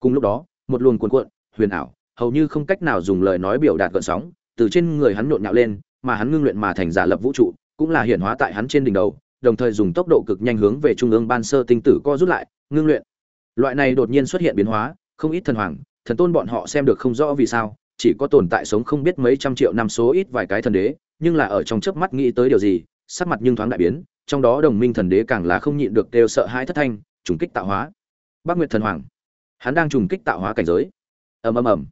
cùng lúc đó, một luồng cuồn cuộn, huyền ảo, hầu như không cách nào dùng lời nói biểu đạt gợn sóng, từ trên người hắn nhộn nhạo lên, mà hắn ngưng luyện mà thành giả lập vũ trụ, cũng là hiển hóa tại hắn trên đỉnh đầu, đồng thời dùng tốc độ cực nhanh hướng về trung ương ban sơ tinh tử co rút lại, ngưng luyện. Loại này đột nhiên xuất hiện biến hóa, không ít thần hoàng, thần tôn bọn họ xem được không rõ vì sao, chỉ có tồn tại sống không biết mấy trăm triệu năm số ít vài cái thần đế, nhưng là ở trong chớp mắt nghĩ tới điều gì, sắc mặt nhưng thoáng đại biến, trong đó đồng minh thần đế càng là không nhịn được đều sợ hãi thất thanh, trùng kích tạo hóa. Bắc nguyệt thần hoàng hắn đang trùng kích tạo hóa cảnh giới. Ầm ầm ầm.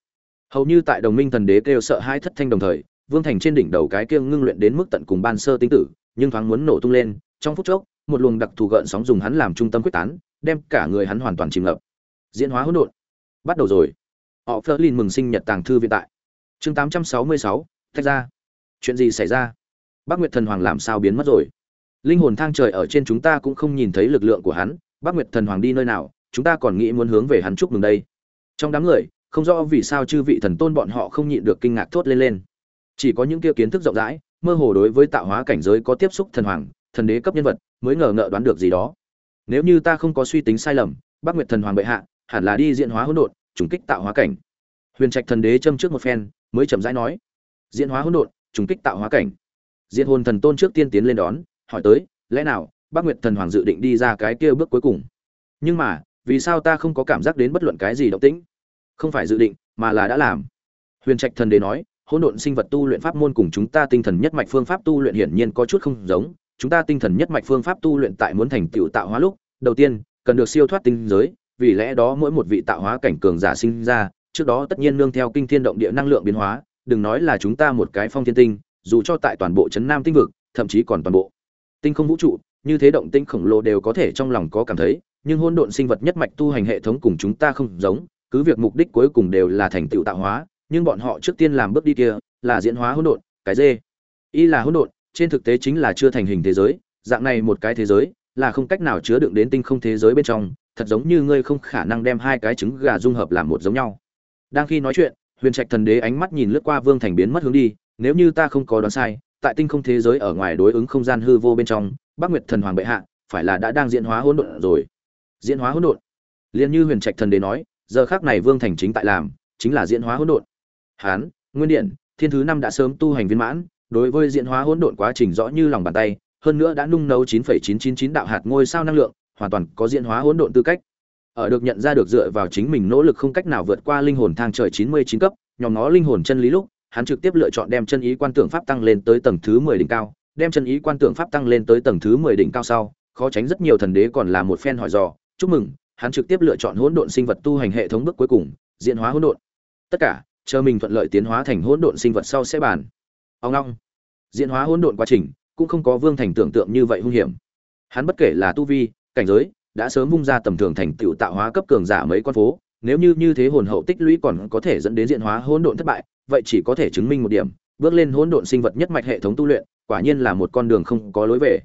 Hầu như tại đồng minh thần đế kêu sợ hãi thất thanh đồng thời vương thành trên đỉnh đầu cái kia ngưng luyện đến mức tận cùng ban sơ tinh tử nhưng thoáng muốn nổ tung lên trong phút chốc một luồng đặc thù gợn sóng dùng hắn làm trung tâm quyết tán đem cả người hắn hoàn toàn chìm ngập. Diễn hóa hỗn độn. Bắt đầu rồi. Họ phớt lên mừng sinh nhật tàng thư viện tại. Chương 866, thách ra chuyện gì xảy ra? Bác nguyệt thần hoàng làm sao biến mất rồi? Linh hồn thang trời ở trên chúng ta cũng không nhìn thấy lực lượng của hắn. Bác nguyệt thần hoàng đi nơi nào? Chúng ta còn nghĩ muốn hướng về hắn chúc mừng đây. Trong đám người, không rõ vì sao chư vị thần tôn bọn họ không nhịn được kinh ngạc thốt lên lên. Chỉ có những kia kiến thức rộng rãi, mơ hồ đối với tạo hóa cảnh giới có tiếp xúc thần hoàng, thần đế cấp nhân vật, mới ngờ ngợ đoán được gì đó. Nếu như ta không có suy tính sai lầm, bác nguyệt thần hoàng bệ hạ, hẳn là đi diễn hóa hỗn độn, trùng kích tạo hóa cảnh. Huyền trạch thần đế châm trước một phen, mới chậm rãi nói, diễn hóa hỗn độn, trùng kích tạo hóa cảnh. Diện hồn thần tôn trước tiên tiến lên đón, hỏi tới, lẽ nào bác nguyệt thần hoàng dự định đi ra cái kia bước cuối cùng? Nhưng mà vì sao ta không có cảm giác đến bất luận cái gì động tĩnh? Không phải dự định, mà là đã làm. Huyền trạch thần đế nói, hỗn độn sinh vật tu luyện pháp môn cùng chúng ta tinh thần nhất mạch phương pháp tu luyện hiển nhiên có chút không giống. Chúng ta tinh thần nhất mạch phương pháp tu luyện tại muốn thành tựu tạo hóa lúc, đầu tiên, cần được siêu thoát tinh giới, vì lẽ đó mỗi một vị tạo hóa cảnh cường giả sinh ra, trước đó tất nhiên nương theo kinh thiên động địa năng lượng biến hóa, đừng nói là chúng ta một cái phong thiên tinh, dù cho tại toàn bộ chấn nam tinh vực, thậm chí còn toàn bộ tinh không vũ trụ, như thế động tinh khổng lồ đều có thể trong lòng có cảm thấy nhưng hỗn độn sinh vật nhất mạch tu hành hệ thống cùng chúng ta không giống, cứ việc mục đích cuối cùng đều là thành tựu tạo hóa, nhưng bọn họ trước tiên làm bước đi kia, là diễn hóa hỗn độn, cái dê. Y là hỗn độn, trên thực tế chính là chưa thành hình thế giới, dạng này một cái thế giới, là không cách nào chứa đựng đến tinh không thế giới bên trong, thật giống như ngươi không khả năng đem hai cái trứng gà dung hợp làm một giống nhau. Đang khi nói chuyện, huyền trạch thần đế ánh mắt nhìn lướt qua vương thành biến mất hướng đi, nếu như ta không có đoán sai, tại tinh không thế giới ở ngoài đối ứng không gian hư vô bên trong, bắc nguyệt thần hoàng bệ hạ, phải là đã đang diễn hóa hỗn độn rồi diễn hóa hỗn độn. Liền như huyền trạch thần đế nói giờ khác này vương thành chính tại làm chính là diễn hóa hỗn độn. Hán nguyên điện thiên thứ năm đã sớm tu hành viên mãn đối với diễn hóa hỗn độn quá trình rõ như lòng bàn tay hơn nữa đã nung nấu 9,999 đạo hạt ngôi sao năng lượng hoàn toàn có diễn hóa hỗn độn tư cách. Ở được nhận ra được dựa vào chính mình nỗ lực không cách nào vượt qua linh hồn thang trời 99 cấp nhóm nó linh hồn chân lý lúc hắn trực tiếp lựa chọn đem chân ý quan tưởng pháp tăng lên tới tầng thứ 10 đỉnh cao đem chân ý quan tưởng pháp tăng lên tới tầng thứ 10 đỉnh cao sau khó tránh rất nhiều thần đế còn là một phen hỏi dò chúc mừng, hắn trực tiếp lựa chọn hỗn độn sinh vật tu hành hệ thống bước cuối cùng, diễn hóa hỗn độn. Tất cả, chờ mình thuận lợi tiến hóa thành hỗn độn sinh vật sau sẽ bàn. Ông long diễn hóa hỗn độn quá trình, cũng không có vương thành tưởng tượng như vậy hung hiểm. Hắn bất kể là tu vi, cảnh giới, đã sớm vung ra tầm thường thành tựu tạo hóa cấp cường giả mấy con phố, nếu như như thế hồn hậu tích lũy còn có thể dẫn đến diễn hóa hỗn độn thất bại, vậy chỉ có thể chứng minh một điểm, bước lên hỗn độn sinh vật nhất mạch hệ thống tu luyện, quả nhiên là một con đường không có lối về.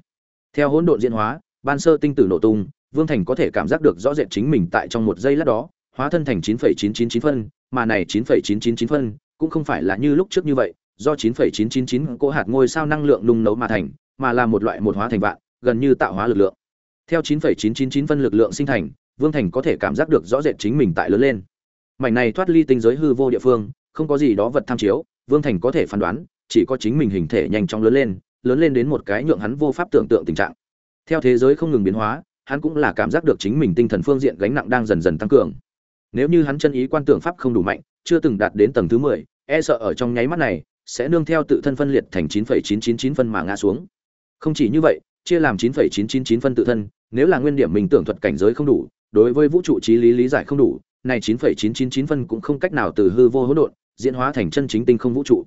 Theo hỗn độn diễn hóa, ban sơ tinh tử nổ tung vương thành có thể cảm giác được rõ rệt chính mình tại trong một giây lát đó hóa thân thành 9,999 phân mà này 9,999 phân cũng không phải là như lúc trước như vậy do 9,999 cô hạt ngôi sao năng lượng nung nấu mà thành mà là một loại một hóa thành vạn gần như tạo hóa lực lượng. Theo 9,999 phân lực lượng sinh thành vương thành có thể cảm giác được rõ rệt chính mình tại lớn lên. Mảnh này thoát ly tinh giới hư vô địa phương không có gì đó vật tham chiếu vương thành có thể phán đoán chỉ có chính mình hình thể nhanh chóng lớn lên lớn lên đến một cái nhượng hắn vô pháp tưởng tượng tình trạng. Theo thế giới không ngừng biến hóa hắn cũng là cảm giác được chính mình tinh thần phương diện gánh nặng đang dần dần tăng cường nếu như hắn chân ý quan tưởng pháp không đủ mạnh chưa từng đạt đến tầng thứ mười e sợ ở trong nháy mắt này sẽ nương theo tự thân phân liệt thành 9.999 phân mà ngã xuống. Không chỉ như vậy, chia làm 9.999 phân tự thân, nếu là nguyên điểm mình tưởng thuật cảnh giới không đủ, đối với vũ trụ trí lý lý giải không đủ, này 9.999 phân cũng không cách nào từ hư vô hỗn độn diễn hóa thành chân chính tinh không vũ trụ.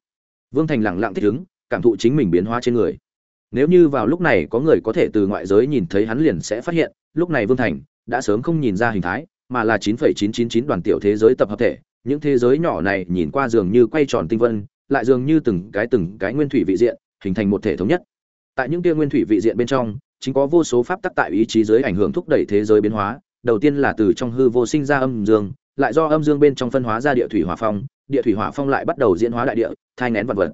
Vương Thành lặng lặng thích ứng, cảm thụ chính mình biến hóa trên người. Nếu như vào lúc này có người có thể từ ngoại giới nhìn thấy hắn liền sẽ phát hiện, lúc này Vương Thành đã sớm không nhìn ra hình thái, mà là 9,999 đoàn tiểu thế giới tập hợp thể, những thế giới nhỏ này nhìn qua dường như quay tròn tinh vân, lại dường như từng cái từng cái nguyên thủy vị diện hình thành một thể thống nhất. Tại những kia nguyên thủy vị diện bên trong chính có vô số pháp tắc tại ý chí dưới ảnh hưởng thúc đẩy thế giới biến hóa. Đầu tiên là từ trong hư vô sinh ra âm dương lại do âm dương bên trong phân hóa ra địa thủy hỏa phong địa thủy hỏa phong lại bắt đầu diễn hóa đại địa thai nén vật vật.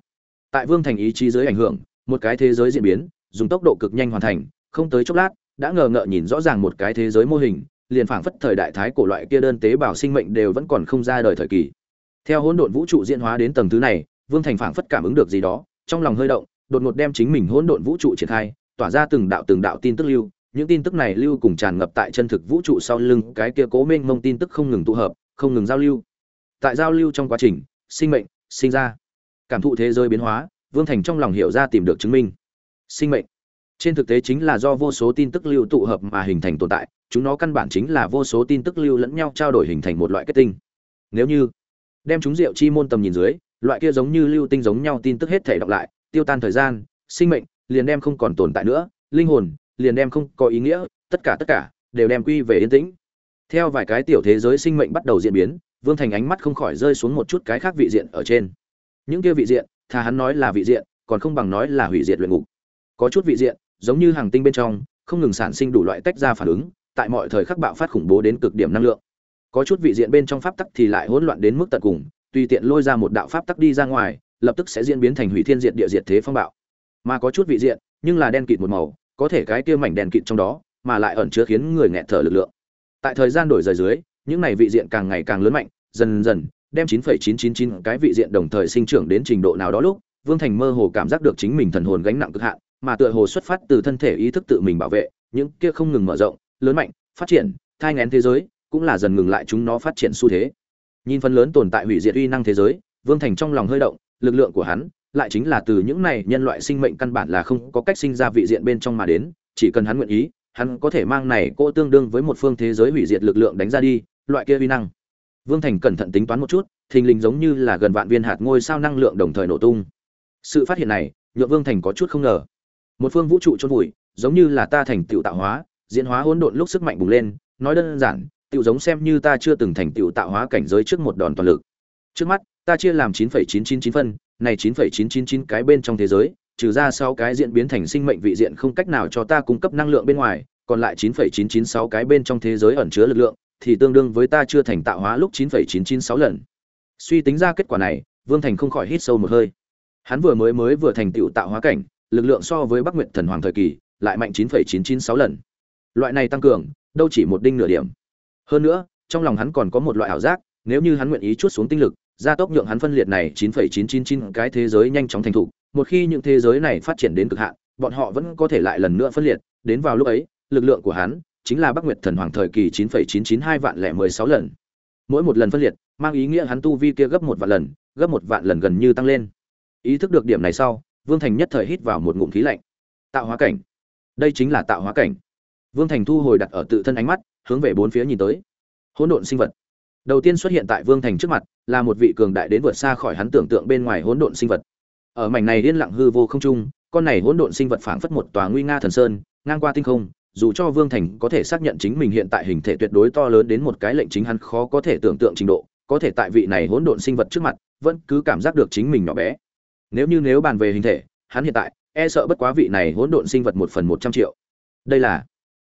Tại vương thành ý chí dưới ảnh hưởng một cái thế giới diễn biến, dùng tốc độ cực nhanh hoàn thành, không tới chốc lát, đã ngờ ngợ nhìn rõ ràng một cái thế giới mô hình, liền phảng phất thời đại thái cổ loại kia đơn tế bào sinh mệnh đều vẫn còn không ra đời thời kỳ. Theo hỗn độn vũ trụ diễn hóa đến tầng thứ này, vương thành phảng phất cảm ứng được gì đó, trong lòng hơi động, đột ngột đem chính mình hỗn độn vũ trụ triển khai, tỏa ra từng đạo từng đạo tin tức lưu. Những tin tức này lưu cùng tràn ngập tại chân thực vũ trụ sau lưng, cái kia cố mênh mông tin tức không ngừng tụ hợp, không ngừng giao lưu. Tại giao lưu trong quá trình, sinh mệnh, sinh ra. Cảm thụ thế giới biến hóa vương thành trong lòng hiểu ra tìm được chứng minh. Sinh mệnh. Trên thực tế chính là do vô số tin tức lưu tụ hợp mà hình thành tồn tại, chúng nó căn bản chính là vô số tin tức lưu lẫn nhau trao đổi hình thành một loại kết tinh. Nếu như đem chúng rượu chi môn tầm nhìn dưới, loại kia giống như lưu tinh giống nhau tin tức hết thể đọc lại, tiêu tan thời gian, sinh mệnh, liền đem không còn tồn tại nữa, linh hồn, liền đem không có ý nghĩa, tất cả tất cả, đều đem quy về yên tĩnh. Theo vài cái tiểu thế giới sinh mệnh bắt đầu diễn biến, vương thành ánh mắt không khỏi rơi xuống một chút cái khác vị diện ở trên. Những kia vị diện thà hắn nói là vị diện, còn không bằng nói là hủy diệt luyện ngục. Có chút vị diện, giống như hàng tinh bên trong, không ngừng sản sinh đủ loại tách ra phản ứng, tại mọi thời khắc bạo phát khủng bố đến cực điểm năng lượng. Có chút vị diện bên trong pháp tắc thì lại hỗn loạn đến mức tận cùng, tùy tiện lôi ra một đạo pháp tắc đi ra ngoài, lập tức sẽ diễn biến thành hủy thiên diệt địa diệt thế phong bạo. Mà có chút vị diện, nhưng là đen kịt một màu, có thể cái kia mảnh đen kịt trong đó, mà lại ẩn chứa khiến người nghẹt thở lực lượng. Tại thời gian đổi rời dưới, những này vị diện càng ngày càng lớn mạnh, dần dần đem 9,999 cái vị diện đồng thời sinh trưởng đến trình độ nào đó lúc vương thành mơ hồ cảm giác được chính mình thần hồn gánh nặng cực hạn mà tựa hồ xuất phát từ thân thể ý thức tự mình bảo vệ những kia không ngừng mở rộng lớn mạnh phát triển thai nghén thế giới cũng là dần ngừng lại chúng nó phát triển xu thế. Nhìn phần lớn tồn tại hủy diệt uy năng thế giới vương thành trong lòng hơi động lực lượng của hắn lại chính là từ những này nhân loại sinh mệnh căn bản là không có cách sinh ra vị diện bên trong mà đến chỉ cần hắn nguyện ý hắn có thể mang này cô tương đương với một phương thế giới hủy diệt lực lượng đánh ra đi loại kia uy năng vương thành cẩn thận tính toán một chút thình lình giống như là gần vạn viên hạt ngôi sao năng lượng đồng thời nổ tung. Sự phát hiện này nhượng vương thành có chút không ngờ. Một phương vũ trụ chôn vùi giống như là ta thành tựu tạo hóa diễn hóa hỗn độn lúc sức mạnh bùng lên nói đơn giản tựu giống xem như ta chưa từng thành tựu tạo hóa cảnh giới trước một đòn toàn lực. Trước mắt ta chia làm 9,999 phân này 9,999 cái bên trong thế giới trừ ra 6 cái diễn biến thành sinh mệnh vị diện không cách nào cho ta cung cấp năng lượng bên ngoài còn lại 9,996 cái bên trong thế giới ẩn chứa lực lượng thì tương đương với ta chưa thành tạo hóa lúc 9,996 lần suy tính ra kết quả này vương thành không khỏi hít sâu một hơi hắn vừa mới mới vừa thành tựu tạo hóa cảnh lực lượng so với Bắc Nguyệt Thần Hoàng thời kỳ, lại mạnh 9.996 lần. Loại này tăng cường, đâu chỉ một đinh nửa điểm. Hơn nữa, trong lòng hắn còn có một loại ảo giác, nếu như hắn nguyện ý chuốt xuống tinh lực, gia tốc nhượng hắn phân liệt này 9.999 cái thế giới nhanh chóng thành thủ, một khi những thế giới này phát triển đến cực hạn, bọn họ vẫn có thể lại lần nữa phân liệt, đến vào lúc ấy, lực lượng của hắn chính là Bắc Nguyệt Thần Hoàng thời kỳ 9.992 vạn lẻ 16 lần. Mỗi một lần phân liệt, mang ý nghĩa hắn tu vi kia gấp một vạn lần, gấp một vạn lần gần như tăng lên. Ý thức được điểm này sau, Vương Thành nhất thời hít vào một ngụm khí lạnh. Tạo hóa cảnh. Đây chính là tạo hóa cảnh. Vương Thành thu hồi đặt ở tự thân ánh mắt, hướng về bốn phía nhìn tới. Hỗn độn sinh vật. Đầu tiên xuất hiện tại Vương Thành trước mặt, là một vị cường đại đến vượt xa khỏi hắn tưởng tượng bên ngoài hỗn độn sinh vật. Ở mảnh này điên lặng hư vô không trung, con này hỗn độn sinh vật phảng phất một tòa nguy nga thần sơn, ngang qua tinh không, dù cho Vương Thành có thể xác nhận chính mình hiện tại hình thể tuyệt đối to lớn đến một cái lệnh chính hắn khó có thể tưởng tượng trình độ, có thể tại vị này hỗn độn sinh vật trước mặt, vẫn cứ cảm giác được chính mình nhỏ bé. Nếu như nếu bàn về hình thể hắn hiện tại e sợ bất quá vị này hỗn độn sinh vật một phần một trăm triệu. Đây là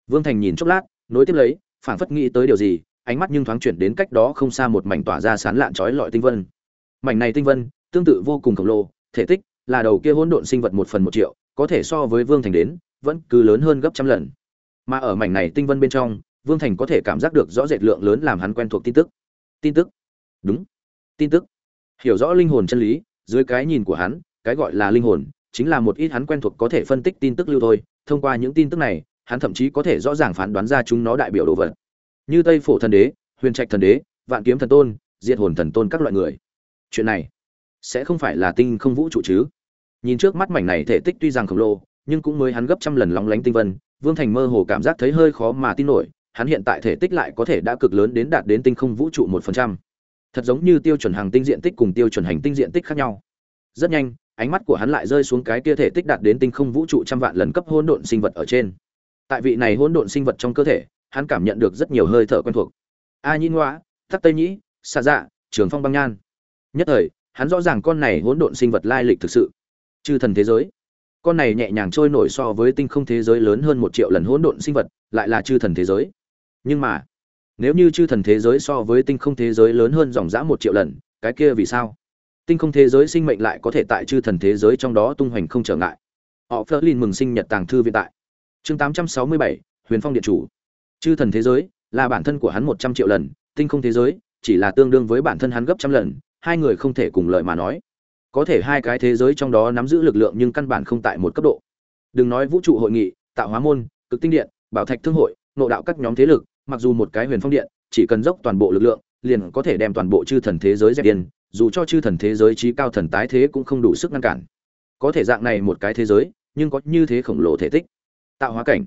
vương thành nhìn chốc lát nối tiếp lấy phảng phất nghĩ tới điều gì ánh mắt nhưng thoáng chuyển đến cách đó không xa một mảnh tỏa ra sán lạn trói lọi tinh vân. Mảnh này tinh vân tương tự vô cùng khổng lồ thể tích là đầu kia hỗn độn sinh vật một phần một triệu có thể so với vương thành đến vẫn cứ lớn hơn gấp trăm lần mà ở mảnh này tinh vân bên trong vương thành có thể cảm giác được rõ rệt lượng lớn làm hắn quen thuộc tin tức tin tức đúng tin tức hiểu rõ linh hồn chân lý dưới cái nhìn của hắn, cái gọi là linh hồn, chính là một ít hắn quen thuộc có thể phân tích tin tức lưu thôi, thông qua những tin tức này, hắn thậm chí có thể rõ ràng phán đoán ra chúng nó đại biểu đồ vật. Như Tây Phổ thần đế, Huyền Trạch thần đế, Vạn Kiếm thần tôn, Diệt hồn thần tôn các loại người. Chuyện này sẽ không phải là tinh không vũ trụ chứ? Nhìn trước mắt mảnh này thể tích tuy rằng khổng lồ, nhưng cũng mới hắn gấp trăm lần long lánh tinh vân, Vương Thành mơ hồ cảm giác thấy hơi khó mà tin nổi, hắn hiện tại thể tích lại có thể đã cực lớn đến đạt đến tinh không vũ trụ một phần trăm. Thật giống như tiêu chuẩn hàng tinh diện tích cùng tiêu chuẩn hành tinh diện tích khác nhau. Rất nhanh ánh mắt của hắn lại rơi xuống cái kia thể tích đạt đến tinh không vũ trụ trăm vạn lần cấp hỗn độn sinh vật ở trên. Tại vị này hỗn độn sinh vật trong cơ thể hắn cảm nhận được rất nhiều hơi thở quen thuộc. A nhĩ ngoa, tắc tây nhĩ xạ dạ trường phong băng nhan. Nhất thời hắn rõ ràng con này hỗn độn sinh vật lai lịch thực sự. Chư thần thế giới con này nhẹ nhàng trôi nổi so với tinh không thế giới lớn hơn một triệu lần hỗn độn sinh vật, lại là chư thần thế giới. Nhưng mà, nếu như chư thần thế giới so với tinh không thế giới lớn hơn dòng dã một triệu lần, cái kia vì sao? Tinh không thế giới sinh mệnh lại có thể tại chư thần thế giới trong đó tung hoành không trở ngại. Họ phớt lên mừng sinh nhật tàng thư viện tại. Chương tám trăm sáu mươi bảy, huyền phong điện chủ. Chư thần thế giới là bản thân của hắn một trăm triệu lần, tinh không thế giới chỉ là tương đương với bản thân hắn gấp trăm lần, hai người không thể cùng lợi mà nói có thể hai cái thế giới trong đó nắm giữ lực lượng nhưng căn bản không tại một cấp độ. Đừng nói vũ trụ hội nghị, tạo hóa môn, cực tinh điện, bảo thạch thương hội nộ đạo các nhóm thế lực, mặc dù một cái huyền phong điện, chỉ cần dốc toàn bộ lực lượng, liền có thể đem toàn bộ chư thần thế giới dẹp điên dù cho chư thần thế giới trí cao thần tái thế cũng không đủ sức ngăn cản. Có thể dạng này một cái thế giới, nhưng có như thế khổng lồ thể tích. Tạo hóa cảnh.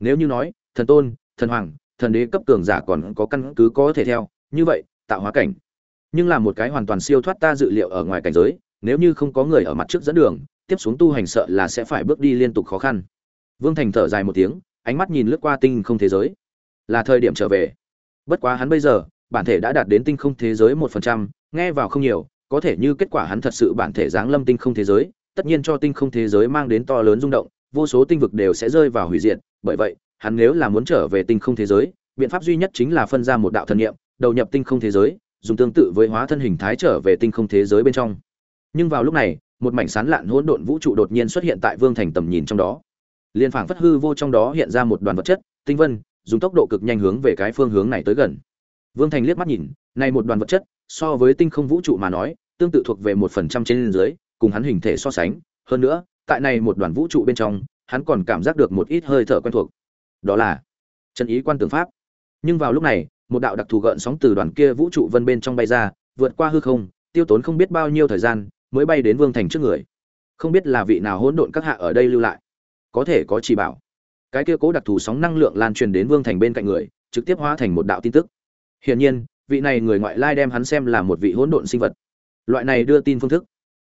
Nếu như nói, thần tôn, thần hoàng, thần đế cấp cường giả còn có căn cứ có thể theo, như vậy, tạo hóa cảnh. Nhưng là một cái hoàn toàn siêu thoát ta dự liệu ở ngoài cảnh giới nếu như không có người ở mặt trước dẫn đường, tiếp xuống tu hành sợ là sẽ phải bước đi liên tục khó khăn. Vương thành thở dài một tiếng, ánh mắt nhìn lướt qua tinh không thế giới. Là thời điểm trở về. Bất quá hắn bây giờ, bản thể đã đạt đến tinh không thế giới một phần trăm, nghe vào không nhiều, có thể như kết quả hắn thật sự bản thể giáng lâm tinh không thế giới, tất nhiên cho tinh không thế giới mang đến to lớn rung động, vô số tinh vực đều sẽ rơi vào hủy diệt. Bởi vậy, hắn nếu là muốn trở về tinh không thế giới, biện pháp duy nhất chính là phân ra một đạo thần niệm, đầu nhập tinh không thế giới, dùng tương tự với hóa thân hình thái trở về tinh không thế giới bên trong nhưng vào lúc này, một mảnh sán lạn hỗn độn vũ trụ đột nhiên xuất hiện tại vương thành tầm nhìn trong đó. Liên phảng phất hư vô trong đó hiện ra một đoàn vật chất, tinh vân, dùng tốc độ cực nhanh hướng về cái phương hướng này tới gần. Vương thành liếc mắt nhìn, này một đoàn vật chất, so với tinh không vũ trụ mà nói, tương tự thuộc về một phần trăm trên dưới, cùng hắn hình thể so sánh. Hơn nữa, tại này một đoàn vũ trụ bên trong, hắn còn cảm giác được một ít hơi thở quen thuộc. Đó là chân ý quan tưởng pháp. Nhưng vào lúc này, một đạo đặc thù gợn sóng từ đoàn kia vũ trụ vân bên trong bay ra, vượt qua hư không, tiêu tốn không biết bao nhiêu thời gian mới bay đến vương thành trước người. Không biết là vị nào hỗn độn các hạ ở đây lưu lại. Có thể có chỉ bảo. Cái kia cố đặc thù sóng năng lượng lan truyền đến vương thành bên cạnh người, trực tiếp hóa thành một đạo tin tức. Hiển nhiên, vị này người ngoại lai đem hắn xem là một vị hỗn độn sinh vật. Loại này đưa tin phương thức.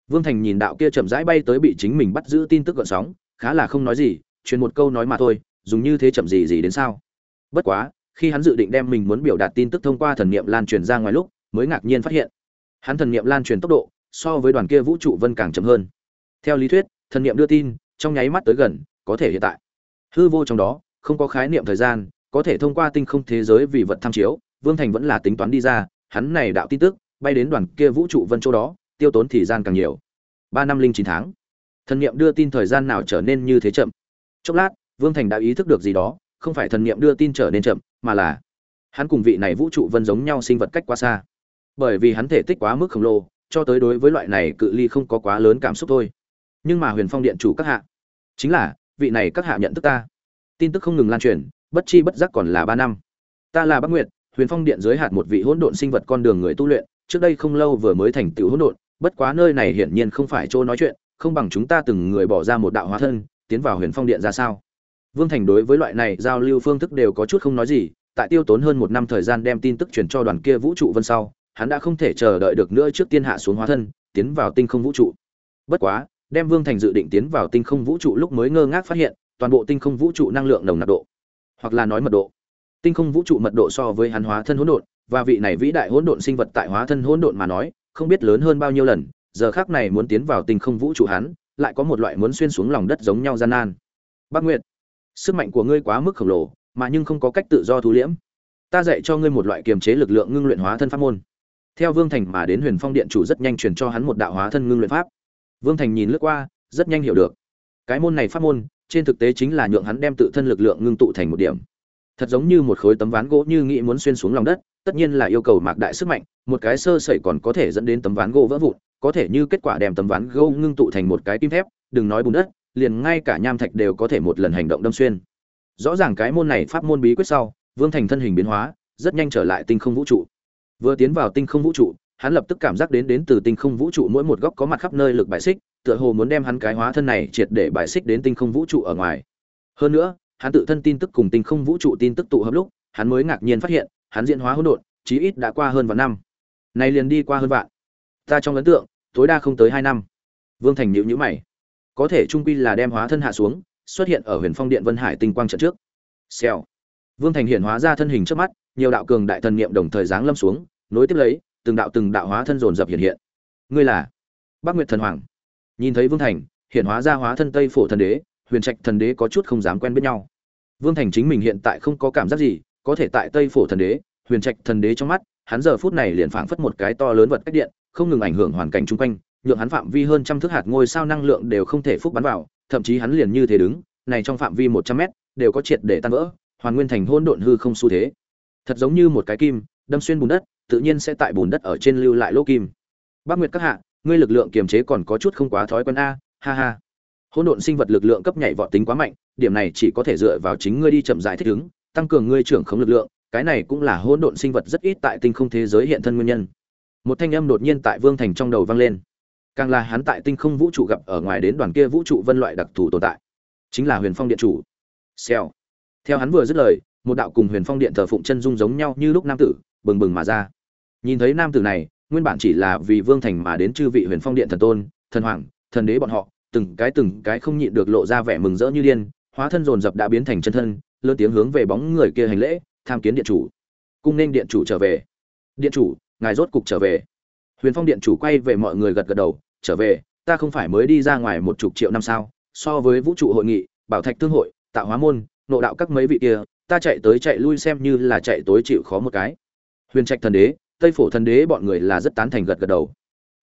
Vương thành nhìn đạo kia chậm rãi bay tới bị chính mình bắt giữ tin tức gợn sóng, khá là không nói gì, truyền một câu nói mà thôi, dùng như thế chậm gì gì đến sao? Bất quá, khi hắn dự định đem mình muốn biểu đạt tin tức thông qua thần niệm lan truyền ra ngoài lúc, mới ngạc nhiên phát hiện. Hắn thần niệm lan truyền tốc độ so với đoàn kia vũ trụ vân càng chậm hơn. Theo lý thuyết, thần niệm đưa tin, trong nháy mắt tới gần, có thể hiện tại. Hư vô trong đó, không có khái niệm thời gian, có thể thông qua tinh không thế giới vì vật tham chiếu, vương thành vẫn là tính toán đi ra, hắn này đạo tin tức, bay đến đoàn kia vũ trụ vân chỗ đó, tiêu tốn thời gian càng nhiều. Ba năm linh chín tháng. Thần niệm đưa tin thời gian nào trở nên như thế chậm? Chốc lát, vương thành đã ý thức được gì đó, không phải thần niệm đưa tin trở nên chậm, mà là hắn cùng vị này vũ trụ vân giống nhau sinh vật cách quá xa. Bởi vì hắn thể tích quá mức khổng lồ cho tới đối với loại này cự ly không có quá lớn cảm xúc thôi. Nhưng mà huyền phong điện chủ các hạ, chính là, vị này các hạ nhận thức ta. Tin tức không ngừng lan truyền, bất chi bất giác còn là ba năm. Ta là bắc nguyệt, huyền phong điện dưới hạt một vị hỗn độn sinh vật con đường người tu luyện, trước đây không lâu vừa mới thành tựu hỗn độn, bất quá nơi này hiển nhiên không phải chỗ nói chuyện, không bằng chúng ta từng người bỏ ra một đạo hóa thân, tiến vào huyền phong điện ra sao? Vương thành đối với loại này giao lưu phương thức đều có chút không nói gì, tại tiêu tốn hơn một năm thời gian đem tin tức truyền cho đoàn kia vũ trụ vân sau hắn đã không thể chờ đợi được nữa trước tiên hạ xuống hóa thân, tiến vào tinh không vũ trụ. Bất quá, đem vương thành dự định tiến vào tinh không vũ trụ lúc mới ngơ ngác phát hiện, toàn bộ tinh không vũ trụ năng lượng nồng nặc độ, hoặc là nói mật độ. Tinh không vũ trụ mật độ so với hắn hóa thân hỗn độn, và vị này vĩ đại hỗn độn sinh vật tại hóa thân hỗn độn mà nói, không biết lớn hơn bao nhiêu lần, giờ khắc này muốn tiến vào tinh không vũ trụ hắn, lại có một loại muốn xuyên xuống lòng đất giống nhau gian nan. Bác nguyệt, sức mạnh của ngươi quá mức khổng lồ, mà nhưng không có cách tự do thu liễm. Ta dạy cho ngươi một loại kiềm chế lực lượng ngưng luyện hóa thân pháp môn theo vương thành mà đến huyền phong điện chủ rất nhanh truyền cho hắn một đạo hóa thân ngưng luyện pháp. Vương thành nhìn lướt qua, rất nhanh hiểu được. Cái môn này pháp môn, trên thực tế chính là nhượng hắn đem tự thân lực lượng ngưng tụ thành một điểm. Thật giống như một khối tấm ván gỗ như nghĩ muốn xuyên xuống lòng đất, tất nhiên là yêu cầu mạc đại sức mạnh, một cái sơ sẩy còn có thể dẫn đến tấm ván gỗ vỡ vụn, có thể như kết quả đem tấm ván gỗ ngưng tụ thành một cái kim thép, đừng nói bùn đất, liền ngay cả nham thạch đều có thể một lần hành động đâm xuyên. Rõ ràng cái môn này pháp môn bí quyết sau, vương thành thân hình biến hóa, rất nhanh trở lại tinh không vũ trụ vừa tiến vào tinh không vũ trụ, hắn lập tức cảm giác đến đến từ tinh không vũ trụ mỗi một góc có mặt khắp nơi lực bài xích, tựa hồ muốn đem hắn cái hóa thân này triệt để bài xích đến tinh không vũ trụ ở ngoài. Hơn nữa, hắn tự thân tin tức cùng tinh không vũ trụ tin tức tụ hợp lúc, hắn mới ngạc nhiên phát hiện, hắn diễn hóa hỗn độn, chí ít đã qua hơn vạn năm. Nay liền đi qua hơn vạn. Ta trong ấn tượng, tối đa không tới hai năm. Vương thành nhịu nhữ mày. Có thể trung quy là đem hóa thân hạ xuống, xuất hiện ở huyền phong điện vân hải tinh quang trận trước. Xèo. Vương thành hiện hóa ra thân hình trước mắt nhiều đạo cường đại thần niệm đồng thời giáng lâm xuống, nối tiếp lấy, từng đạo từng đạo hóa thân dồn dập hiện hiện. Ngươi là bắc nguyệt thần hoàng. Nhìn thấy vương thành, hiện hóa ra hóa thân tây phổ thần đế, huyền trạch thần đế có chút không dám quen biết nhau. Vương thành chính mình hiện tại không có cảm giác gì, có thể tại tây phổ thần đế, huyền trạch thần đế trong mắt, hắn giờ phút này liền phảng phất một cái to lớn vật cách điện, không ngừng ảnh hưởng hoàn cảnh xung quanh, nhượng hắn phạm vi hơn trăm thước hạt ngôi sao năng lượng đều không thể phúc bắn vào, thậm chí hắn liền như thế đứng, này trong phạm vi một trăm mét, đều có triệt để tan vỡ, hoàn nguyên thành hỗn độn hư không xu thế thật giống như một cái kim, đâm xuyên bùn đất, tự nhiên sẽ tại bùn đất ở trên lưu lại lỗ kim. Bác nguyệt các hạ, ngươi lực lượng kiềm chế còn có chút không quá thói quen a, ha ha. Hỗn độn sinh vật lực lượng cấp nhảy vọt tính quá mạnh, điểm này chỉ có thể dựa vào chính ngươi đi chậm rãi thích ứng, tăng cường ngươi trưởng khống lực lượng, cái này cũng là hỗn độn sinh vật rất ít tại tinh không thế giới hiện thân nguyên nhân. Một thanh âm đột nhiên tại vương thành trong đầu vang lên. Càng là hắn tại tinh không vũ trụ gặp ở ngoài đến đoàn kia vũ trụ vân loại đặc thù tồn tại. Chính là huyền phong điện chủ. Xèo. Theo hắn vừa dứt lời một đạo cùng huyền phong điện thờ phụng chân dung giống nhau như lúc nam tử, bừng bừng mà ra. Nhìn thấy nam tử này, nguyên bản chỉ là vì vương thành mà đến chư vị huyền phong điện thần tôn, thần hoàng, thần đế bọn họ, từng cái từng cái không nhịn được lộ ra vẻ mừng rỡ như điên, hóa thân dồn dập đã biến thành chân thân, lớn tiếng hướng về bóng người kia hành lễ, tham kiến điện chủ. Cung nên điện chủ trở về. Điện chủ, ngài rốt cục trở về. Huyền phong điện chủ quay về mọi người gật gật đầu, trở về, ta không phải mới đi ra ngoài một chục triệu năm sao, so với vũ trụ hội nghị, bảo thạch thương hội, tạo hóa môn nộ đạo các mấy vị kia ta chạy tới chạy lui xem như là chạy tối chịu khó một cái. Huyền trạch thần đế, tây phổ thần đế bọn người là rất tán thành gật gật đầu.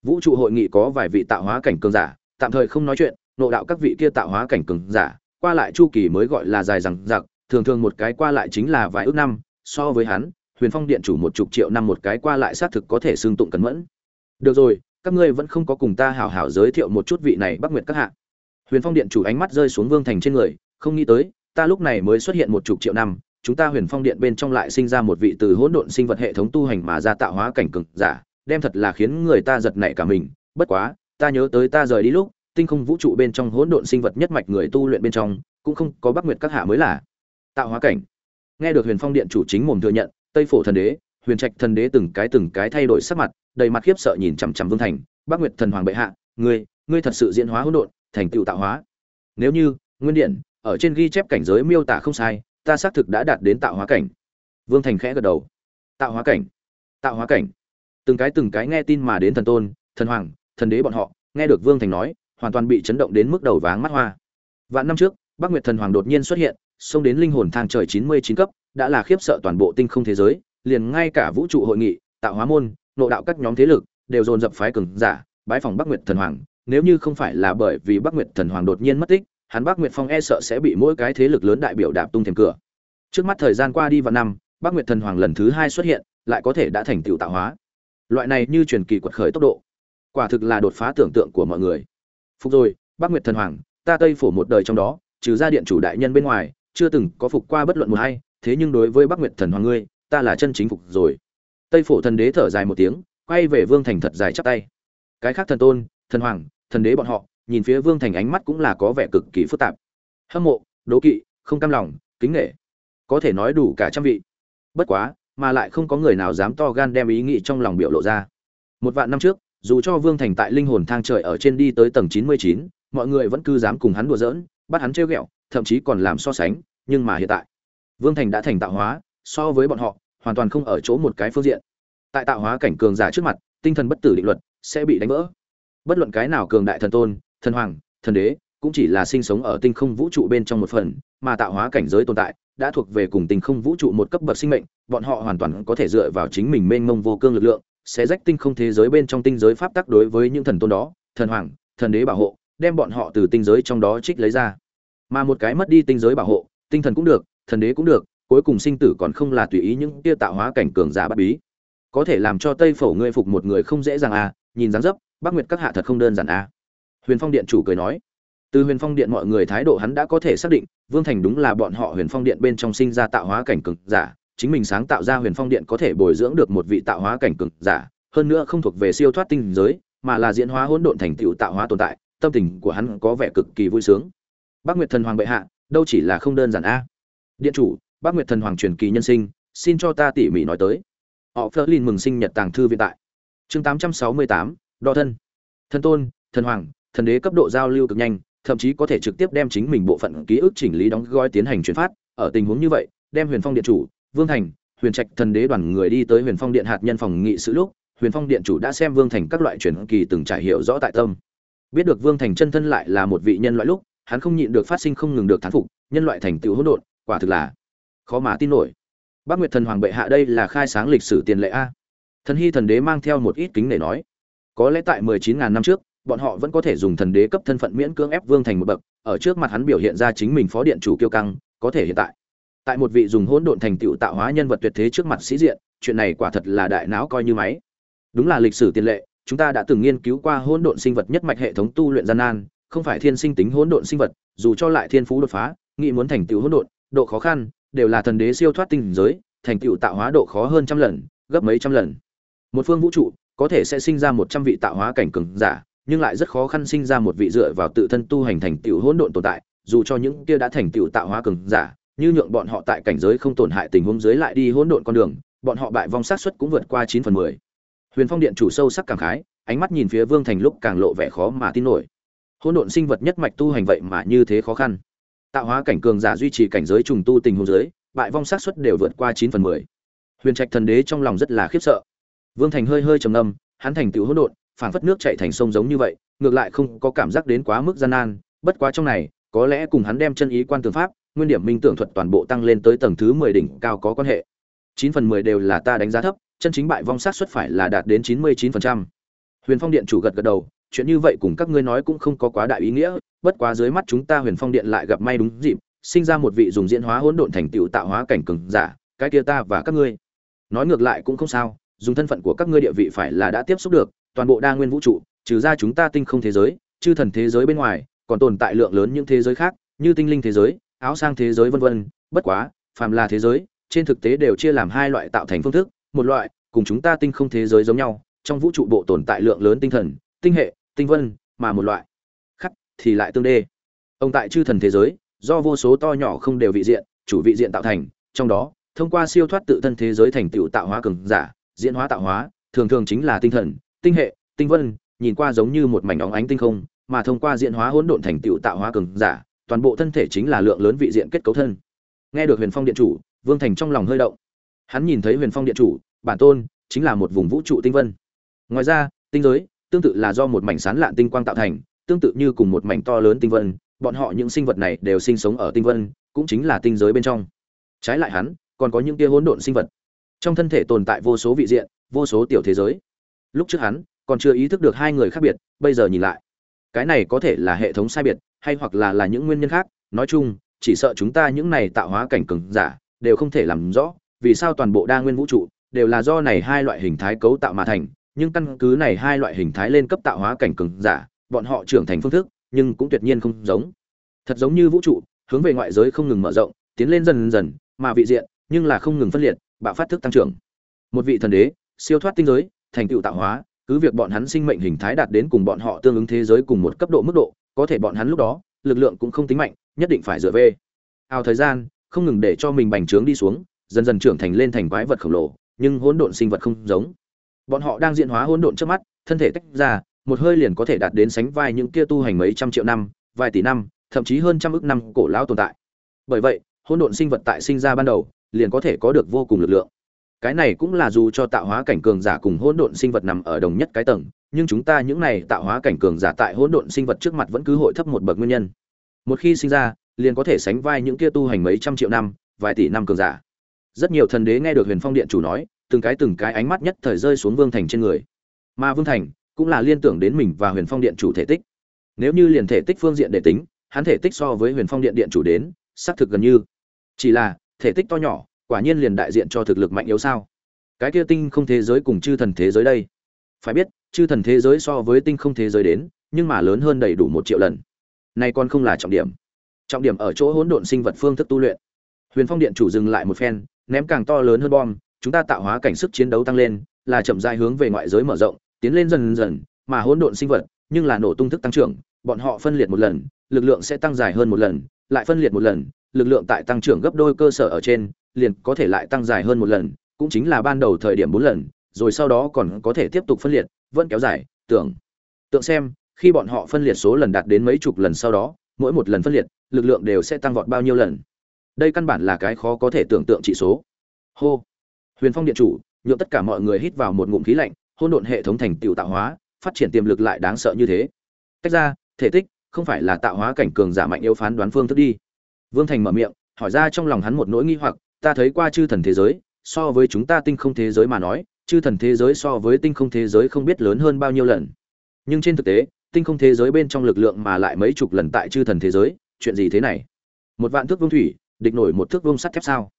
Vũ trụ hội nghị có vài vị tạo hóa cảnh cường giả, tạm thời không nói chuyện, nộ đạo các vị kia tạo hóa cảnh cường giả, qua lại chu kỳ mới gọi là dài rằng giặc thường thường một cái qua lại chính là vài ước năm, so với hắn, huyền phong điện chủ một chục triệu năm một cái qua lại xác thực có thể xương tụng cẩn mẫn. Được rồi, các ngươi vẫn không có cùng ta hảo hảo giới thiệu một chút vị này bắc nguyệt các hạ. Huyền phong điện chủ ánh mắt rơi xuống vương thành trên người, không nghĩ tới ta lúc này mới xuất hiện một chục triệu năm, chúng ta huyền phong điện bên trong lại sinh ra một vị từ hỗn độn sinh vật hệ thống tu hành mà ra tạo hóa cảnh cực giả, đem thật là khiến người ta giật nảy cả mình. Bất quá, ta nhớ tới ta rời đi lúc, tinh không vũ trụ bên trong hỗn độn sinh vật nhất mạch người tu luyện bên trong, cũng không có bắc nguyệt các hạ mới là tạo hóa cảnh. Nghe được huyền phong điện chủ chính mồm thừa nhận, tây phổ thần đế, huyền trạch thần đế từng cái từng cái thay đổi sắc mặt, đầy mặt khiếp sợ nhìn chằm chằm vương thành, bắc nguyệt thần hoàng bệ hạ, ngươi ngươi thật sự diễn hóa hỗn độn, thành tựu tạo hóa. Nếu như, nguyên điện ở trên ghi chép cảnh giới miêu tả không sai, ta xác thực đã đạt đến tạo hóa cảnh. Vương thành khẽ gật đầu. Tạo hóa cảnh. Tạo hóa cảnh. Từng cái từng cái nghe tin mà đến thần tôn, thần hoàng, thần đế bọn họ, nghe được vương thành nói, hoàn toàn bị chấn động đến mức đầu váng mắt hoa. Vạn năm trước, bắc nguyệt thần hoàng đột nhiên xuất hiện, xông đến linh hồn thang trời chín mươi chín cấp, đã là khiếp sợ toàn bộ tinh không thế giới, liền ngay cả vũ trụ hội nghị, tạo hóa môn, nội đạo các nhóm thế lực, đều dồn dập phái cường giả, bái phòng bắc nguyệt thần hoàng, nếu như không phải là bởi vì bắc nguyệt thần hoàng đột nhiên mất tích hắn bắc nguyệt phong e sợ sẽ bị mỗi cái thế lực lớn đại biểu đạp tung thềm cửa. Trước mắt thời gian qua đi vào năm, bắc nguyệt thần hoàng lần thứ hai xuất hiện, lại có thể đã thành tựu tạo hóa. Loại này như truyền kỳ quật khởi tốc độ, quả thực là đột phá tưởng tượng của mọi người. Phục rồi, bắc nguyệt thần hoàng, ta tây phổ một đời trong đó, trừ ra điện chủ đại nhân bên ngoài, chưa từng có phục qua bất luận một hay thế nhưng đối với bắc nguyệt thần hoàng ngươi, ta là chân chính phục rồi. Tây phổ thần đế thở dài một tiếng, quay về vương thành thật dài chắp tay. Cái khác thần tôn, thần hoàng, thần đế bọn họ nhìn phía vương thành ánh mắt cũng là có vẻ cực kỳ phức tạp. Hâm mộ, đố kỵ, không cam lòng, kính nghệ có thể nói đủ cả trăm vị. Bất quá, mà lại không có người nào dám to gan đem ý nghĩ trong lòng biểu lộ ra. Một vạn năm trước, dù cho vương thành tại linh hồn thang trời ở trên đi tới tầng chín mươi chín, mọi người vẫn cứ dám cùng hắn đùa giỡn, bắt hắn trêu ghẹo, thậm chí còn làm so sánh, nhưng mà hiện tại, vương thành đã thành tạo hóa, so với bọn họ, hoàn toàn không ở chỗ một cái phương diện. Tại tạo hóa cảnh cường giả trước mặt, tinh thần bất tử định luật sẽ bị đánh vỡ. Bất luận cái nào cường đại thần tôn thần hoàng, thần đế, cũng chỉ là sinh sống ở tinh không vũ trụ bên trong một phần, mà tạo hóa cảnh giới tồn tại, đã thuộc về cùng tinh không vũ trụ một cấp bậc sinh mệnh, bọn họ hoàn toàn có thể dựa vào chính mình mênh mông vô cương lực lượng, sẽ rách tinh không thế giới bên trong tinh giới pháp tắc đối với những thần tôn đó, thần hoàng, thần đế bảo hộ, đem bọn họ từ tinh giới trong đó trích lấy ra. Mà một cái mất đi tinh giới bảo hộ, tinh thần cũng được, thần đế cũng được, cuối cùng sinh tử còn không là tùy ý những tia tạo hóa cảnh cường giả bắt bí. Có thể làm cho tây phổ ngươi phục một người không dễ dàng à nhìn dáng dấp, Bắc nguyệt các hạ thật không đơn giản à huyền phong điện chủ cười nói. Từ huyền phong điện mọi người thái độ hắn đã có thể xác định, vương thành đúng là bọn họ huyền phong điện bên trong sinh ra tạo hóa cảnh cực giả, chính mình sáng tạo ra huyền phong điện có thể bồi dưỡng được một vị tạo hóa cảnh cực giả, hơn nữa không thuộc về siêu thoát tinh giới, mà là diễn hóa hỗn độn thành tựu tạo hóa tồn tại, tâm tình của hắn có vẻ cực kỳ vui sướng. Bác nguyệt thần hoàng bệ hạ, đâu chỉ là không đơn giản a. Điện chủ, bác nguyệt thần hoàng truyền kỳ nhân sinh, xin cho ta tỉ mỉ nói tới. Họ phơ lin mừng sinh nhật tàng thư viện tại. Chương tám trăm sáu mươi tám, đo thân. Thân tôn, thần hoàng thần đế cấp độ giao lưu cực nhanh, thậm chí có thể trực tiếp đem chính mình bộ phận ký ức chỉnh lý đóng gói tiến hành chuyển phát. Ở tình huống như vậy, đem huyền phong điện chủ, vương thành, huyền trạch thần đế đoàn người đi tới huyền phong điện hạt nhân phòng nghị sự lúc, huyền phong điện chủ đã xem vương thành các loại truyền kỳ từng trải hiểu rõ tại tâm. Biết được vương thành chân thân lại là một vị nhân loại lúc, hắn không nhịn được phát sinh không ngừng được thán phục, nhân loại thành tựu hỗn độn, quả thực là khó mà tin nổi. Bác nguyệt thần hoàng bệ hạ đây là khai sáng lịch sử tiền lệ a. Thần hy thần đế mang theo một ít kính để nói, có lẽ tại mười chín ngàn năm trước bọn họ vẫn có thể dùng thần đế cấp thân phận miễn cưỡng ép vương thành một bậc, ở trước mặt hắn biểu hiện ra chính mình phó điện chủ kiêu căng, có thể hiện tại. Tại một vị dùng hỗn độn thành tựu tạo hóa nhân vật tuyệt thế trước mặt sĩ diện, chuyện này quả thật là đại não coi như máy. Đúng là lịch sử tiền lệ, chúng ta đã từng nghiên cứu qua hỗn độn sinh vật nhất mạch hệ thống tu luyện gian nan, không phải thiên sinh tính hỗn độn sinh vật, dù cho lại thiên phú đột phá, nghĩ muốn thành tựu hỗn độn, độ khó khăn, đều là thần đế siêu thoát tinh giới, thành tựu tạo hóa độ khó hơn trăm lần, gấp mấy trăm lần. Một phương vũ trụ, có thể sẽ sinh ra một trăm vị tạo hóa cảnh cường giả nhưng lại rất khó khăn sinh ra một vị dựa vào tự thân tu hành thành tựu hỗn độn tồn tại, dù cho những kia đã thành tựu tạo hóa cường giả, như nhượng bọn họ tại cảnh giới không tổn hại tình huống dưới lại đi hỗn độn con đường, bọn họ bại vong sát suất cũng vượt qua chín phần mười. Huyền phong điện chủ sâu sắc cảm khái, ánh mắt nhìn phía vương thành lúc càng lộ vẻ khó mà tin nổi. Hỗn độn sinh vật nhất mạch tu hành vậy mà như thế khó khăn. Tạo hóa cảnh cường giả duy trì cảnh giới trùng tu tình huống dưới, bại vong sát suất đều vượt qua chín phần mười. Huyền trạch thần đế trong lòng rất là khiếp sợ. Vương thành hơi hơi trầm ngâm, hắn thành tựu hỗn độn phảng phất nước chảy thành sông giống như vậy, ngược lại không có cảm giác đến quá mức gian nan, bất quá trong này, có lẽ cùng hắn đem chân ý quan tường pháp, nguyên điểm minh tưởng thuật toàn bộ tăng lên tới tầng thứ mười đỉnh cao có quan hệ. Chín phần mười đều là ta đánh giá thấp, chân chính bại vong sát suất phải là đạt đến chín mươi chín phần trăm. Huyền phong điện chủ gật gật đầu, chuyện như vậy cùng các ngươi nói cũng không có quá đại ý nghĩa, bất quá dưới mắt chúng ta huyền phong điện lại gặp may đúng dịp, sinh ra một vị dùng diễn hóa hỗn độn thành tựu tạo hóa cảnh cường giả, cái kia ta và các ngươi. Nói ngược lại cũng không sao, dùng thân phận của các ngươi địa vị phải là đã tiếp xúc được toàn bộ đa nguyên vũ trụ, trừ ra chúng ta tinh không thế giới, chư thần thế giới bên ngoài, còn tồn tại lượng lớn những thế giới khác, như tinh linh thế giới, áo sang thế giới vân vân, bất quá, phàm là thế giới, trên thực tế đều chia làm hai loại tạo thành phương thức, một loại, cùng chúng ta tinh không thế giới giống nhau, trong vũ trụ bộ tồn tại lượng lớn tinh thần, tinh hệ, tinh vân, mà một loại khác thì lại tương đê. Ông tại chư thần thế giới, do vô số to nhỏ không đều vị diện, chủ vị diện tạo thành, trong đó, thông qua siêu thoát tự thân thế giới thành tựu tạo hóa cường giả, diễn hóa tạo hóa, thường thường chính là tinh thần tinh hệ, tinh vân, nhìn qua giống như một mảnh óng ánh tinh không, mà thông qua diễn hóa hỗn độn thành tựu tạo hóa cường giả, toàn bộ thân thể chính là lượng lớn vị diện kết cấu thân. Nghe được huyền phong điện chủ, vương thành trong lòng hơi động. Hắn nhìn thấy huyền phong điện chủ, bản tôn chính là một vùng vũ trụ tinh vân. Ngoài ra, tinh giới tương tự là do một mảnh sán lạn tinh quang tạo thành, tương tự như cùng một mảnh to lớn tinh vân, bọn họ những sinh vật này đều sinh sống ở tinh vân, cũng chính là tinh giới bên trong. Trái lại hắn, còn có những kia hỗn độn sinh vật. Trong thân thể tồn tại vô số vị diện, vô số tiểu thế giới lúc trước hắn, còn chưa ý thức được hai người khác biệt, bây giờ nhìn lại. Cái này có thể là hệ thống sai biệt, hay hoặc là là những nguyên nhân khác. Nói chung, chỉ sợ chúng ta những này tạo hóa cảnh cường giả, đều không thể làm rõ vì sao toàn bộ đa nguyên vũ trụ đều là do này hai loại hình thái cấu tạo mà thành. Nhưng căn cứ này hai loại hình thái lên cấp tạo hóa cảnh cường giả, bọn họ trưởng thành phương thức, nhưng cũng tuyệt nhiên không giống. Thật giống như vũ trụ, hướng về ngoại giới không ngừng mở rộng, tiến lên dần dần, mà vị diện nhưng là không ngừng phân liệt, bạo phát thức tăng trưởng. Một vị thần đế, siêu thoát tinh giới thành tựu tạo hóa, cứ việc bọn hắn sinh mệnh hình thái đạt đến cùng bọn họ tương ứng thế giới cùng một cấp độ mức độ, có thể bọn hắn lúc đó, lực lượng cũng không tính mạnh, nhất định phải dựa về. Ao thời gian, không ngừng để cho mình bành trướng đi xuống, dần dần trưởng thành lên thành quái vật khổng lồ, nhưng hỗn độn sinh vật không giống. Bọn họ đang diễn hóa hỗn độn trước mắt, thân thể tách ra, một hơi liền có thể đạt đến sánh vai những kia tu hành mấy trăm triệu năm, vài tỷ năm, thậm chí hơn trăm ước năm cổ lão tồn tại. Bởi vậy, hỗn độn sinh vật tại sinh ra ban đầu, liền có thể có được vô cùng lực lượng cái này cũng là dù cho tạo hóa cảnh cường giả cùng hỗn độn sinh vật nằm ở đồng nhất cái tầng, nhưng chúng ta những này tạo hóa cảnh cường giả tại hỗn độn sinh vật trước mặt vẫn cứ hội thấp một bậc nguyên nhân. Một khi sinh ra, liền có thể sánh vai những kia tu hành mấy trăm triệu năm, vài tỷ năm cường giả. Rất nhiều thần đế nghe được huyền phong điện chủ nói, từng cái từng cái ánh mắt nhất thời rơi xuống vương thành trên người. Mà vương thành cũng là liên tưởng đến mình và huyền phong điện chủ thể tích. Nếu như liền thể tích phương diện để tính, hắn thể tích so với huyền phong điện điện chủ đến, xác thực gần như. Chỉ là, thể tích to nhỏ quả nhiên liền đại diện cho thực lực mạnh yếu sao? Cái kia tinh không thế giới cùng chư thần thế giới đây. Phải biết, chư thần thế giới so với tinh không thế giới đến, nhưng mà lớn hơn đầy đủ một triệu lần. Nay còn không là trọng điểm. Trọng điểm ở chỗ hỗn độn sinh vật phương thức tu luyện. Huyền phong điện chủ dừng lại một phen, ném càng to lớn hơn bom, chúng ta tạo hóa cảnh sức chiến đấu tăng lên, là chậm rãi hướng về ngoại giới mở rộng, tiến lên dần dần, mà hỗn độn sinh vật, nhưng là nổ tung thức tăng trưởng, bọn họ phân liệt một lần, lực lượng sẽ tăng dài hơn một lần, lại phân liệt một lần lực lượng tại tăng trưởng gấp đôi cơ sở ở trên, liền có thể lại tăng dài hơn một lần, cũng chính là ban đầu thời điểm bốn lần, rồi sau đó còn có thể tiếp tục phân liệt, vẫn kéo dài, tưởng. Tượng xem, khi bọn họ phân liệt số lần đạt đến mấy chục lần sau đó, mỗi một lần phân liệt, lực lượng đều sẽ tăng vọt bao nhiêu lần. Đây căn bản là cái khó có thể tưởng tượng trị số. Hô. Huyền phong điện chủ, nhượng tất cả mọi người hít vào một ngụm khí lạnh, hỗn độn hệ thống thành tựu tạo hóa, phát triển tiềm lực lại đáng sợ như thế. Tách ra, thể tích, không phải là tạo hóa cảnh cường giả mạnh yếu phán đoán phương thức đi vương thành mở miệng, hỏi ra trong lòng hắn một nỗi nghi hoặc, ta thấy qua chư thần thế giới, so với chúng ta tinh không thế giới mà nói, chư thần thế giới so với tinh không thế giới không biết lớn hơn bao nhiêu lần. Nhưng trên thực tế, tinh không thế giới bên trong lực lượng mà lại mấy chục lần tại chư thần thế giới, chuyện gì thế này? Một vạn thước vương thủy, địch nổi một thước vương sắt thép sao?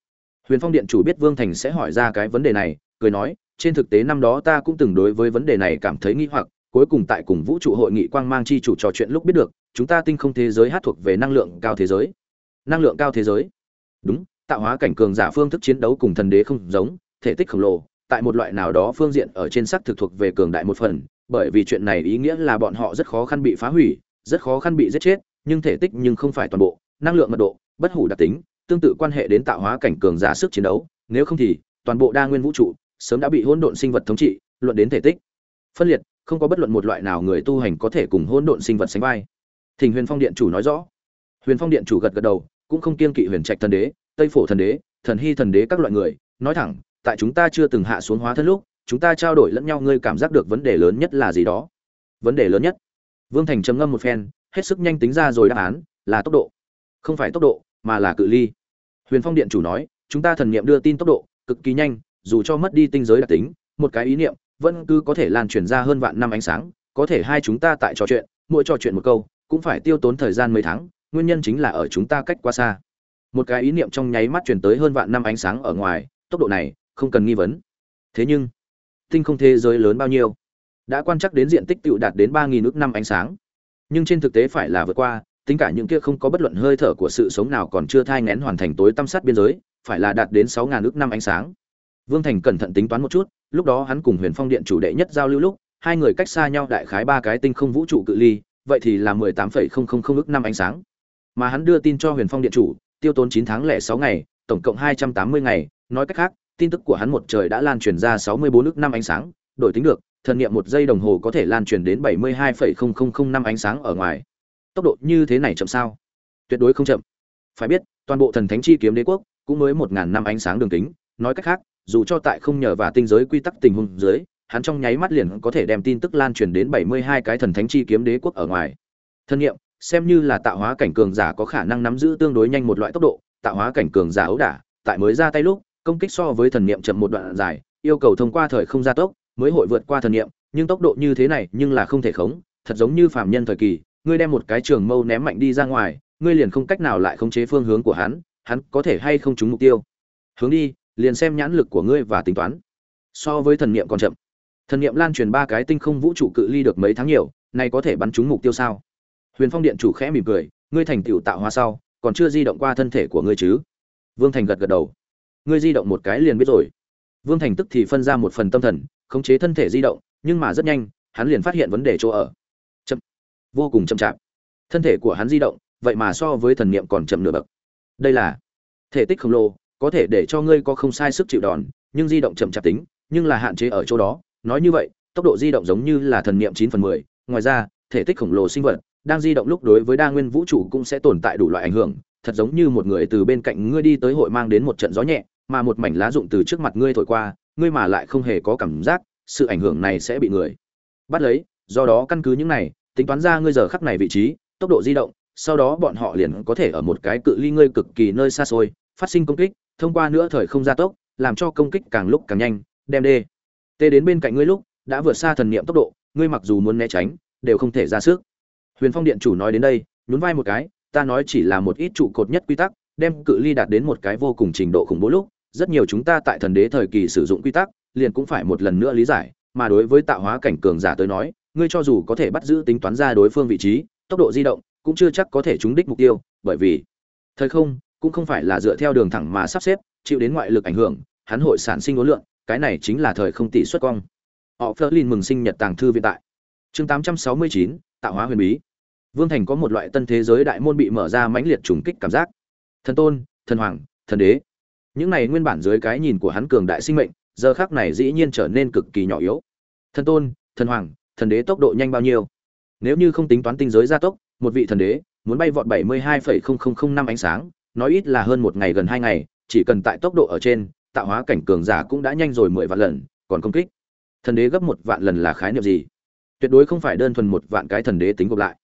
Huyền phong điện chủ biết vương thành sẽ hỏi ra cái vấn đề này, cười nói, trên thực tế năm đó ta cũng từng đối với vấn đề này cảm thấy nghi hoặc, cuối cùng tại cùng vũ trụ hội nghị quang mang chi chủ trò chuyện lúc biết được, chúng ta tinh không thế giới hát thuộc về năng lượng cao thế giới năng lượng cao thế giới. Đúng, tạo hóa cảnh cường giả phương thức chiến đấu cùng thần đế không giống, thể tích khổng lồ, tại một loại nào đó phương diện ở trên sắc thực thuộc về cường đại một phần, bởi vì chuyện này ý nghĩa là bọn họ rất khó khăn bị phá hủy, rất khó khăn bị giết chết, nhưng thể tích nhưng không phải toàn bộ, năng lượng mật độ, bất hủ đặc tính, tương tự quan hệ đến tạo hóa cảnh cường giả sức chiến đấu, nếu không thì, toàn bộ đa nguyên vũ trụ, sớm đã bị hỗn độn sinh vật thống trị, luận đến thể tích. Phân liệt, không có bất luận một loại nào người tu hành có thể cùng hỗn độn sinh vật sánh vai. Thỉnh huyền phong điện chủ nói rõ. Huyền phong điện chủ gật gật đầu cũng không kiên kỵ huyền trạch thần đế, tây phổ thần đế, thần hy thần đế các loại người. Nói thẳng, tại chúng ta chưa từng hạ xuống hóa thân lúc, chúng ta trao đổi lẫn nhau ngươi cảm giác được vấn đề lớn nhất là gì đó? Vấn đề lớn nhất? Vương thành trầm ngâm một phen, hết sức nhanh tính ra rồi đáp án, là tốc độ. Không phải tốc độ, mà là cự ly. Huyền phong điện chủ nói, chúng ta thần niệm đưa tin tốc độ, cực kỳ nhanh, dù cho mất đi tinh giới đặc tính, một cái ý niệm, vẫn cứ có thể lan truyền ra hơn vạn năm ánh sáng, có thể hai chúng ta tại trò chuyện, mỗi trò chuyện một câu, cũng phải tiêu tốn thời gian mấy tháng nguyên nhân chính là ở chúng ta cách quá xa. Một cái ý niệm trong nháy mắt truyền tới hơn vạn năm ánh sáng ở ngoài, tốc độ này, không cần nghi vấn. Thế nhưng, tinh không thế giới lớn bao nhiêu? Đã quan chắc đến diện tích tựu đạt đến ba nghìn ước năm ánh sáng. Nhưng trên thực tế phải là vượt qua, tính cả những kia không có bất luận hơi thở của sự sống nào còn chưa thai ngén hoàn thành tối tăm sát biên giới, phải là đạt đến sáu ngàn ước năm ánh sáng. Vương thành cẩn thận tính toán một chút, lúc đó hắn cùng huyền phong điện chủ đệ nhất giao lưu lúc, hai người cách xa nhau đại khái ba cái tinh không vũ trụ cự ly, vậy thì là mười tám phẩy không không không ước năm ánh sáng mà hắn đưa tin cho huyền phong điện chủ, tiêu tốn chín tháng lẻ sáu ngày, tổng cộng hai trăm tám mươi ngày. Nói cách khác, tin tức của hắn một trời đã lan truyền ra sáu mươi bốn ước năm ánh sáng. Đổi tính được, thần niệm một giây đồng hồ có thể lan truyền đến bảy mươi hai phẩy không không không năm ánh sáng ở ngoài. Tốc độ như thế này chậm sao? Tuyệt đối không chậm. Phải biết, toàn bộ thần thánh chi kiếm đế quốc cũng mới một ngàn năm ánh sáng đường kính. Nói cách khác, dù cho tại không nhờ và tinh giới quy tắc tình huống dưới, hắn trong nháy mắt liền có thể đem tin tức lan truyền đến bảy mươi hai cái thần thánh chi kiếm đế quốc ở ngoài. Thân niệm xem như là tạo hóa cảnh cường giả có khả năng nắm giữ tương đối nhanh một loại tốc độ, tạo hóa cảnh cường giả ấu đả, tại mới ra tay lúc, công kích so với thần niệm chậm một đoạn dài, yêu cầu thông qua thời không gia tốc mới hội vượt qua thần niệm, nhưng tốc độ như thế này nhưng là không thể khống, thật giống như phàm nhân thời kỳ, ngươi đem một cái trường mâu ném mạnh đi ra ngoài, ngươi liền không cách nào lại khống chế phương hướng của hắn hắn có thể hay không trúng mục tiêu. Hướng đi, liền xem nhãn lực của ngươi và tính toán. So với thần niệm còn chậm. Thần niệm lan truyền ba cái tinh không vũ trụ cự ly được mấy tháng nhiều này có thể bắn trúng mục tiêu sao? Huyền phong điện chủ khẽ mỉm cười, ngươi thành tựu tạo hóa sau, còn chưa di động qua thân thể của ngươi chứ? Vương thành gật gật đầu. Ngươi di động một cái liền biết rồi. Vương thành tức thì phân ra một phần tâm thần, khống chế thân thể di động, nhưng mà rất nhanh, hắn liền phát hiện vấn đề chỗ ở. Chậm. Vô cùng chậm chạp. Thân thể của hắn di động, vậy mà so với thần niệm còn chậm nửa bậc. Đây là thể tích khổng lồ, có thể để cho ngươi có không sai sức chịu đòn, nhưng di động chậm chạp tính, nhưng là hạn chế ở chỗ đó. Nói như vậy, tốc độ di động giống như là thần niệm chín phần mười. Ngoài ra, thể tích khổng lồ sinh vật đang di động lúc đối với đa nguyên vũ trụ cũng sẽ tồn tại đủ loại ảnh hưởng, thật giống như một người từ bên cạnh ngươi đi tới hội mang đến một trận gió nhẹ, mà một mảnh lá rụng từ trước mặt ngươi thổi qua, ngươi mà lại không hề có cảm giác sự ảnh hưởng này sẽ bị người bắt lấy. Do đó căn cứ những này, tính toán ra ngươi giờ khắc này vị trí, tốc độ di động, sau đó bọn họ liền có thể ở một cái cự ly ngươi cực kỳ nơi xa xôi, phát sinh công kích, thông qua nữa thời không gia tốc, làm cho công kích càng lúc càng nhanh, đem đê, tê đến bên cạnh ngươi lúc, đã vượt xa thần niệm tốc độ, ngươi mặc dù muốn né tránh, đều không thể ra sức huyền phong điện chủ nói đến đây nhún vai một cái ta nói chỉ là một ít trụ cột nhất quy tắc đem cự ly đạt đến một cái vô cùng trình độ khủng bố lúc rất nhiều chúng ta tại thần đế thời kỳ sử dụng quy tắc liền cũng phải một lần nữa lý giải mà đối với tạo hóa cảnh cường giả tới nói ngươi cho dù có thể bắt giữ tính toán ra đối phương vị trí tốc độ di động cũng chưa chắc có thể trúng đích mục tiêu bởi vì thời không cũng không phải là dựa theo đường thẳng mà sắp xếp chịu đến ngoại lực ảnh hưởng hắn hội sản sinh ngốn lượng cái này chính là thời không tỷ suất cong. Họ phớt lên mừng sinh nhật tàng thư viện tại chương 869, tạo hóa huyền bí vương thành có một loại tân thế giới đại môn bị mở ra mãnh liệt trùng kích cảm giác. Thần tôn thần hoàng thần đế. Những này nguyên bản dưới cái nhìn của hắn cường đại sinh mệnh giờ khác này dĩ nhiên trở nên cực kỳ nhỏ yếu. Thần tôn thần hoàng thần đế tốc độ nhanh bao nhiêu? Nếu như không tính toán tinh giới gia tốc một vị thần đế muốn bay vọt 72,0005 ánh sáng nói ít là hơn một ngày gần hai ngày chỉ cần tại tốc độ ở trên tạo hóa cảnh cường giả cũng đã nhanh rồi mười vạn lần còn công kích. Thần đế gấp một vạn lần là khái niệm gì? Tuyệt đối không phải đơn thuần một vạn cái thần đế tính gộp lại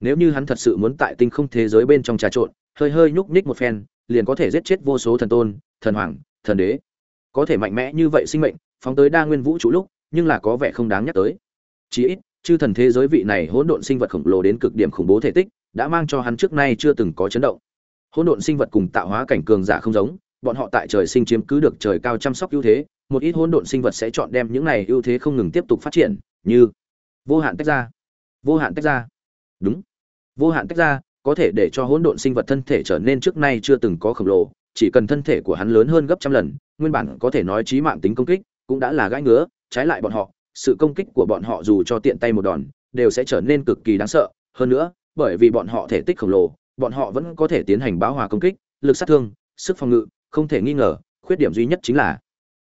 nếu như hắn thật sự muốn tại tinh không thế giới bên trong trà trộn, hơi hơi nhúc nhích một phen, liền có thể giết chết vô số thần tôn, thần hoàng, thần đế. Có thể mạnh mẽ như vậy sinh mệnh, phóng tới đa nguyên vũ trụ lúc, nhưng là có vẻ không đáng nhắc tới. Chí ít, chư thần thế giới vị này hỗn độn sinh vật khổng lồ đến cực điểm khủng bố thể tích, đã mang cho hắn trước nay chưa từng có chấn động. Hỗn độn sinh vật cùng tạo hóa cảnh cường giả không giống, bọn họ tại trời sinh chiếm cứ được trời cao chăm sóc ưu thế, một ít hỗn độn sinh vật sẽ chọn đem những này ưu thế không ngừng tiếp tục phát triển, như vô hạn tách ra. Vô hạn tách ra đúng. Vô hạn tách ra, có thể để cho hỗn độn sinh vật thân thể trở nên trước nay chưa từng có khổng lồ, chỉ cần thân thể của hắn lớn hơn gấp trăm lần, nguyên bản có thể nói trí mạng tính công kích, cũng đã là gãi ngứa, trái lại bọn họ, sự công kích của bọn họ dù cho tiện tay một đòn, đều sẽ trở nên cực kỳ đáng sợ. Hơn nữa, bởi vì bọn họ thể tích khổng lồ, bọn họ vẫn có thể tiến hành báo hòa công kích, lực sát thương, sức phòng ngự, không thể nghi ngờ, khuyết điểm duy nhất chính là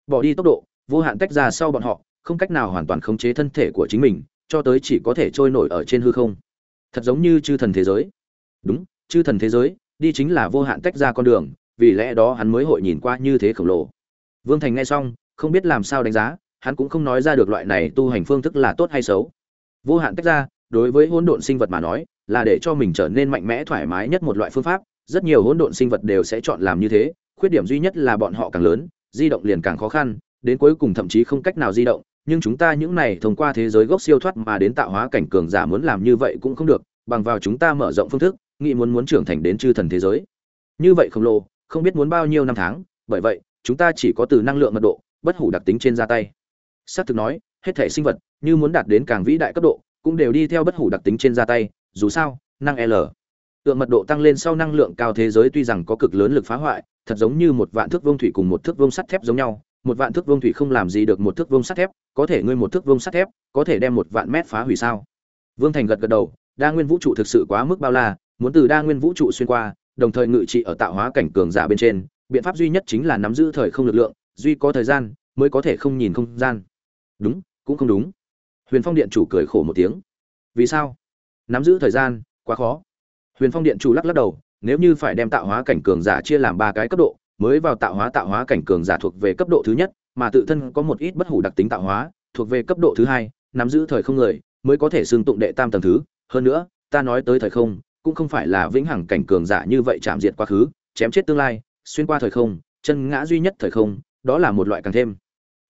bỏ đi tốc độ, vô hạn tách ra sau bọn họ, không cách nào hoàn toàn khống chế thân thể của chính mình, cho tới chỉ có thể trôi nổi ở trên hư không thật giống như chư thần thế giới. Đúng, chư thần thế giới, đi chính là vô hạn tách ra con đường, vì lẽ đó hắn mới hội nhìn qua như thế khổng lồ. Vương thành nghe xong, không biết làm sao đánh giá, hắn cũng không nói ra được loại này tu hành phương thức là tốt hay xấu. Vô hạn tách ra, đối với hỗn độn sinh vật mà nói, là để cho mình trở nên mạnh mẽ thoải mái nhất một loại phương pháp, rất nhiều hỗn độn sinh vật đều sẽ chọn làm như thế, khuyết điểm duy nhất là bọn họ càng lớn, di động liền càng khó khăn, đến cuối cùng thậm chí không cách nào di động nhưng chúng ta những này thông qua thế giới gốc siêu thoát mà đến tạo hóa cảnh cường giả muốn làm như vậy cũng không được, bằng vào chúng ta mở rộng phương thức, nghĩ muốn muốn trưởng thành đến chư thần thế giới. Như vậy khổng lồ, không biết muốn bao nhiêu năm tháng, bởi vậy, chúng ta chỉ có từ năng lượng mật độ, bất hủ đặc tính trên ra tay. Sát thực nói, hết thể sinh vật, như muốn đạt đến càng vĩ đại cấp độ, cũng đều đi theo bất hủ đặc tính trên ra tay, dù sao, năng l. Tượng mật độ tăng lên sau năng lượng cao thế giới tuy rằng có cực lớn lực phá hoại, thật giống như một vạn thước vông thủy cùng một thước vông sắt thép giống nhau một vạn thước vông thủy không làm gì được một thước vông sắt thép, có thể ngươi một thước vông sắt thép, có thể đem một vạn mét phá hủy sao? Vương thành gật gật đầu, đa nguyên vũ trụ thực sự quá mức bao la, muốn từ đa nguyên vũ trụ xuyên qua, đồng thời ngự trị ở tạo hóa cảnh cường giả bên trên, biện pháp duy nhất chính là nắm giữ thời không lực lượng, duy có thời gian, mới có thể không nhìn không gian. Đúng, cũng không đúng. Huyền phong điện chủ cười khổ một tiếng. Vì sao? Nắm giữ thời gian, quá khó. Huyền phong điện chủ lắc lắc đầu, nếu như phải đem tạo hóa cảnh cường giả chia làm ba cái cấp độ mới vào tạo hóa tạo hóa cảnh cường giả thuộc về cấp độ thứ nhất, mà tự thân có một ít bất hủ đặc tính tạo hóa, thuộc về cấp độ thứ hai, nắm giữ thời không người, mới có thể xương tụng đệ tam tầng thứ. Hơn nữa, ta nói tới thời không, cũng không phải là vĩnh hằng cảnh cường giả như vậy chạm diệt quá khứ, chém chết tương lai, xuyên qua thời không, chân ngã duy nhất thời không, đó là một loại càng thêm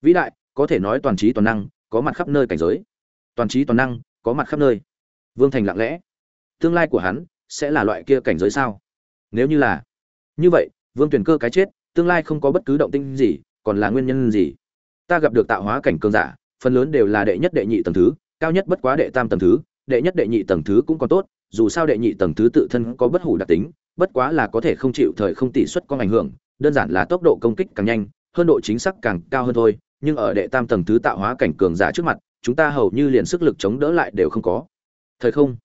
vĩ đại, có thể nói toàn trí toàn năng, có mặt khắp nơi cảnh giới. Toàn trí toàn năng, có mặt khắp nơi. Vương thành lặng lẽ. Tương lai của hắn sẽ là loại kia cảnh giới sao? Nếu như là như vậy vương tuyển cơ cái chết, tương lai không có bất cứ động tinh gì, còn là nguyên nhân gì? Ta gặp được tạo hóa cảnh cường giả, phần lớn đều là đệ nhất đệ nhị tầng thứ, cao nhất bất quá đệ tam tầng thứ, đệ nhất đệ nhị tầng thứ cũng còn tốt, dù sao đệ nhị tầng thứ tự thân có bất hủ đặc tính, bất quá là có thể không chịu thời không tỷ suất có ảnh hưởng, đơn giản là tốc độ công kích càng nhanh, hơn độ chính xác càng cao hơn thôi, nhưng ở đệ tam tầng thứ tạo hóa cảnh cường giả trước mặt, chúng ta hầu như liền sức lực chống đỡ lại đều không có. Thời không,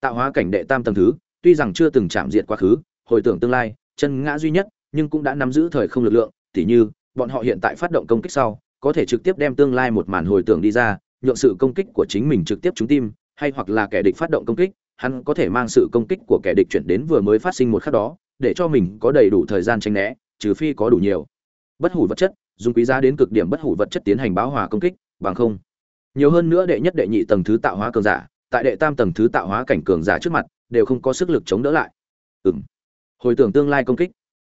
tạo hóa cảnh đệ tam tầng thứ, tuy rằng chưa từng chạm diệt quá khứ, hồi tưởng tương lai chân ngã duy nhất, nhưng cũng đã nắm giữ thời không lực lượng, tỉ như, bọn họ hiện tại phát động công kích sau, có thể trực tiếp đem tương lai một màn hồi tưởng đi ra, nhượng sự công kích của chính mình trực tiếp trúng tim, hay hoặc là kẻ địch phát động công kích, hắn có thể mang sự công kích của kẻ địch chuyển đến vừa mới phát sinh một khắc đó, để cho mình có đầy đủ thời gian tránh né, trừ phi có đủ nhiều. Bất hủ vật chất, dùng quý giá đến cực điểm bất hủ vật chất tiến hành báo hòa công kích, bằng không. Nhiều hơn nữa đệ nhất đệ nhị tầng thứ tạo hóa cường giả, tại đệ tam tầng thứ tạo hóa cảnh cường giả trước mặt, đều không có sức lực chống đỡ lại. Ừm hồi tưởng tương lai công kích.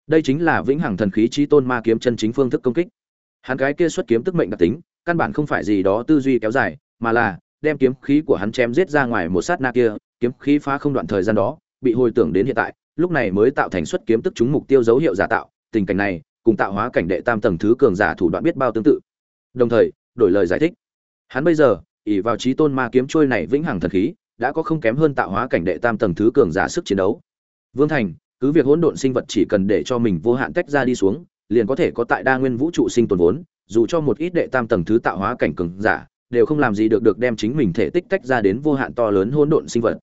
Đây chính là vĩnh hằng thần khí trí tôn ma kiếm chân chính phương thức công kích. Hắn cái kia xuất kiếm tức mệnh đặc tính, căn bản không phải gì đó tư duy kéo dài, mà là đem kiếm khí của hắn chém giết ra ngoài một sát na kia, kiếm khí phá không đoạn thời gian đó, bị hồi tưởng đến hiện tại, lúc này mới tạo thành xuất kiếm tức chúng mục tiêu dấu hiệu giả tạo, tình cảnh này cùng tạo hóa cảnh đệ tam tầng thứ cường giả thủ đoạn biết bao tương tự. Đồng thời, đổi lời giải thích. Hắn bây giờ ỉ vào trí tôn ma kiếm trôi này vĩnh hằng thần khí, đã có không kém hơn tạo hóa cảnh đệ tam tầng thứ cường giả sức chiến đấu. Vương thành cứ việc hỗn độn sinh vật chỉ cần để cho mình vô hạn tách ra đi xuống, liền có thể có tại đa nguyên vũ trụ sinh tồn vốn, dù cho một ít đệ tam tầng thứ tạo hóa cảnh cường giả, đều không làm gì được được đem chính mình thể tích tách ra đến vô hạn to lớn hỗn độn sinh vật.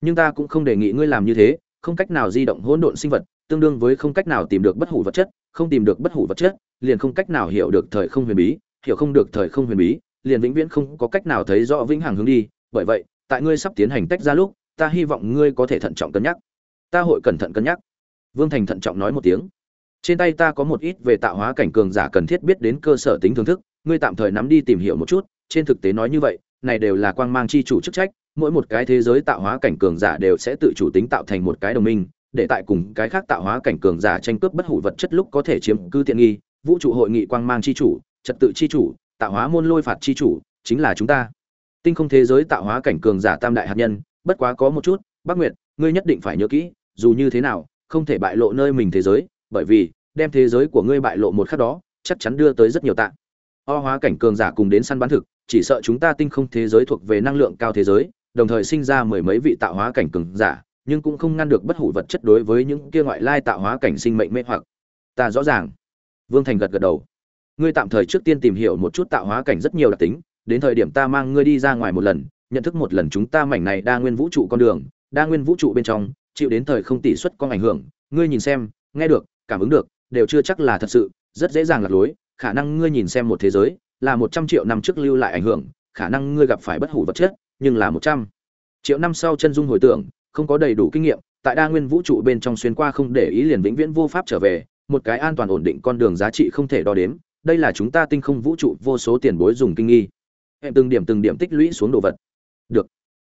Nhưng ta cũng không đề nghị ngươi làm như thế, không cách nào di động hỗn độn sinh vật, tương đương với không cách nào tìm được bất hủ vật chất, không tìm được bất hủ vật chất, liền không cách nào hiểu được thời không huyền bí, hiểu không được thời không huyền bí, liền vĩnh viễn không có cách nào thấy rõ vĩnh hằng hướng đi. Bởi vậy, tại ngươi sắp tiến hành tách ra lúc, ta hy vọng ngươi có thể thận trọng cân nhắc ta hội cẩn thận cân nhắc. Vương thành thận trọng nói một tiếng. Trên tay ta có một ít về tạo hóa cảnh cường giả cần thiết biết đến cơ sở tính thưởng thức, ngươi tạm thời nắm đi tìm hiểu một chút, trên thực tế nói như vậy, này đều là quang mang chi chủ chức trách, mỗi một cái thế giới tạo hóa cảnh cường giả đều sẽ tự chủ tính tạo thành một cái đồng minh, để tại cùng cái khác tạo hóa cảnh cường giả tranh cướp bất hủ vật chất lúc có thể chiếm cư tiện nghi, vũ trụ hội nghị quang mang chi chủ, trật tự chi chủ, tạo hóa môn lôi phạt chi chủ, chính là chúng ta. Tinh không thế giới tạo hóa cảnh cường giả tam đại hạt nhân, bất quá có một chút, bắc nguyệt, ngươi nhất định phải nhớ kỹ dù như thế nào, không thể bại lộ nơi mình thế giới, bởi vì, đem thế giới của ngươi bại lộ một khắc đó, chắc chắn đưa tới rất nhiều tạ. O hóa cảnh cường giả cùng đến săn bắn thực, chỉ sợ chúng ta tinh không thế giới thuộc về năng lượng cao thế giới, đồng thời sinh ra mười mấy vị tạo hóa cảnh cường giả, nhưng cũng không ngăn được bất hủ vật chất đối với những kia ngoại lai tạo hóa cảnh sinh mệnh mê hoặc. Ta rõ ràng. Vương thành gật gật đầu. Ngươi tạm thời trước tiên tìm hiểu một chút tạo hóa cảnh rất nhiều đặc tính, đến thời điểm ta mang ngươi đi ra ngoài một lần, nhận thức một lần chúng ta mảnh này đa nguyên vũ trụ con đường, đa nguyên vũ trụ bên trong chịu đến thời không tỷ suất con ảnh hưởng, ngươi nhìn xem, nghe được, cảm ứng được, đều chưa chắc là thật sự, rất dễ dàng lạc lối, khả năng ngươi nhìn xem một thế giới là một trăm triệu năm trước lưu lại ảnh hưởng, khả năng ngươi gặp phải bất hủ vật chất, nhưng là một trăm triệu năm sau chân dung hồi tưởng, không có đầy đủ kinh nghiệm, tại đa nguyên vũ trụ bên trong xuyên qua không để ý liền vĩnh viễn vô pháp trở về, một cái an toàn ổn định con đường giá trị không thể đo đếm, đây là chúng ta tinh không vũ trụ vô số tiền bối dùng kinh nghi. Hệ từng điểm từng điểm tích lũy xuống đồ vật. Được.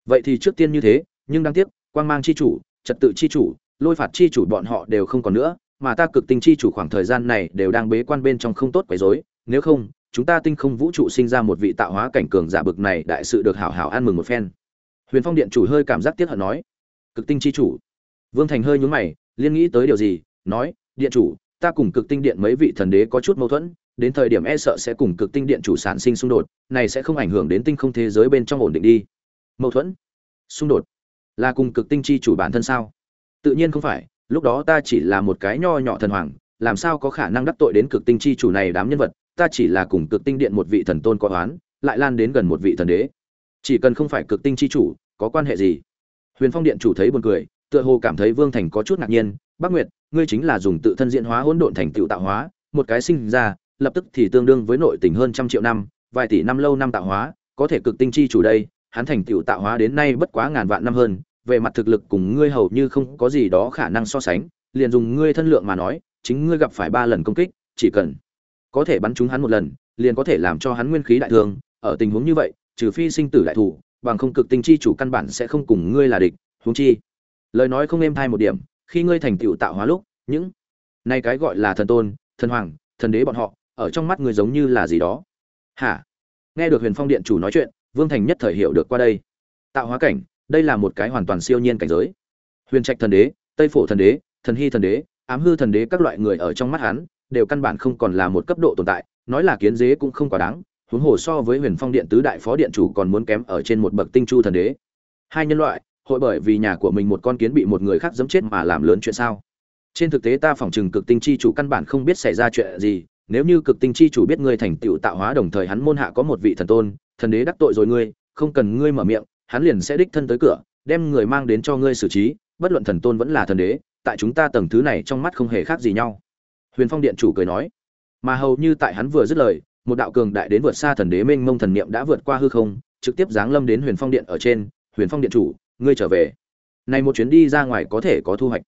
Vậy thì trước tiên như thế, nhưng đáng tiếc, quang mang chi chủ trật tự chi chủ, lôi phạt chi chủ bọn họ đều không còn nữa, mà ta cực tinh chi chủ khoảng thời gian này đều đang bế quan bên trong không tốt quấy rối. Nếu không, chúng ta tinh không vũ trụ sinh ra một vị tạo hóa cảnh cường giả bực này đại sự được hảo hảo ăn mừng một phen. Huyền phong điện chủ hơi cảm giác tiếc hận nói, cực tinh chi chủ. Vương thành hơi nhướng mày, liên nghĩ tới điều gì, nói, điện chủ, ta cùng cực tinh điện mấy vị thần đế có chút mâu thuẫn, đến thời điểm e sợ sẽ cùng cực tinh điện chủ sản sinh xung đột, này sẽ không ảnh hưởng đến tinh không thế giới bên trong ổn định đi. Mâu thuẫn? Xung đột? Là cùng cực tinh chi chủ bản thân sao? Tự nhiên không phải, lúc đó ta chỉ là một cái nho nhỏ thần hoàng, làm sao có khả năng đắc tội đến cực tinh chi chủ này đám nhân vật? Ta chỉ là cùng cực tinh điện một vị thần tôn có oán, lại lan đến gần một vị thần đế. Chỉ cần không phải cực tinh chi chủ, có quan hệ gì? Huyền phong điện chủ thấy buồn cười, tựa hồ cảm thấy vương thành có chút ngạc nhiên. Bắc nguyệt, ngươi chính là dùng tự thân diễn hóa hỗn độn thành tựu tạo hóa, một cái sinh ra, lập tức thì tương đương với nội tình hơn trăm triệu năm, vài tỷ năm lâu năm tạo hóa, có thể cực tinh chi chủ đây hắn thành tựu tạo hóa đến nay bất quá ngàn vạn năm hơn, về mặt thực lực cùng ngươi hầu như không có gì đó khả năng so sánh, liền dùng ngươi thân lượng mà nói, chính ngươi gặp phải ba lần công kích, chỉ cần có thể bắn trúng hắn một lần, liền có thể làm cho hắn nguyên khí đại thương. Ở tình huống như vậy, trừ phi sinh tử đại thủ, bằng không cực tinh chi chủ căn bản sẽ không cùng ngươi là địch, huống chi. Lời nói không êm thai một điểm, khi ngươi thành tựu tạo hóa lúc, những nay cái gọi là thần tôn, thần hoàng, thần đế bọn họ, ở trong mắt ngươi giống như là gì đó. Hả? Nghe được huyền phong điện chủ nói chuyện vương thành nhất thời hiểu được qua đây. Tạo hóa cảnh, đây là một cái hoàn toàn siêu nhiên cảnh giới. Huyền trạch thần đế, tây phổ thần đế, thần hy thần đế, ám hư thần đế các loại người ở trong mắt hắn, đều căn bản không còn là một cấp độ tồn tại, nói là kiến dế cũng không quá đáng, huống hồ so với huyền phong điện tứ đại phó điện chủ còn muốn kém ở trên một bậc tinh chu thần đế. Hai nhân loại, hội bởi vì nhà của mình một con kiến bị một người khác giẫm chết mà làm lớn chuyện sao? Trên thực tế ta phỏng chừng cực tinh chi chủ căn bản không biết xảy ra chuyện gì nếu như cực tinh chi chủ biết ngươi thành tựu tạo hóa đồng thời hắn môn hạ có một vị thần tôn, thần đế đắc tội rồi ngươi, không cần ngươi mở miệng, hắn liền sẽ đích thân tới cửa, đem người mang đến cho ngươi xử trí, bất luận thần tôn vẫn là thần đế, tại chúng ta tầng thứ này trong mắt không hề khác gì nhau. Huyền phong điện chủ cười nói. Mà hầu như tại hắn vừa dứt lời, một đạo cường đại đến vượt xa thần đế minh mông thần niệm đã vượt qua hư không, trực tiếp giáng lâm đến huyền phong điện ở trên. Huyền phong điện chủ, ngươi trở về. Này một chuyến đi ra ngoài có thể có thu hoạch.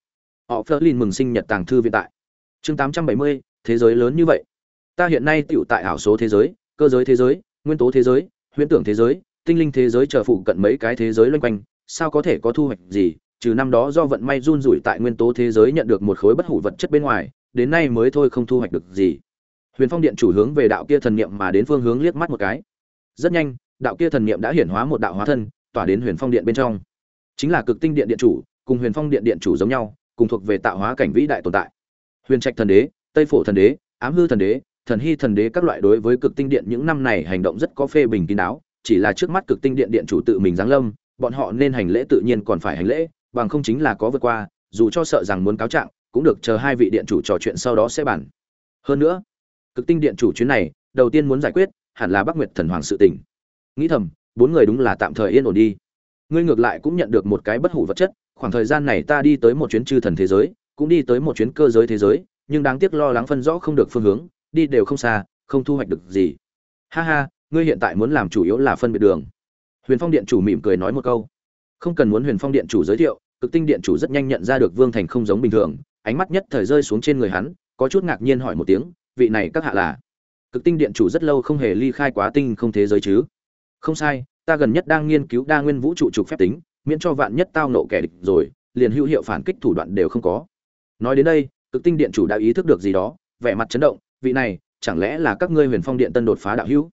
Họ phớt lên mừng sinh nhật tàng thư viện tại. Chương tám trăm bảy mươi, thế giới lớn như vậy ta hiện nay tựu tại ảo số thế giới, cơ giới thế giới, nguyên tố thế giới, huyễn tưởng thế giới, tinh linh thế giới chờ phụ cận mấy cái thế giới loanh quanh, sao có thể có thu hoạch gì, trừ năm đó do vận may run rủi tại nguyên tố thế giới nhận được một khối bất hủ vật chất bên ngoài, đến nay mới thôi không thu hoạch được gì. Huyền phong điện chủ hướng về đạo kia thần niệm mà đến phương hướng liếc mắt một cái. Rất nhanh, đạo kia thần niệm đã hiển hóa một đạo hóa thân, tỏa đến huyền phong điện bên trong. Chính là cực tinh điện điện chủ, cùng huyền phong điện điện chủ giống nhau, cùng thuộc về tạo hóa cảnh vĩ đại tồn tại. Huyền trạch thần đế, tây phổ thần đế, ám hư thần đế thần hy thần đế các loại đối với cực tinh điện những năm này hành động rất có phê bình kín đáo, chỉ là trước mắt cực tinh điện điện chủ tự mình giáng lâm, bọn họ nên hành lễ tự nhiên còn phải hành lễ, bằng không chính là có vượt qua, dù cho sợ rằng muốn cáo trạng, cũng được chờ hai vị điện chủ trò chuyện sau đó sẽ bàn. Hơn nữa, cực tinh điện chủ chuyến này, đầu tiên muốn giải quyết, hẳn là bắc nguyệt thần hoàng sự tình. Nghĩ thầm, bốn người đúng là tạm thời yên ổn đi. Ngươi ngược lại cũng nhận được một cái bất hủ vật chất, khoảng thời gian này ta đi tới một chuyến chư thần thế giới, cũng đi tới một chuyến cơ giới thế giới, nhưng đáng tiếc lo lắng phân rõ không được phương hướng đi đều không xa, không thu hoạch được gì. Ha ha, ngươi hiện tại muốn làm chủ yếu là phân biệt đường. Huyền phong điện chủ mỉm cười nói một câu. Không cần muốn huyền phong điện chủ giới thiệu, cực tinh điện chủ rất nhanh nhận ra được vương thành không giống bình thường, ánh mắt nhất thời rơi xuống trên người hắn, có chút ngạc nhiên hỏi một tiếng, vị này các hạ là? Cực tinh điện chủ rất lâu không hề ly khai quá tinh không thế giới chứ? Không sai, ta gần nhất đang nghiên cứu đa nguyên vũ trụ trục phép tính, miễn cho vạn nhất tao nộ kẻ địch rồi, liền hữu hiệu phản kích thủ đoạn đều không có. Nói đến đây, cực tinh điện chủ đã ý thức được gì đó, vẻ mặt chấn động vị này, chẳng lẽ là các ngươi huyền phong điện tân đột phá đạo hữu?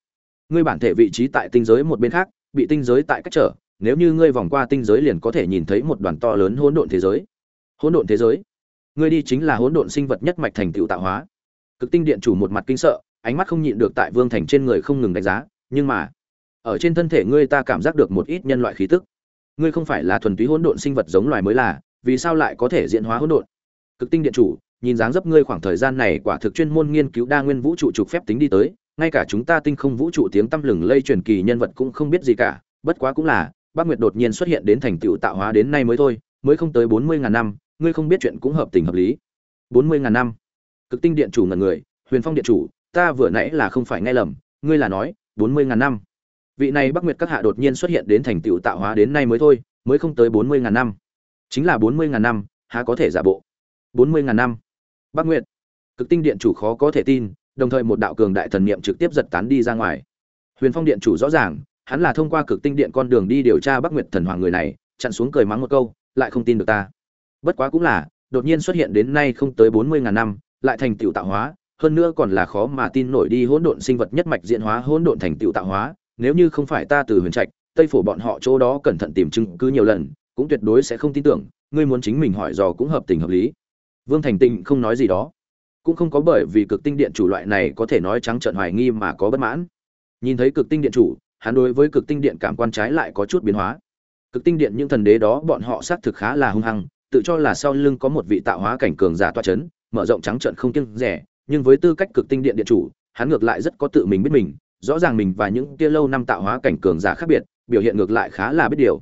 Ngươi bản thể vị trí tại tinh giới một bên khác, bị tinh giới tại cách trở, nếu như ngươi vòng qua tinh giới liền có thể nhìn thấy một đoàn to lớn hỗn độn thế giới. Hỗn độn thế giới? Ngươi đi chính là hỗn độn sinh vật nhất mạch thành tựu tạo hóa. Cực tinh điện chủ một mặt kinh sợ, ánh mắt không nhịn được tại vương thành trên người không ngừng đánh giá, nhưng mà, ở trên thân thể ngươi ta cảm giác được một ít nhân loại khí tức. Ngươi không phải là thuần túy hỗn độn sinh vật giống loài mới là, vì sao lại có thể diễn hóa hỗn độn? Cực tinh điện chủ nhìn dáng dấp ngươi khoảng thời gian này quả thực chuyên môn nghiên cứu đa nguyên vũ trụ trục phép tính đi tới, ngay cả chúng ta tinh không vũ trụ tiếng tăm lừng lây truyền kỳ nhân vật cũng không biết gì cả, bất quá cũng là bác nguyệt đột nhiên xuất hiện đến thành tựu tạo hóa đến nay mới thôi, mới không tới bốn mươi ngàn năm, ngươi không biết chuyện cũng hợp tình hợp lý. bốn mươi ngàn năm. Cực tinh điện chủ ngần người, huyền phong điện chủ, ta vừa nãy là không phải nghe lầm, ngươi là nói, bốn mươi ngàn năm. Vị này bắc nguyệt các hạ đột nhiên xuất hiện đến thành tựu tạo hóa đến nay mới thôi, mới không tới bốn mươi ngàn năm. Chính là bốn mươi ngàn năm, há có thể giả bộ? bốn mươi ngàn năm bắc nguyệt. Cực tinh điện chủ khó có thể tin, đồng thời một đạo cường đại thần niệm trực tiếp giật tán đi ra ngoài. Huyền phong điện chủ rõ ràng, hắn là thông qua cực tinh điện con đường đi điều tra bắc nguyệt thần hoàng người này, chặn xuống cười mắng một câu, lại không tin được ta. Bất quá cũng là, đột nhiên xuất hiện đến nay không tới bốn mươi ngàn năm, lại thành tựu tạo hóa, hơn nữa còn là khó mà tin nổi đi hỗn độn sinh vật nhất mạch diễn hóa, hỗn độn thành tựu tạo hóa, nếu như không phải ta từ huyền trạch, tây phổ bọn họ chỗ đó cẩn thận tìm chứng cứ nhiều lần, cũng tuyệt đối sẽ không tin tưởng, ngươi muốn chính mình hỏi dò cũng hợp tình hợp lý vương thành tịnh không nói gì đó. Cũng không có bởi vì cực tinh điện chủ loại này có thể nói trắng trợn hoài nghi mà có bất mãn. Nhìn thấy cực tinh điện chủ, hắn đối với cực tinh điện cảm quan trái lại có chút biến hóa. Cực tinh điện những thần đế đó bọn họ xác thực khá là hung hăng, tự cho là sau lưng có một vị tạo hóa cảnh cường giả toa chấn, mở rộng trắng trợn không kiêng rẻ, nhưng với tư cách cực tinh điện điện chủ, hắn ngược lại rất có tự mình biết mình, rõ ràng mình và những kia lâu năm tạo hóa cảnh cường giả khác biệt, biểu hiện ngược lại khá là biết điều.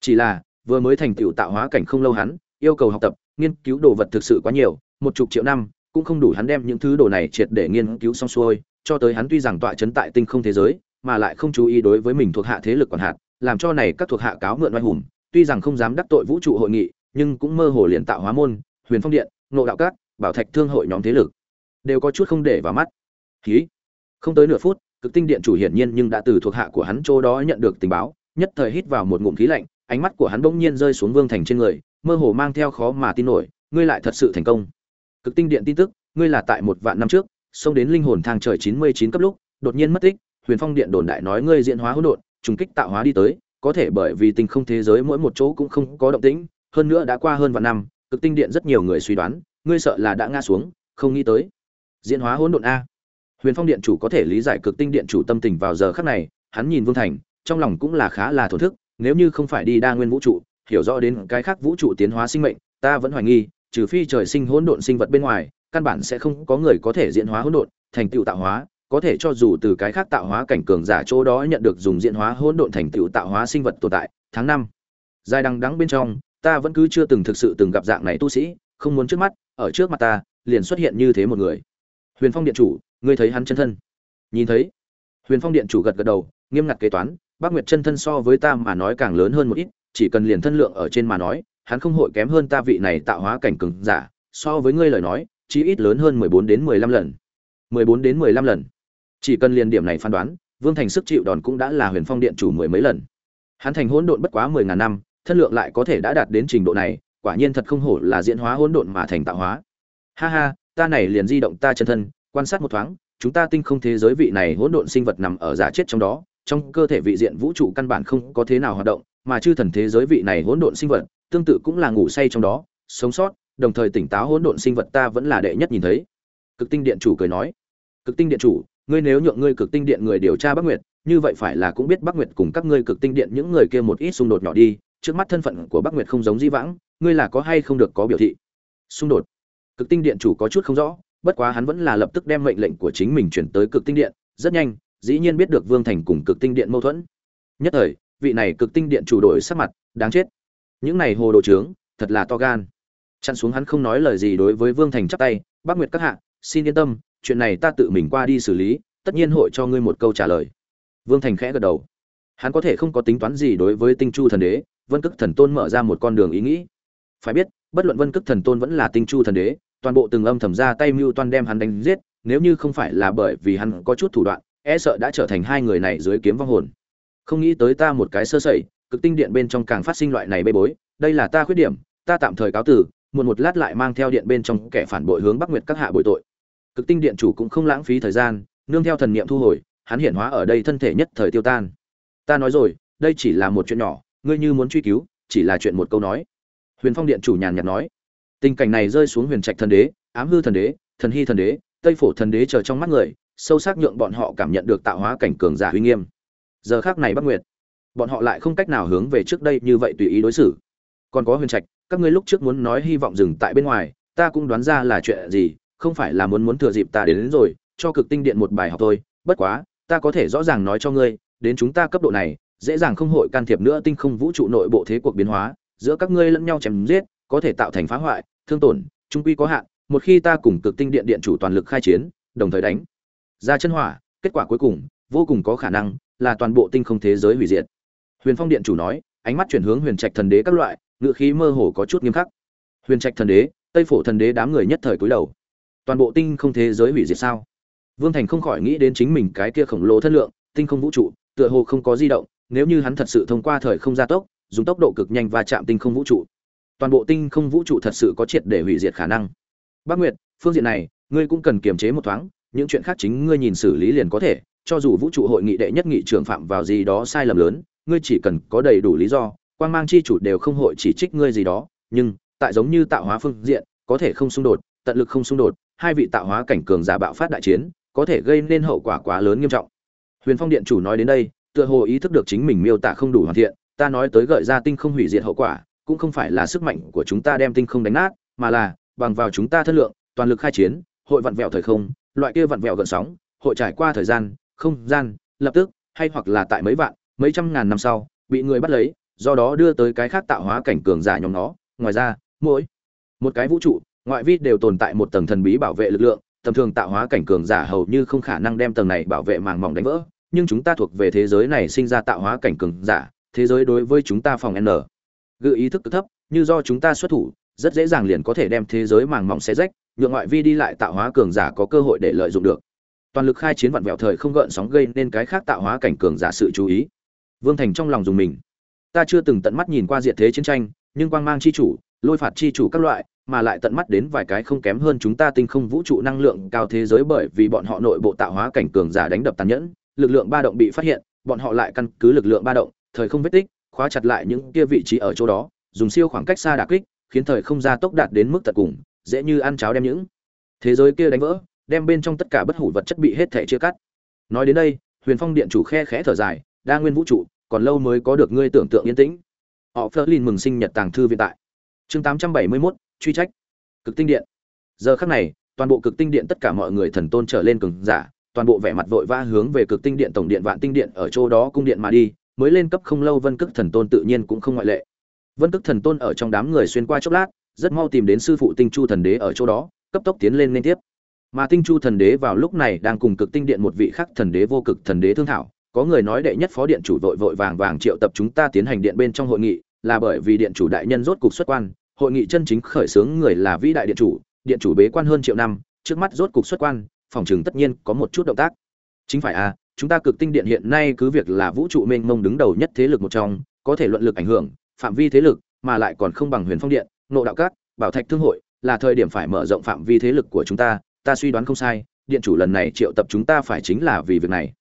Chỉ là, vừa mới thành tựu tạo hóa cảnh không lâu hắn, yêu cầu học tập nghiên cứu đồ vật thực sự quá nhiều, một chục triệu năm, cũng không đủ hắn đem những thứ đồ này triệt để nghiên cứu xong xuôi, cho tới hắn tuy rằng tọa chấn tại tinh không thế giới, mà lại không chú ý đối với mình thuộc hạ thế lực còn hạn làm cho này các thuộc hạ cáo mượn oai hùng, tuy rằng không dám đắc tội vũ trụ hội nghị, nhưng cũng mơ hồ liền tạo hóa môn, huyền phong điện nộ đạo cát bảo thạch thương hội nhóm thế lực, đều có chút không để vào mắt. Khí không tới nửa phút, cực tinh điện chủ hiển nhiên nhưng đã từ thuộc hạ của hắn chỗ đó nhận được tình báo, nhất thời hít vào một ngụm khí lạnh, ánh mắt của hắn bỗng nhiên rơi xuống vương thành trên người mơ hồ mang theo khó mà tin nổi, ngươi lại thật sự thành công. Cực tinh điện tin tức, ngươi là tại một vạn năm trước, xông đến linh hồn thang trời chín mươi chín cấp lúc, đột nhiên mất tích, huyền phong điện đồn đại nói ngươi diễn hóa hỗn độn, trùng kích tạo hóa đi tới, có thể bởi vì tinh không thế giới mỗi một chỗ cũng không có động tĩnh, hơn nữa đã qua hơn vạn năm, cực tinh điện rất nhiều người suy đoán, ngươi sợ là đã ngã xuống, không nghĩ tới. Diễn hóa hỗn độn a. Huyền phong điện chủ có thể lý giải cực tinh điện chủ tâm tình vào giờ khắc này, hắn nhìn vương thành, trong lòng cũng là khá là thổn thức, nếu như không phải đi đa nguyên vũ trụ hiểu rõ đến cái khác vũ trụ tiến hóa sinh mệnh, ta vẫn hoài nghi, trừ phi trời sinh hỗn độn sinh vật bên ngoài, căn bản sẽ không có người có thể diễn hóa hỗn độn, thành tựu tạo hóa, có thể cho dù từ cái khác tạo hóa cảnh cường giả chỗ đó nhận được dùng diễn hóa hỗn độn thành tựu tạo hóa sinh vật tồn tại, tháng năm. Dài đằng đắng bên trong, ta vẫn cứ chưa từng thực sự từng gặp dạng này tu sĩ, không muốn trước mắt, ở trước mặt ta, liền xuất hiện như thế một người. Huyền phong điện chủ, ngươi thấy hắn chân thân? Nhìn thấy. Huyền phong điện chủ gật gật đầu, nghiêm ngặt kế toán bác nguyệt chân thân so với ta mà nói càng lớn hơn một ít chỉ cần liền thân lượng ở trên mà nói, hắn không hội kém hơn ta vị này tạo hóa cảnh cường giả, so với ngươi lời nói, chí ít lớn hơn mười bốn đến mười lăm lần. mười bốn đến mười lăm lần. Chỉ cần liền điểm này phán đoán, vương thành sức chịu đòn cũng đã là huyền phong điện chủ mười mấy lần. Hắn thành hỗn độn bất quá mười ngàn năm, thân lượng lại có thể đã đạt đến trình độ này, quả nhiên thật không hổ là diễn hóa hỗn độn mà thành tạo hóa. Ha ha, ta này liền di động ta chân thân, quan sát một thoáng, chúng ta tinh không thế giới vị này hỗn độn sinh vật nằm ở giả chết trong đó, trong cơ thể vị diện vũ trụ căn bản không có thế nào hoạt động mà chư thần thế giới vị này hỗn độn sinh vật, tương tự cũng là ngủ say trong đó, sống sót, đồng thời tỉnh táo hỗn độn sinh vật ta vẫn là đệ nhất nhìn thấy. Cực tinh điện chủ cười nói. Cực tinh điện chủ, ngươi nếu nhượng ngươi cực tinh điện người điều tra bắc nguyệt, như vậy phải là cũng biết bắc nguyệt cùng các ngươi cực tinh điện những người kia một ít xung đột nhỏ đi, trước mắt thân phận của bắc nguyệt không giống di vãng, ngươi là có hay không được có biểu thị? Xung đột? Cực tinh điện chủ có chút không rõ, bất quá hắn vẫn là lập tức đem mệnh lệnh của chính mình chuyển tới cực tinh điện, rất nhanh, dĩ nhiên biết được vương thành cùng cực tinh điện mâu thuẫn. Nhất thời vị này cực tinh điện chủ đổi sắc mặt, đáng chết. Những này hồ đồ trướng, thật là to gan. Chặn xuống hắn không nói lời gì đối với vương thành chắp tay, bác nguyệt các hạ, xin yên tâm, chuyện này ta tự mình qua đi xử lý, tất nhiên hội cho ngươi một câu trả lời. Vương thành khẽ gật đầu. Hắn có thể không có tính toán gì đối với tinh chu thần đế, vân cức thần tôn mở ra một con đường ý nghĩ. Phải biết, bất luận vân cức thần tôn vẫn là tinh chu thần đế, toàn bộ từng âm thầm ra tay mưu toan đem hắn đánh giết, nếu như không phải là bởi vì hắn có chút thủ đoạn e sợ đã trở thành hai người này dưới kiếm vong hồn không nghĩ tới ta một cái sơ sẩy, cực tinh điện bên trong càng phát sinh loại này bê bối, đây là ta khuyết điểm, ta tạm thời cáo tử một một lát lại mang theo điện bên trong kẻ phản bội hướng bắc nguyệt các hạ bội tội. Cực tinh điện chủ cũng không lãng phí thời gian, nương theo thần niệm thu hồi, hắn hiển hóa ở đây thân thể nhất thời tiêu tan. Ta nói rồi, đây chỉ là một chuyện nhỏ, ngươi như muốn truy cứu, chỉ là chuyện một câu nói. Huyền phong điện chủ nhàn nhạt nói. Tình cảnh này rơi xuống huyền trạch thần đế, ám hư thần đế, thần hy thần đế, tây phổ thần đế chờ trong mắt người, sâu sắc nhượng bọn họ cảm nhận được tạo hóa cảnh cường giả huy nghiêm giờ khác này bắc nguyệt bọn họ lại không cách nào hướng về trước đây như vậy tùy ý đối xử. Còn có huyền trạch các ngươi lúc trước muốn nói hy vọng dừng tại bên ngoài ta cũng đoán ra là chuyện gì không phải là muốn muốn thừa dịp ta đến, đến rồi cho cực tinh điện một bài học thôi. Bất quá ta có thể rõ ràng nói cho ngươi đến chúng ta cấp độ này dễ dàng không hội can thiệp nữa tinh không vũ trụ nội bộ thế cuộc biến hóa giữa các ngươi lẫn nhau chém giết có thể tạo thành phá hoại thương tổn trung quy có hạn một khi ta cùng cực tinh điện điện chủ toàn lực khai chiến đồng thời đánh ra chân hỏa kết quả cuối cùng vô cùng có khả năng là toàn bộ tinh không thế giới hủy diệt. Huyền phong điện chủ nói, ánh mắt chuyển hướng huyền trạch thần đế các loại ngự khí mơ hồ có chút nghiêm khắc. Huyền trạch thần đế, tây phổ thần đế đám người nhất thời cúi đầu. Toàn bộ tinh không thế giới hủy diệt sao? Vương thành không khỏi nghĩ đến chính mình cái kia khổng lồ thân lượng, tinh không vũ trụ, tựa hồ không có di động, nếu như hắn thật sự thông qua thời không gia tốc, dùng tốc độ cực nhanh và chạm tinh không vũ trụ. Toàn bộ tinh không vũ trụ thật sự có triệt để hủy diệt khả năng. Bác nguyệt, phương diện này, ngươi cũng cần kiềm chế một thoáng, những chuyện khác chính ngươi nhìn xử lý liền có thể cho dù vũ trụ hội nghị đệ nhất nghị trưởng phạm vào gì đó sai lầm lớn, ngươi chỉ cần có đầy đủ lý do quan mang chi chủ đều không hội chỉ trích ngươi gì đó, nhưng, tại giống như tạo hóa phương diện, có thể không xung đột, tận lực không xung đột, hai vị tạo hóa cảnh cường giả bạo phát đại chiến, có thể gây nên hậu quả quá lớn nghiêm trọng. Huyền phong điện chủ nói đến đây, tựa hồ ý thức được chính mình miêu tả không đủ hoàn thiện, ta nói tới gợi ra tinh không hủy diệt hậu quả, cũng không phải là sức mạnh của chúng ta đem tinh không đánh nát, mà là, bằng vào chúng ta thân lượng, toàn lực khai chiến, hội vặn vẹo thời không, loại kia vặn vẹo gợn sóng, hội trải qua thời gian không gian, lập tức, hay hoặc là tại mấy vạn, mấy trăm ngàn năm sau, bị người bắt lấy, do đó đưa tới cái khác tạo hóa cảnh cường giả nhóm nó. Ngoài ra, mỗi một cái vũ trụ, ngoại vi đều tồn tại một tầng thần bí bảo vệ lực lượng. Tầm thường tạo hóa cảnh cường giả hầu như không khả năng đem tầng này bảo vệ màng mỏng đánh vỡ, nhưng chúng ta thuộc về thế giới này sinh ra tạo hóa cảnh cường giả, thế giới đối với chúng ta phòng n. Gự ý thức cực thấp, như do chúng ta xuất thủ, rất dễ dàng liền có thể đem thế giới màng mỏng xe rách, nhượng ngoại vi đi lại tạo hóa cường giả có cơ hội để lợi dụng được toàn lực khai chiến vặn vẹo thời không gợn sóng gây nên cái khác tạo hóa cảnh cường giả sự chú ý. Vương thành trong lòng dùng mình. Ta chưa từng tận mắt nhìn qua diệt thế chiến tranh, nhưng quang mang chi chủ, lôi phạt chi chủ các loại, mà lại tận mắt đến vài cái không kém hơn chúng ta tinh không vũ trụ năng lượng cao thế giới bởi vì bọn họ nội bộ tạo hóa cảnh cường giả đánh đập tàn nhẫn, lực lượng ba động bị phát hiện, bọn họ lại căn cứ lực lượng ba động, thời không vết tích, khóa chặt lại những kia vị trí ở chỗ đó, dùng siêu khoảng cách xa đả kích, khiến thời không gia tốc đạt đến mức tận cùng, dễ như ăn cháo đem những thế giới kia đánh vỡ đem bên trong tất cả bất hủ vật chất bị hết thể chia cắt. Nói đến đây huyền phong điện chủ khe khẽ thở dài đa nguyên vũ trụ còn lâu mới có được ngươi tưởng tượng yên tĩnh. Họ phớt lên mừng sinh nhật tàng thư viện tại. Chương 871, truy trách. Cực tinh điện. Giờ khắc này toàn bộ cực tinh điện tất cả mọi người thần tôn trở lên cường giả toàn bộ vẻ mặt vội vã hướng về cực tinh điện tổng điện vạn tinh điện ở chỗ đó cung điện mà đi mới lên cấp không lâu vân cức thần tôn tự nhiên cũng không ngoại lệ. Vân cức thần tôn ở trong đám người xuyên qua chốc lát rất mau tìm đến sư phụ tinh chu thần đế ở chỗ đó cấp tốc tiến lên liên tiếp mà tinh chu thần đế vào lúc này đang cùng cực tinh điện một vị khác thần đế vô cực thần đế thương thảo. Có người nói đệ nhất phó điện chủ vội vội vàng vàng triệu tập chúng ta tiến hành điện bên trong hội nghị, là bởi vì điện chủ đại nhân rốt cục xuất quan. Hội nghị chân chính khởi xướng người là vĩ đại điện chủ điện chủ bế quan hơn triệu năm, trước mắt rốt cục xuất quan, phòng trường tất nhiên có một chút động tác. Chính phải à chúng ta cực tinh điện hiện nay cứ việc là vũ trụ mênh mông đứng đầu nhất thế lực một trong, có thể luận lực ảnh hưởng, phạm vi thế lực, mà lại còn không bằng huyền phong điện, nộ đạo các, bảo thạch thương hội, là thời điểm phải mở rộng phạm vi thế lực của chúng ta ta suy đoán không sai, điện chủ lần này triệu tập chúng ta phải chính là vì việc này.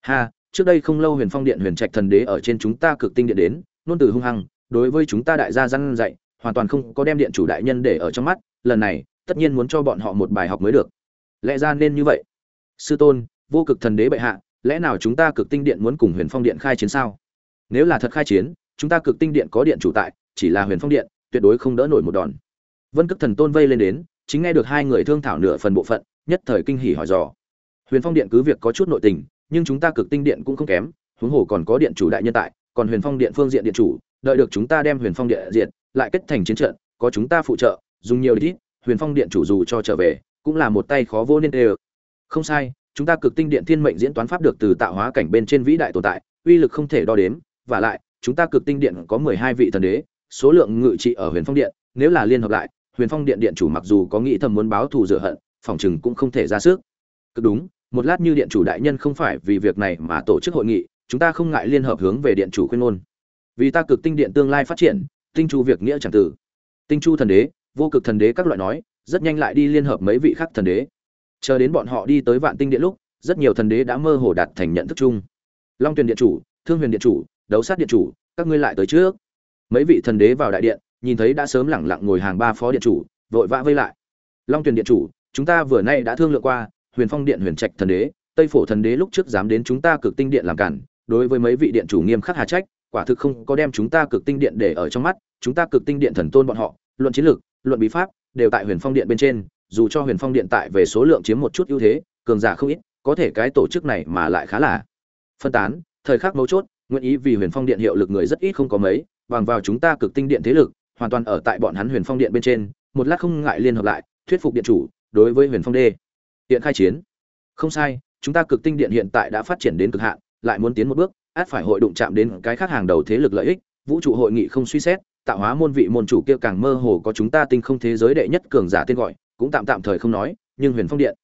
Ha, trước đây không lâu huyền phong điện huyền trạch thần đế ở trên chúng ta cực tinh điện đến, nôn từ hung hăng, đối với chúng ta đại gia răn dạy, hoàn toàn không có đem điện chủ đại nhân để ở trong mắt, lần này, tất nhiên muốn cho bọn họ một bài học mới được. Lẽ ra nên như vậy. Sư tôn, vô cực thần đế bệ hạ, lẽ nào chúng ta cực tinh điện muốn cùng huyền phong điện khai chiến sao? Nếu là thật khai chiến, chúng ta cực tinh điện có điện chủ tại, chỉ là huyền phong điện, tuyệt đối không đỡ nổi một đòn. Vân cực thần tôn vây lên đến chính nghe được hai người thương thảo nửa phần bộ phận, nhất thời kinh hỉ hỏi dò. Huyền phong điện cứ việc có chút nội tình, nhưng chúng ta cực tinh điện cũng không kém, huống hồ còn có điện chủ đại nhân tại, còn huyền phong điện phương diện điện chủ, đợi được chúng ta đem huyền phong điện diệt, lại kết thành chiến trận, có chúng ta phụ trợ, dùng nhiều ít huyền phong điện chủ dù cho trở về, cũng là một tay khó vô nên đều. Không sai, chúng ta cực tinh điện thiên mệnh diễn toán pháp được từ tạo hóa cảnh bên trên vĩ đại tồn tại, uy lực không thể đo đếm, và lại, chúng ta cực tinh điện có mười hai vị thần đế, số lượng ngự trị ở huyền phong điện, nếu là liên hợp lại huyền phong điện điện chủ mặc dù có nghĩ thầm muốn báo thù rửa hận, phòng chừng cũng không thể ra sức. Cực đúng, một lát như điện chủ đại nhân không phải vì việc này mà tổ chức hội nghị, chúng ta không ngại liên hợp hướng về điện chủ khuyên ngôn. Vì ta cực tinh điện tương lai phát triển, tinh chu việc nghĩa chẳng tử. Tinh chu thần đế, vô cực thần đế các loại nói, rất nhanh lại đi liên hợp mấy vị khác thần đế. Chờ đến bọn họ đi tới vạn tinh điện lúc, rất nhiều thần đế đã mơ hồ đạt thành nhận thức chung. Long tuyền điện chủ, thương huyền điện chủ, đấu sát điện chủ, các ngươi lại tới trước. Mấy vị thần đế vào đại điện nhìn thấy đã sớm lẳng lặng ngồi hàng ba phó điện chủ, vội vã vây lại. Long tuyền điện chủ, chúng ta vừa nay đã thương lượng qua, huyền phong điện huyền trạch thần đế, tây phổ thần đế lúc trước dám đến chúng ta cực tinh điện làm cản, đối với mấy vị điện chủ nghiêm khắc hà trách, quả thực không có đem chúng ta cực tinh điện để ở trong mắt, chúng ta cực tinh điện thần tôn bọn họ, luận chiến lược, luận bí pháp, đều tại huyền phong điện bên trên, dù cho huyền phong điện tại về số lượng chiếm một chút ưu thế, cường giả không ít, có thể cái tổ chức này mà lại khá là phân tán, thời khắc mấu chốt, nguyện ý vì huyền phong điện hiệu lực người rất ít không có mấy, bằng vào chúng ta cực tinh điện thế lực hoàn toàn ở tại bọn hắn huyền phong điện bên trên, một lát không ngại liên hợp lại, thuyết phục điện chủ đối với huyền phong đê. Hiện khai chiến. Không sai, chúng ta cực tinh điện hiện tại đã phát triển đến cực hạn, lại muốn tiến một bước, át phải hội đụng chạm đến cái khác hàng đầu thế lực lợi ích, vũ trụ hội nghị không suy xét, tạo hóa môn vị môn chủ kia càng mơ hồ có chúng ta tinh không thế giới đệ nhất cường giả tên gọi, cũng tạm tạm thời không nói, nhưng huyền phong điện.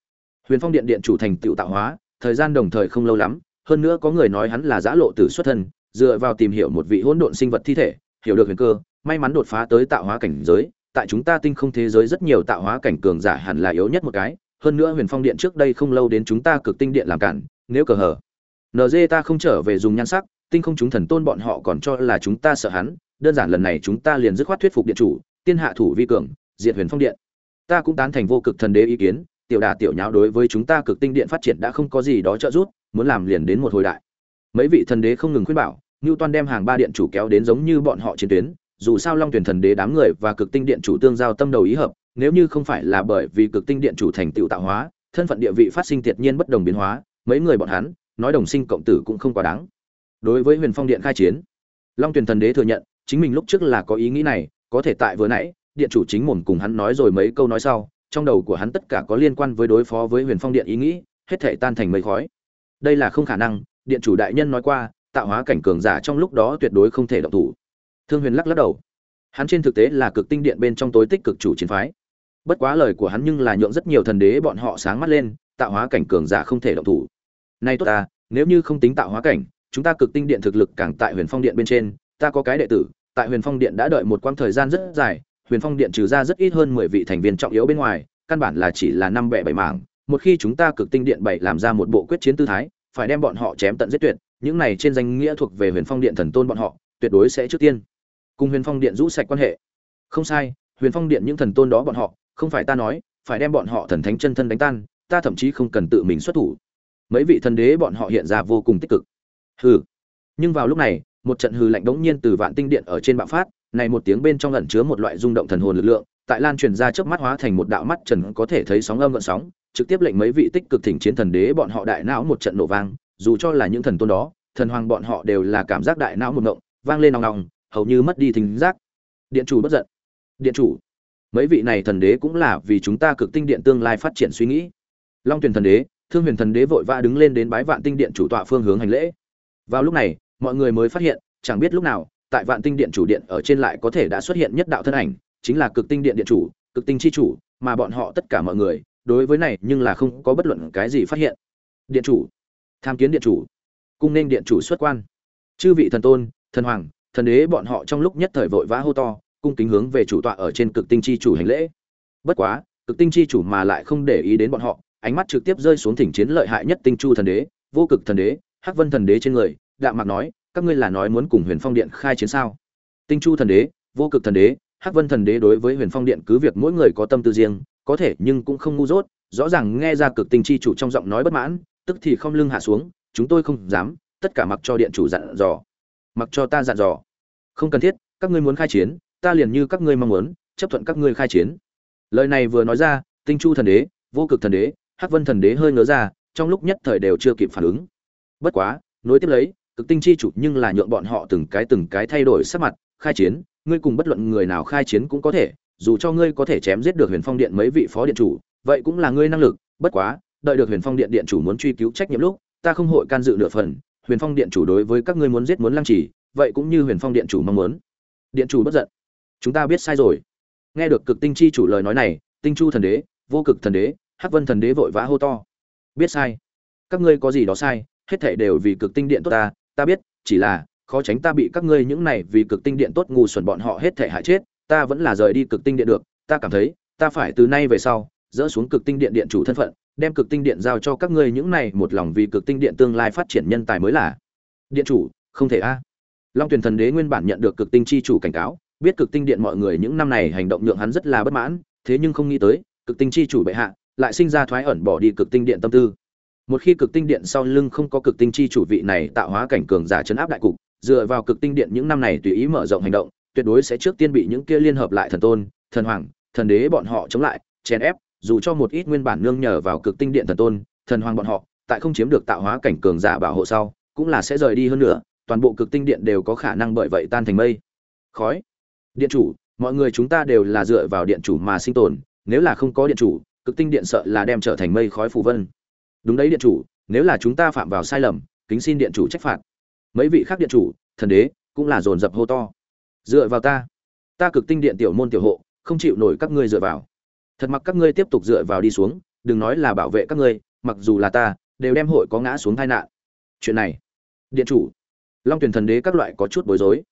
Huyền phong điện điện chủ thành tựu tạo hóa, thời gian đồng thời không lâu lắm, hơn nữa có người nói hắn là giã lộ tử xuất thân, dựa vào tìm hiểu một vị hỗn độn sinh vật thi thể, hiểu được huyền cơ may mắn đột phá tới tạo hóa cảnh giới, tại chúng ta tinh không thế giới rất nhiều tạo hóa cảnh cường giả hẳn là yếu nhất một cái, hơn nữa huyền phong điện trước đây không lâu đến chúng ta cực tinh điện làm cản, nếu cờ hở nd ta không trở về dùng nhan sắc, tinh không chúng thần tôn bọn họ còn cho là chúng ta sợ hắn, đơn giản lần này chúng ta liền dứt khoát thuyết phục điện chủ, tiên hạ thủ vi cường, diệt huyền phong điện. Ta cũng tán thành vô cực thần đế ý kiến, tiểu đà tiểu nháo đối với chúng ta cực tinh điện phát triển đã không có gì đó trợ giúp, muốn làm liền đến một hồi đại. Mấy vị thần đế không ngừng khuyên bảo như toan đem hàng ba điện chủ kéo đến giống như bọn họ chiến tuyến dù sao long tuyển thần đế đám người và cực tinh điện chủ tương giao tâm đầu ý hợp, nếu như không phải là bởi vì cực tinh điện chủ thành tựu tạo hóa, thân phận địa vị phát sinh tuyệt nhiên bất đồng biến hóa, mấy người bọn hắn, nói đồng sinh cộng tử cũng không quá đáng. Đối với huyền phong điện khai chiến, long tuyển thần đế thừa nhận, chính mình lúc trước là có ý nghĩ này, có thể tại vừa nãy, điện chủ chính mồm cùng hắn nói rồi mấy câu nói sau, trong đầu của hắn tất cả có liên quan với đối phó với huyền phong điện ý nghĩ, hết thể tan thành mây khói. Đây là không khả năng, điện chủ đại nhân nói qua, tạo hóa cảnh cường giả trong lúc đó tuyệt đối không thể động thủ thương huyền lắc lắc đầu. Hắn trên thực tế là cực tinh điện bên trong tối tích cực chủ chiến phái. Bất quá lời của hắn nhưng là nhượng rất nhiều thần đế bọn họ sáng mắt lên, tạo hóa cảnh cường giả không thể động thủ. Nay tốt ta, nếu như không tính tạo hóa cảnh, chúng ta cực tinh điện thực lực càng tại huyền phong điện bên trên, ta có cái đệ tử, tại huyền phong điện đã đợi một quãng thời gian rất dài, huyền phong điện trừ ra rất ít hơn mười vị thành viên trọng yếu bên ngoài, căn bản là chỉ là năm bẻ bảy mảng, một khi chúng ta cực tinh điện bảy làm ra một bộ quyết chiến tư thái, phải đem bọn họ chém tận giết tuyệt, những này trên danh nghĩa thuộc về huyền phong điện thần tôn bọn họ, tuyệt đối sẽ trước tiên cùng huyền phong điện rũ sạch quan hệ. Không sai, huyền phong điện những thần tôn đó bọn họ, không phải ta nói, phải đem bọn họ thần thánh chân thân đánh tan, ta thậm chí không cần tự mình xuất thủ. Mấy vị thần đế bọn họ hiện ra vô cùng tích cực. Hừ. Nhưng vào lúc này, một trận hừ lạnh đống nhiên từ vạn tinh điện ở trên bạo phát, này một tiếng bên trong ẩn chứa một loại rung động thần hồn lực lượng, tại lan truyền ra trước mắt hóa thành một đạo mắt trần có thể thấy sóng âm gợn sóng, trực tiếp lệnh mấy vị tích cực thỉnh chiến thần đế bọn họ đại não một trận nổ vang, dù cho là những thần tôn đó, thần hoàng bọn họ đều là cảm giác đại não một ngộng, vang lên nòng nòng hầu như mất đi thính giác. Điện chủ bất giận. Điện chủ, mấy vị này thần đế cũng là vì chúng ta cực tinh điện tương lai phát triển suy nghĩ. Long tuyển thần đế, thương huyền thần đế vội vã đứng lên đến bái vạn tinh điện chủ tọa phương hướng hành lễ. Vào lúc này, mọi người mới phát hiện, chẳng biết lúc nào, tại vạn tinh điện chủ điện ở trên lại có thể đã xuất hiện nhất đạo thân ảnh, chính là cực tinh điện điện chủ, cực tinh chi chủ, mà bọn họ tất cả mọi người, đối với này nhưng là không có bất luận cái gì phát hiện. Điện chủ, tham kiến điện chủ. Cung nên điện chủ xuất quan. Chư vị thần tôn, thần hoàng thần đế bọn họ trong lúc nhất thời vội vã hô to, cung kính hướng về chủ tọa ở trên cực tinh chi chủ hành lễ. Bất quá, cực tinh chi chủ mà lại không để ý đến bọn họ, ánh mắt trực tiếp rơi xuống thỉnh chiến lợi hại nhất tinh chu thần đế, vô cực thần đế, hắc vân thần đế trên người, đạm mạc nói, các ngươi là nói muốn cùng huyền phong điện khai chiến sao? Tinh chu thần đế, vô cực thần đế, hắc vân thần đế đối với huyền phong điện cứ việc mỗi người có tâm tư riêng, có thể nhưng cũng không ngu dốt, rõ ràng nghe ra cực tinh chi chủ trong giọng nói bất mãn, tức thì không lưng hạ xuống, chúng tôi không dám, tất cả mặc cho điện chủ dặn dò mặc cho ta dặn dò. Không cần thiết, các ngươi muốn khai chiến, ta liền như các ngươi mong muốn, chấp thuận các ngươi khai chiến. Lời này vừa nói ra, tinh chu thần đế, vô cực thần đế, hắc vân thần đế hơi ngớ ra, trong lúc nhất thời đều chưa kịp phản ứng. Bất quá, nối tiếp lấy, cực tinh chi chủ nhưng là nhượng bọn họ từng cái từng cái thay đổi sắc mặt, khai chiến, ngươi cùng bất luận người nào khai chiến cũng có thể, dù cho ngươi có thể chém giết được huyền phong điện mấy vị phó điện chủ, vậy cũng là ngươi năng lực, bất quá, đợi được huyền phong điện điện chủ muốn truy cứu trách nhiệm lúc, ta không hội can dự nửa phần huyền phong điện chủ đối với các ngươi muốn giết muốn lăng trì, vậy cũng như huyền phong điện chủ mong muốn. Điện chủ bất giận. Chúng ta biết sai rồi. Nghe được cực tinh chi chủ lời nói này, tinh chu thần đế, vô cực thần đế, hắc vân thần đế vội vã hô to. Biết sai. Các ngươi có gì đó sai, hết thảy đều vì cực tinh điện tốt ta ta biết, chỉ là, khó tránh ta bị các ngươi những này vì cực tinh điện tốt ngu xuẩn bọn họ hết thảy hại chết, ta vẫn là rời đi cực tinh điện được, ta cảm thấy, ta phải từ nay về sau, dỡ xuống cực tinh điện điện chủ thân phận đem cực tinh điện giao cho các ngươi những này một lòng vì cực tinh điện tương lai phát triển nhân tài mới là. Điện chủ, không thể a. Long tuyền thần đế nguyên bản nhận được cực tinh chi chủ cảnh cáo, biết cực tinh điện mọi người những năm này hành động nhượng hắn rất là bất mãn, thế nhưng không nghĩ tới, cực tinh chi chủ bệ hạ lại sinh ra thoái ẩn bỏ đi cực tinh điện tâm tư. Một khi cực tinh điện sau lưng không có cực tinh chi chủ vị này tạo hóa cảnh cường giả chấn áp đại cục, dựa vào cực tinh điện những năm này tùy ý mở rộng hành động, tuyệt đối sẽ trước tiên bị những kia liên hợp lại thần tôn, thần hoàng, thần đế bọn họ chống lại, chèn ép dù cho một ít nguyên bản nương nhờ vào cực tinh điện thần tôn, thần hoàng bọn họ, tại không chiếm được tạo hóa cảnh cường giả bảo hộ sau, cũng là sẽ rời đi hơn nữa, toàn bộ cực tinh điện đều có khả năng bởi vậy tan thành mây. Khói. Điện chủ, mọi người chúng ta đều là dựa vào điện chủ mà sinh tồn, nếu là không có điện chủ, cực tinh điện sợ là đem trở thành mây khói phù vân. Đúng đấy điện chủ, nếu là chúng ta phạm vào sai lầm, kính xin điện chủ trách phạt. Mấy vị khác điện chủ, thần đế, cũng là dồn dập hô to. Dựa vào ta. Ta cực tinh điện tiểu môn tiểu hộ, không chịu nổi các ngươi dựa vào thật mặc các ngươi tiếp tục dựa vào đi xuống, đừng nói là bảo vệ các ngươi, mặc dù là ta, đều đem hội có ngã xuống tai nạn. Chuyện này, điện chủ, long tuyển thần đế các loại có chút bối rối.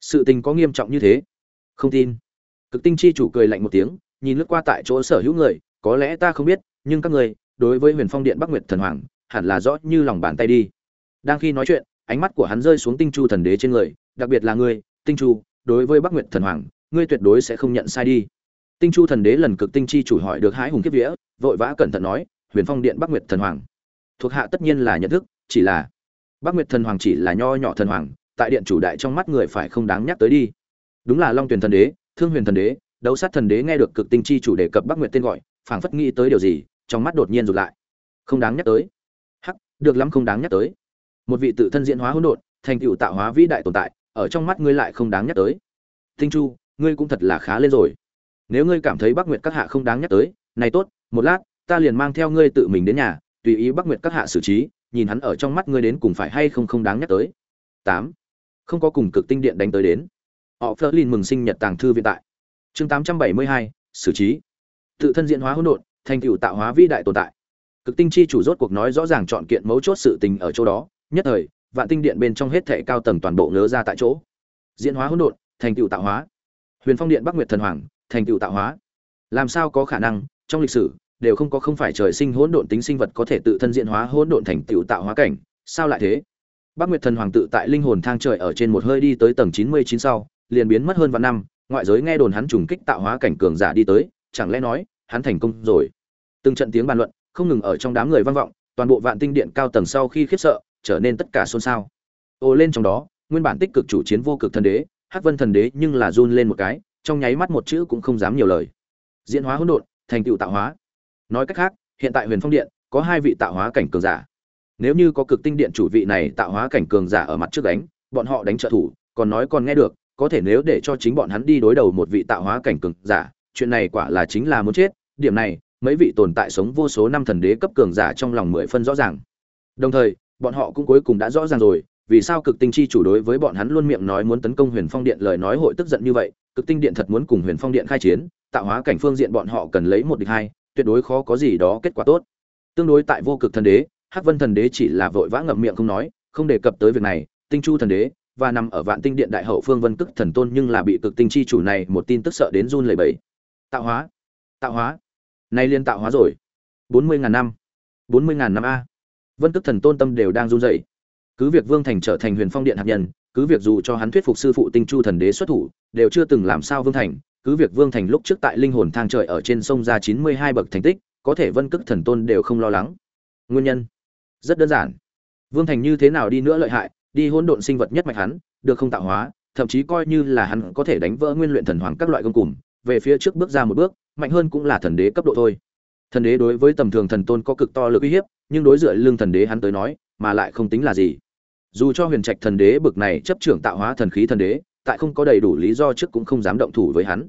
Sự tình có nghiêm trọng như thế? Không tin. Cực tinh chi chủ cười lạnh một tiếng, nhìn lướt qua tại chỗ sở hữu người, có lẽ ta không biết, nhưng các người, đối với huyền phong điện bắc nguyệt thần hoàng, hẳn là rõ như lòng bàn tay đi. Đang khi nói chuyện, ánh mắt của hắn rơi xuống tinh chu thần đế trên người, đặc biệt là ngươi, tinh chu, đối với bắc nguyệt thần hoàng, ngươi tuyệt đối sẽ không nhận sai đi tinh chu thần đế lần cực tinh chi chủ hỏi được hái hùng kiếp vía, vội vã cẩn thận nói, huyền phong điện bắc nguyệt thần hoàng. Thuộc hạ tất nhiên là nhận thức, chỉ là bắc nguyệt thần hoàng chỉ là nho nhỏ thần hoàng, tại điện chủ đại trong mắt người phải không đáng nhắc tới đi. Đúng là long tuyền thần đế, thương huyền thần đế, đấu sát thần đế nghe được cực tinh chi chủ đề cập bắc nguyệt tên gọi, phảng phất nghĩ tới điều gì, trong mắt đột nhiên rụt lại. Không đáng nhắc tới. Hắc, được lắm không đáng nhắc tới. Một vị tự thân diễn hóa hỗn độn, thành tựu tạo hóa vĩ đại tồn tại, ở trong mắt ngươi lại không đáng nhắc tới. Tinh chu, ngươi cũng thật là khá lên rồi nếu ngươi cảm thấy bắc nguyệt các hạ không đáng nhắc tới, này tốt, một lát, ta liền mang theo ngươi tự mình đến nhà, tùy ý bắc nguyệt các hạ xử trí, nhìn hắn ở trong mắt ngươi đến cùng phải hay không không đáng nhắc tới. Tám. Không có cùng cực tinh điện đánh tới đến. Họ phớt lên mừng sinh nhật tàng thư viện tại. Chương tám trăm bảy mươi hai, xử trí. Tự thân diễn hóa hỗn độn, thành tựu tạo hóa vĩ đại tồn tại. Cực tinh chi chủ rốt cuộc nói rõ ràng chọn kiện mấu chốt sự tình ở chỗ đó, nhất thời, vạn tinh điện bên trong hết thệ cao tầng toàn bộ ngớ ra tại chỗ. Diễn hóa hỗn độn, thành tựu tạo hóa. Huyền phong điện bắc nguyệt thần hoàng thành tựu tạo hóa. Làm sao có khả năng? Trong lịch sử, đều không có không phải trời sinh hỗn độn tính sinh vật có thể tự thân diễn hóa hỗn độn thành tựu tạo hóa cảnh. Sao lại thế? Bác nguyệt thần hoàng tự tại linh hồn thang trời ở trên một hơi đi tới tầng chín mươi chín sau, liền biến mất hơn vạn năm, ngoại giới nghe đồn hắn trùng kích tạo hóa cảnh cường giả đi tới, chẳng lẽ nói, hắn thành công rồi? Từng trận tiếng bàn luận, không ngừng ở trong đám người vang vọng, toàn bộ vạn tinh điện cao tầng sau khi khiếp sợ, trở nên tất cả xôn xao. Ồ lên trong đó, nguyên bản tích cực chủ chiến vô cực thần đế, hắc vân thần đế nhưng là run lên một cái trong nháy mắt một chữ cũng không dám nhiều lời. Diễn hóa hỗn độn, thành tựu tạo hóa. Nói cách khác, hiện tại huyền phong điện có hai vị tạo hóa cảnh cường giả. Nếu như có cực tinh điện chủ vị này tạo hóa cảnh cường giả ở mặt trước đánh, bọn họ đánh trợ thủ, còn nói còn nghe được, có thể nếu để cho chính bọn hắn đi đối đầu một vị tạo hóa cảnh cường giả, chuyện này quả là chính là muốn chết. Điểm này, mấy vị tồn tại sống vô số năm thần đế cấp cường giả trong lòng mười phân rõ ràng. Đồng thời, bọn họ cũng cuối cùng đã rõ ràng rồi vì sao cực tinh chi chủ đối với bọn hắn luôn miệng nói muốn tấn công huyền phong điện, lời nói hội tức giận như vậy, cực tinh điện thật muốn cùng huyền phong điện khai chiến, tạo hóa cảnh phương diện bọn họ cần lấy một địch hai, tuyệt đối khó có gì đó kết quả tốt. Tương đối tại vô cực thần đế, hắc vân thần đế chỉ là vội vã ngậm miệng không nói, không đề cập tới việc này, tinh chu thần đế, và nằm ở vạn tinh điện đại hậu phương vân cức thần tôn nhưng là bị cực tinh chi chủ này một tin tức sợ đến run lẩy bẩy. Tạo hóa tạo hóa, nay liên tạo hóa rồi. Bốn mươi ngàn năm, bốn mươi ngàn năm a. Vân cức thần tôn tâm đều đang run rẩy cứ việc vương thành trở thành huyền phong điện hạt nhân, cứ việc dù cho hắn thuyết phục sư phụ tinh chu thần đế xuất thủ, đều chưa từng làm sao vương thành. Cứ việc vương thành lúc trước tại linh hồn thang trời ở trên sông ra chín mươi hai bậc thành tích, có thể vân cức thần tôn đều không lo lắng. Nguyên nhân? Rất đơn giản. Vương thành như thế nào đi nữa lợi hại, đi hỗn độn sinh vật nhất mạch hắn, được không tạo hóa, thậm chí coi như là hắn có thể đánh vỡ nguyên luyện thần hoàng các loại công cùng, về phía trước bước ra một bước, mạnh hơn cũng là thần đế cấp độ thôi. Thần đế đối với tầm thường thần tôn có cực to lực uy hiếp, nhưng đối dựa lương thần đế hắn tới nói, mà lại không tính là gì dù cho huyền trạch thần đế bực này chấp trưởng tạo hóa thần khí thần đế, tại không có đầy đủ lý do trước cũng không dám động thủ với hắn.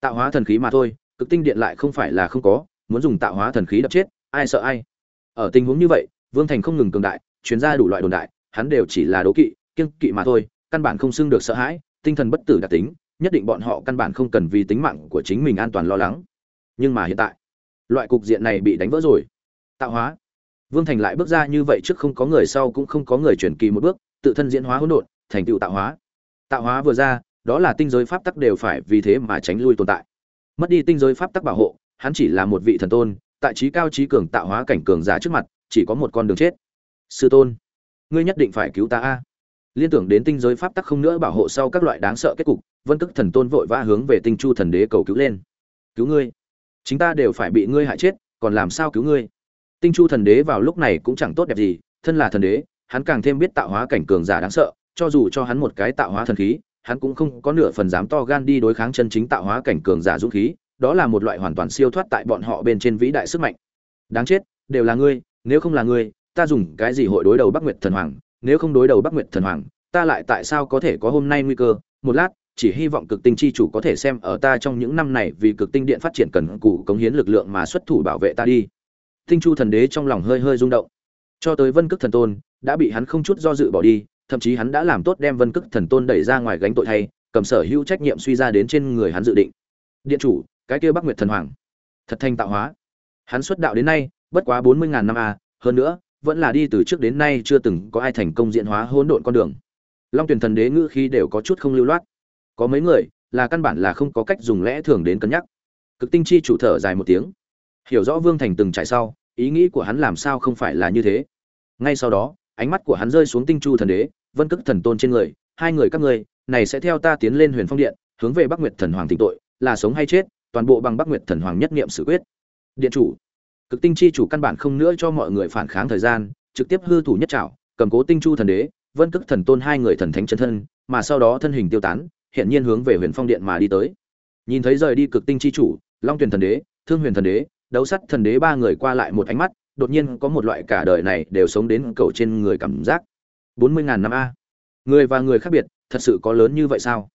Tạo hóa thần khí mà thôi, cực tinh điện lại không phải là không có, muốn dùng tạo hóa thần khí đập chết, ai sợ ai? Ở tình huống như vậy, vương thành không ngừng cường đại chuyến ra đủ loại đồn đại, hắn đều chỉ là đố kỵ, kiêng kỵ mà thôi, căn bản không xưng được sợ hãi, tinh thần bất tử đặc tính, nhất định bọn họ căn bản không cần vì tính mạng của chính mình an toàn lo lắng. Nhưng mà hiện tại, loại cục diện này bị đánh vỡ rồi. Tạo hóa vương thành lại bước ra như vậy trước không có người sau cũng không có người chuyển kỳ một bước, tự thân diễn hóa hỗn độn, thành tựu tạo hóa. Tạo hóa vừa ra, đó là tinh giới pháp tắc đều phải vì thế mà tránh lui tồn tại. Mất đi tinh giới pháp tắc bảo hộ, hắn chỉ là một vị thần tôn, tại trí cao trí cường tạo hóa cảnh cường giả trước mặt, chỉ có một con đường chết. Sư tôn, ngươi nhất định phải cứu ta a. Liên tưởng đến tinh giới pháp tắc không nữa bảo hộ sau các loại đáng sợ kết cục, vân tức thần tôn vội vã hướng về tinh chu thần đế cầu cứu lên. Cứu ngươi. Chúng ta đều phải bị ngươi hại chết, còn làm sao cứu ngươi? Tinh chu thần đế vào lúc này cũng chẳng tốt đẹp gì, thân là thần đế, hắn càng thêm biết tạo hóa cảnh cường giả đáng sợ, cho dù cho hắn một cái tạo hóa thần khí, hắn cũng không có nửa phần dám to gan đi đối kháng chân chính tạo hóa cảnh cường giả dũng khí, đó là một loại hoàn toàn siêu thoát tại bọn họ bên trên vĩ đại sức mạnh. Đáng chết, đều là ngươi, nếu không là ngươi, ta dùng cái gì hội đối đầu bắc nguyệt thần hoàng, nếu không đối đầu bắc nguyệt thần hoàng, ta lại tại sao có thể có hôm nay nguy cơ? Một lát, chỉ hy vọng cực tinh chi chủ có thể xem ở ta trong những năm này vì cực tinh điện phát triển cần cù cống hiến lực lượng mà xuất thủ bảo vệ ta đi tinh chu thần đế trong lòng hơi hơi rung động. Cho tới vân Cực thần tôn, đã bị hắn không chút do dự bỏ đi, thậm chí hắn đã làm tốt đem vân Cực thần tôn đẩy ra ngoài gánh tội thay, cầm sở hữu trách nhiệm suy ra đến trên người hắn dự định. Điện chủ, cái kia bắc nguyệt thần hoàng, thật thanh tạo hóa. Hắn xuất đạo đến nay, bất quá bốn mươi ngàn năm a hơn nữa, vẫn là đi từ trước đến nay chưa từng có ai thành công diễn hóa hỗn độn con đường. Long tuyển thần đế ngữ khí đều có chút không lưu loát. Có mấy người, là căn bản là không có cách dùng lẽ thường đến cân nhắc. Cực tinh chi chủ thở dài một tiếng. Hiểu rõ vương thành từng trải sau ý nghĩ của hắn làm sao không phải là như thế. Ngay sau đó, ánh mắt của hắn rơi xuống tinh chu thần đế, vân cức thần tôn trên người, hai người các ngươi, này sẽ theo ta tiến lên huyền phong điện, hướng về bắc nguyệt thần hoàng tịnh tội, là sống hay chết, toàn bộ bằng bắc nguyệt thần hoàng nhất nghiệm xử quyết. Điện chủ, cực tinh chi chủ căn bản không nữa cho mọi người phản kháng thời gian, trực tiếp hư thủ nhất trảo, cầm cố tinh chu thần đế, vân cức thần tôn hai người thần thánh chân thân, mà sau đó thân hình tiêu tán hiện nhiên hướng về huyền phong điện mà đi tới. Nhìn thấy rời đi cực tinh chi chủ, long tuyển thần đế, thương huyền thần đế đấu sắt thần đế ba người qua lại một ánh mắt, đột nhiên có một loại cả đời này đều sống đến cầu trên người cảm giác. Bốn mươi ngàn năm a. Người và người khác biệt, thật sự có lớn như vậy sao?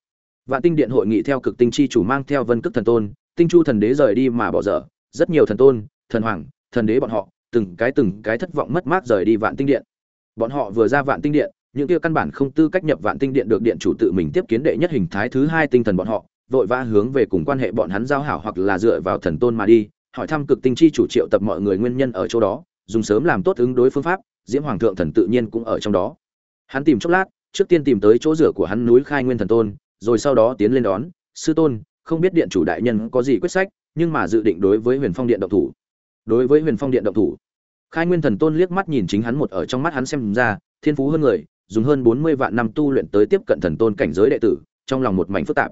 Vạn tinh điện hội nghị theo cực tinh chi chủ mang theo vân cước thần tôn, tinh chu thần đế rời đi mà bỏ dở. Rất nhiều thần tôn, thần hoàng, thần đế bọn họ, từng cái từng cái thất vọng mất mát rời đi vạn tinh điện. Bọn họ vừa ra vạn tinh điện, những kia căn bản không tư cách nhập vạn tinh điện được điện chủ tự mình tiếp kiến đệ nhất hình thái thứ hai tinh thần bọn họ, vội vã hướng về cùng quan hệ bọn hắn giao hảo hoặc là dựa vào thần tôn mà đi hỏi thăm cực tinh chi chủ triệu tập mọi người nguyên nhân ở chỗ đó, dùng sớm làm tốt ứng đối phương pháp, diễm hoàng thượng thần tự nhiên cũng ở trong đó. Hắn tìm chốc lát, trước tiên tìm tới chỗ rửa của hắn núi khai nguyên thần tôn, rồi sau đó tiến lên đón, sư tôn, không biết điện chủ đại nhân có gì quyết sách, nhưng mà dự định đối với huyền phong điện động thủ. Đối với huyền phong điện động thủ, khai nguyên thần tôn liếc mắt nhìn chính hắn một ở trong mắt hắn xem ra, thiên phú hơn người, dùng hơn bốn mươi vạn năm tu luyện tới tiếp cận thần tôn cảnh giới đệ tử, trong lòng một mảnh phức tạp.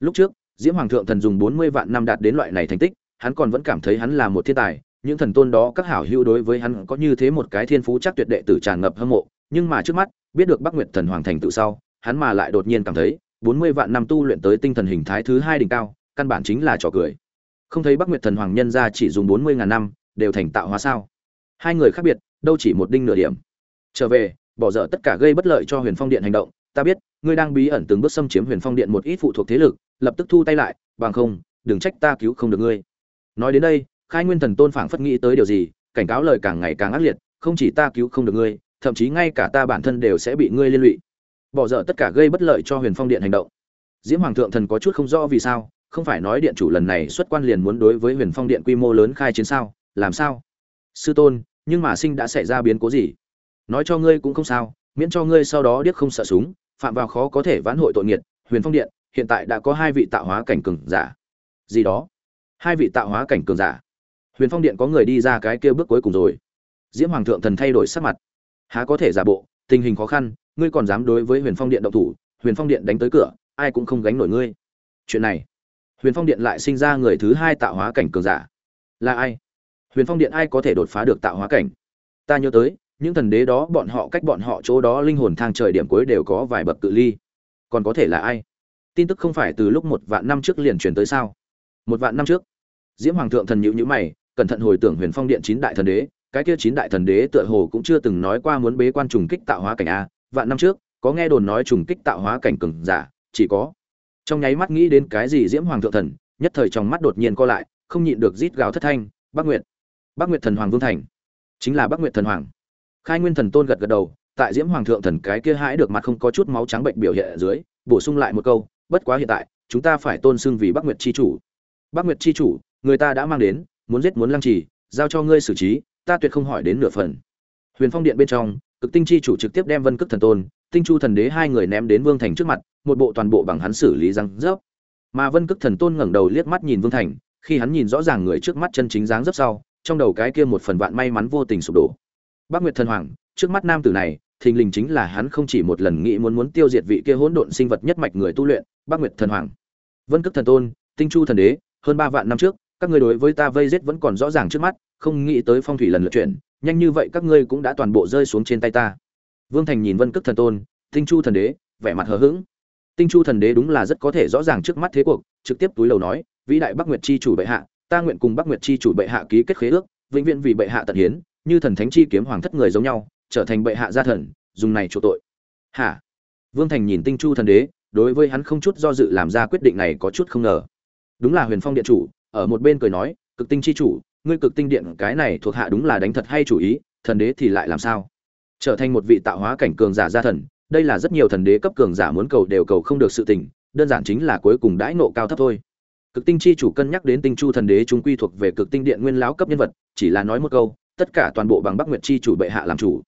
Lúc trước, diễm hoàng thượng thần dùng bốn mươi vạn năm đạt đến loại này thành tích hắn còn vẫn cảm thấy hắn là một thiên tài, những thần tôn đó các hảo hữu đối với hắn có như thế một cái thiên phú chắc tuyệt đệ tử tràn ngập hâm mộ, nhưng mà trước mắt, biết được bắc nguyệt thần hoàng thành tự sau, hắn mà lại đột nhiên cảm thấy, bốn mươi vạn năm tu luyện tới tinh thần hình thái thứ hai đỉnh cao, căn bản chính là trò cười. Không thấy bắc nguyệt thần hoàng nhân ra chỉ dùng bốn mươi ngàn năm, đều thành tạo hóa sao? Hai người khác biệt, đâu chỉ một đinh nửa điểm. Trở về, bỏ dở tất cả gây bất lợi cho huyền phong điện hành động, ta biết, ngươi đang bí ẩn từng bước xâm chiếm huyền phong điện một ít phụ thuộc thế lực, lập tức thu tay lại, bằng không, đừng trách ta cứu không được ngươi nói đến đây, khai nguyên thần tôn phảng phất nghĩ tới điều gì, cảnh cáo lời càng ngày càng ác liệt, không chỉ ta cứu không được ngươi, thậm chí ngay cả ta bản thân đều sẽ bị ngươi liên lụy. Bỏ dở tất cả gây bất lợi cho huyền phong điện hành động. Diễm hoàng thượng thần có chút không rõ vì sao, không phải nói điện chủ lần này xuất quan liền muốn đối với huyền phong điện quy mô lớn khai chiến sao, làm sao? Sư tôn, nhưng mà sinh đã xảy ra biến cố gì? Nói cho ngươi cũng không sao, miễn cho ngươi sau đó điếc không sợ súng, phạm vào khó có thể vãn hội tội nghiệt, huyền phong điện hiện tại đã có hai vị tạo hóa cảnh cường giả. Gì đó? Hai vị tạo hóa cảnh cường giả. Huyền phong điện có người đi ra cái kia bước cuối cùng rồi. Diễm hoàng thượng thần thay đổi sắc mặt. Há có thể giả bộ, tình hình khó khăn, ngươi còn dám đối với huyền phong điện động thủ, huyền phong điện đánh tới cửa, ai cũng không gánh nổi ngươi. Chuyện này, huyền phong điện lại sinh ra người thứ hai tạo hóa cảnh cường giả. Là ai? Huyền phong điện ai có thể đột phá được tạo hóa cảnh? Ta nhớ tới, những thần đế đó, bọn họ cách bọn họ chỗ đó linh hồn thang trời điểm cuối đều có vài bậc cự ly. Còn có thể là ai? Tin tức không phải từ lúc một vạn năm trước liền truyền tới sao? Một vạn năm trước. Diễm hoàng thượng thần nhữ nhữ mày, cẩn thận hồi tưởng huyền phong điện chín đại thần đế, cái kia chín đại thần đế tựa hồ cũng chưa từng nói qua muốn bế quan trùng kích tạo hóa cảnh a, vạn năm trước, có nghe đồn nói trùng kích tạo hóa cảnh cường giả, chỉ có. Trong nháy mắt nghĩ đến cái gì diễm hoàng thượng thần, nhất thời trong mắt đột nhiên co lại, không nhịn được rít gào thất thanh, bắc nguyệt! Bắc nguyệt thần hoàng vương thành! Chính là bắc nguyệt thần hoàng. Khai nguyên thần tôn gật gật đầu, tại diễm hoàng thượng thần cái kia hãi được mặt không có chút máu trắng bệnh biểu hiện ở dưới, bổ sung lại một câu, bất quá hiện tại, chúng ta phải tôn xưng vì bắc nguyệt chi chủ bắc nguyệt chi chủ người ta đã mang đến muốn giết muốn lăng trì giao cho ngươi xử trí ta tuyệt không hỏi đến nửa phần. Huyền phong điện bên trong cực tinh chi chủ trực tiếp đem vân cức thần tôn tinh chu thần đế hai người ném đến vương thành trước mặt một bộ toàn bộ bằng hắn xử lý răng rớp. Mà vân cức thần tôn ngẩng đầu liếc mắt nhìn vương thành khi hắn nhìn rõ ràng người trước mắt chân chính dáng dấp sau trong đầu cái kia một phần vạn may mắn vô tình sụp đổ. Bác Nguyệt thần hoàng, trước mắt nam tử này, thình lình chính là hắn không chỉ một lần nghĩ muốn muốn tiêu diệt vị kia hỗn độn sinh vật nhất mạch người tu luyện, Bác Nguyệt thần hoàng. Vân Cực thần tôn, Tinh Chu thần đế, hơn ba vạn năm trước, các ngươi đối với ta vây giết vẫn còn rõ ràng trước mắt không nghĩ tới phong thủy lần lượt chuyển nhanh như vậy các ngươi cũng đã toàn bộ rơi xuống trên tay ta. Vương thành nhìn vân Cực thần tôn tinh chu thần đế vẻ mặt hờ hững. Tinh chu thần đế đúng là rất có thể rõ ràng trước mắt thế cuộc trực tiếp túi lầu nói vĩ đại bắc nguyệt chi chủ bệ hạ ta nguyện cùng bắc nguyệt chi chủ bệ hạ ký kết khế ước vĩnh viễn vì bệ hạ tận hiến như thần thánh chi kiếm hoàng thất người giống nhau trở thành bệ hạ gia thần dùng này chỗ tội. Hả? Vương thành nhìn tinh chu thần đế đối với hắn không chút do dự làm ra quyết định này có chút không ngờ đúng là huyền phong điện chủ, ở một bên cười nói, cực tinh chi chủ, ngươi cực tinh điện cái này thuộc hạ đúng là đánh thật hay chủ ý, thần đế thì lại làm sao? Trở thành một vị tạo hóa cảnh cường giả gia thần, đây là rất nhiều thần đế cấp cường giả muốn cầu đều cầu không được sự tình, đơn giản chính là cuối cùng đãi nộ cao thấp thôi. Cực tinh chi chủ cân nhắc đến tinh chu thần đế chúng quy thuộc về cực tinh điện nguyên lão cấp nhân vật, chỉ là nói một câu, tất cả toàn bộ bằng bắc nguyệt chi chủ bệ hạ làm chủ.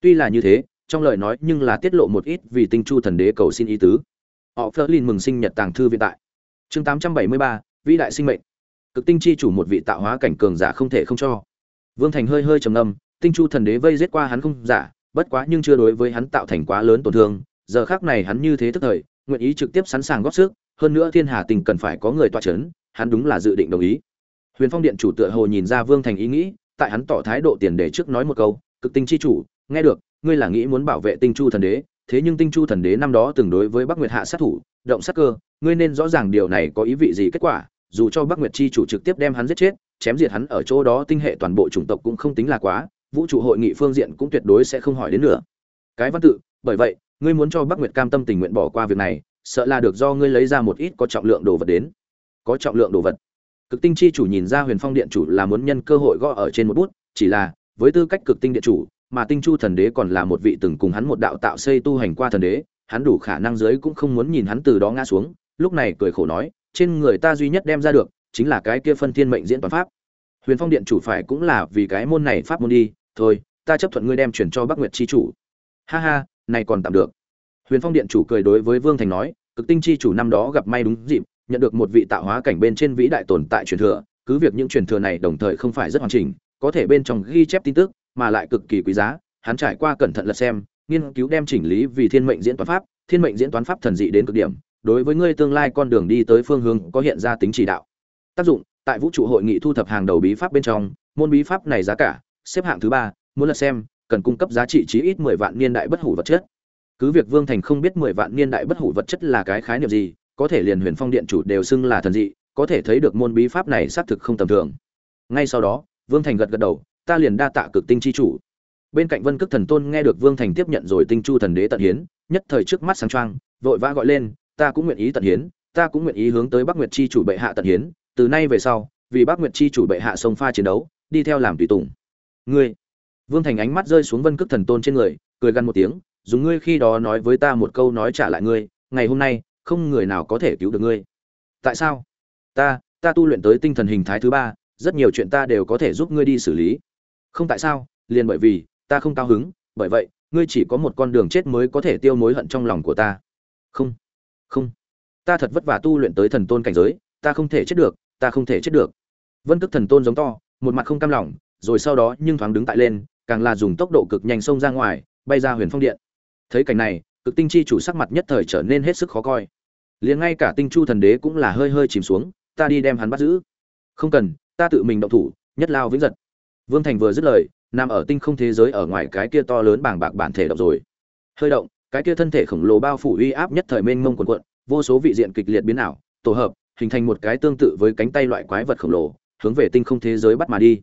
Tuy là như thế, trong lời nói nhưng là tiết lộ một ít vì tinh chu thần đế cầu xin ý tứ. Họ phớt lên mừng sinh nhật tàng thư viện tại chương 873, vĩ đại sinh mệnh. Cực tinh chi chủ một vị tạo hóa cảnh cường giả không thể không cho. Vương thành hơi hơi trầm ngâm tinh chu thần đế vây giết qua hắn không giả bất quá nhưng chưa đối với hắn tạo thành quá lớn tổn thương giờ khác này hắn như thế tức thời nguyện ý trực tiếp sẵn sàng góp sức hơn nữa thiên hà tình cần phải có người toa c h ấ n hắn đúng là dự định đồng ý. Huyền phong điện chủ tựa hồ nhìn ra vương thành ý nghĩ tại hắn tỏ thái độ tiền đề trước nói một câu cực tinh chi chủ nghe được ngươi là nghĩ muốn bảo vệ tinh chu thần đế thế nhưng tinh chu thần đế năm đó từng đối với bắc nguyệt hạ sát thủ, động sát cơ, ngươi nên rõ ràng điều này có ý vị gì kết quả, dù cho bắc nguyệt chi chủ trực tiếp đem hắn giết chết, chém diệt hắn ở chỗ đó tinh hệ toàn bộ chủng tộc cũng không tính là quá, vũ trụ hội nghị phương diện cũng tuyệt đối sẽ không hỏi đến nữa. Cái văn tự, bởi vậy, ngươi muốn cho bắc nguyệt cam tâm tình nguyện bỏ qua việc này, sợ là được do ngươi lấy ra một ít có trọng lượng đồ vật đến. Có trọng lượng đồ vật. Cực tinh chi chủ nhìn ra huyền phong điện chủ là muốn nhân cơ hội gõ ở trên một bút, chỉ là, với tư cách cực tinh điện chủ mà tinh chu thần đế còn là một vị từng cùng hắn một đạo tạo xây tu hành qua thần đế, hắn đủ khả năng giới cũng không muốn nhìn hắn từ đó ngã xuống. Lúc này cười khổ nói, trên người ta duy nhất đem ra được, chính là cái kia phân thiên mệnh diễn toàn pháp. Huyền phong điện chủ phải cũng là vì cái môn này pháp môn đi, thôi, ta chấp thuận ngươi đem chuyển cho bắc nguyệt chi chủ. Ha ha, này còn tạm được. Huyền phong điện chủ cười đối với vương thành nói, cực tinh chi chủ năm đó gặp may đúng dịp, nhận được một vị tạo hóa cảnh bên trên vĩ đại tồn tại truyền thừa, cứ việc những truyền thừa này đồng thời không phải rất hoàn chỉnh, có thể bên trong ghi chép tin tức mà lại cực kỳ quý giá, hắn trải qua cẩn thận lật xem, nghiên cứu đem chỉnh lý vì thiên mệnh diễn toán pháp, thiên mệnh diễn toán pháp thần dị đến cực điểm, đối với ngươi tương lai con đường đi tới phương hướng có hiện ra tính chỉ đạo. Tác dụng, tại vũ trụ hội nghị thu thập hàng đầu bí pháp bên trong, môn bí pháp này giá cả, xếp hạng thứ ba, muốn lật xem, cần cung cấp giá trị chí ít mười vạn niên đại bất hủ vật chất. Cứ việc vương thành không biết mười vạn niên đại bất hủ vật chất là cái khái niệm gì, có thể liền huyền phong điện chủ đều xưng là thần dị, có thể thấy được môn bí pháp này xác thực không tầm thường. Ngay sau đó, vương thành gật gật đầu ta liền đa tạ cực tinh chi chủ. Bên cạnh vân cước thần tôn nghe được vương thành tiếp nhận rồi tinh chu thần đế tận hiến, nhất thời trước mắt sáng trang vội vã gọi lên, ta cũng nguyện ý tận hiến, ta cũng nguyện ý hướng tới bắc nguyệt chi chủ bệ hạ tận hiến, từ nay về sau, vì bắc nguyệt chi chủ bệ hạ sông pha chiến đấu, đi theo làm tùy tùng. Ngươi? Vương thành ánh mắt rơi xuống vân cước thần tôn trên người, cười gằn một tiếng, dùng ngươi khi đó nói với ta một câu nói trả lại ngươi, ngày hôm nay, không người nào có thể cứu được ngươi. Tại sao? Ta ta tu luyện tới tinh thần hình thái thứ ba, rất nhiều chuyện ta đều có thể giúp ngươi đi xử lý không tại sao, liền bởi vì, ta không cao hứng, bởi vậy, ngươi chỉ có một con đường chết mới có thể tiêu mối hận trong lòng của ta. Không không. Ta thật vất vả tu luyện tới thần tôn cảnh giới, ta không thể chết được, ta không thể chết được. Vân tức thần tôn giống to, một mặt không cam lòng, rồi sau đó nhưng thoáng đứng tại lên, càng là dùng tốc độ cực nhanh xông ra ngoài, bay ra huyền phong điện. Thấy cảnh này, cực tinh chi chủ sắc mặt nhất thời trở nên hết sức khó coi. Liền ngay cả tinh chu thần đế cũng là hơi hơi chìm xuống, ta đi đem hắn bắt giữ. Không cần, ta tự mình động thủ, nhất lao vĩnh giật vương thành vừa dứt lời nằm ở tinh không thế giới ở ngoài cái kia to lớn bàng bạc bản thể động rồi. Hơi động cái kia thân thể khổng lồ bao phủ uy áp nhất thời mênh mông cuồn cuộn, vô số vị diện kịch liệt biến ảo tổ hợp hình thành một cái tương tự với cánh tay loại quái vật khổng lồ hướng về tinh không thế giới bắt mà đi.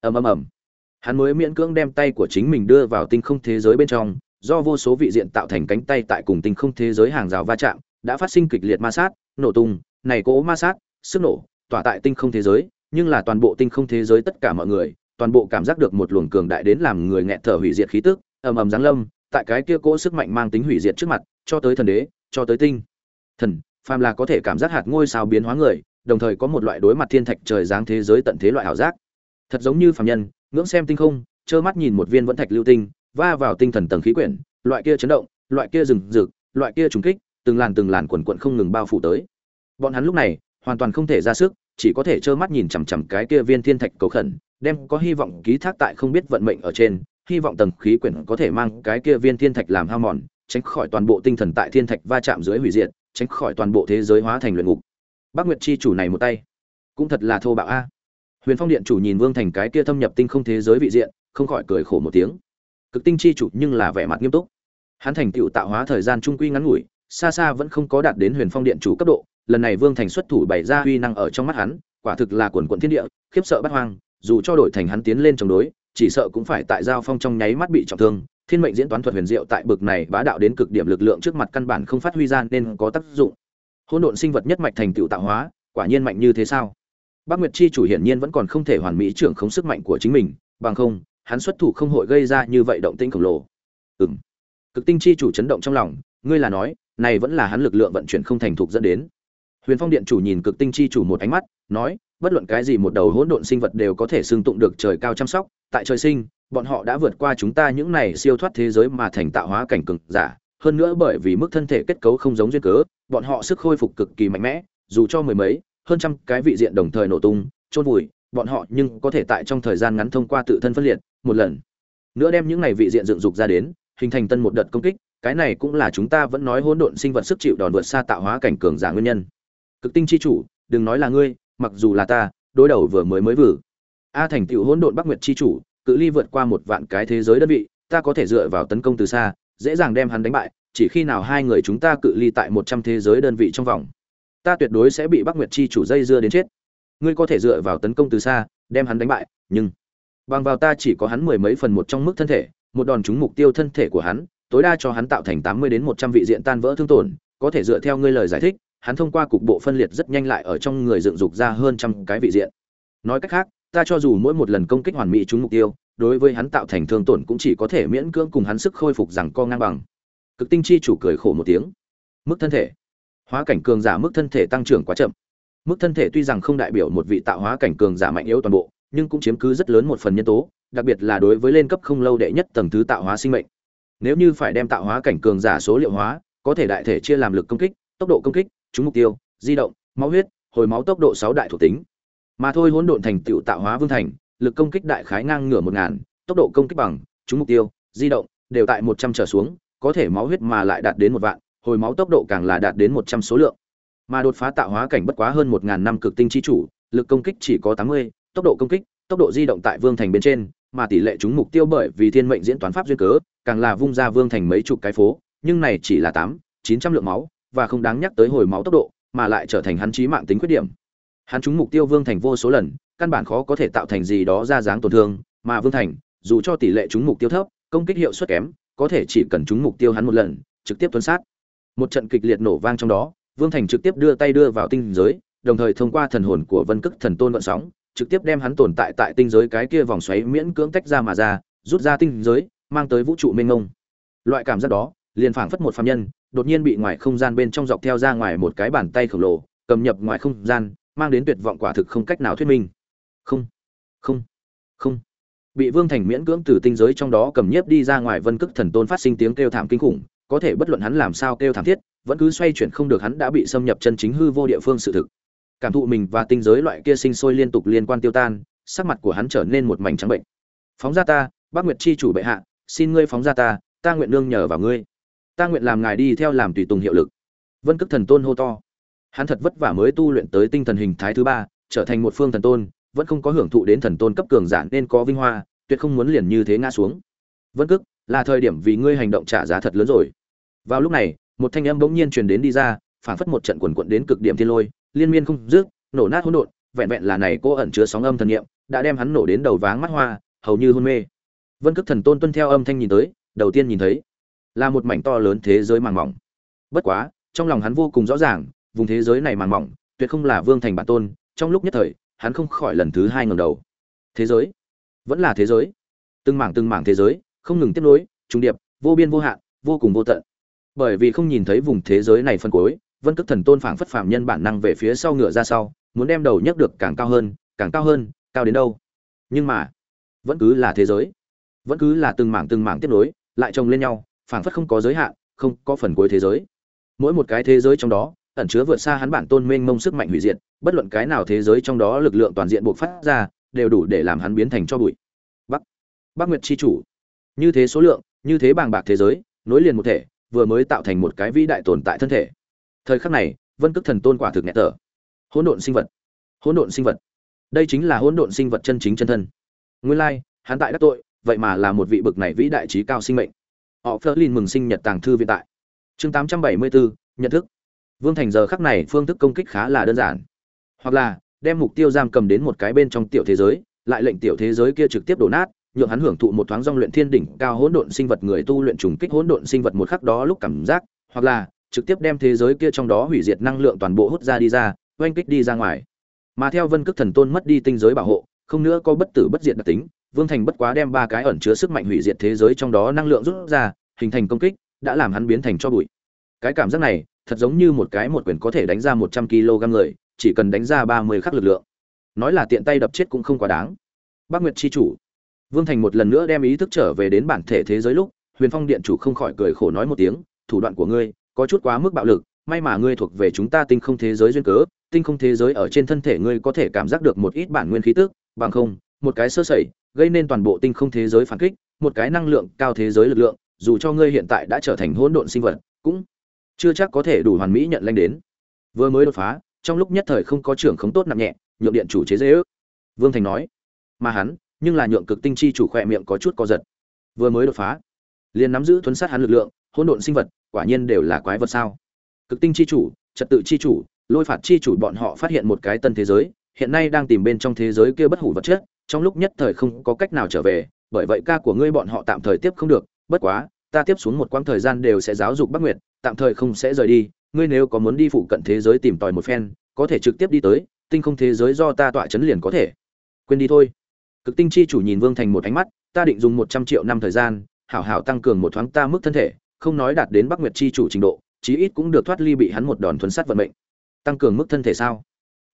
Ầm ầm ầm. Hắn mới miễn cưỡng đem tay của chính mình đưa vào tinh không thế giới bên trong do vô số vị diện tạo thành cánh tay tại cùng tinh không thế giới hàng rào va chạm đã phát sinh kịch liệt ma sát nổ tung này cố ma sát sức nổ tỏa tại tinh không thế giới nhưng là toàn bộ tinh không thế giới tất cả mọi người toàn bộ cảm giác được một luồng cường đại đến làm người nghẹt thở hủy diệt khí tức, ầm ầm giáng lâm, tại cái kia cỗ sức mạnh mang tính hủy diệt trước mặt, cho tới thần đế, cho tới tinh. Thần, phàm là có thể cảm giác hạt ngôi sao biến hóa người, đồng thời có một loại đối mặt thiên thạch trời giáng thế giới tận thế loại ảo giác. Thật giống như phàm nhân, ngưỡng xem tinh không, trơ mắt nhìn một viên vẫn thạch lưu tinh, va vào tinh thần tầng khí quyển, loại kia chấn động, loại kia rừng rực, loại kia trùng kích, từng làn từng làn quần quần không ngừng bao phủ tới. Bọn hắn lúc này, hoàn toàn không thể ra sức chỉ có thể trơ mắt nhìn chằm chằm cái kia viên thiên thạch cầu khẩn, đem có hy vọng ký thác tại không biết vận mệnh ở trên, hy vọng tầng khí quyển có thể mang cái kia viên thiên thạch làm hao mòn, tránh khỏi toàn bộ tinh thần tại thiên thạch va chạm dưới hủy diệt, tránh khỏi toàn bộ thế giới hóa thành luyện ngục. Bác nguyệt chi chủ này một tay, cũng thật là thô bạo a. Huyền phong điện chủ nhìn vương thành cái kia thâm nhập tinh không thế giới vị diện, không khỏi cười khổ một tiếng. Cực tinh chi chủ nhưng là vẻ mặt nghiêm túc. Hắn thành tựu tạo hóa thời gian trung quy ngắn ngủi xa xa vẫn không có đạt đến huyền phong điện chủ cấp độ lần này vương thành xuất thủ bày ra uy năng ở trong mắt hắn quả thực là quần quận thiên địa khiếp sợ bắt hoang dù cho đổi thành hắn tiến lên chống đối chỉ sợ cũng phải tại giao phong trong nháy mắt bị trọng thương thiên mệnh diễn toán thuật huyền diệu tại bực này bá đạo đến cực điểm lực lượng trước mặt căn bản không phát huy ra nên có tác dụng hỗn độn sinh vật nhất mạch thành tựu tạo hóa quả nhiên mạnh như thế sao Bác Nguyệt chi chủ hiển nhiên vẫn còn không thể hoàn mỹ trưởng khống sức mạnh của chính mình, bằng không, hắn xuất thủ không hội gây ra như vậy động tĩnh khổng lồ. Ừm. Cực Tinh chi chủ chấn động trong lòng, ngươi là nói, này vẫn là hắn lực lượng vận chuyển không thành thục dẫn đến. Huyền Phong điện chủ nhìn Cực Tinh chi chủ một ánh mắt, nói, bất luận cái gì một đầu hỗn độn sinh vật đều có thể xương tụng được trời cao chăm sóc, tại trời sinh, bọn họ đã vượt qua chúng ta những này siêu thoát thế giới mà thành tạo hóa cảnh cường giả, hơn nữa bởi vì mức thân thể kết cấu không giống duyên cớ, bọn họ sức khôi phục cực kỳ mạnh mẽ, dù cho mười mấy, hơn trăm cái vị diện đồng thời nổ tung, chôn vùi, bọn họ nhưng có thể tại trong thời gian ngắn thông qua tự thân phân liệt, một lần nữa đem những này vị diện dựng dục ra đến, hình thành tân một đợt công kích, cái này cũng là chúng ta vẫn nói hỗn độn sinh vật sức chịu đòn vượt xa tạo hóa cảnh cường giả nguyên nhân. Cực tinh chi chủ, đừng nói là ngươi, mặc dù là ta, đối đầu vừa mới mới vừa. A thành tựu hỗn độn Bắc Nguyệt chi chủ, cự ly vượt qua một vạn cái thế giới đơn vị, ta có thể dựa vào tấn công từ xa, dễ dàng đem hắn đánh bại, chỉ khi nào hai người chúng ta cự ly tại một trăm thế giới đơn vị trong vòng ta tuyệt đối sẽ bị Bắc Nguyệt chi chủ dây dưa đến chết. Ngươi có thể dựa vào tấn công từ xa, đem hắn đánh bại, nhưng bằng vào ta chỉ có hắn mười mấy phần một trong mức thân thể, một đòn trúng mục tiêu thân thể của hắn, tối đa cho hắn tạo thành tám mươi đến một trăm vị diện tan vỡ thương tổn, có thể dựa theo ngươi lời giải thích, hắn thông qua cục bộ phân liệt rất nhanh lại ở trong người dựng dục ra hơn trăm cái vị diện. Nói cách khác, ta cho dù mỗi một lần công kích hoàn mỹ trúng mục tiêu, đối với hắn tạo thành thương tổn cũng chỉ có thể miễn cưỡng cùng hắn sức khôi phục rằng co ngang bằng. Cực tinh chi chủ cười khổ một tiếng. Mức thân thể hóa cảnh cường giả mức thân thể tăng trưởng quá chậm mức thân thể tuy rằng không đại biểu một vị tạo hóa cảnh cường giả mạnh yếu toàn bộ nhưng cũng chiếm cứ rất lớn một phần nhân tố đặc biệt là đối với lên cấp không lâu đệ nhất tầng thứ tạo hóa sinh mệnh nếu như phải đem tạo hóa cảnh cường giả số liệu hóa có thể đại thể chia làm lực công kích tốc độ công kích trúng mục tiêu di động máu huyết hồi máu tốc độ sáu đại thuộc tính mà thôi hỗn độn thành tựu tạo hóa vương thành lực công kích đại khái ngang ngửa một ngàn tốc độ công kích bằng trúng mục tiêu di động đều tại một trăm trở xuống có thể máu huyết mà lại đạt đến một vạn hồi máu tốc độ càng là đạt đến một trăm số lượng. Mà đột phá tạo hóa cảnh bất quá hơn một ngàn năm cực tinh chi chủ, lực công kích chỉ có tám mươi, tốc độ công kích, tốc độ di động tại Vương Thành bên trên, mà tỷ lệ chúng mục tiêu bởi vì thiên mệnh diễn toán pháp duyên cớ, càng là vung ra Vương Thành mấy chục cái phố, nhưng này chỉ là tám, chín trăm lượng máu, và không đáng nhắc tới hồi máu tốc độ, mà lại trở thành hắn chí mạng tính khuyết điểm. Hắn chúng mục tiêu Vương Thành vô số lần, căn bản khó có thể tạo thành gì đó ra dáng tổn thương, mà Vương Thành, dù cho tỷ lệ chúng mục tiêu thấp, công kích hiệu suất kém, có thể chỉ cần chúng mục tiêu hắn một lần, trực tiếp tuấn sát một trận kịch liệt nổ vang trong đó vương thành trực tiếp đưa tay đưa vào tinh giới đồng thời thông qua thần hồn của vân cức thần tôn vận sóng trực tiếp đem hắn tồn tại tại tinh giới cái kia vòng xoáy miễn cưỡng tách ra mà ra, rút ra tinh giới, mang tới vũ trụ mênh mông. Loại cảm giác đó, liền phảng phất một phàm nhân, đột nhiên bị ngoài không gian bên trong dọc theo ra ngoài một cái bàn tay khổng lồ, cầm nhập ngoài không gian, mang đến tuyệt vọng quả thực không cách nào thuyết minh. Không không không. Bị vương thành miễn cưỡng từ tinh giới trong đó cầm nhiếp đi ra ngoài vân cức thần tôn phát sinh tiếng kêu thảm kinh khủng, có thể bất luận hắn làm sao kêu thảm thiết, vẫn cứ xoay chuyển không được hắn đã bị xâm nhập chân chính hư vô địa phương sự thực cảm thụ mình và tinh giới loại kia sinh sôi liên tục liên quan tiêu tan, sắc mặt của hắn trở nên một mảnh trắng bệnh. Phóng ra ta, bác nguyệt chi chủ bệ hạ, xin ngươi phóng ra ta ta nguyện nương nhờ vào ngươi. Ta nguyện làm ngài đi theo làm tùy tùng hiệu lực. Vân cức thần tôn hô to. Hắn thật vất vả mới tu luyện tới tinh thần hình thái thứ ba, trở thành một phương thần tôn, vẫn không có hưởng thụ đến thần tôn cấp cường giả nên có vinh hoa, tuyệt không muốn liền như thế ngã xuống. Vân cức là thời điểm vì ngươi hành động trả giá thật lớn rồi. Vào lúc này, một thanh âm bỗng nhiên truyền đến đi ra phản phất một trận quần quận đến cực điểm thiên lôi liên miên không dứt, nổ nát hỗn độn, vẹn vẹn là này cô ẩn chứa sóng âm thần niệm, đã đem hắn nổ đến đầu váng mắt hoa, hầu như hôn mê. Vân Cực thần tôn tuân theo âm thanh nhìn tới, đầu tiên nhìn thấy, là một mảnh to lớn thế giới màng mỏng. Bất quá, trong lòng hắn vô cùng rõ ràng, vùng thế giới này màng mỏng, tuyệt không là vương thành bản tôn, trong lúc nhất thời, hắn không khỏi lần thứ hai ngẩng đầu. Thế giới? Vẫn là thế giới. Từng mảng từng mảng thế giới, không ngừng tiếp nối, trung điệp, vô biên vô hạn, vô cùng vô tận. Bởi vì không nhìn thấy vùng thế giới này phân cuối vân cước thần tôn phảng phất phạm nhân bản năng về phía sau ngựa ra sau, muốn đem đầu nhấc được càng cao hơn, càng cao hơn, cao đến đâu? Nhưng mà, vẫn cứ là thế giới. Vẫn cứ là từng mảng từng mảng tiếp nối, lại chồng lên nhau, phảng phất không có giới hạn, không có phần cuối thế giới. Mỗi một cái thế giới trong đó, ẩn chứa vượt xa hắn bản tôn mênh mông sức mạnh hủy diệt, bất luận cái nào thế giới trong đó lực lượng toàn diện buộc phát ra, đều đủ để làm hắn biến thành cho bụi. Bắc bắc nguyệt chi chủ. Như thế số lượng, như thế bàng bạc thế giới, nối liền một thể, vừa mới tạo thành một cái vĩ đại tồn tại thân thể thời khắc này vân cước thần tôn quả thực nghẹt thở. Hỗn độn sinh vật. Hỗn độn sinh vật. Đây chính là hỗn độn sinh vật chân chính chân thân. Nguyên lai hắn tại đắc tội vậy mà là một vị bực này vĩ đại trí cao sinh mệnh. Họ phớt lên mừng sinh nhật tàng thư viện tại. Chương 874, nhận thức. Vương thành giờ khắc này phương thức công kích khá là đơn giản. Hoặc là đem mục tiêu giam cầm đến một cái bên trong tiểu thế giới lại lệnh tiểu thế giới kia trực tiếp đổ nát nhượng hắn hưởng thụ một thoáng dòng luyện thiên đỉnh cao hỗn độn sinh vật người tu luyện trùng kích hỗn độn sinh vật một khắc đó lúc cảm giác hoặc là trực tiếp đem thế giới kia trong đó hủy diệt năng lượng toàn bộ hút ra đi ra, oanh kích đi ra ngoài. Mà theo vân cước thần tôn mất đi tinh giới bảo hộ, không nữa có bất tử bất diệt đặc tính, vương thành bất quá đem ba cái ẩn chứa sức mạnh hủy diệt thế giới trong đó năng lượng rút ra, hình thành công kích, đã làm hắn biến thành cho bụi. Cái cảm giác này, thật giống như một cái một quyền có thể đánh ra một trăm kg người, chỉ cần đánh ra ba mươi khắc lực lượng. Nói là tiện tay đập chết cũng không quá đáng. Bác nguyệt chi chủ. Vương thành một lần nữa đem ý thức trở về đến bản thể thế giới lúc, huyền phong điện chủ không khỏi cười khổ nói một tiếng, thủ đoạn của ngươi có chút quá mức bạo lực, may mà ngươi thuộc về chúng ta tinh không thế giới duyên cớ, tinh không thế giới ở trên thân thể ngươi có thể cảm giác được một ít bản nguyên khí tức, bằng không, một cái sơ sẩy, gây nên toàn bộ tinh không thế giới phản kích, một cái năng lượng cao thế giới lực lượng, dù cho ngươi hiện tại đã trở thành hỗn độn sinh vật, cũng chưa chắc có thể đủ hoàn mỹ nhận lanh đến. Vừa mới đột phá, trong lúc nhất thời không có trưởng không tốt nặng nhẹ, nhượng điện chủ chế dễ ước. Vương thành nói, mà hắn, nhưng là nhượng cực tinh chi chủ khỏe miệng có chút co giật. Vừa mới đột phá, liền nắm giữ thuấn sát hắn lực lượng, hỗn độn sinh vật quả nhiên đều là quái vật sao? Cực tinh chi chủ, trật tự chi chủ, lôi phạt chi chủ bọn họ phát hiện một cái tân thế giới, hiện nay đang tìm bên trong thế giới kia bất hủ vật chất, trong lúc nhất thời không có cách nào trở về, bởi vậy ca của ngươi bọn họ tạm thời tiếp không được, bất quá, ta tiếp xuống một quãng thời gian đều sẽ giáo dục bắc nguyệt, tạm thời không sẽ rời đi, ngươi nếu có muốn đi phụ cận thế giới tìm tòi một phen, có thể trực tiếp đi tới, tinh không thế giới do ta tọa chấn liền có thể. Quên đi thôi. Cực tinh chi chủ nhìn vương thành một ánh mắt, ta định dùng một trăm triệu năm thời gian, hảo hảo tăng cường một thoáng ta mức thân thể không nói đạt đến bắc nguyệt chi chủ trình độ, chí ít cũng được thoát ly bị hắn một đòn thuấn sát vận mệnh. Tăng cường mức thân thể sao?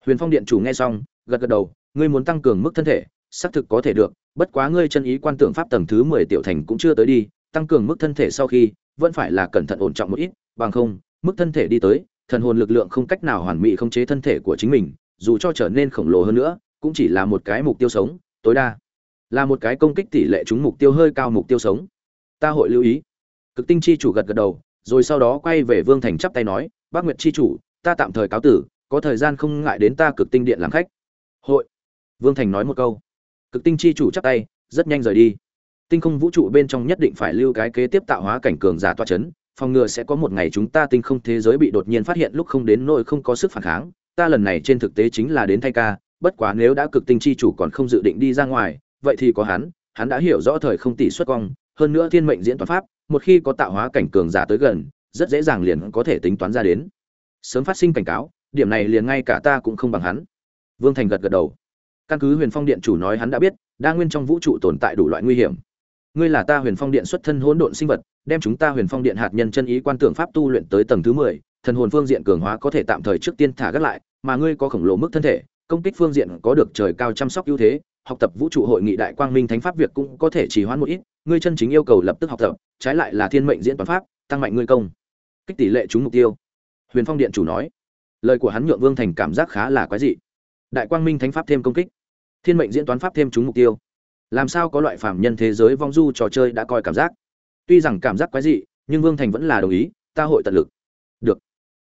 Huyền phong điện chủ nghe xong, gật gật đầu, ngươi muốn tăng cường mức thân thể, xác thực có thể được, bất quá ngươi chân ý quan tưởng pháp tầng thứ mười tiểu thành cũng chưa tới đi, tăng cường mức thân thể sau khi, vẫn phải là cẩn thận ổn trọng một ít, bằng không, mức thân thể đi tới, thần hồn lực lượng không cách nào hoàn mỹ khống chế thân thể của chính mình, dù cho trở nên khổng lồ hơn nữa, cũng chỉ là một cái mục tiêu sống, tối đa là một cái công kích tỷ lệ trúng mục tiêu hơi cao mục tiêu sống. Ta hội lưu ý cực tinh chi chủ gật gật đầu, rồi sau đó quay về vương thành chắp tay nói, bác nguyệt chi chủ, ta tạm thời cáo tử, có thời gian không ngại đến ta cực tinh điện làm khách. Hội. Vương thành nói một câu. Cực tinh chi chủ chắp tay, rất nhanh rời đi. Tinh không vũ trụ bên trong nhất định phải lưu cái kế tiếp tạo hóa cảnh cường giả toa chấn, phòng ngừa sẽ có một ngày chúng ta tinh không thế giới bị đột nhiên phát hiện lúc không đến nỗi không có sức phản kháng. Ta lần này trên thực tế chính là đến thay ca, bất quá nếu đã cực tinh chi chủ còn không dự định đi ra ngoài, vậy thì có hắn hắn đã hiểu rõ thời không tỷ xuất cong hơn nữa thiên mệnh diễn toán pháp, một khi có tạo hóa cảnh cường giả tới gần, rất dễ dàng liền có thể tính toán ra đến. Sớm phát sinh cảnh cáo, điểm này liền ngay cả ta cũng không bằng hắn. Vương thành gật gật đầu. Căn cứ huyền phong điện chủ nói hắn đã biết, đa nguyên trong vũ trụ tồn tại đủ loại nguy hiểm. Ngươi là ta huyền phong điện xuất thân hỗn độn sinh vật, đem chúng ta huyền phong điện hạt nhân chân ý quan tưởng pháp tu luyện tới tầng thứ mười, thần hồn phương diện cường hóa có thể tạm thời trước tiên thả gác lại, mà ngươi có khổng lồ mức thân thể, công kích phương diện có được trời cao chăm sóc ưu thế học tập vũ trụ hội nghị đại quang minh thánh pháp việc cũng có thể trì hoãn một ít, ngươi chân chính yêu cầu lập tức học tập, trái lại là thiên mệnh diễn toán pháp, tăng mạnh ngươi công, kích tỷ lệ trúng mục tiêu. Huyền phong điện chủ nói. Lời của hắn nhượng vương thành cảm giác khá là quái dị. Đại quang minh thánh pháp thêm công kích, thiên mệnh diễn toán pháp thêm trúng mục tiêu. Làm sao có loại phạm nhân thế giới vong du trò chơi đã coi cảm giác? Tuy rằng cảm giác quái dị, nhưng vương thành vẫn là đồng ý, ta hội tận lực. Được.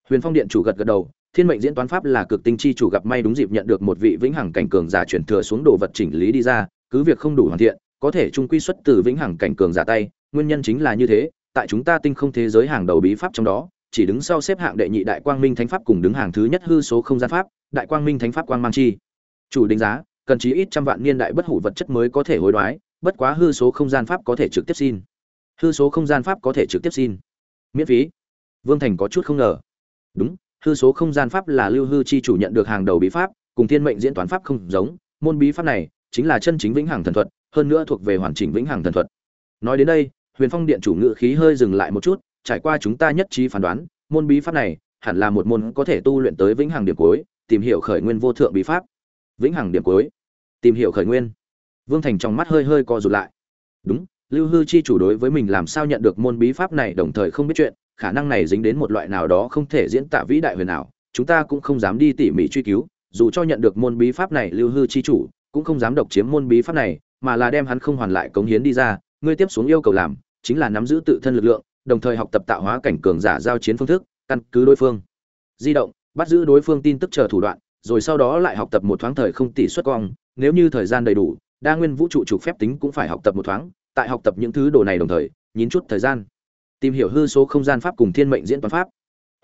Huyền phong điện chủ gật gật đầu thiên mệnh diễn toán pháp là cực tinh chi chủ gặp may đúng dịp nhận được một vị vĩnh hằng cảnh cường giả chuyển thừa xuống đồ vật chỉnh lý đi ra, cứ việc không đủ hoàn thiện, có thể trung quy xuất từ vĩnh hằng cảnh cường giả tay, nguyên nhân chính là như thế, tại chúng ta tinh không thế giới hàng đầu bí pháp trong đó, chỉ đứng sau xếp hạng đệ nhị đại quang minh thánh pháp cùng đứng hàng thứ nhất hư số không gian pháp, đại quang minh thánh pháp quang mang chi. Chủ đánh giá, cần chí ít trăm vạn niên đại bất hủ vật chất mới có thể hối đoái, bất quá hư số không gian pháp có thể trực tiếp xin. Hư số không gian pháp có thể trực tiếp xin. Miễn phí. Vương thành có chút không ngờ. Đúng hư số không gian pháp là lưu hư chi chủ nhận được hàng đầu bí pháp, cùng thiên mệnh diễn toán pháp không giống, môn bí pháp này chính là chân chính vĩnh hằng thần thuật, hơn nữa thuộc về hoàn chỉnh vĩnh hằng thần thuật. Nói đến đây, huyền phong điện chủ ngự khí hơi dừng lại một chút, trải qua chúng ta nhất trí phán đoán, môn bí pháp này hẳn là một môn có thể tu luyện tới vĩnh hằng điểm cuối, tìm hiểu khởi nguyên vô thượng bí pháp. Vĩnh hằng điểm cuối. Tìm hiểu khởi nguyên. Vương thành trong mắt hơi hơi co rụt lại. Đúng lưu hư chi chủ đối với mình làm sao nhận được môn bí pháp này đồng thời không biết chuyện, khả năng này dính đến một loại nào đó không thể diễn tả vĩ đại huyền nào chúng ta cũng không dám đi tỉ mỉ truy cứu, dù cho nhận được môn bí pháp này, lưu hư chi chủ cũng không dám độc chiếm môn bí pháp này, mà là đem hắn không hoàn lại cống hiến đi ra, ngươi tiếp xuống yêu cầu làm chính là nắm giữ tự thân lực lượng, đồng thời học tập tạo hóa cảnh cường giả giao chiến phương thức, căn cứ đối phương. Di động, bắt giữ đối phương tin tức chờ thủ đoạn, rồi sau đó lại học tập một thoáng thời không tỷ suất cong nếu như thời gian đầy đủ, đa nguyên vũ trụ trục phép tính cũng phải học tập một thoáng tại học tập những thứ đồ này đồng thời, nhín chút thời gian. Tìm hiểu hư số không gian pháp cùng thiên mệnh diễn toán pháp.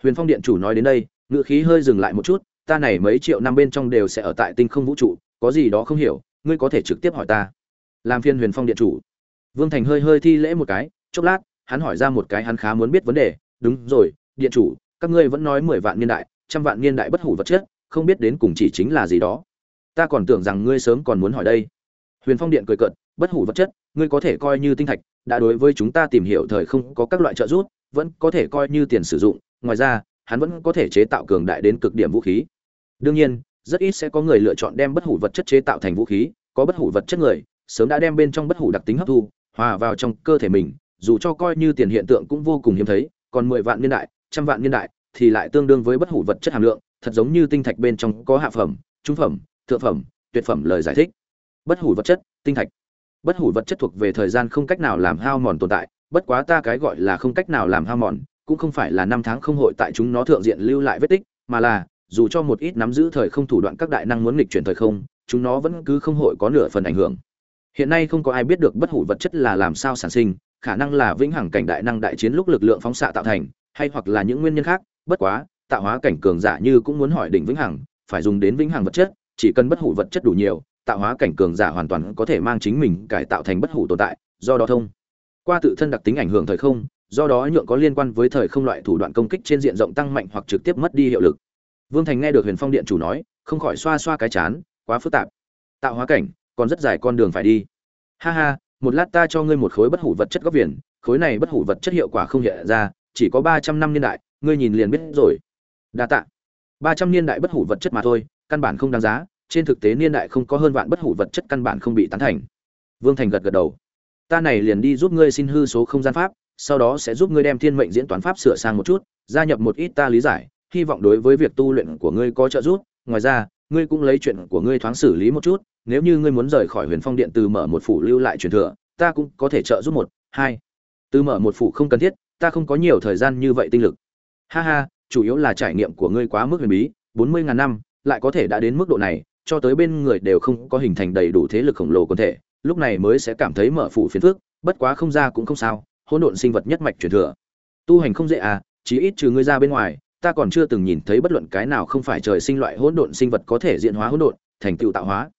Huyền phong điện chủ nói đến đây ngựa khí hơi dừng lại một chút, ta này mấy triệu năm bên trong đều sẽ ở tại tinh không vũ trụ, có gì đó không hiểu, ngươi có thể trực tiếp hỏi ta. Làm phiên huyền phong điện chủ. Vương thành hơi hơi thi lễ một cái, chốc lát, hắn hỏi ra một cái hắn khá muốn biết vấn đề, đúng rồi, điện chủ, các ngươi vẫn nói mười vạn niên đại, trăm vạn niên đại bất hủ vật chất, không biết đến cùng chỉ chính là gì đó. Ta còn tưởng rằng ngươi sớm còn muốn hỏi đây. Huyền phong điện cười cợt, bất hủ vật chất ngươi có thể coi như tinh thạch, đã đối với chúng ta tìm hiểu thời không có các loại trợ giúp, vẫn có thể coi như tiền sử dụng, ngoài ra, hắn vẫn có thể chế tạo cường đại đến cực điểm vũ khí. Đương nhiên, rất ít sẽ có người lựa chọn đem bất hủ vật chất chế tạo thành vũ khí, có bất hủ vật chất người, sớm đã đem bên trong bất hủ đặc tính hấp thu, hòa vào trong cơ thể mình, dù cho coi như tiền hiện tượng cũng vô cùng hiếm thấy, còn mười vạn niên đại, trăm vạn niên đại thì lại tương đương với bất hủ vật chất hàm lượng, thật giống như tinh thạch bên trong có hạ phẩm, trung phẩm, thượng phẩm, tuyệt phẩm lời giải thích. Bất hủ vật chất, tinh thạch bất hủ vật chất thuộc về thời gian không cách nào làm hao mòn tồn tại, bất quá ta cái gọi là không cách nào làm hao mòn, cũng không phải là năm tháng không hội tại chúng nó thượng diện lưu lại vết tích, mà là, dù cho một ít nắm giữ thời không thủ đoạn các đại năng muốn nghịch chuyển thời không, chúng nó vẫn cứ không hội có nửa phần ảnh hưởng. Hiện nay không có ai biết được bất hủ vật chất là làm sao sản sinh, khả năng là vĩnh hằng cảnh đại năng đại chiến lúc lực lượng phóng xạ tạo thành, hay hoặc là những nguyên nhân khác, bất quá, tạo hóa cảnh cường giả như cũng muốn hỏi đỉnh vĩnh hằng, phải dùng đến vĩnh hằng vật chất, chỉ cần bất hủ vật chất đủ nhiều tạo hóa cảnh cường giả hoàn toàn có thể mang chính mình cải tạo thành bất hủ tồn tại, do đó thông. Qua tự thân đặc tính ảnh hưởng thời không, do đó nhượng có liên quan với thời không loại thủ đoạn công kích trên diện rộng tăng mạnh hoặc trực tiếp mất đi hiệu lực. Vương thành nghe được huyền phong điện chủ nói, không khỏi xoa xoa cái chán, quá phức tạp. Tạo hóa cảnh, còn rất dài con đường phải đi. Ha ha, một lát ta cho ngươi một khối bất hủ vật chất góc viền, khối này bất hủ vật chất hiệu quả không hiện ra, chỉ có ba trăm năm niên đại, ngươi nhìn liền biết rồi. Đa tạ. Ba trăm niên đại bất hủ vật chất mà thôi, căn bản không đáng giá trên thực tế niên đại không có hơn vạn bất hủ vật chất căn bản không bị tán thành. Vương thành gật gật đầu. Ta này liền đi giúp ngươi xin hư số không gian pháp, sau đó sẽ giúp ngươi đem thiên mệnh diễn toán pháp sửa sang một chút, gia nhập một ít ta lý giải, hy vọng đối với việc tu luyện của ngươi có trợ giúp. Ngoài ra, ngươi cũng lấy chuyện của ngươi thoáng xử lý một chút, nếu như ngươi muốn rời khỏi huyền phong điện từ mở một phủ lưu lại truyền thừa, ta cũng có thể trợ giúp một, hai. Từ mở một phủ không cần thiết, ta không có nhiều thời gian như vậy tinh lực. Ha ha, chủ yếu là trải nghiệm của ngươi quá mức huyền bí, bốn mươi ngàn năm, lại có thể đã đến mức độ này cho tới bên người đều không có hình thành đầy đủ thế lực khổng lồ quân thể, lúc này mới sẽ cảm thấy mở phủ phiền phước bất quá không ra cũng không sao, hỗn độn sinh vật nhất mạch truyền thừa. Tu hành không dễ à chí ít trừ ngươi ra bên ngoài, ta còn chưa từng nhìn thấy bất luận cái nào không phải trời sinh loại hỗn độn sinh vật có thể diện hóa hỗn độn, thành tựu tạo hóa.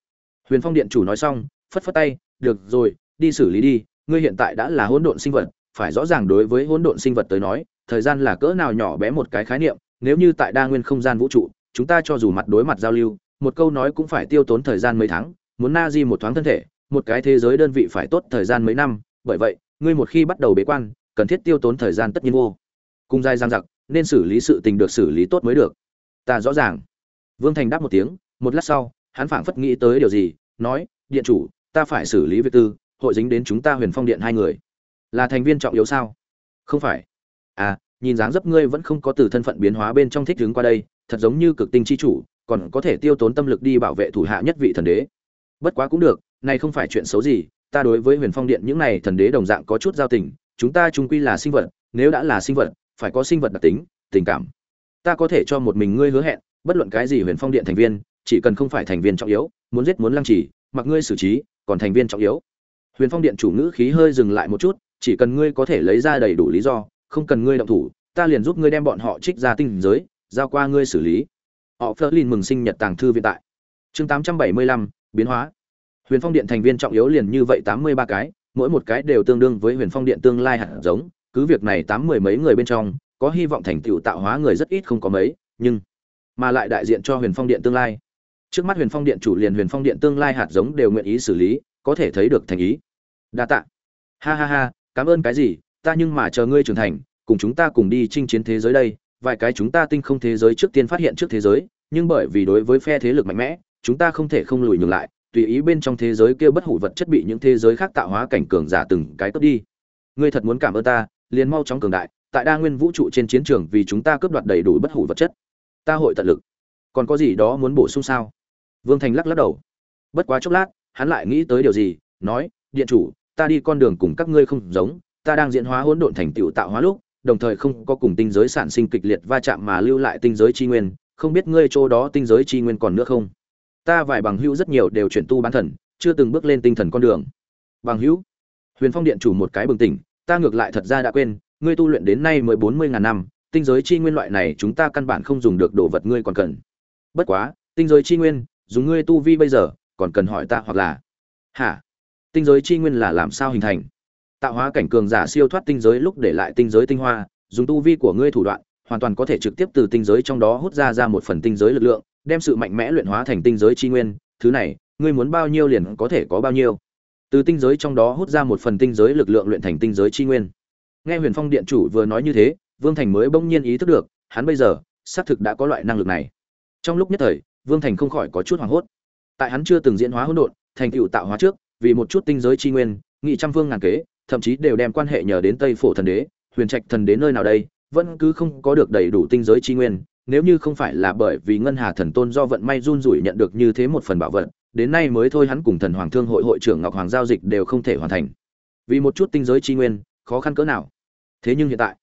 Huyền phong điện chủ nói xong, phất phất tay, được rồi, đi xử lý đi, ngươi hiện tại đã là hỗn độn sinh vật, phải rõ ràng đối với hỗn độn sinh vật tới nói, thời gian là cỡ nào nhỏ bé một cái khái niệm, nếu như tại đa nguyên không gian vũ trụ, chúng ta cho dù mặt đối mặt giao lưu một câu nói cũng phải tiêu tốn thời gian mấy tháng, muốn na di một thoáng thân thể, một cái thế giới đơn vị phải tốt thời gian mấy năm, bởi vậy, ngươi một khi bắt đầu bế quan, cần thiết tiêu tốn thời gian tất nhiên vô. Cùng dài giang giặc nên xử lý sự tình được xử lý tốt mới được. Ta rõ ràng. Vương thành đáp một tiếng, một lát sau, hắn phảng phất nghĩ tới điều gì, nói, điện chủ, ta phải xử lý việc tư, hội dính đến chúng ta huyền phong điện hai người. Là thành viên trọng yếu sao? Không phải. À nhìn dáng dấp ngươi vẫn không có từ thân phận biến hóa bên trong thích hướng qua đây, thật giống như cực tinh chi chủ còn có thể tiêu tốn tâm lực đi bảo vệ thủ hạ nhất vị thần đế. Bất quá cũng được, này không phải chuyện xấu gì, ta đối với huyền phong điện những này thần đế đồng dạng có chút giao tình, chúng ta chung quy là sinh vật, nếu đã là sinh vật, phải có sinh vật đặc tính, tình cảm. Ta có thể cho một mình ngươi hứa hẹn, bất luận cái gì huyền phong điện thành viên, chỉ cần không phải thành viên trọng yếu, muốn giết muốn lăng trì, mặc ngươi xử trí, còn thành viên trọng yếu. Huyền phong điện chủ ngữ khí hơi dừng lại một chút, chỉ cần ngươi có thể lấy ra đầy đủ lý do, không cần ngươi động thủ, ta liền giúp ngươi đem bọn họ trích ra tinh giới, giao qua ngươi xử lý họ Flerlin mừng sinh nhật tàng thư viện tại. Chương tám trăm bảy mươi lăm, biến hóa. Huyền phong điện thành viên trọng yếu liền như vậy tám mươi ba cái, mỗi một cái đều tương đương với huyền phong điện tương lai hạt giống. Cứ việc này tám mười mấy người bên trong, có hy vọng thành tựu tạo hóa người rất ít không có mấy, nhưng mà lại đại diện cho huyền phong điện tương lai. Trước mắt huyền phong điện chủ liền huyền phong điện tương lai hạt giống đều nguyện ý xử lý, có thể thấy được thành ý. Đa tạ. Ha ha ha, cảm ơn cái gì, ta nhưng mà chờ ngươi trưởng thành, cùng chúng ta cùng đi chinh chiến thế giới đây vài cái chúng ta tinh không thế giới trước tiên phát hiện trước thế giới, nhưng bởi vì đối với phe thế lực mạnh mẽ, chúng ta không thể không lùi nhường lại, tùy ý bên trong thế giới kia bất hủ vật chất bị những thế giới khác tạo hóa cảnh cường giả từng cái cướp đi. Ngươi thật muốn cảm ơn ta, liền mau chóng cường đại, tại đa nguyên vũ trụ trên chiến trường vì chúng ta cướp đoạt đầy đủ bất hủ vật chất. Ta hội tận lực. Còn có gì đó muốn bổ sung sao? Vương thành lắc lắc đầu. Bất quá chốc lát, hắn lại nghĩ tới điều gì, nói, điện chủ, ta đi con đường cùng các ngươi không giống, ta đang diễn hóa hỗn độn thành tựu tạo hóa lúc đồng thời không có cùng tinh giới sản sinh kịch liệt va chạm mà lưu lại tinh giới chi nguyên, không biết ngươi chỗ đó tinh giới chi nguyên còn nữa không? Ta vài bằng hữu rất nhiều đều chuyển tu bán thần, chưa từng bước lên tinh thần con đường. Bằng hữu, huyền phong điện chủ một cái bừng tỉnh, ta ngược lại thật ra đã quên, ngươi tu luyện đến nay mới bốn mươi ngàn năm, tinh giới chi nguyên loại này chúng ta căn bản không dùng được đồ vật ngươi còn cần. Bất quá, tinh giới chi nguyên, dùng ngươi tu vi bây giờ, còn cần hỏi ta hoặc là. Hả? Tinh giới chi nguyên là làm sao hình thành? Tạo hóa cảnh cường giả siêu thoát tinh giới lúc để lại tinh giới tinh hoa, dùng tu vi của ngươi thủ đoạn, hoàn toàn có thể trực tiếp từ tinh giới trong đó hút ra ra một phần tinh giới lực lượng, đem sự mạnh mẽ luyện hóa thành tinh giới chi nguyên. Thứ này, ngươi muốn bao nhiêu liền có thể có bao nhiêu. Từ tinh giới trong đó hút ra một phần tinh giới lực lượng luyện thành tinh giới chi nguyên. Nghe huyền phong điện chủ vừa nói như thế, vương thành mới bỗng nhiên ý thức được, hắn bây giờ, xác thực đã có loại năng lực này. Trong lúc nhất thời, vương thành không khỏi có chút hoảng hốt. Tại hắn chưa từng diễn hóa hỗn độn, thành tựu tạo hóa trước, vì một chút tinh giới chi nguyên, nghị trăm phương ngàn kế thậm chí đều đem quan hệ nhờ đến tây phổ thần đế, huyền trạch thần đế nơi nào đây, vẫn cứ không có được đầy đủ tinh giới chi nguyên, nếu như không phải là bởi vì ngân hà thần tôn do vận may run rủi nhận được như thế một phần bảo vật, đến nay mới thôi hắn cùng thần hoàng thương hội hội trưởng ngọc hoàng giao dịch đều không thể hoàn thành. Vì một chút tinh giới chi nguyên, khó khăn cỡ nào? Thế nhưng hiện tại,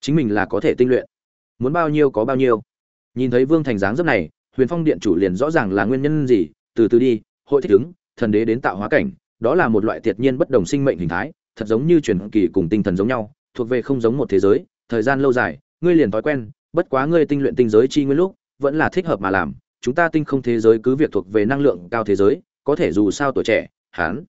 chính mình là có thể tinh luyện. Muốn bao nhiêu có bao nhiêu. Nhìn thấy vương thành dáng dấp này, huyền phong điện chủ liền rõ ràng là nguyên nhân gì, từ từ đi, hội thích ứng, thần đế đến tạo hóa cảnh, đó là một loại tiệt nhiên bất đồng sinh mệnh hình thái thật giống như truyền kỳ cùng tinh thần giống nhau, thuộc về không giống một thế giới, thời gian lâu dài, ngươi liền thói quen, bất quá ngươi tinh luyện tinh giới chi nguyên lúc, vẫn là thích hợp mà làm, chúng ta tinh không thế giới cứ việc thuộc về năng lượng cao thế giới, có thể dù sao tuổi trẻ hắn.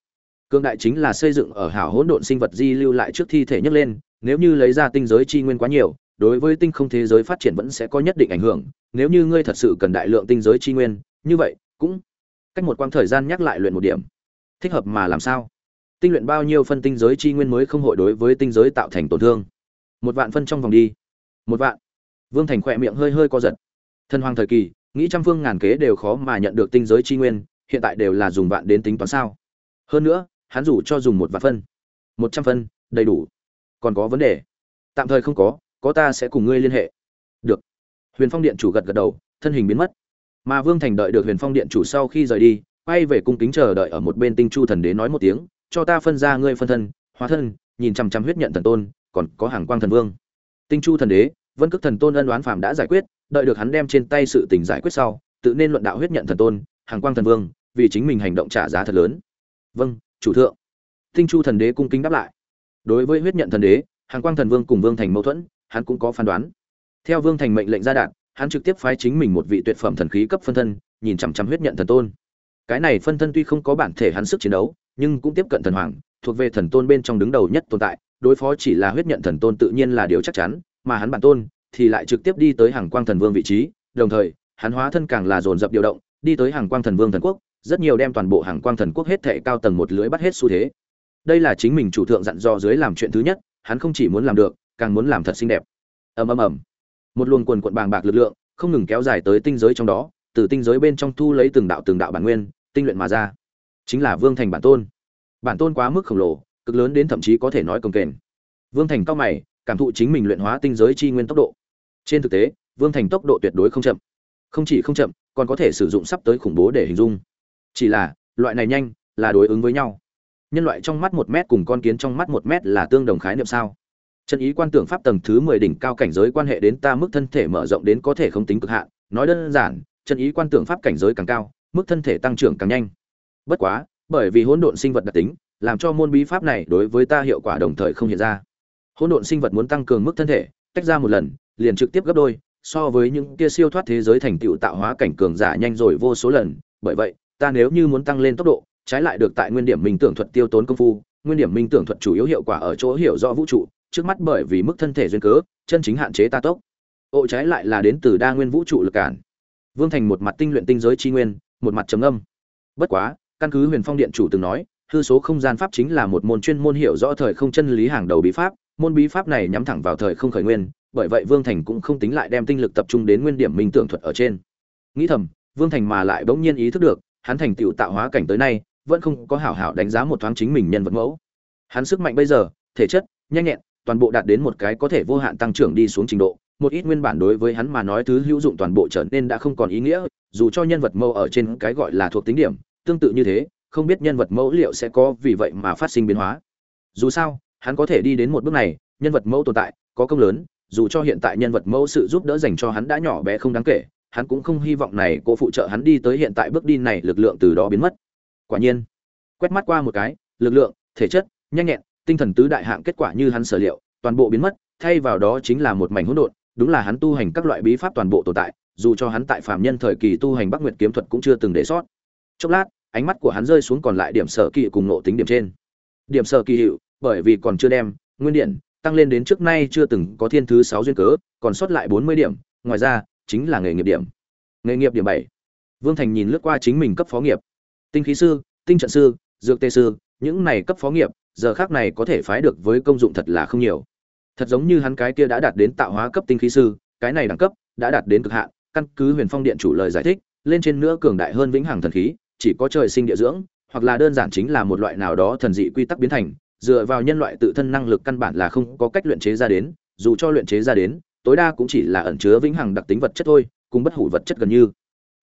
cương đại chính là xây dựng ở hảo hỗn độn sinh vật di lưu lại trước thi thể nhấc lên, nếu như lấy ra tinh giới chi nguyên quá nhiều, đối với tinh không thế giới phát triển vẫn sẽ có nhất định ảnh hưởng, nếu như ngươi thật sự cần đại lượng tinh giới chi nguyên, như vậy, cũng cách một quãng thời gian nhắc lại luyện một điểm thích hợp mà làm sao tinh luyện bao nhiêu phân tinh giới chi nguyên mới không hội đối với tinh giới tạo thành tổn thương? Một vạn phân trong vòng đi. Một vạn. Vương thành khỏe miệng hơi hơi co giật. Thần hoàng thời kỳ, nghĩ trăm phương ngàn kế đều khó mà nhận được tinh giới chi nguyên, hiện tại đều là dùng vạn đến tính toán sao? Hơn nữa, hắn rủ cho dùng một vạn phân, một trăm phân, đầy đủ. Còn có vấn đề. Tạm thời không có có ta sẽ cùng ngươi liên hệ. Được. Huyền phong điện chủ gật gật đầu, thân hình biến mất. Mà vương thành đợi được huyền phong điện chủ sau khi rời đi, quay về cung kính chờ đợi ở một bên tinh chu thần đế nói một tiếng cho ta phân ra ngươi phân thân, hóa thân, nhìn chằm chằm huyết nhận thần tôn, còn có hàng quang thần vương. Tinh chu thần đế, vân cước thần tôn ân đoán phàm đã giải quyết, đợi được hắn đem trên tay sự tình giải quyết sau, tự nên luận đạo huyết nhận thần tôn, hàng quang thần vương, vì chính mình hành động trả giá thật lớn. Vâng chủ thượng. Tinh chu thần đế cung kính đáp lại. Đối với huyết nhận thần đế, hàng quang thần vương cùng vương thành mâu thuẫn, hắn cũng có phán đoán. Theo vương thành mệnh lệnh ra đạn, hắn trực tiếp phái chính mình một vị tuyệt phẩm thần khí cấp phân thân, nhìn chằm chằm huyết nhận thần tôn. Cái này phân thân tuy không có bản thể hắn sức chiến đấu nhưng cũng tiếp cận thần hoàng, thuộc về thần tôn bên trong đứng đầu nhất tồn tại, đối phó chỉ là huyết nhận thần tôn tự nhiên là điều chắc chắn, mà hắn bản tôn thì lại trực tiếp đi tới hàng quang thần vương vị trí, đồng thời, hắn hóa thân càng là dồn dập điều động, đi tới hàng quang thần vương thần quốc, rất nhiều đem toàn bộ hàng quang thần quốc hết thệ cao tầng một lưới bắt hết xu thế. Đây là chính mình chủ thượng dặn dò dưới làm chuyện thứ nhất, hắn không chỉ muốn làm được, càng muốn làm thật xinh đẹp. Ầm ầm ầm. Một luồng quần quận bàng bạc lực lượng không ngừng kéo dài tới tinh giới trong đó, từ tinh giới bên trong thu lấy từng đạo từng đạo bản nguyên, tinh luyện mà ra chính là vương thành bản tôn. Bản tôn quá mức khổng lồ, cực lớn đến thậm chí có thể nói công kềnh. Vương thành cao mày, cảm thụ chính mình luyện hóa tinh giới chi nguyên tốc độ. Trên thực tế, vương thành tốc độ tuyệt đối không chậm. Không chỉ không chậm, còn có thể sử dụng sắp tới khủng bố để hình dung. Chỉ là, loại này nhanh, là đối ứng với nhau. Nhân loại trong mắt một mét cùng con kiến trong mắt một mét là tương đồng khái niệm sao? Chân ý quan tưởng pháp tầng thứ mười đỉnh cao cảnh giới quan hệ đến ta mức thân thể mở rộng đến có thể không tính cực hạn. Nói đơn giản, chân ý quan tưởng pháp cảnh giới càng cao, mức thân thể tăng trưởng càng nhanh bất quá, bởi vì hỗn độn sinh vật đặc tính, làm cho môn bí pháp này đối với ta hiệu quả đồng thời không hiện ra. Hỗn độn sinh vật muốn tăng cường mức thân thể, tách ra một lần, liền trực tiếp gấp đôi, so với những kia siêu thoát thế giới thành tựu tạo hóa cảnh cường giả nhanh rồi vô số lần. Bởi vậy, ta nếu như muốn tăng lên tốc độ, trái lại được tại nguyên điểm minh tưởng thuật tiêu tốn công phu, nguyên điểm minh tưởng thuật chủ yếu hiệu quả ở chỗ hiểu rõ vũ trụ, trước mắt bởi vì mức thân thể duyên cớ, chân chính hạn chế ta tốc. Ộ trái lại là đến từ đa nguyên vũ trụ lực cản. Vương thành một mặt tinh luyện tinh giới chi nguyên, một mặt trầm âm bất quá căn cứ huyền phong điện chủ từng nói, hư số không gian pháp chính là một môn chuyên môn hiểu rõ thời không chân lý hàng đầu bí pháp. Môn bí pháp này nhắm thẳng vào thời không khởi nguyên, bởi vậy vương thành cũng không tính lại đem tinh lực tập trung đến nguyên điểm minh tưởng thuật ở trên. Nghĩ thầm, vương thành mà lại bỗng nhiên ý thức được, hắn thành tựu tạo hóa cảnh tới nay, vẫn không có hảo hảo đánh giá một thoáng chính mình nhân vật mẫu. Hắn sức mạnh bây giờ, thể chất, nhanh nhẹn, toàn bộ đạt đến một cái có thể vô hạn tăng trưởng đi xuống trình độ. Một ít nguyên bản đối với hắn mà nói thứ hữu dụng toàn bộ trở nên đã không còn ý nghĩa, dù cho nhân vật mẫu ở trên cái gọi là thuộc tính điểm tương tự như thế, không biết nhân vật mẫu liệu sẽ có vì vậy mà phát sinh biến hóa. Dù sao, hắn có thể đi đến một bước này, nhân vật mẫu tồn tại, có công lớn, dù cho hiện tại nhân vật mẫu sự giúp đỡ dành cho hắn đã nhỏ bé không đáng kể, hắn cũng không hy vọng này cô phụ trợ hắn đi tới hiện tại bước đi này lực lượng từ đó biến mất. Quả nhiên, quét mắt qua một cái, lực lượng, thể chất, nhanh nhẹn, tinh thần tứ đại hạng kết quả như hắn sở liệu, toàn bộ biến mất, thay vào đó chính là một mảnh hỗn độn, đúng là hắn tu hành các loại bí pháp toàn bộ tồn tại, dù cho hắn tại phạm nhân thời kỳ tu hành bắc nguyệt kiếm thuật cũng chưa từng để sót chốc lát, ánh mắt của hắn rơi xuống còn lại điểm sở kỳ cùng nộ tính điểm trên. Điểm sở kỳ hiệu, bởi vì còn chưa đem, nguyên điện, tăng lên đến trước nay chưa từng có thiên thứ sáu duyên cớ, còn sót lại bốn mươi điểm, ngoài ra, chính là nghề nghiệp điểm. Nghề nghiệp điểm bảy. Vương thành nhìn lướt qua chính mình cấp phó nghiệp. Tinh khí sư, tinh trận sư, dược tê sư, những này cấp phó nghiệp, giờ khác này có thể phái được với công dụng thật là không nhiều. Thật giống như hắn cái kia đã đạt đến tạo hóa cấp tinh khí sư, cái này đẳng cấp đã đạt đến cực hạn, căn cứ huyền phong điện chủ lời giải thích, lên trên nữa cường đại hơn vĩnh hằng thần khí chỉ có trời sinh địa dưỡng, hoặc là đơn giản chính là một loại nào đó thần dị quy tắc biến thành, dựa vào nhân loại tự thân năng lực căn bản là không có cách luyện chế ra đến, dù cho luyện chế ra đến, tối đa cũng chỉ là ẩn chứa vĩnh hằng đặc tính vật chất thôi, cùng bất hủ vật chất gần như.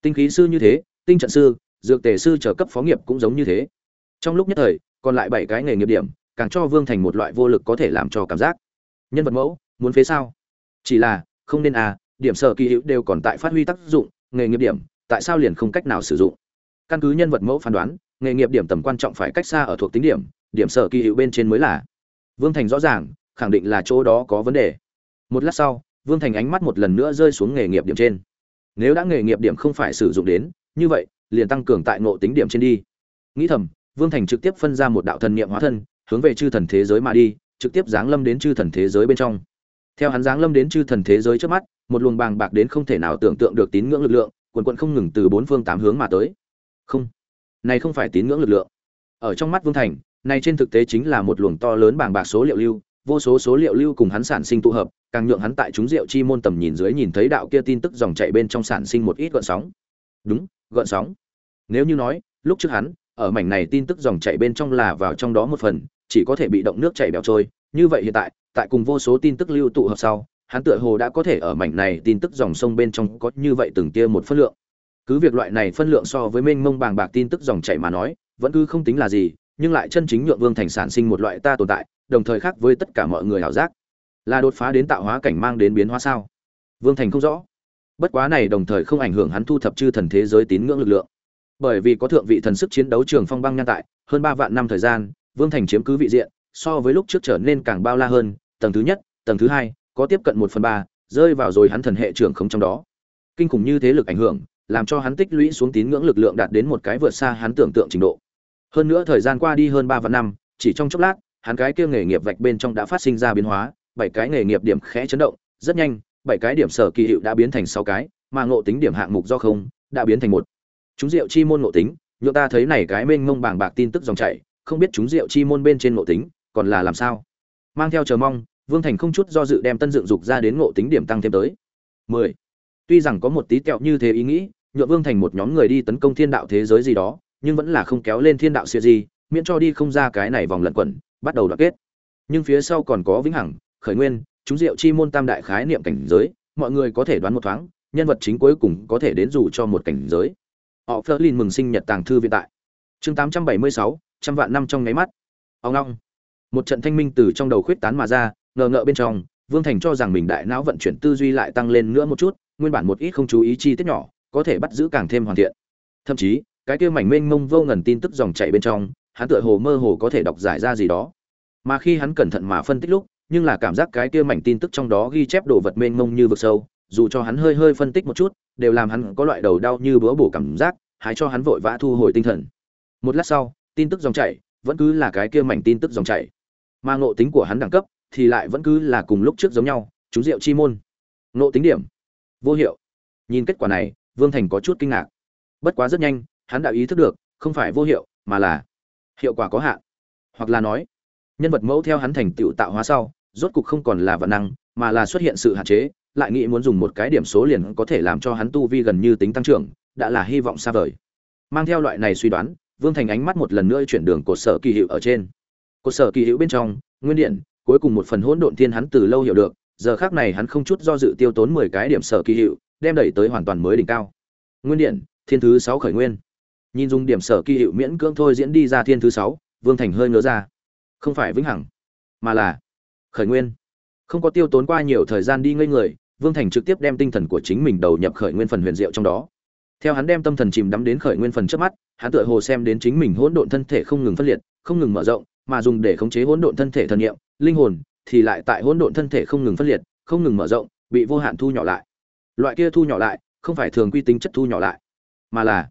Tinh khí sư như thế, tinh trận sư, dược tề sư trở cấp phó nghiệp cũng giống như thế. Trong lúc nhất thời, còn lại bảy cái nghề nghiệp điểm, càng cho vương thành một loại vô lực có thể làm cho cảm giác. Nhân vật mẫu, muốn phế sao? Chỉ là, không nên à điểm sở kỳ hữu đều còn tại phát huy tác dụng, nghề nghiệp điểm, tại sao liền không cách nào sử dụng? Căn cứ nhân vật mẫu phán đoán, nghề nghiệp điểm tầm quan trọng phải cách xa ở thuộc tính điểm điểm sở kỳ hiệu bên trên mới là. Vương thành rõ ràng, khẳng định là chỗ đó có vấn đề. Một lát sau, vương thành ánh mắt một lần nữa rơi xuống nghề nghiệp điểm trên. Nếu đã nghề nghiệp điểm không phải sử dụng đến, như vậy, liền tăng cường tại ngộ tính điểm trên đi. Nghĩ thầm, vương thành trực tiếp phân ra một đạo thần niệm hóa thân, hướng về chư thần thế giới mà đi, trực tiếp giáng lâm đến chư thần thế giới bên trong. Theo hắn giáng lâm đến chư thần thế giới trước mắt, một luồng bàng bạc đến không thể nào tưởng tượng được tín ngưỡng lực lượng, quần quận không ngừng từ bốn phương tám hướng mà tới không. Này không phải tín ngưỡng lực lượng. Ở trong mắt vương thành, này trên thực tế chính là một luồng to lớn bảng bạc số liệu lưu, vô số số liệu lưu cùng hắn sản sinh tụ hợp, càng nhượng hắn tại chúng rượu chi môn tầm nhìn dưới nhìn thấy đạo kia tin tức dòng chảy bên trong sản sinh một ít gợn sóng. Đúng, gợn sóng. Nếu như nói, lúc trước hắn, ở mảnh này tin tức dòng chảy bên trong là vào trong đó một phần, chỉ có thể bị động nước chảy bèo trôi. Như vậy hiện tại tại cùng vô số tin tức lưu tụ hợp sau, hắn tựa hồ đã có thể ở mảnh này tin tức dòng sông bên trong có như vậy từng tia một phân lượng cứ việc loại này phân lượng so với mênh mông bàng bạc tin tức dòng chảy mà nói, vẫn cứ không tính là gì, nhưng lại chân chính nhượng vương thành sản sinh một loại ta tồn tại, đồng thời khác với tất cả mọi người ảo giác. Là đột phá đến tạo hóa cảnh mang đến biến hóa sao? Vương thành không rõ. Bất quá này đồng thời không ảnh hưởng hắn thu thập chư thần thế giới tín ngưỡng lực lượng. Bởi vì có thượng vị thần sức chiến đấu trường phong băng nhan tại, hơn ba vạn năm thời gian, vương thành chiếm cứ vị diện, so với lúc trước trở nên càng bao la hơn, tầng thứ nhất, tầng thứ hai, có tiếp cận một phần ba, rơi vào rồi hắn thần hệ trưởng không trong đó. Kinh khủng như thế lực ảnh hưởng làm cho hắn tích lũy xuống tín ngưỡng lực lượng đạt đến một cái vượt xa hắn tưởng tượng trình độ. Hơn nữa thời gian qua đi hơn ba vạn năm, chỉ trong chốc lát, hắn cái kia nghề nghiệp vạch bên trong đã phát sinh ra biến hóa, bảy cái nghề nghiệp điểm khẽ chấn động, rất nhanh, bảy cái điểm sở kỳ hiệu đã biến thành sáu cái, mà ngộ tính điểm hạng mục do không, đã biến thành một. Chúng rượu chi môn ngộ tính nhựa ta thấy này cái mênh mông bảng bạc tin tức dòng chảy, không biết chúng rượu chi môn bên trên ngộ tính, còn là làm sao? Mang theo chờ mong, vương thành không chút do dự đem tân dựng dục ra đến ngộ tính điểm tăng thêm tới. Mười. Tuy rằng có một tí tẹo như thế ý nghĩ nhượng vương thành một nhóm người đi tấn công thiên đạo thế giới gì đó, nhưng vẫn là không kéo lên thiên đạo siêu gì miễn cho đi không ra cái này vòng lẩn quẩn, bắt đầu đoạn kết. Nhưng phía sau còn có vĩnh hằng, khởi nguyên, chúng diệu chi môn tam đại khái niệm cảnh giới, mọi người có thể đoán một thoáng, nhân vật chính cuối cùng có thể đến dù cho một cảnh giới. Họ phớt lên mừng sinh nhật tàng thư viện tại. Chương tám trăm bảy mươi sáu, trăm vạn năm trong nháy mắt. Ông long. Một trận thanh minh từ trong đầu khuyết tán mà ra, ngờ ngợ bên trong, vương thành cho rằng mình đại não vận chuyển tư duy lại tăng lên nữa một chút, nguyên bản một ít không chú ý chi tiết nhỏ có thể bắt giữ càng thêm hoàn thiện. Thậm chí, cái kia mảnh mênh mông vô ngần tin tức dòng chảy bên trong, hắn tựa hồ mơ hồ có thể đọc giải ra gì đó. Mà khi hắn cẩn thận mà phân tích lúc, nhưng là cảm giác cái kia mảnh tin tức trong đó ghi chép đồ vật mênh mông như vực sâu, dù cho hắn hơi hơi phân tích một chút, đều làm hắn có loại đầu đau như bữa bổ cảm giác, hái cho hắn vội vã thu hồi tinh thần. Một lát sau, tin tức dòng chảy vẫn cứ là cái kia mảnh tin tức dòng chảy. Mà ngộ tính của hắn đẳng cấp thì lại vẫn cứ là cùng lúc trước giống nhau chú rượu chi môn. Ngộ tính điểm. Vô hiệu. Nhìn kết quả này vương thành có chút kinh ngạc. Bất quá rất nhanh, hắn đã ý thức được, không phải vô hiệu, mà là hiệu quả có hạn. Hoặc là nói, nhân vật mẫu theo hắn thành tựu tạo hóa sau, rốt cục không còn là vận năng, mà là xuất hiện sự hạn chế, lại nghĩ muốn dùng một cái điểm số liền có thể làm cho hắn tu vi gần như tính tăng trưởng, đã là hy vọng xa vời. Mang theo loại này suy đoán, vương thành ánh mắt một lần nữa chuyển đường cột sở kỳ hiệu ở trên. Cột sở kỳ hiệu bên trong, nguyên điện, cuối cùng một phần hỗn độn thiên hắn từ lâu hiểu được, giờ khác này hắn không chút do dự tiêu tốn mười cái điểm sở kỳ hiệu đem đẩy tới hoàn toàn mới đỉnh cao. Nguyên điện, thiên thứ sáu khởi nguyên. Nhìn dùng điểm sở kỳ hiệu miễn cưỡng thôi diễn đi ra thiên thứ sáu, vương thành hơi ngớ ra. Không phải vĩnh hằng, mà là khởi nguyên. Không có tiêu tốn qua nhiều thời gian đi ngây người, vương thành trực tiếp đem tinh thần của chính mình đầu nhập khởi nguyên phần huyền diệu trong đó. Theo hắn đem tâm thần chìm đắm đến khởi nguyên phần trước mắt, hắn tựa hồ xem đến chính mình hỗn độn thân thể không ngừng phân liệt, không ngừng mở rộng, mà dùng để khống chế hỗn độn thân thể thần nghiệm linh hồn thì lại tại hỗn độn thân thể không ngừng phân liệt, không ngừng mở rộng, bị vô hạn thu nhỏ lại loại kia thu nhỏ lại, không phải thường quy tính chất thu nhỏ lại, mà là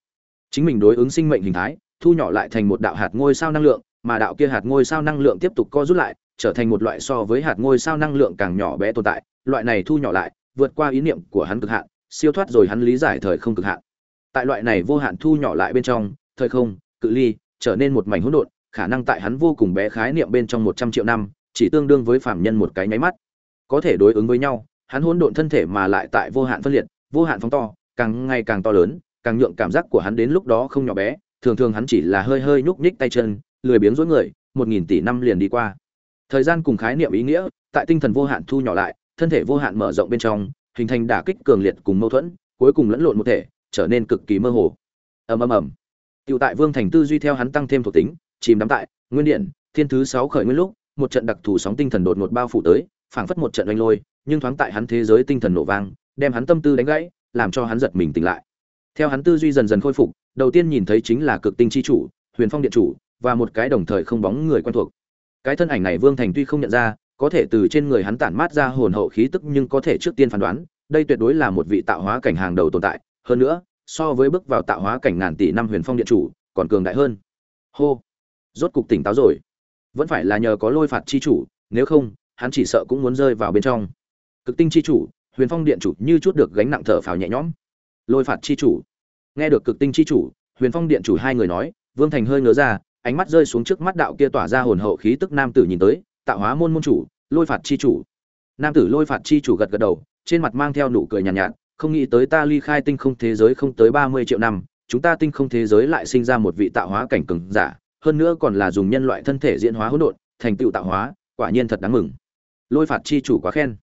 chính mình đối ứng sinh mệnh hình thái, thu nhỏ lại thành một đạo hạt ngôi sao năng lượng, mà đạo kia hạt ngôi sao năng lượng tiếp tục co rút lại, trở thành một loại so với hạt ngôi sao năng lượng càng nhỏ bé tồn tại. Loại này thu nhỏ lại, vượt qua ý niệm của hắn cực hạn, siêu thoát rồi hắn lý giải thời không cực hạn. Tại loại này vô hạn thu nhỏ lại bên trong, thời không, cự ly, trở nên một mảnh hỗn độn, khả năng tại hắn vô cùng bé khái niệm bên trong một trăm triệu năm, chỉ tương đương với phạm nhân một cái nháy mắt. Có thể đối ứng với nhau hắn hỗn độn thân thể mà lại tại vô hạn phân liệt vô hạn phóng to càng ngày càng to lớn càng nhượng cảm giác của hắn đến lúc đó không nhỏ bé thường thường hắn chỉ là hơi hơi nhúc nhích tay chân lười biếng duỗi người một nghìn tỷ năm liền đi qua. Thời gian cùng khái niệm ý nghĩa tại tinh thần vô hạn thu nhỏ lại thân thể vô hạn mở rộng bên trong hình thành đả kích cường liệt cùng mâu thuẫn cuối cùng lẫn lộn một thể trở nên cực kỳ mơ hồ. Ầm ầm ầm. Tiểu tại Vương Thành tư duy theo hắn tăng thêm thuộc tính, chìm đắm tại nguyên điện, thiên thứ 6 khởi nguyên lúc, một trận đặc thù sóng tinh thần đột ngột bao phủ tới, phảng phất một trận oanh lôi, nhưng thoáng tại hắn thế giới tinh thần nổ vang, đem hắn tâm tư đánh gãy, làm cho hắn giật mình tỉnh lại. Theo hắn tư duy dần dần khôi phục, đầu tiên nhìn thấy chính là cực tinh chi chủ, Huyền Phong điện chủ, và một cái đồng thời không bóng người quen thuộc. Cái thân ảnh này Vương Thành tuy không nhận ra, có thể từ trên người hắn tản mát ra hồn hậu khí tức nhưng có thể trước tiên phán đoán, đây tuyệt đối là một vị tạo hóa cảnh hàng đầu tồn tại, hơn nữa, so với bước vào tạo hóa cảnh ngàn tỷ năm huyền phong điện chủ còn cường đại hơn hô rốt cục tỉnh táo rồi vẫn phải là nhờ có lôi phạt chi chủ nếu không hắn chỉ sợ cũng muốn rơi vào bên trong. Cực tinh chi chủ huyền phong điện chủ như chút được gánh nặng thở phào nhẹ nhõm. Lôi phạt chi chủ. Nghe được cực tinh chi chủ huyền phong điện chủ hai người nói vương thành hơi ngớ ra ánh mắt rơi xuống trước mắt đạo kia tỏa ra hồn hậu khí tức nam tử nhìn tới tạo hóa môn môn chủ lôi phạt chi chủ. Nam tử lôi phạt chi chủ gật gật đầu trên mặt mang theo nụ cười nhàn nhạt, nhạt không nghĩ tới ta ly khai tinh không thế giới không tới ba mươi triệu năm, chúng ta tinh không thế giới lại sinh ra một vị tạo hóa cảnh cường giả, hơn nữa còn là dùng nhân loại thân thể diễn hóa hỗn độn, thành tựu tạo hóa, quả nhiên thật đáng mừng. Lôi phạt chi chủ quá khen.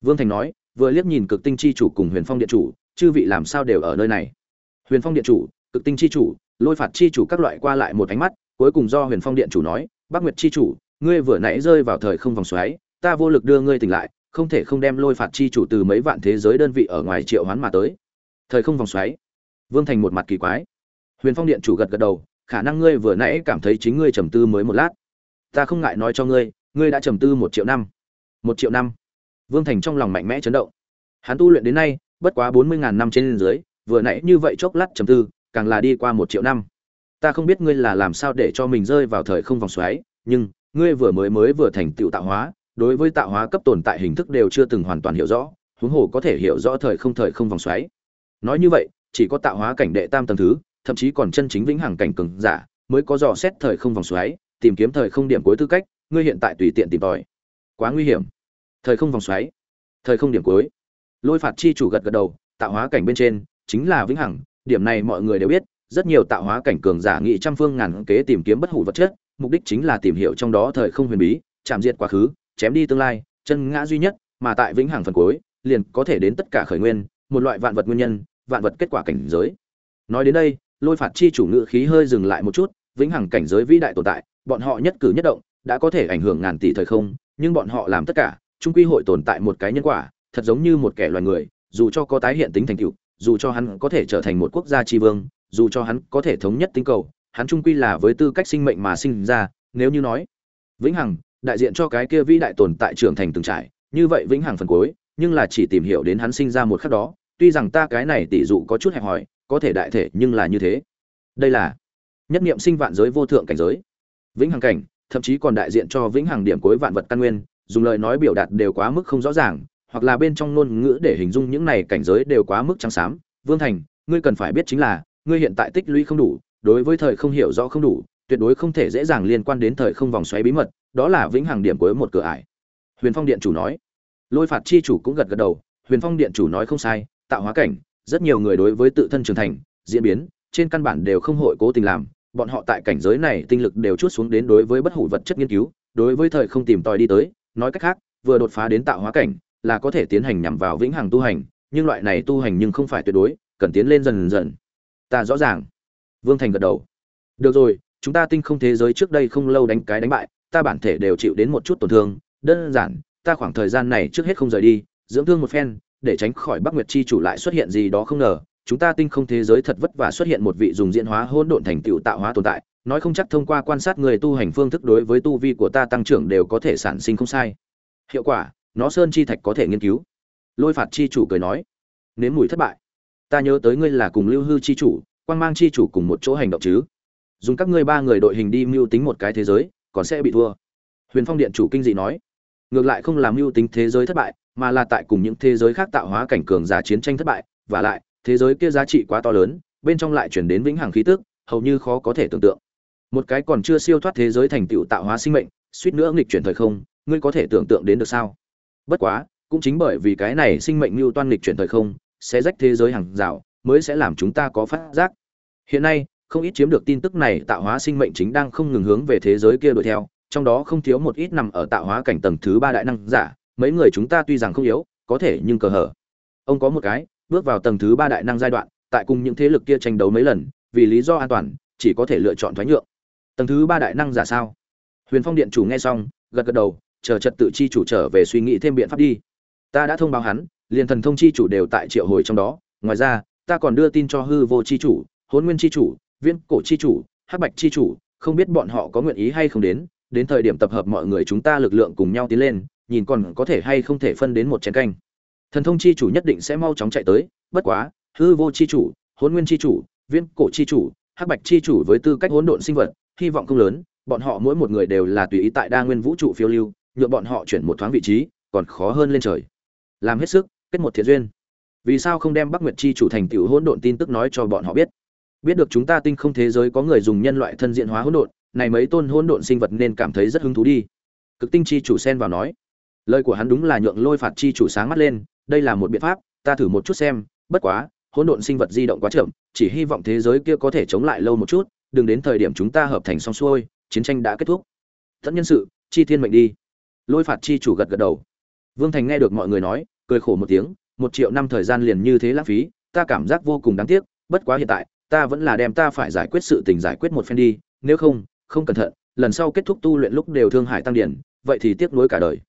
Vương Thành nói, vừa liếc nhìn cực tinh chi chủ cùng Huyền Phong điện chủ, chư vị làm sao đều ở nơi này. Huyền Phong điện chủ, cực tinh chi chủ, lôi phạt chi chủ các loại qua lại một ánh mắt, cuối cùng do Huyền Phong điện chủ nói, Bắc Nguyệt chi chủ, ngươi vừa nãy rơi vào thời không vòng xoáy, ta vô lực đưa ngươi tỉnh lại, không thể không đem lôi phạt chi chủ từ mấy vạn thế giới đơn vị ở ngoài triệu hoán mà tới. Thời không vòng xoáy. Vương thành một mặt kỳ quái. Huyền phong điện chủ gật gật đầu khả năng ngươi vừa nãy cảm thấy chính ngươi trầm tư mới một lát. Ta không ngại nói cho ngươi ngươi đã trầm tư một triệu năm một triệu năm. Vương thành trong lòng mạnh mẽ chấn động. Hắn tu luyện đến nay, bất quá bốn mươi ngàn năm trên dưới, vừa nãy như vậy chốc lát chầm tư, càng là đi qua một triệu năm. Ta không biết ngươi là làm sao để cho mình rơi vào thời không vòng xoáy, nhưng ngươi vừa mới mới vừa thành tựu tạo hóa, đối với tạo hóa cấp tồn tại hình thức đều chưa từng hoàn toàn hiểu rõ, huống hồ có thể hiểu rõ thời không thời không vòng xoáy. Nói như vậy, chỉ có tạo hóa cảnh đệ tam tầng thứ, thậm chí còn chân chính vĩnh hằng cảnh cường giả, mới có dò xét thời không vòng xoáy, tìm kiếm thời không điểm cuối tư cách, ngươi hiện tại tùy tiện tìm tòi quá nguy hiểm thời không vòng xoáy thời không điểm cuối lôi phạt chi chủ gật gật đầu tạo hóa cảnh bên trên chính là vĩnh hằng điểm này mọi người đều biết rất nhiều tạo hóa cảnh cường giả nghị trăm phương ngàn kế tìm kiếm bất hủ vật chất mục đích chính là tìm hiểu trong đó thời không huyền bí chạm diệt quá khứ chém đi tương lai, chân ngã duy nhất, mà tại vĩnh hằng phần cuối, liền có thể đến tất cả khởi nguyên, một loại vạn vật nguyên nhân, vạn vật kết quả cảnh giới. Nói đến đây, Lôi phạt chi chủ ngữ khí hơi dừng lại một chút, vĩnh hằng cảnh giới vĩ đại tồn tại, bọn họ nhất cử nhất động, đã có thể ảnh hưởng ngàn tỷ thời không, nhưng bọn họ làm tất cả, trung quy hội tồn tại một cái nhân quả, thật giống như một kẻ loài người, dù cho có tái hiện tính thành tựu, dù cho hắn có thể trở thành một quốc gia tri vương, dù cho hắn có thể thống nhất tinh cầu, hắn trung quy là với tư cách sinh mệnh mà sinh ra, nếu như nói, vĩnh hằng đại diện cho cái kia vĩ đại tồn tại trưởng thành từng trải như vậy vĩnh hằng phần cuối nhưng là chỉ tìm hiểu đến hắn sinh ra một khắc đó tuy rằng ta cái này tỷ dụ có chút hẹp hòi có thể đại thể nhưng là như thế. Đây là nhất niệm sinh vạn giới vô thượng cảnh giới. Vĩnh hằng cảnh thậm chí còn đại diện cho vĩnh hằng điểm cuối vạn vật căn nguyên, dùng lời nói biểu đạt đều quá mức không rõ ràng, hoặc là bên trong ngôn ngữ để hình dung những này cảnh giới đều quá mức trắng xám. Vương thành, ngươi cần phải biết chính là, ngươi hiện tại tích lũy không đủ, đối với thời không hiểu rõ không đủ, tuyệt đối không thể dễ dàng liên quan đến thời không vòng xoáy bí mật, đó là vĩnh hằng điểm cuối một cửa ải. Huyền phong điện chủ nói. Lôi phạt chi chủ cũng gật gật đầu, huyền phong điện chủ nói không sai, tạo hóa cảnh, rất nhiều người đối với tự thân trưởng thành, diễn biến, trên căn bản đều không hội cố tình làm bọn họ tại cảnh giới này tinh lực đều chút xuống đến đối với bất hủ vật chất nghiên cứu, đối với thời không tìm tòi đi tới, nói cách khác, vừa đột phá đến tạo hóa cảnh, là có thể tiến hành nhằm vào vĩnh hằng tu hành, nhưng loại này tu hành nhưng không phải tuyệt đối, cần tiến lên dần dần. Ta rõ ràng. Vương thành gật đầu. Được rồi, chúng ta tinh không thế giới trước đây không lâu đánh cái đánh bại, ta bản thể đều chịu đến một chút tổn thương, đơn giản, ta khoảng thời gian này trước hết không rời đi, dưỡng thương một phen, để tránh khỏi bắc nguyệt chi chủ lại xuất hiện gì đó không ngờ chúng ta tinh không thế giới thật vất vả xuất hiện một vị dùng diễn hóa hỗn độn thành tựu tạo hóa tồn tại, nói không chắc thông qua quan sát người tu hành phương thức đối với tu vi của ta tăng trưởng đều có thể sản sinh không sai. Hiệu quả, nó sơn chi thạch có thể nghiên cứu. Lôi phạt chi chủ cười nói, nếm mùi thất bại. Ta nhớ tới ngươi là cùng lưu hư chi chủ quan mang chi chủ cùng một chỗ hành động chứ. Dùng các ngươi ba người đội hình đi mưu tính một cái thế giới, còn sẽ bị thua. Huyền phong điện chủ kinh dị nói, ngược lại không làm mưu tính thế giới thất bại, mà là tại cùng những thế giới khác tạo hóa cảnh cường giả chiến tranh thất bại và lại thế giới kia giá trị quá to lớn, bên trong lại chuyển đến vĩnh hằng khí tức, hầu như khó có thể tưởng tượng. Một cái còn chưa siêu thoát thế giới thành tựu tạo hóa sinh mệnh, suýt nữa nghịch chuyển thời không, ngươi có thể tưởng tượng đến được sao? Bất quá, cũng chính bởi vì cái này sinh mệnh mưu toan nghịch chuyển thời không, sẽ rách thế giới hàng rào, mới sẽ làm chúng ta có phát giác. Hiện nay, không ít chiếm được tin tức này tạo hóa sinh mệnh chính đang không ngừng hướng về thế giới kia đuổi theo, trong đó không thiếu một ít nằm ở tạo hóa cảnh tầng thứ ba đại năng giả, mấy người chúng ta tuy rằng không yếu, có thể nhưng cờ hở. Ông có một cái bước vào tầng thứ ba đại năng giai đoạn, tại cùng những thế lực kia tranh đấu mấy lần, vì lý do an toàn, chỉ có thể lựa chọn thoái nhượng. Tầng thứ ba đại năng giả sao? Huyền phong điện chủ nghe xong, gật gật đầu, chờ trật tự chi chủ trở về suy nghĩ thêm biện pháp đi. Ta đã thông báo hắn, liền thần thông chi chủ đều tại triệu hồi trong đó. Ngoài ra, ta còn đưa tin cho hư vô chi chủ hôn nguyên chi chủ, viễn cổ chi chủ, hắc bạch chi chủ, không biết bọn họ có nguyện ý hay không đến. Đến thời điểm tập hợp mọi người chúng ta lực lượng cùng nhau tiến lên, nhìn còn có thể hay không thể phân đến một chén canh thần thông chi chủ nhất định sẽ mau chóng chạy tới, bất quá, hư vô chi chủ, hôn nguyên chi chủ, viễn cổ chi chủ, hắc bạch chi chủ với tư cách hỗn độn sinh vật, hy vọng không lớn, bọn họ mỗi một người đều là tùy ý tại đa nguyên vũ trụ phiêu lưu nhuộm bọn họ chuyển một thoáng vị trí, còn khó hơn lên trời. Làm hết sức, kết một thiện duyên. Vì sao không đem bắc nguyệt chi chủ thành tựu hỗn độn tin tức nói cho bọn họ biết? Biết được chúng ta tinh không thế giới có người dùng nhân loại thân diện hóa hỗn độn, này mấy tôn hỗn độn sinh vật nên cảm thấy rất hứng thú đi. Cực tinh chi chủ xen vào nói. Lời của hắn đúng là nhượng lôi phạt chi chủ sáng mắt lên đây là một biện pháp, ta thử một chút xem, bất quá, hỗn độn sinh vật di động quá chậm, chỉ hy vọng thế giới kia có thể chống lại lâu một chút, đừng đến thời điểm chúng ta hợp thành xong xuôi, chiến tranh đã kết thúc. Tất nhân sự, chi thiên mệnh đi. Lôi phạt chi chủ gật gật đầu. Vương thành nghe được mọi người nói, cười khổ một tiếng, một triệu năm thời gian liền như thế lãng phí, ta cảm giác vô cùng đáng tiếc, bất quá hiện tại, ta vẫn là đem ta phải giải quyết sự tình giải quyết một phen đi, nếu không không cẩn thận, lần sau kết thúc tu luyện lúc đều thương hại tăng điển, vậy thì tiếc nuối cả đời.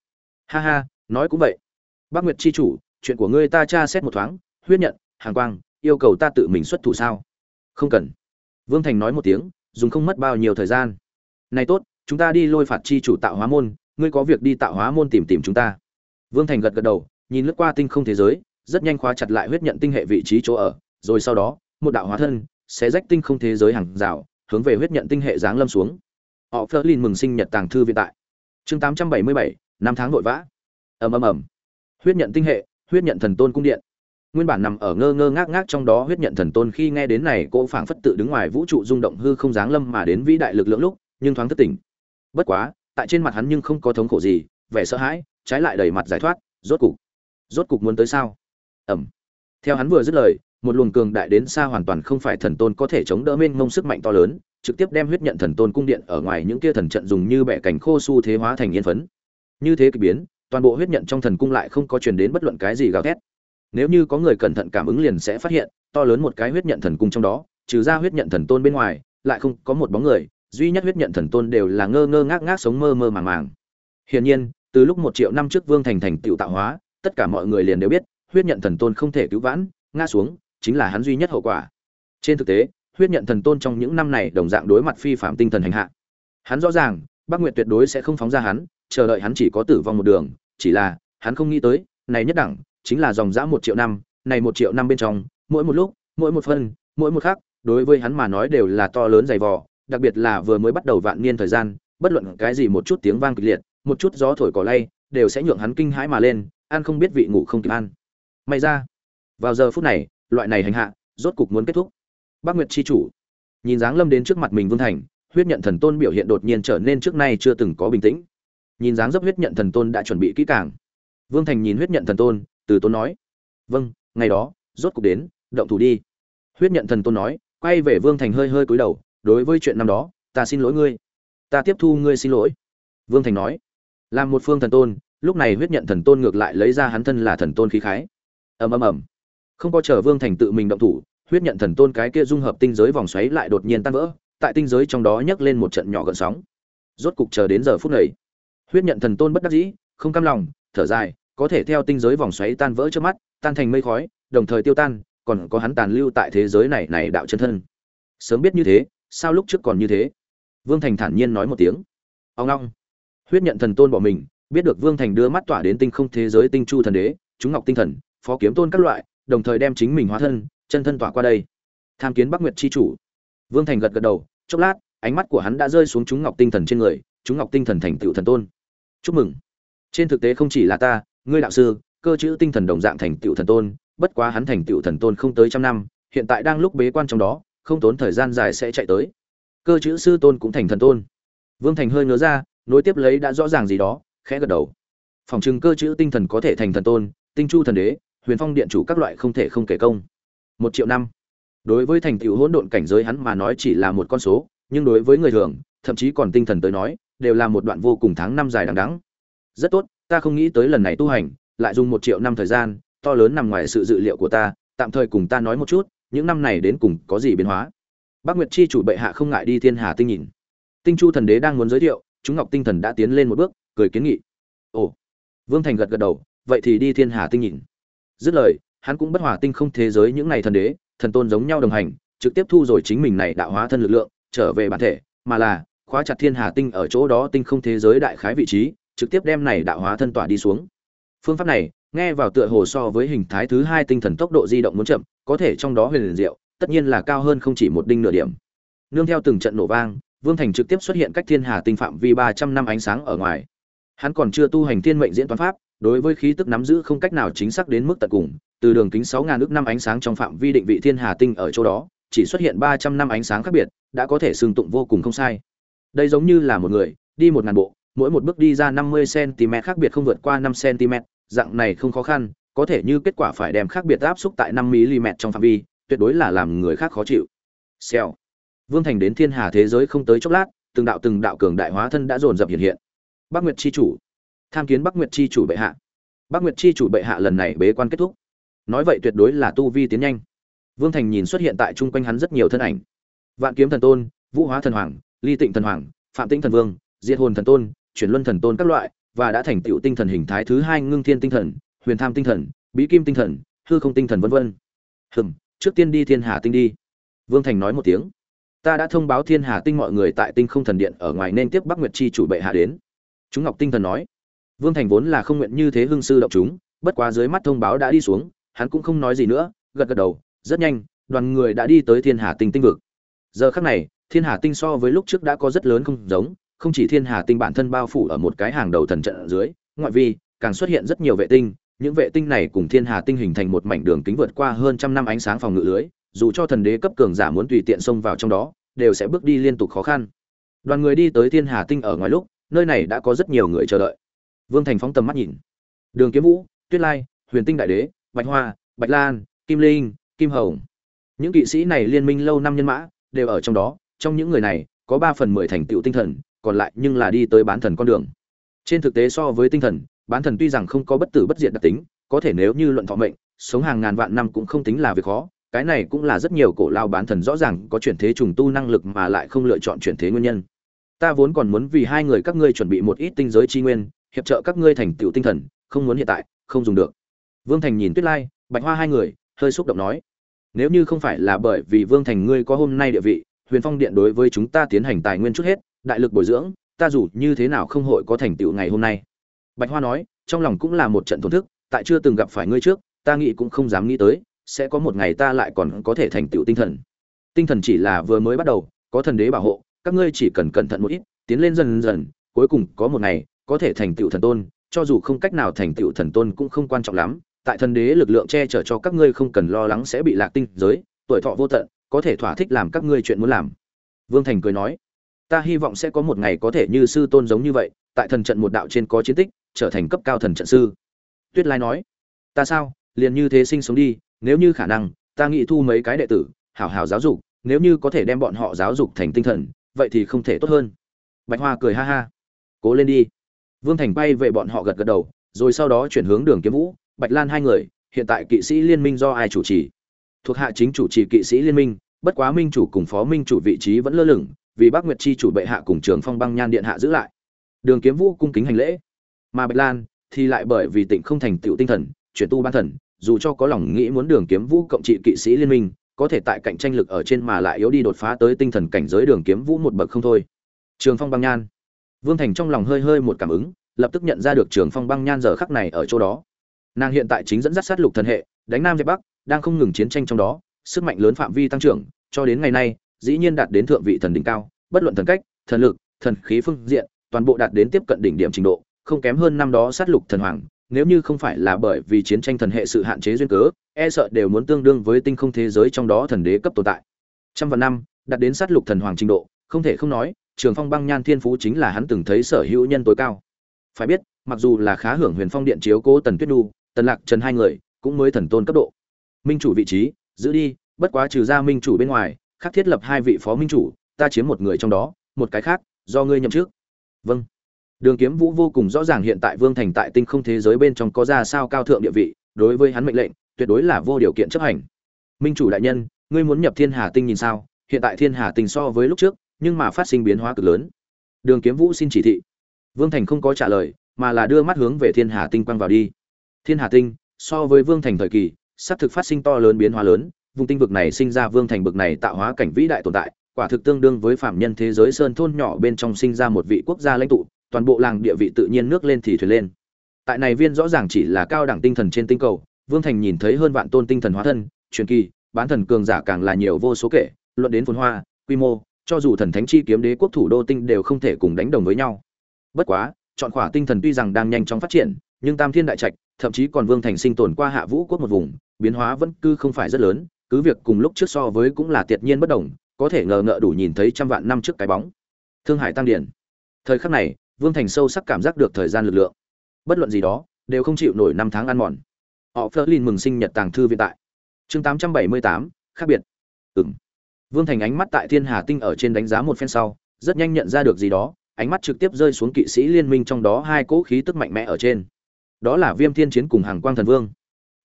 Ha ha, nói cũng vậy. Bác nguyệt chi chủ chuyện của ngươi ta tra xét một thoáng, huyết nhận, hàng quang, yêu cầu ta tự mình xuất thủ sao? Không cần. Vương thành nói một tiếng, dùng không mất bao nhiêu thời gian. Này tốt, chúng ta đi lôi phạt chi chủ tạo hóa môn, ngươi có việc đi tạo hóa môn tìm tìm chúng ta. Vương thành gật gật đầu, nhìn lướt qua tinh không thế giới, rất nhanh khóa chặt lại huyết nhận tinh hệ vị trí chỗ ở, rồi sau đó, một đạo hóa thân sẽ rách tinh không thế giới hàng rào, hướng về huyết nhận tinh hệ giáng lâm xuống. Họ phớt lên mừng sinh nhật tàng thư viện tại. Chương tám trăm bảy mươi bảy, năm tháng vội vã. Ầm ầm ầm. Huyết nhận tinh hệ huyết nhận thần tôn cung điện. Nguyên bản nằm ở ngơ ngơ ngác ngác trong đó huyết nhận thần tôn khi nghe đến này, cô phảng phất tự đứng ngoài vũ trụ rung động hư không giáng lâm mà đến vĩ đại lực lượng lúc, nhưng thoáng thất tỉnh. Bất quá, tại trên mặt hắn nhưng không có thống khổ gì, vẻ sợ hãi, trái lại đầy mặt giải thoát, rốt cục rốt cục muốn tới sao? Ẩm. Theo hắn vừa dứt lời, một luồng cường đại đến xa hoàn toàn không phải thần tôn có thể chống đỡ mênh mông sức mạnh to lớn, trực tiếp đem huyết nhận thần tôn cung điện ở ngoài những kia thần trận dùng như bẻ cảnh khô su thế hóa thành yên phấn. Như thế kỳ biến toàn bộ huyết nhận trong thần cung lại không có truyền đến bất luận cái gì gào thét. Nếu như có người cẩn thận cảm ứng liền sẽ phát hiện, to lớn một cái huyết nhận thần cung trong đó, trừ ra huyết nhận thần tôn bên ngoài, lại không có một bóng người, duy nhất huyết nhận thần tôn đều là ngơ ngơ ngác ngác sống mơ mơ màng màng. Hiển nhiên, từ lúc một triệu năm trước vương thành thành tựu tạo hóa, tất cả mọi người liền đều biết, huyết nhận thần tôn không thể cứu vãn, ngã xuống, chính là hắn duy nhất hậu quả. Trên thực tế, huyết nhận thần tôn trong những năm này đồng dạng đối mặt phi phạm tinh thần hành hạ. Hắn rõ ràng, bắc nguyệt tuyệt đối sẽ không phóng ra hắn chờ đợi hắn chỉ có tử vong một đường, chỉ là, hắn không nghĩ tới, này nhất đẳng, chính là dòng dã một triệu năm, này một triệu năm bên trong, mỗi một lúc, mỗi một phân, mỗi một khắc, đối với hắn mà nói đều là to lớn dày vò, đặc biệt là vừa mới bắt đầu vạn niên thời gian, bất luận cái gì một chút tiếng vang kịch liệt, một chút gió thổi cỏ lay, đều sẽ nhượng hắn kinh hãi mà lên, ăn không biết vị ngủ không kịp ăn. May ra, vào giờ phút này, loại này hành hạ, rốt cục muốn kết thúc. Bác nguyệt chi chủ, nhìn dáng lâm đến trước mặt mình vương thành, huyết nhận thần tôn biểu hiện đột nhiên trở nên trước nay chưa từng có bình tĩnh nhìn dáng dấp huyết nhận thần tôn đã chuẩn bị kỹ càng. Vương thành nhìn huyết nhận thần tôn, từ tôn nói vâng ngày đó, rốt cục đến, động thủ đi. Huyết nhận thần tôn nói, quay về vương thành hơi hơi cúi đầu, đối với chuyện năm đó, ta xin lỗi ngươi. Ta tiếp thu ngươi xin lỗi. Vương thành nói, làm một phương thần tôn, lúc này huyết nhận thần tôn ngược lại lấy ra hắn thân là thần tôn khí khái. Ầm ầm ầm. Không có chờ vương thành tự mình động thủ, huyết nhận thần tôn cái kia dung hợp tinh giới vòng xoáy lại đột nhiên tan vỡ, tại tinh giới trong đó nhấc lên một trận nhỏ gợn sóng. Rốt cục chờ đến giờ phút này huyết nhận thần tôn bất đắc dĩ, không cam lòng, thở dài, có thể theo tinh giới vòng xoáy tan vỡ trước mắt, tan thành mây khói, đồng thời tiêu tan, còn có hắn tàn lưu tại thế giới này này đạo chân thân. Sớm biết như thế, sao lúc trước còn như thế? Vương thành thản nhiên nói một tiếng. Ông long. Huyết nhận thần tôn bỏ mình, biết được vương thành đưa mắt tỏa đến tinh không thế giới tinh chu thần đế, chúng ngọc tinh thần, phó kiếm tôn các loại, đồng thời đem chính mình hóa thân, chân thân tỏa qua đây. Tham kiến bắc nguyệt c h i chủ. Vương thành gật gật đầu, chốc lát, ánh mắt của hắn đã rơi xuống chúng ngọc tinh thần trên người, chúng ngọc tinh thần thành tựu thần tôn chúc mừng. Trên thực tế không chỉ là ta, ngươi đạo sư, cơ chữ tinh thần đồng dạng thành tựu thần tôn, bất quá hắn thành tựu thần tôn không tới trăm năm, hiện tại đang lúc bế quan trong đó, không tốn thời gian dài sẽ chạy tới. Cơ chữ sư tôn cũng thành thần tôn. Vương thành hơi ngớ ra, nối tiếp lấy đã rõ ràng gì đó, khẽ gật đầu. Phòng chừng cơ chữ tinh thần có thể thành thần tôn, tinh chu thần đế, huyền phong điện chủ các loại không thể không kể công. Một triệu năm. Đối với thành tựu hỗn độn cảnh giới hắn mà nói chỉ là một con số, nhưng đối với người thường, thậm chí còn tinh thần tới nói đều là một đoạn vô cùng tháng năm dài đằng đẵng. Rất tốt, ta không nghĩ tới lần này tu hành, lại dùng một triệu năm thời gian, to lớn nằm ngoài sự dự liệu của ta, tạm thời cùng ta nói một chút, những năm này đến cùng có gì biến hóa. Bác nguyệt chi chủ bệ hạ không ngại đi thiên hà tinh nhìn. Tinh chu thần đế đang muốn giới thiệu, chúng ngọc tinh thần đã tiến lên một bước, cười kiến nghị. Ồ. Vương thành gật gật đầu, vậy thì đi thiên hà tinh nhìn. Dứt lời, hắn cũng bất hòa tinh không thế giới những ngày thần đế, thần tôn giống nhau đồng hành, trực tiếp thu rồi chính mình này đạo hóa thân lực lượng, trở về bản thể, mà là khóa chặt thiên hà tinh ở chỗ đó tinh không thế giới đại khái vị trí, trực tiếp đem này đạo hóa thân tỏa đi xuống. Phương pháp này, nghe vào tựa hồ so với hình thái thứ hai tinh thần tốc độ di động muốn chậm, có thể trong đó huyền liền diệu, tất nhiên là cao hơn không chỉ một đinh nửa điểm. Nương theo từng trận nổ vang, vương thành trực tiếp xuất hiện cách thiên hà tinh phạm vi ba trăm năm ánh sáng ở ngoài. Hắn còn chưa tu hành thiên mệnh diễn toán pháp, đối với khí tức nắm giữ không cách nào chính xác đến mức tận cùng, từ đường kính sáu ngàn ước năm ánh sáng trong phạm vi định vị thiên hà tinh ở chỗ đó, chỉ xuất hiện ba trăm năm ánh sáng khác biệt, đã có thể xương tụng vô cùng không sai đây giống như là một người, đi một ngàn bộ, mỗi một bước đi ra năm mươi cm khác biệt không vượt qua năm cm, dạng này không khó khăn, có thể như kết quả phải đem khác biệt áp xúc tại năm mm trong phạm vi, tuyệt đối là làm người khác khó chịu. Xèo. Vương thành đến thiên hà thế giới không tới chốc lát, từng đạo từng đạo cường đại hóa thân đã dồn dập hiện hiện. Bắc nguyệt chi chủ. Tham kiến bắc nguyệt chi chủ bệ hạ. Bắc nguyệt chi chủ bệ hạ lần này bế quan kết thúc. Nói vậy tuyệt đối là tu vi tiến nhanh. Vương thành nhìn xuất hiện tại chung quanh hắn rất nhiều thân ảnh. Vạn kiếm thần tôn, vũ hóa thần hoàng ly tịnh thần hoàng, phạm tĩnh thần vương, diệt hồn thần tôn, chuyển luân thần tôn các loại, và đã thành tựu tinh thần hình thái thứ hai ngưng thiên tinh thần, huyền tham tinh thần, bí kim tinh thần, hư không tinh thần vân vân. Hừm, trước tiên đi thiên hà tinh đi. Vương thành nói một tiếng. Ta đã thông báo thiên hà tinh mọi người tại tinh không thần điện ở ngoài nên tiếp bắc nguyệt chi chủ bệ hạ đến. Chúng ngọc tinh thần nói. Vương thành vốn là không nguyện như thế hưng sư động chúng, bất quá dưới mắt thông báo đã đi xuống, hắn cũng không nói gì nữa, gật gật đầu, rất nhanh, đoàn người đã đi tới thiên hà tinh tinh vực. Giờ khắc này thiên hà tinh so với lúc trước đã có rất lớn không giống, không chỉ thiên hà tinh bản thân bao phủ ở một cái hàng đầu thần trận ở dưới, ngoại vi, càng xuất hiện rất nhiều vệ tinh, những vệ tinh này cùng thiên hà tinh hình thành một mảnh đường kính vượt qua hơn trăm năm ánh sáng phòng ngự lưới, dù cho thần đế cấp cường giả muốn tùy tiện xông vào trong đó, đều sẽ bước đi liên tục khó khăn. Đoàn người đi tới thiên hà tinh ở ngoài lúc, nơi này đã có rất nhiều người chờ đợi. Vương thành phóng tầm mắt nhìn. Đường kiếm vũ, tuyết lai, huyền tinh đại đế, bạch hoa, bạch lan, kim linh, kim hồng. Những kỵ sĩ này liên minh lâu năm nhân mã, đều ở trong đó trong những người này, có ba phần mười thành tựu tinh thần, còn lại nhưng là đi tới bán thần con đường. Trên thực tế so với tinh thần, bán thần tuy rằng không có bất tử bất diệt đặc tính, có thể nếu như luận thọ mệnh, sống hàng ngàn vạn năm cũng không tính là việc khó, cái này cũng là rất nhiều cổ lao bán thần rõ ràng có chuyển thế trùng tu năng lực mà lại không lựa chọn chuyển thế nguyên nhân. Ta vốn còn muốn vì hai người các ngươi chuẩn bị một ít tinh giới chi nguyên, hiệp trợ các ngươi thành tựu tinh thần, không muốn hiện tại, không dùng được. Vương thành nhìn tuyết lai, bạch hoa hai người, hơi xúc động nói, nếu như không phải là bởi vì vương thành ngươi có hôm nay địa vị huyền phong điện đối với chúng ta tiến hành tài nguyên chút hết, đại lực bồi dưỡng, ta dù như thế nào không hội có thành tựu ngày hôm nay. Bạch hoa nói, trong lòng cũng là một trận thổn thức, tại chưa từng gặp phải ngươi trước, ta nghĩ cũng không dám nghĩ tới, sẽ có một ngày ta lại còn có thể thành tựu tinh thần. Tinh thần chỉ là vừa mới bắt đầu, có thần đế bảo hộ, các ngươi chỉ cần cẩn thận một ít, tiến lên dần dần, cuối cùng có một ngày, có thể thành tựu thần tôn, cho dù không cách nào thành tựu thần tôn cũng không quan trọng lắm, tại thần đế lực lượng che chở cho các ngươi không cần lo lắng sẽ bị lạc tinh giới, tuổi thọ vô tận có thể thỏa thích làm các ngươi chuyện muốn làm. Vương thành cười nói, ta hy vọng sẽ có một ngày có thể như sư tôn giống như vậy, tại thần trận một đạo trên có chiến tích, trở thành cấp cao thần trận sư. Tuyết lai nói, ta sao, liền như thế sinh sống đi, nếu như khả năng, ta nghĩ thu mấy cái đệ tử, hảo hảo giáo dục, nếu như có thể đem bọn họ giáo dục thành tinh thần, vậy thì không thể tốt hơn. Bạch hoa cười ha ha, cố lên đi. Vương thành bay về bọn họ gật gật đầu, rồi sau đó chuyển hướng đường kiếm vũ, bạch lan hai người, hiện tại kỵ sĩ liên minh do ai chủ trì? Thuộc hạ chính chủ trì kỵ sĩ liên minh, bất quá minh chủ cùng phó minh chủ vị trí vẫn lơ lửng, vì bác nguyệt chi chủ bệ hạ cùng trường phong băng nhan điện hạ giữ lại. Đường kiếm vũ cung kính hành lễ. Mà bạch lan thì lại bởi vì tịnh không thành tựu tinh thần, chuyển tu ban thần, dù cho có lòng nghĩ muốn đường kiếm vũ cộng trị kỵ sĩ liên minh, có thể tại cạnh tranh lực ở trên mà lại yếu đi đột phá tới tinh thần cảnh giới đường kiếm vũ một bậc không thôi. Trường phong băng nhan. Vương thành trong lòng hơi hơi một cảm ứng, lập tức nhận ra được trường phong băng nhan giờ khắc này ở chỗ đó. Nàng hiện tại chính dẫn dắt sát lục thần hệ, đánh nam dẹp bắc đang không ngừng chiến tranh trong đó, sức mạnh lớn phạm vi tăng trưởng, cho đến ngày nay, dĩ nhiên đạt đến thượng vị thần đỉnh cao, bất luận thần cách, thần lực, thần khí phương diện, toàn bộ đạt đến tiếp cận đỉnh điểm trình độ, không kém hơn năm đó sát lục thần hoàng, nếu như không phải là bởi vì chiến tranh thần hệ sự hạn chế duyên cớ e sợ đều muốn tương đương với tinh không thế giới trong đó thần đế cấp tồn tại. Trăm vạn năm, đạt đến sát lục thần hoàng trình độ, không thể không nói, trường phong băng nhan thiên phú chính là hắn từng thấy sở hữu nhân tối cao. Phải biết, mặc dù là khá hưởng huyền phong điện chiếu cố tần tuyết nhu, tần lạc trần hai người, cũng mới thần tôn cấp độ minh chủ vị trí, giữ đi, bất quá trừ ra minh chủ bên ngoài, khác thiết lập hai vị phó minh chủ, ta chiếm một người trong đó, một cái khác, do ngươi nhậm trước vâng. Đường kiếm vũ vô cùng rõ ràng hiện tại vương thành tại tinh không thế giới bên trong có ra sao cao thượng địa vị, đối với hắn mệnh lệnh, tuyệt đối là vô điều kiện chấp hành. Minh chủ đại nhân, ngươi muốn nhập thiên hà tinh nhìn sao? Hiện tại thiên hà tinh so với lúc trước, nhưng mà phát sinh biến hóa cực lớn. Đường kiếm vũ xin chỉ thị. Vương thành không có trả lời, mà là đưa mắt hướng về thiên hà tinh quăng vào đi. Thiên hà tinh, so với vương thành thời kỳ xác thực phát sinh to lớn biến hóa lớn, vùng tinh vực này sinh ra vương thành bực này tạo hóa cảnh vĩ đại tồn tại, quả thực tương đương với phạm nhân thế giới sơn thôn nhỏ bên trong sinh ra một vị quốc gia lãnh tụ, toàn bộ làng địa vị tự nhiên nước lên thì thuyền lên. Tại này viên rõ ràng chỉ là cao đẳng tinh thần trên tinh cầu, vương thành nhìn thấy hơn vạn tôn tinh thần hóa thân, truyền kỳ, bán thần cường giả càng là nhiều vô số kể, luận đến phồn hoa, quy mô, cho dù thần thánh chi kiếm đế quốc thủ đô tinh đều không thể cùng đánh đồng với nhau. Bất quá, chọn khỏa tinh thần tuy rằng đang nhanh chóng phát triển, nhưng tam thiên đại trạch, thậm chí còn vương thành sinh tồn qua hạ vũ quốc một vùng biến hóa vẫn cứ không phải rất lớn cứ việc cùng lúc trước so với cũng là tuyệt nhiên bất động, có thể ngờ ngợ đủ nhìn thấy trăm vạn năm trước cái bóng. Thương hải tăng điển. Thời khắc này vương thành sâu sắc cảm giác được thời gian lực lượng. Bất luận gì đó đều không chịu nổi năm tháng ăn mòn. Họ Flerlin mừng sinh nhật tàng thư viện tại. Chương tám trăm bảy mươi tám khác biệt. Ừm. vương thành ánh mắt tại thiên hà tinh ở trên đánh giá một phen sau rất nhanh nhận ra được gì đó ánh mắt trực tiếp rơi xuống kỵ sĩ liên minh trong đó hai cỗ khí tức mạnh mẽ ở trên. Đó là viêm thiên chiến cùng hàng quang thần vương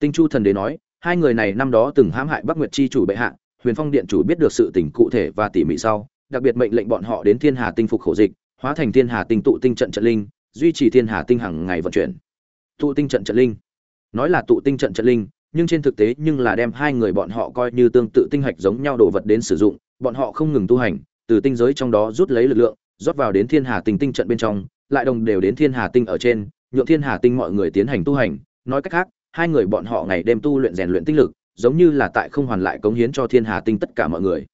tinh chu thần đế nói, hai người này năm đó từng hãm hại bắc nguyệt chi chủ bệ hạ, huyền phong điện chủ biết được sự tình cụ thể và tỉ mỉ sau, đặc biệt mệnh lệnh bọn họ đến thiên hà tinh phục khổ dịch, hóa thành thiên hà tinh tụ tinh trận trận linh, duy trì thiên hà tinh hàng ngày vận chuyển. Tụ tinh trận trận linh. Nói là tụ tinh trận trận linh, nhưng trên thực tế nhưng là đem hai người bọn họ coi như tương tự tinh hạch giống nhau đồ vật đến sử dụng, bọn họ không ngừng tu hành, từ tinh giới trong đó rút lấy lực lượng, rót vào đến thiên hà tinh tinh trận bên trong, lại đồng đều đến thiên hà tinh ở trên, nhượng thiên hà tinh mọi người tiến hành tu hành. Nói cách khác hai người bọn họ ngày đêm tu luyện rèn luyện tinh lực, giống như là tại không hoàn lại cống hiến cho thiên hà tinh tất cả mọi người.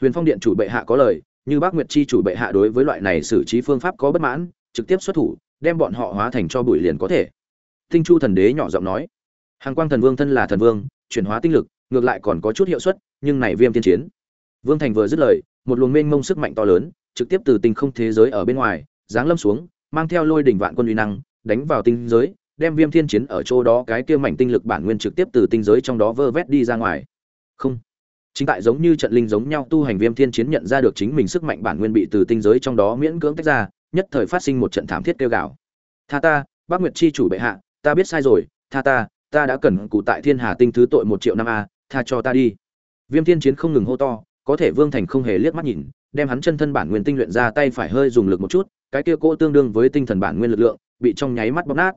Huyền phong điện chủ bệ hạ có lời, như bác nguyệt chi chủ bệ hạ đối với loại này xử trí phương pháp có bất mãn, trực tiếp xuất thủ, đem bọn họ hóa thành cho bụi liền có thể. Tinh chu thần đế nhỏ giọng nói, hàng quang thần vương thân là thần vương, chuyển hóa tinh lực, ngược lại còn có chút hiệu suất, nhưng này viêm tiên chiến. Vương thành vừa dứt lời, một luồng mênh mông sức mạnh to lớn, trực tiếp từ tinh không thế giới ở bên ngoài, giáng lâm xuống, mang theo lôi đỉnh vạn quân uy năng, đánh vào tinh giới đem viêm thiên chiến ở chỗ đó cái kia mảnh tinh lực bản nguyên trực tiếp từ tinh giới trong đó vơ vét đi ra ngoài. Không. Chính tại giống như trận linh giống nhau tu hành viêm thiên chiến nhận ra được chính mình sức mạnh bản nguyên bị từ tinh giới trong đó miễn cưỡng tách ra, nhất thời phát sinh một trận thảm thiết kêu gào. Tha ta bác nguyệt chi chủ bệ hạ, ta biết sai rồi, tha ta ta đã cần cụ tại thiên hà tinh thứ tội một triệu năm a, tha cho ta đi. Viêm thiên chiến không ngừng hô to, có thể vương thành không hề liếc mắt nhìn, đem hắn chân thân bản nguyên tinh luyện ra tay phải hơi dùng lực một chút, cái kia cỗ tương đương với tinh thần bản nguyên lực lượng, bị trong nháy mắt bóp nát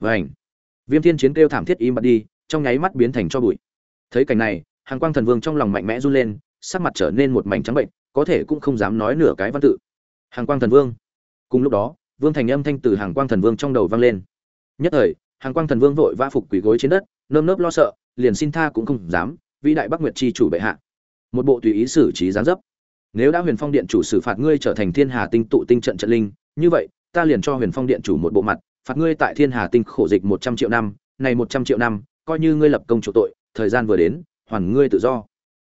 vảnh viêm thiên chiến kêu thảm thiết im bặt đi, trong nháy mắt biến thành cho bụi. Thấy cảnh này hàng quang thần vương trong lòng mạnh mẽ run lên, sắc mặt trở nên một mảnh trắng bệnh, có thể cũng không dám nói nửa cái văn tự. Hàng quang thần vương. Cùng lúc đó, vương thành âm thanh từ hàng quang thần vương trong đầu vang lên. Nhất thời hàng quang thần vương vội vã phục quỳ gối trên đất, nơm nớp lo sợ, liền xin tha cũng không dám, vĩ đại bắc nguyệt chi chủ bệ hạ. Một bộ tùy ý xử trí gián dấp. Nếu đã huyền phong điện chủ xử phạt ngươi trở thành thiên hà tinh tụ tinh trận trận linh, như vậy, ta liền cho huyền phong điện chủ một bộ mặt phạt ngươi tại thiên hà tinh khổ dịch một trăm triệu năm, này một trăm triệu năm, coi như ngươi lập công chủ tội, thời gian vừa đến, hoàn ngươi tự do.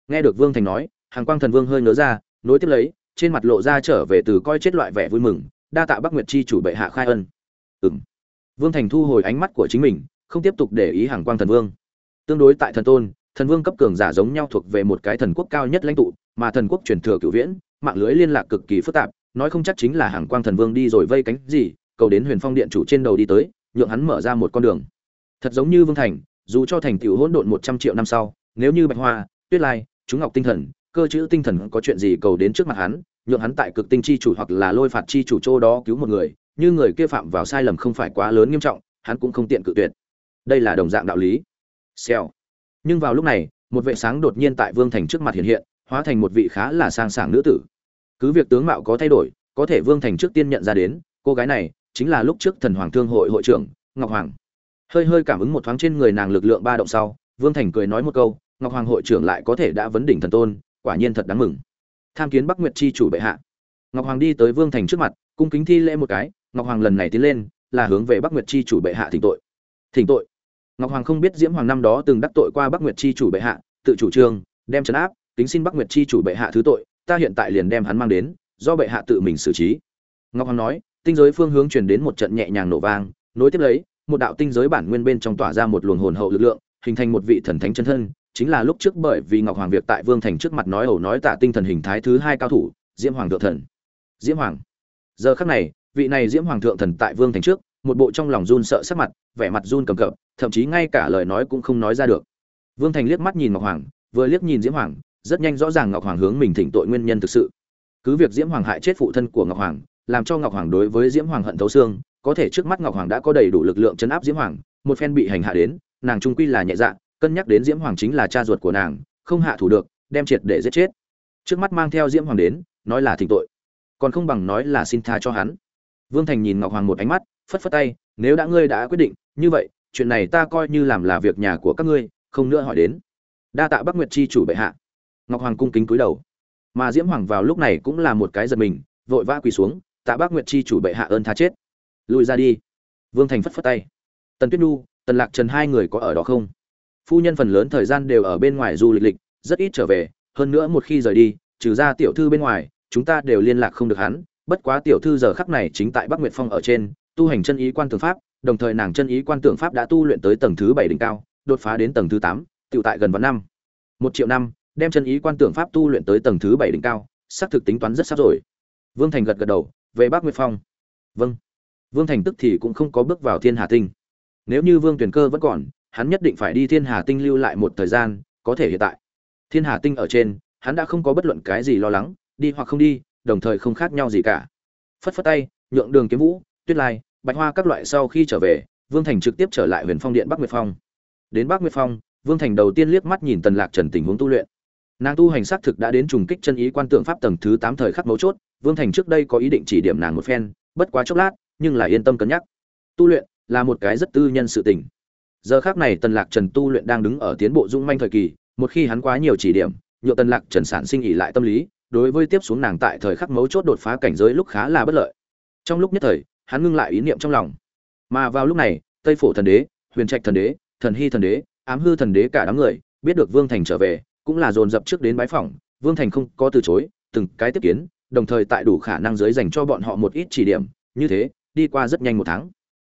Nghe được vương thành nói, hàng quang thần vương hơi ngớ ra, nối tiếp lấy, trên mặt lộ ra trở về từ coi chết loại vẻ vui mừng, đa tạ bắc nguyệt chi chủ bệ hạ khai ân. Ừm. Vương thành thu hồi ánh mắt của chính mình, không tiếp tục để ý hàng quang thần vương. Tương đối tại thần tôn, thần vương cấp cường giả giống nhau thuộc về một cái thần quốc cao nhất lãnh tụ, mà thần quốc truyền thừa cửu viễn, mạng lưới liên lạc cực kỳ phức tạp, nói không chắc chính là hàng quang thần vương đi rồi vây cánh gì cầu đến huyền phong điện chủ trên đầu đi tới, nhượng hắn mở ra một con đường. Thật giống như vương thành, dù cho thành tựu hỗn độn một trăm triệu năm sau, nếu như bạch hoa, tuyết lai, chúng ngọc tinh thần, cơ chữ tinh thần có chuyện gì cầu đến trước mặt hắn, nhượng hắn tại cực tinh chi chủ hoặc là lôi phạt chi chủ châu đó cứu một người, như người kia phạm vào sai lầm không phải quá lớn nghiêm trọng, hắn cũng không tiện cự tuyệt. Đây là đồng dạng đạo lý. Xèo. Nhưng vào lúc này, một vệ sáng đột nhiên tại vương thành trước mặt hiện hiện, hóa thành một vị khá là sang sảng nữ tử. Cứ việc tướng mạo có thay đổi, có thể vương thành trước tiên nhận ra đến, cô gái này chính là lúc trước thần hoàng thương hội hội trưởng, ngọc hoàng. Hơi hơi cảm ứng một thoáng trên người nàng lực lượng ba động sau, vương thành cười nói một câu, ngọc hoàng hội trưởng lại có thể đã vấn đỉnh thần tôn, quả nhiên thật đáng mừng. Tham kiến bắc nguyệt chi chủ bệ hạ. Ngọc hoàng đi tới vương thành trước mặt, cung kính thi lễ một cái, ngọc hoàng lần này tiến lên, là hướng về bắc nguyệt chi chủ bệ hạ thỉnh tội. Thỉnh tội. Ngọc hoàng không biết diễm hoàng năm đó từng đắc tội qua bắc nguyệt chi chủ bệ hạ, tự chủ trương, đem trấn áp, kính xin bắc nguyệt chi chủ bệ hạ thứ tội, ta hiện tại liền đem hắn mang đến, do bệ hạ tự mình xử trí. Ngọc hoàng nói tinh giới phương hướng truyền đến một trận nhẹ nhàng nổ vang, nối tiếp lấy, một đạo tinh giới bản nguyên bên trong tỏa ra một luồng hồn hậu lực lượng, hình thành một vị thần thánh chân thân, chính là lúc trước bởi vì ngọc hoàng việc tại vương thành trước mặt nói ẩu nói tạ tinh thần hình thái thứ hai cao thủ, diễm hoàng thượng thần. Diễm hoàng. Giờ khắc này, vị này diễm hoàng thượng thần tại vương thành trước, một bộ trong lòng run sợ sắc mặt, vẻ mặt run cầm cập, thậm chí ngay cả lời nói cũng không nói ra được. Vương thành liếc mắt nhìn ngọc hoàng, vừa liếc nhìn diễm hoàng, rất nhanh rõ ràng ngọc hoàng hướng mình thỉnh tội nguyên nhân thực sự. Cứ việc diễm hoàng hại chết phụ thân của ngọc hoàng làm cho ngọc hoàng đối với diễm hoàng hận thấu xương, có thể trước mắt ngọc hoàng đã có đầy đủ lực lượng chấn áp diễm hoàng, một phen bị hành hạ đến, nàng trung quy là nhẹ dạ cân nhắc đến diễm hoàng chính là cha ruột của nàng, không hạ thủ được, đem triệt để giết chết. Trước mắt mang theo diễm hoàng đến, nói là thỉnh tội, còn không bằng nói là xin tha cho hắn. Vương thành nhìn ngọc hoàng một ánh mắt, phất phất tay, nếu đã ngươi đã quyết định, như vậy, chuyện này ta coi như làm là việc nhà của các ngươi, không nữa hỏi đến. Đa tạ bắc nguyệt chi chủ bệ hạ. Ngọc hoàng cung kính cúi đầu. Mà diễm hoàng vào lúc này cũng là một cái giật mình, vội vã quỳ xuống tạ bác nguyệt chi chủ bệ hạ ơn tha chết. Lùi ra đi. Vương thành phất phất tay. Tần tuyết nhu, tần lạc trần hai người có ở đó không? Phu nhân phần lớn thời gian đều ở bên ngoài du lịch lịch, rất ít trở về, hơn nữa một khi rời đi, trừ ra tiểu thư bên ngoài, chúng ta đều liên lạc không được hắn. Bất quá tiểu thư giờ khắc này chính tại bắc nguyệt phong ở trên, tu hành chân ý quan tưởng pháp, đồng thời nàng chân ý quan tưởng pháp đã tu luyện tới tầng thứ bảy đỉnh cao, đột phá đến tầng thứ tám tự tại gần vạn năm. Một triệu năm, đem chân ý quan tưởng pháp tu luyện tới tầng thứ bảy đỉnh cao, xác thực tính toán rất sắp rồi. Vương thành gật gật đầu về bắc nguyệt phong. Vâng. Vương thành tức thì cũng không có bước vào thiên hà tinh. Nếu như vương tuyển cơ vẫn còn, hắn nhất định phải đi thiên hà tinh lưu lại một thời gian, có thể hiện tại. Thiên hà tinh ở trên, hắn đã không có bất luận cái gì lo lắng, đi hoặc không đi, đồng thời không khác nhau gì cả. Phất phất tay, nhượng đường kiếm vũ, tuyết lai, bạch hoa các loại sau khi trở về, vương thành trực tiếp trở lại huyền phong điện bắc nguyệt phong. Đến bắc nguyệt phong, vương thành đầu tiên liếc mắt nhìn tần lạc trần tình huống tu luyện. Nàng tu hành xác thực đã đến trùng kích chân ý quan tượng pháp tầng thứ tám thời khắc mấu chốt vương thành trước đây có ý định chỉ điểm nàng một phen, bất quá chốc lát, nhưng là yên tâm cân nhắc. Tu luyện là một cái rất tư nhân sự tình. Giờ khác này tần lạc trần tu luyện đang đứng ở tiến bộ dung manh thời kỳ, một khi hắn quá nhiều chỉ điểm nhựa tần lạc trần sản sinh ỉ lại tâm lý, đối với tiếp xuống nàng tại thời khắc mấu chốt đột phá cảnh giới lúc khá là bất lợi. Trong lúc nhất thời, hắn ngưng lại ý niệm trong lòng. Mà vào lúc này, tây phổ thần đế, huyền trạch thần đế, thần hy thần đế, ám hư thần đế cả đám người, biết được vương thành trở về, cũng là dồn dập trước đến bái phỏng. Vương thành không có từ chối, từng cái tiếp kiến đồng thời tại đủ khả năng dưới dành cho bọn họ một ít chỉ điểm. Như thế, đi qua rất nhanh một tháng.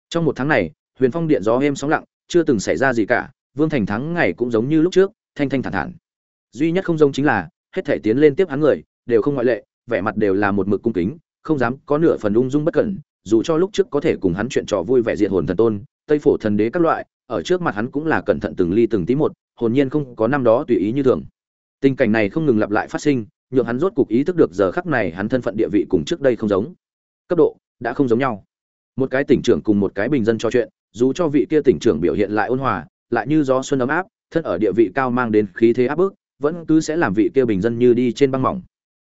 Trong một tháng này, huyền phong điện gió êm sóng lặng, chưa từng xảy ra gì cả. Vương thành thắng ngày cũng giống như lúc trước, thanh thanh thản thản. Duy nhất không giống chính là, hết thể tiến lên tiếp hắn người, đều không ngoại lệ, vẻ mặt đều là một mực cung kính, không dám có nửa phần ung dung bất cẩn. Dù cho lúc trước có thể cùng hắn chuyện trò vui vẻ diệt hồn thần tôn, tây phổ thần đế các loại, ở trước mặt hắn cũng là cẩn thận từng ly từng tí một, hồn nhiên không có năm đó tùy ý như thường. Tình cảnh này không ngừng lặp lại phát sinh nhượng hắn rốt cục ý thức được giờ khắc này hắn thân phận địa vị cùng trước đây không giống. Cấp độ, đã không giống nhau. Một cái tỉnh trưởng cùng một cái bình dân trò chuyện, dù cho vị kia tỉnh trưởng biểu hiện lại ôn hòa, lại như gió xuân ấm áp, thân ở địa vị cao mang đến khí thế áp bức, vẫn cứ sẽ làm vị kia bình dân như đi trên băng mỏng.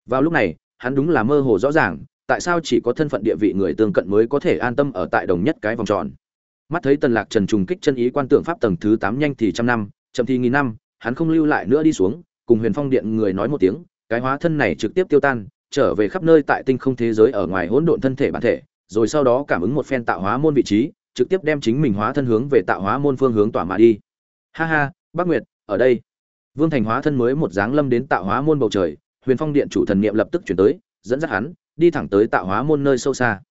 Vào lúc này, hắn đúng là mơ hồ rõ ràng, tại sao chỉ có thân phận địa vị người tương cận mới có thể an tâm ở tại đồng nhất cái vòng tròn. Mắt thấy tần lạc trần trùng kích chân ý quan tượng pháp tầng thứ tám nhanh thì trăm năm, chậm thì nghìn năm, hắn không lưu lại nữa đi xuống, cùng huyền phong điện người nói một tiếng cái hóa thân này trực tiếp tiêu tan, trở về khắp nơi tại tinh không thế giới ở ngoài hỗn độn thân thể bản thể, rồi sau đó cảm ứng một phen tạo hóa môn vị trí, trực tiếp đem chính mình hóa thân hướng về tạo hóa môn phương hướng tỏa mà đi. Ha ha bác nguyệt, ở đây. Vương thành hóa thân mới một dáng lâm đến tạo hóa môn bầu trời, huyền phong điện chủ thần niệm lập tức chuyển tới, dẫn dắt hắn, đi thẳng tới tạo hóa môn nơi sâu xa.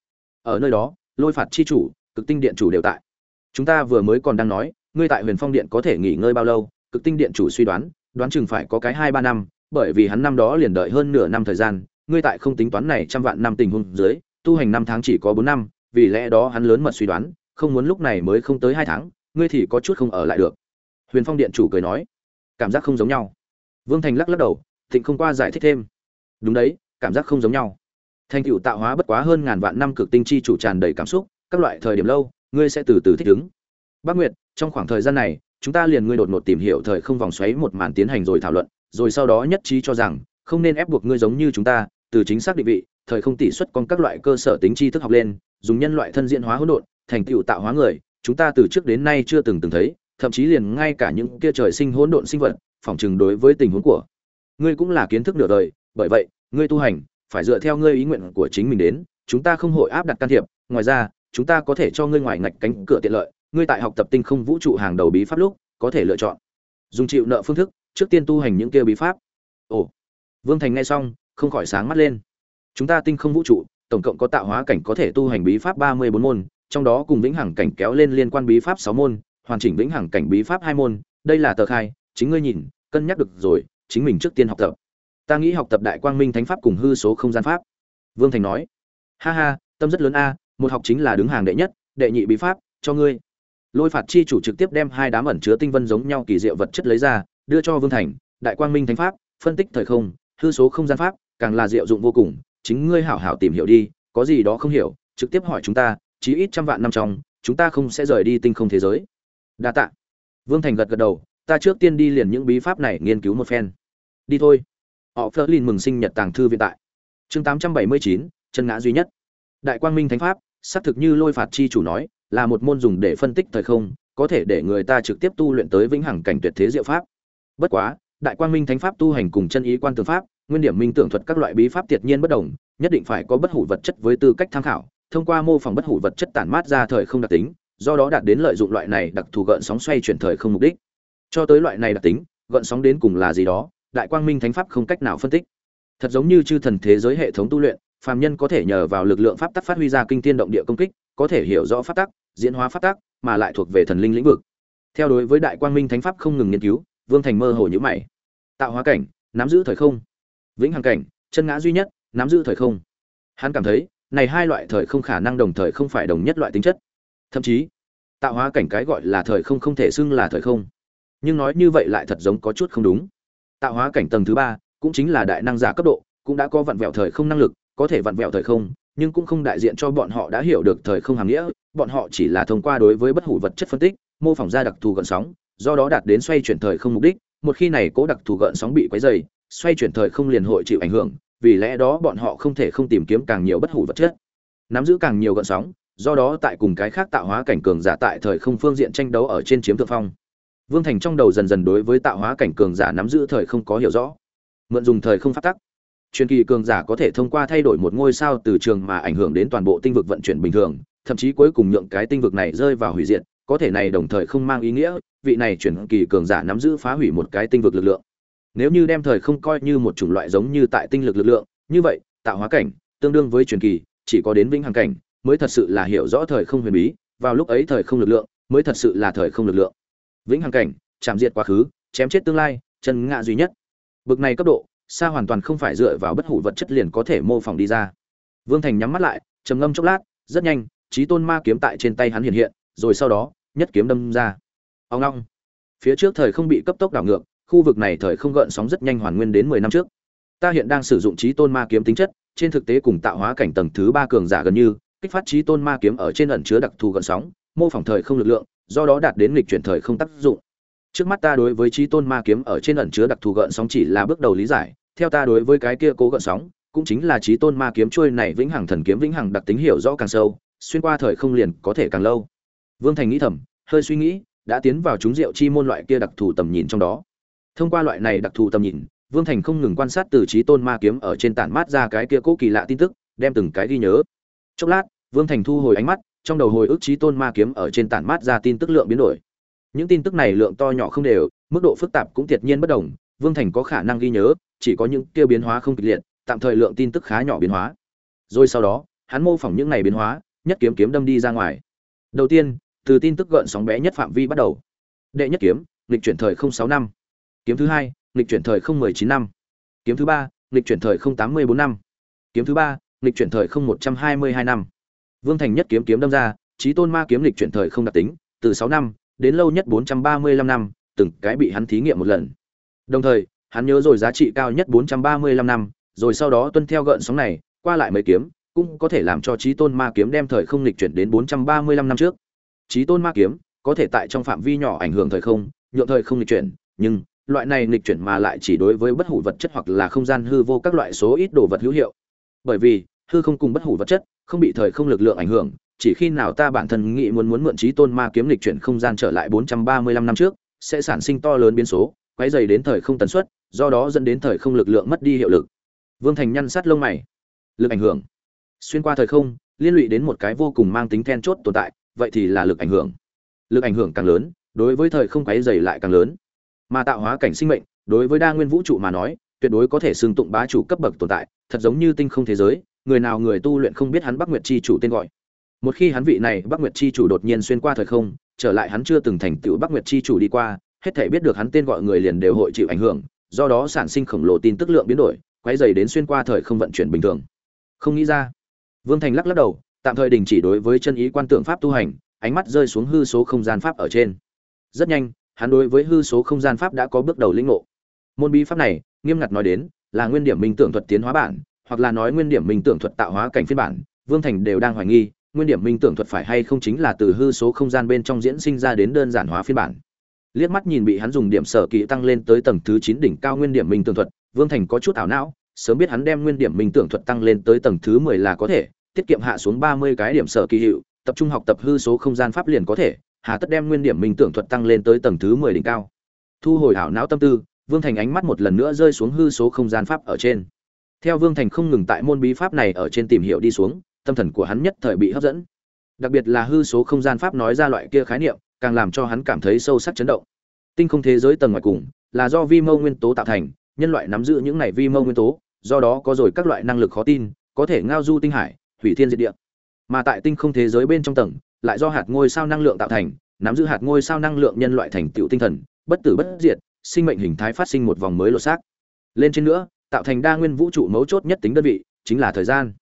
Ở nơi đó, lôi phạt chi chủ, cực tinh điện chủ đều tại. Chúng ta vừa mới còn đang nói, ngươi tại huyền phong điện có thể nghỉ ngơi bao lâu? Cực tinh điện chủ suy đoán đoán chừng phải có cái hai ba năm bởi vì hắn năm đó liền đợi hơn nửa năm thời gian, ngươi tại không tính toán này trăm vạn năm tình huống dưới, tu hành năm tháng chỉ có bốn năm, vì lẽ đó hắn lớn mật suy đoán, không muốn lúc này mới không tới hai tháng, ngươi thì có chút không ở lại được. Huyền phong điện chủ cười nói. Cảm giác không giống nhau. Vương thành lắc lắc đầu, thịnh không qua giải thích thêm. Đúng đấy, cảm giác không giống nhau. Thành tựu tạo hóa bất quá hơn ngàn vạn năm cực tinh chi chủ tràn đầy cảm xúc, các loại thời điểm lâu, ngươi sẽ từ từ thích ứng. Bác nguyệt, trong khoảng thời gian này, chúng ta liền ngươi đột ngột tìm hiểu thời không vòng xoáy một màn tiến hành rồi thảo luận rồi sau đó nhất trí cho rằng, không nên ép buộc ngươi giống như chúng ta, từ chính xác định vị, thời không tỷ suất con các loại cơ sở tính tri thức học lên, dùng nhân loại thân diện hóa hỗn độn, thành tựu tạo hóa người, chúng ta từ trước đến nay chưa từng từng thấy, thậm chí liền ngay cả những kia trời sinh hỗn độn sinh vật, phỏng chừng đối với tình huống của ngươi cũng là kiến thức nửa đời, bởi vậy, ngươi tu hành, phải dựa theo ngươi ý nguyện của chính mình đến, chúng ta không hội áp đặt can thiệp, ngoài ra, chúng ta có thể cho ngươi ngoài ngạch cánh cửa tiện lợi, ngươi tại học tập tinh không vũ trụ hàng đầu bí pháp lúc, có thể lựa chọn, dùng chịu nợ phương thức trước tiên tu hành những kia bí pháp. Ồ, vương thành nghe xong, không khỏi sáng mắt lên. Chúng ta tinh không vũ trụ, tổng cộng có tạo hóa cảnh có thể tu hành bí pháp ba mươi bốn môn, trong đó cùng vĩnh hằng cảnh kéo lên liên quan bí pháp sáu môn, hoàn chỉnh vĩnh hằng cảnh bí pháp hai môn, đây là tờ khai, chính ngươi nhìn, cân nhắc được rồi, chính mình trước tiên học tập. Ta nghĩ học tập đại quang minh thánh pháp cùng hư số không gian pháp. Vương thành nói. Ha ha, tâm rất lớn a, một học chính là đứng hàng đệ nhất, đệ nhị bí pháp, cho ngươi. Lôi phạt chi chủ trực tiếp đem hai đám ẩn chứa tinh vân giống nhau kỳ diệu vật chất lấy ra đưa cho vương thành, đại quang minh thánh pháp, phân tích thời không, hư số không gian pháp, càng là diệu dụng vô cùng, chính ngươi hảo hảo tìm hiểu đi, có gì đó không hiểu, trực tiếp hỏi chúng ta, chí ít trăm vạn năm trong, chúng ta không sẽ rời đi tinh không thế giới. Đa tạ. Vương thành gật gật đầu, ta trước tiên đi liền những bí pháp này nghiên cứu một phen. Đi thôi. Họ phớt lên mừng sinh nhật tàng thư viện tại. Chương tám trăm bảy mươi chín, chân ngã duy nhất. Đại quang minh thánh pháp, xác thực như lôi phạt chi chủ nói, là một môn dùng để phân tích thời không, có thể để người ta trực tiếp tu luyện tới vĩnh hằng cảnh tuyệt thế diệu pháp bất quá, đại quang minh thánh pháp tu hành cùng chân ý quan tư pháp, nguyên điểm minh tưởng thuật các loại bí pháp tuyệt nhiên bất đồng, nhất định phải có bất hủ vật chất với tư cách tham khảo, thông qua mô phỏng bất hủ vật chất tản mát ra thời không đặc tính, do đó đạt đến lợi dụng loại này đặc thù gợn sóng xoay chuyển thời không mục đích. Cho tới loại này đặc tính, gợn sóng đến cùng là gì đó, đại quang minh thánh pháp không cách nào phân tích. Thật giống như chư thần thế giới hệ thống tu luyện, phàm nhân có thể nhờ vào lực lượng pháp tắc phát huy ra kinh thiên động địa công kích, có thể hiểu rõ pháp tắc, diễn hóa pháp tắc, mà lại thuộc về thần linh lĩnh vực. Theo đối với đại quang minh thánh pháp không ngừng nghiên cứu vương thành mơ hồ nhữ mày. Tạo hóa cảnh, nắm giữ thời không. Vĩnh hằng cảnh, chân ngã duy nhất, nắm giữ thời không. Hắn cảm thấy, này hai loại thời không khả năng đồng thời không phải đồng nhất loại tính chất. Thậm chí, tạo hóa cảnh cái gọi là thời không không thể xưng là thời không. Nhưng nói như vậy lại thật giống có chút không đúng. Tạo hóa cảnh tầng thứ ba cũng chính là đại năng giả cấp độ, cũng đã có vặn vẹo thời không năng lực, có thể vặn vẹo thời không, nhưng cũng không đại diện cho bọn họ đã hiểu được thời không hàm nghĩa. Bọn họ chỉ là thông qua đối với bất hủ vật chất phân tích, mô phỏng ra đặc thù gần sóng do đó đạt đến xoay chuyển thời không mục đích, một khi này cố đặc thù gợn sóng bị quấy dày xoay chuyển thời không liền hội chịu ảnh hưởng, vì lẽ đó bọn họ không thể không tìm kiếm càng nhiều bất hủ vật chất. Nắm giữ càng nhiều gợn sóng, do đó tại cùng cái khác tạo hóa cảnh cường giả tại thời không phương diện tranh đấu ở trên chiếm thượng phong. Vương thành trong đầu dần dần đối với tạo hóa cảnh cường giả nắm giữ thời không có hiểu rõ. Mượn dùng thời không phát tắc. Truyền kỳ cường giả có thể thông qua thay đổi một ngôi sao từ trường mà ảnh hưởng đến toàn bộ tinh vực vận chuyển bình thường, thậm chí cuối cùng nhượng cái tinh vực này rơi vào hủy diệt có thể này đồng thời không mang ý nghĩa, vị này chuyển kỳ cường giả nắm giữ phá hủy một cái tinh vực lực lượng. Nếu như đem thời không coi như một chủng loại giống như tại tinh lực lực lượng, như vậy, tạo hóa cảnh, tương đương với truyền kỳ, chỉ có đến vĩnh hằng cảnh, mới thật sự là hiểu rõ thời không huyền bí, vào lúc ấy thời không lực lượng, mới thật sự là thời không lực lượng. Vĩnh hằng cảnh, chạm diệt quá khứ, chém chết tương lai, chân ngạ duy nhất. Bực này cấp độ, xa hoàn toàn không phải dựa vào bất hủ vật chất liền có thể mô phỏng đi ra. Vương thành nhắm mắt lại, trầm ngâm chốc lát, rất nhanh trí tôn ma kiếm tại trên tay hắn hiện hiện, rồi sau đó nhất kiếm đâm ra. Ông long. Phía trước thời không bị cấp tốc đảo ngược, khu vực này thời không gợn sóng rất nhanh hoàn nguyên đến mười năm trước. Ta hiện đang sử dụng trí tôn ma kiếm tính chất, trên thực tế cùng tạo hóa cảnh tầng thứ ba cường giả gần như, kích phát trí tôn ma kiếm ở trên ẩn chứa đặc thù gợn sóng, mô phỏng thời không lực lượng, do đó đạt đến lịch chuyển thời không tác dụng. Trước mắt ta đối với trí tôn ma kiếm ở trên ẩn chứa đặc thù gợn sóng chỉ là bước đầu lý giải, theo ta đối với cái kia cố gợn sóng, cũng chính là trí tôn ma kiếm trôi này vĩnh hằng thần kiếm vĩnh hằng đặc tính hiểu rõ càng sâu, xuyên qua thời không liền có thể càng lâu vương thành nghĩ thầm, hơi suy nghĩ, đã tiến vào chúng rượu chi môn loại kia đặc thù tầm nhìn trong đó. Thông qua loại này đặc thù tầm nhìn, vương thành không ngừng quan sát từ trí tôn ma kiếm ở trên tản mát ra cái kia cố kỳ lạ tin tức, đem từng cái ghi nhớ. Chốc lát, vương thành thu hồi ánh mắt, trong đầu hồi ức trí tôn ma kiếm ở trên tản mát ra tin tức lượng biến đổi. Những tin tức này lượng to nhỏ không đều, mức độ phức tạp cũng tuyệt nhiên bất đồng, vương thành có khả năng ghi nhớ, chỉ có những tiêu biến hóa không kịch liệt, tạm thời lượng tin tức khá nhỏ biến hóa. Rồi sau đó, hắn mô phỏng những này biến hóa, nhất kiếm kiếm đâm đi ra ngoài. Đầu tiên từ tin tức gợn sóng bé nhất phạm vi bắt đầu. Đệ nhất kiếm lịch chuyển thời không sáu năm. Kiếm thứ hai lịch chuyển thời không mười chín năm. Kiếm thứ ba lịch chuyển thời không tám mươi bốn năm. Kiếm thứ ba lịch chuyển thời không một trăm hai mươi hai năm. Vương thành nhất kiếm kiếm đâm ra trí tôn ma kiếm lịch chuyển thời không đặc tính, từ sáu năm đến lâu nhất bốn trăm ba mươi lăm năm, từng cái bị hắn thí nghiệm một lần. Đồng thời, hắn nhớ rồi giá trị cao nhất bốn trăm ba mươi lăm năm, rồi sau đó tuân theo gợn sóng này, qua lại mấy kiếm, cũng có thể làm cho trí tôn ma kiếm đem thời không lịch chuyển đến bốn trăm ba mươi lăm năm trước trí tôn ma kiếm, có thể tại trong phạm vi nhỏ ảnh hưởng thời không, nhượng thời không nghịch chuyển, nhưng loại này nghịch chuyển mà lại chỉ đối với bất hủ vật chất hoặc là không gian hư vô các loại số ít đồ vật hữu hiệu. Bởi vì, hư không cùng bất hủ vật chất không bị thời không lực lượng ảnh hưởng, chỉ khi nào ta bản thân nghĩ muốn muốn mượn trí tôn ma kiếm lịch chuyển không gian trở lại 435 năm trước, sẽ sản sinh to lớn biến số, quấy dày đến thời không tần suất, do đó dẫn đến thời không lực lượng mất đi hiệu lực. Vương thành nhăn sát lông mày. Lực ảnh hưởng. Xuyên qua thời không, liên lụy đến một cái vô cùng mang tính then chốt tồn tại vậy thì là lực ảnh hưởng. Lực ảnh hưởng càng lớn, đối với thời không quấy dày lại càng lớn. Mà tạo hóa cảnh sinh mệnh, đối với đa nguyên vũ trụ mà nói, tuyệt đối có thể xưng tụng bá chủ cấp bậc tồn tại, thật giống như tinh không thế giới, người nào người tu luyện không biết hắn bắc nguyệt chi chủ tên gọi. Một khi hắn vị này bắc nguyệt chi chủ đột nhiên xuyên qua thời không, trở lại hắn chưa từng thành tựu bắc nguyệt chi chủ đi qua, hết thể biết được hắn tên gọi người liền đều hội chịu ảnh hưởng, do đó sản sinh khổng lồ tin tức lượng biến đổi quay dày đến xuyên qua thời không vận chuyển bình thường. Không nghĩ ra. Vương thành lắc lắc đầu tạm thời đình chỉ đối với chân ý quan tượng pháp tu hành, ánh mắt rơi xuống hư số không gian pháp ở trên. Rất nhanh, hắn đối với hư số không gian pháp đã có bước đầu lĩnh ngộ. Môn bí pháp này, nghiêm ngặt nói đến, là nguyên điểm minh tưởng thuật tiến hóa bản, hoặc là nói nguyên điểm minh tưởng thuật tạo hóa cảnh phiên bản, vương thành đều đang hoài nghi, nguyên điểm minh tưởng thuật phải hay không chính là từ hư số không gian bên trong diễn sinh ra đến đơn giản hóa phiên bản. Liếc mắt nhìn bị hắn dùng điểm sở kỹ tăng lên tới tầng thứ chín đỉnh cao nguyên điểm minh tưởng thuật, vương thành có chút ảo não, sớm biết hắn đem nguyên điểm minh tưởng thuật tăng lên tới tầng thứ mười là có thể tiết kiệm hạ xuống ba mươi cái điểm sở kỳ hiệu, tập trung học tập hư số không gian pháp liền có thể, hà tất đem nguyên điểm minh tưởng thuật tăng lên tới tầng thứ mười đỉnh cao. Thu hồi ảo não tâm tư, vương thành ánh mắt một lần nữa rơi xuống hư số không gian pháp ở trên. Theo vương thành không ngừng tại môn bí pháp này ở trên tìm hiểu đi xuống, tâm thần của hắn nhất thời bị hấp dẫn. Đặc biệt là hư số không gian pháp nói ra loại kia khái niệm, càng làm cho hắn cảm thấy sâu sắc chấn động. Tinh không thế giới tầng ngoài cùng, là do vi mô nguyên tố tạo thành, nhân loại nắm giữ những này vi mô nguyên tố, do đó có rồi các loại năng lực khó tin, có thể ngao du tinh hải hủy thiên diệt địa. Mà tại tinh không thế giới bên trong tầng, lại do hạt ngôi sao năng lượng tạo thành, nắm giữ hạt ngôi sao năng lượng nhân loại thành tựu tinh thần, bất tử bất diệt, sinh mệnh hình thái phát sinh một vòng mới lột xác. Lên trên nữa, tạo thành đa nguyên vũ trụ mấu chốt nhất tính đơn vị, chính là thời gian.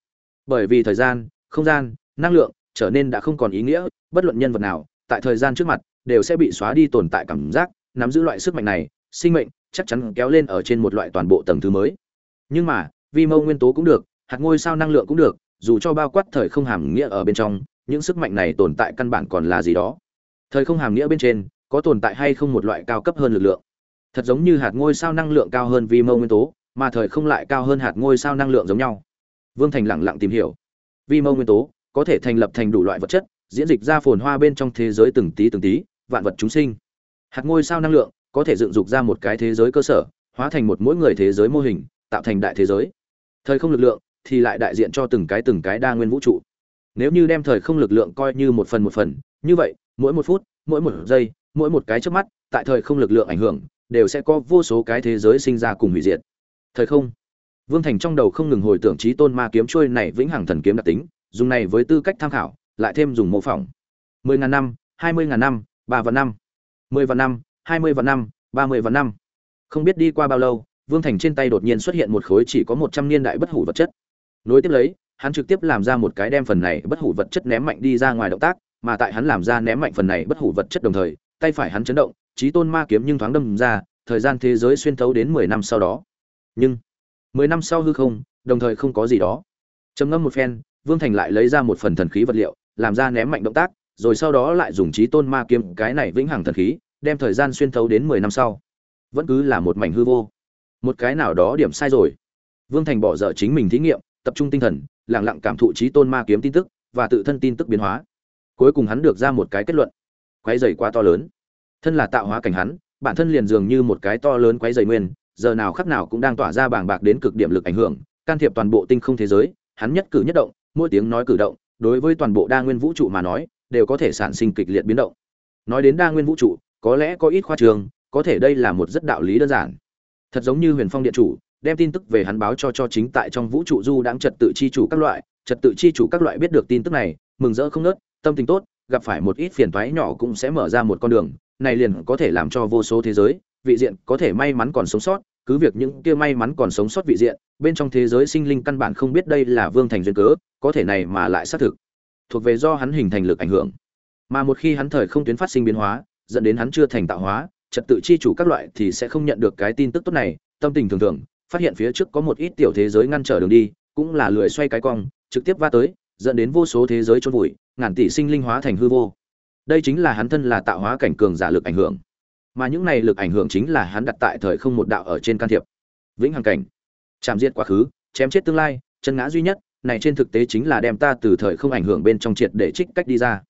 Bởi vì thời gian, không gian, năng lượng trở nên đã không còn ý nghĩa, bất luận nhân vật nào, tại thời gian trước mặt, đều sẽ bị xóa đi tồn tại cảm giác, nắm giữ loại sức mạnh này, sinh mệnh chắc chắn kéo lên ở trên một loại toàn bộ tầng thứ mới. Nhưng mà, vi mâu nguyên tố cũng được, hạt ngôi sao năng lượng cũng được dù cho bao quát thời không hàm nghĩa ở bên trong, những sức mạnh này tồn tại căn bản còn là gì đó. Thời không hàm nghĩa bên trên, có tồn tại hay không một loại cao cấp hơn lực lượng? Thật giống như hạt ngôi sao năng lượng cao hơn vi mâu nguyên tố, mà thời không lại cao hơn hạt ngôi sao năng lượng giống nhau. Vương thành lẳng lặng tìm hiểu. Vi mâu nguyên tố, có thể thành lập thành đủ loại vật chất, diễn dịch ra phồn hoa bên trong thế giới từng tí từng tí, vạn vật chúng sinh. Hạt ngôi sao năng lượng, có thể dựng dục ra một cái thế giới cơ sở, hóa thành một mỗi người thế giới mô hình, tạo thành đại thế giới. Thời không lực lượng thì lại đại diện cho từng cái từng cái đa nguyên vũ trụ. Nếu như đem thời không lực lượng coi như một phần một phần, như vậy, mỗi một phút, mỗi một giây, mỗi một cái trước mắt, tại thời không lực lượng ảnh hưởng, đều sẽ có vô số cái thế giới sinh ra cùng hủy diệt. Thời không. Vương thành trong đầu không ngừng hồi tưởng trí tôn ma kiếm trôi này vĩnh hằng thần kiếm đặc tính, dùng này với tư cách tham khảo, lại thêm dùng mô phỏng. Mười ngàn năm, hai mươi ngàn năm, ba vạn năm. Mười vạn năm, hai mươi vạn năm, ba mươi vạn năm. Không biết đi qua bao lâu, vương thành trên tay đột nhiên xuất hiện một khối chỉ có một trăm niên đại bất hủ vật chất nối tiếp lấy, hắn trực tiếp làm ra một cái đem phần này bất hủ vật chất ném mạnh đi ra ngoài động tác, mà tại hắn làm ra ném mạnh phần này bất hủ vật chất đồng thời, tay phải hắn chấn động trí tôn ma kiếm nhưng thoáng đâm ra, thời gian thế giới xuyên thấu đến mười năm sau đó. Nhưng, mười năm sau hư không, đồng thời không có gì đó. Trầm ngâm một phen, vương thành lại lấy ra một phần thần khí vật liệu, làm ra ném mạnh động tác, rồi sau đó lại dùng trí tôn ma kiếm, cái này vĩnh hằng thần khí, đem thời gian xuyên thấu đến mười năm sau. Vẫn cứ là một mảnh hư vô. Một cái nào đó điểm sai rồi. Vương thành bỏ dở chính mình thí nghiệm tập trung tinh thần lẳng lặng cảm thụ trí tôn ma kiếm tin tức và tự thân tin tức biến hóa. Cuối cùng hắn được ra một cái kết luận. Quái dày quá to lớn. Thân là tạo hóa cảnh hắn, bản thân liền dường như một cái to lớn quái dày nguyên, giờ nào khắc nào cũng đang tỏa ra bàng bạc đến cực điểm lực ảnh hưởng, can thiệp toàn bộ tinh không thế giới, hắn nhất cử nhất động, mỗi tiếng nói cử động, đối với toàn bộ đa nguyên vũ trụ mà nói, đều có thể sản sinh kịch liệt biến động. Nói đến đa nguyên vũ trụ, có lẽ có ít khoa trường, có thể đây là một rất đạo lý đơn giản. Thật giống như huyền phong điện chủ đem tin tức về hắn báo cho cho chính tại trong vũ trụ du đang trật tự chi chủ các loại trật tự chi chủ các loại biết được tin tức này mừng rỡ không ngớt, tâm tình tốt gặp phải một ít phiền toái nhỏ cũng sẽ mở ra một con đường này liền có thể làm cho vô số thế giới vị diện có thể may mắn còn sống sót cứ việc những kia may mắn còn sống sót vị diện bên trong thế giới sinh linh căn bản không biết đây là vương thành duyên cớ có thể này mà lại xác thực thuộc về do hắn hình thành lực ảnh hưởng. Mà một khi hắn thời không tuyến phát sinh biến hóa dẫn đến hắn chưa thành tạo hóa trật tự chi chủ các loại thì sẽ không nhận được cái tin tức tốt này tâm tình thường thường phát hiện phía trước có một ít tiểu thế giới ngăn trở đường đi, cũng là lười xoay cái cong, trực tiếp va tới, dẫn đến vô số thế giới trôn vùi, ngàn tỷ sinh linh hóa thành hư vô. Đây chính là hắn thân là tạo hóa cảnh cường giả lực ảnh hưởng. Mà những này lực ảnh hưởng chính là hắn đặt tại thời không một đạo ở trên can thiệp. Vĩnh hằng cảnh. Chạm diệt quá khứ, chém chết tương lai, chân ngã duy nhất, này trên thực tế chính là đem ta từ thời không ảnh hưởng bên trong triệt để trích cách đi ra.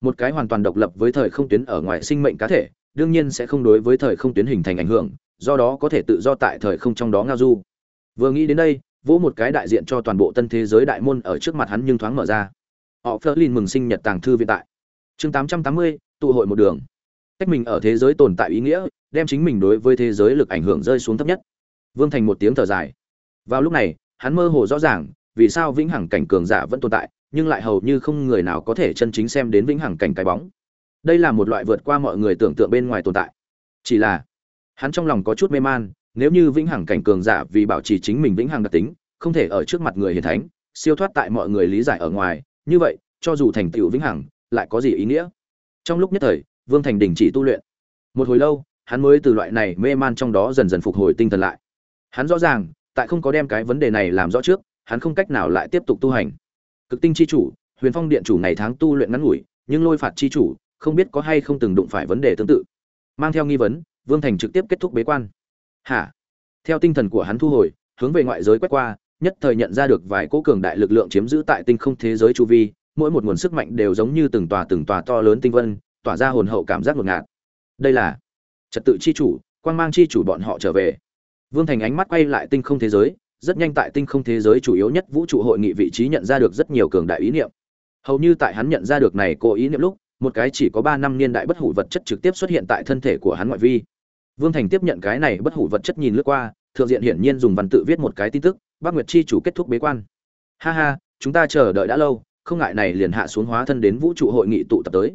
Một cái hoàn toàn độc lập với thời không tuyến ở ngoài sinh mệnh cá thể, đương nhiên sẽ không đối với thời không tuyến hình thành ảnh hưởng do đó có thể tự do tại thời không trong đó ngao du. Vừa nghĩ đến đây vỗ một cái đại diện cho toàn bộ tân thế giới đại môn ở trước mặt hắn nhưng thoáng mở ra. Họ phơ lin mừng sinh nhật tàng thư viện tại. Chương 880, tụ hội một đường. Cách mình ở thế giới tồn tại ý nghĩa đem chính mình đối với thế giới lực ảnh hưởng rơi xuống thấp nhất. Vương thành một tiếng thở dài. Vào lúc này hắn mơ hồ rõ ràng vì sao vĩnh hằng cảnh cường giả vẫn tồn tại nhưng lại hầu như không người nào có thể chân chính xem đến vĩnh hằng cảnh cái bóng. Đây là một loại vượt qua mọi người tưởng tượng bên ngoài tồn tại. Chỉ là hắn trong lòng có chút mê man, nếu như vĩnh hằng cảnh cường giả vì bảo trì chính mình vĩnh hằng đặc tính, không thể ở trước mặt người hiền thánh, siêu thoát tại mọi người lý giải ở ngoài, như vậy, cho dù thành tựu vĩnh hằng, lại có gì ý nghĩa? Trong lúc nhất thời, vương thành đình chỉ tu luyện. Một hồi lâu, hắn mới từ loại này mê man trong đó dần dần phục hồi tinh thần lại. Hắn rõ ràng, tại không có đem cái vấn đề này làm rõ trước, hắn không cách nào lại tiếp tục tu hành. Cực tinh chi chủ, huyền phong điện chủ ngày tháng tu luyện ngắn ngủi, nhưng lôi phạt chi chủ, không biết có hay không từng đụng phải vấn đề tương tự. Mang theo nghi vấn vương thành trực tiếp kết thúc bế quan. Hả? Theo tinh thần của hắn thu hồi, hướng về ngoại giới quét qua, nhất thời nhận ra được vài cỗ cường đại lực lượng chiếm giữ tại tinh không thế giới chu vi, mỗi một nguồn sức mạnh đều giống như từng tòa từng tòa to lớn tinh vân, tỏa ra hồn hậu cảm giác ngột ngạt. Đây là trật tự chi chủ, quang mang chi chủ bọn họ trở về. Vương thành ánh mắt quay lại tinh không thế giới, rất nhanh tại tinh không thế giới chủ yếu nhất vũ trụ hội nghị vị trí nhận ra được rất nhiều cường đại ý niệm. Hầu như tại hắn nhận ra được này cô ý niệm lúc, một cái chỉ có ba năm niên đại bất hủ vật chất trực tiếp xuất hiện tại thân thể của hắn ngoại vi vương thành tiếp nhận cái này bất hủ vật chất nhìn lướt qua, thượng diện hiển nhiên dùng văn tự viết một cái tin tức, bác nguyệt chi chủ kết thúc bế quan. Ha ha, chúng ta chờ đợi đã lâu, không ngại này liền hạ xuống hóa thân đến vũ trụ hội nghị tụ tập tới.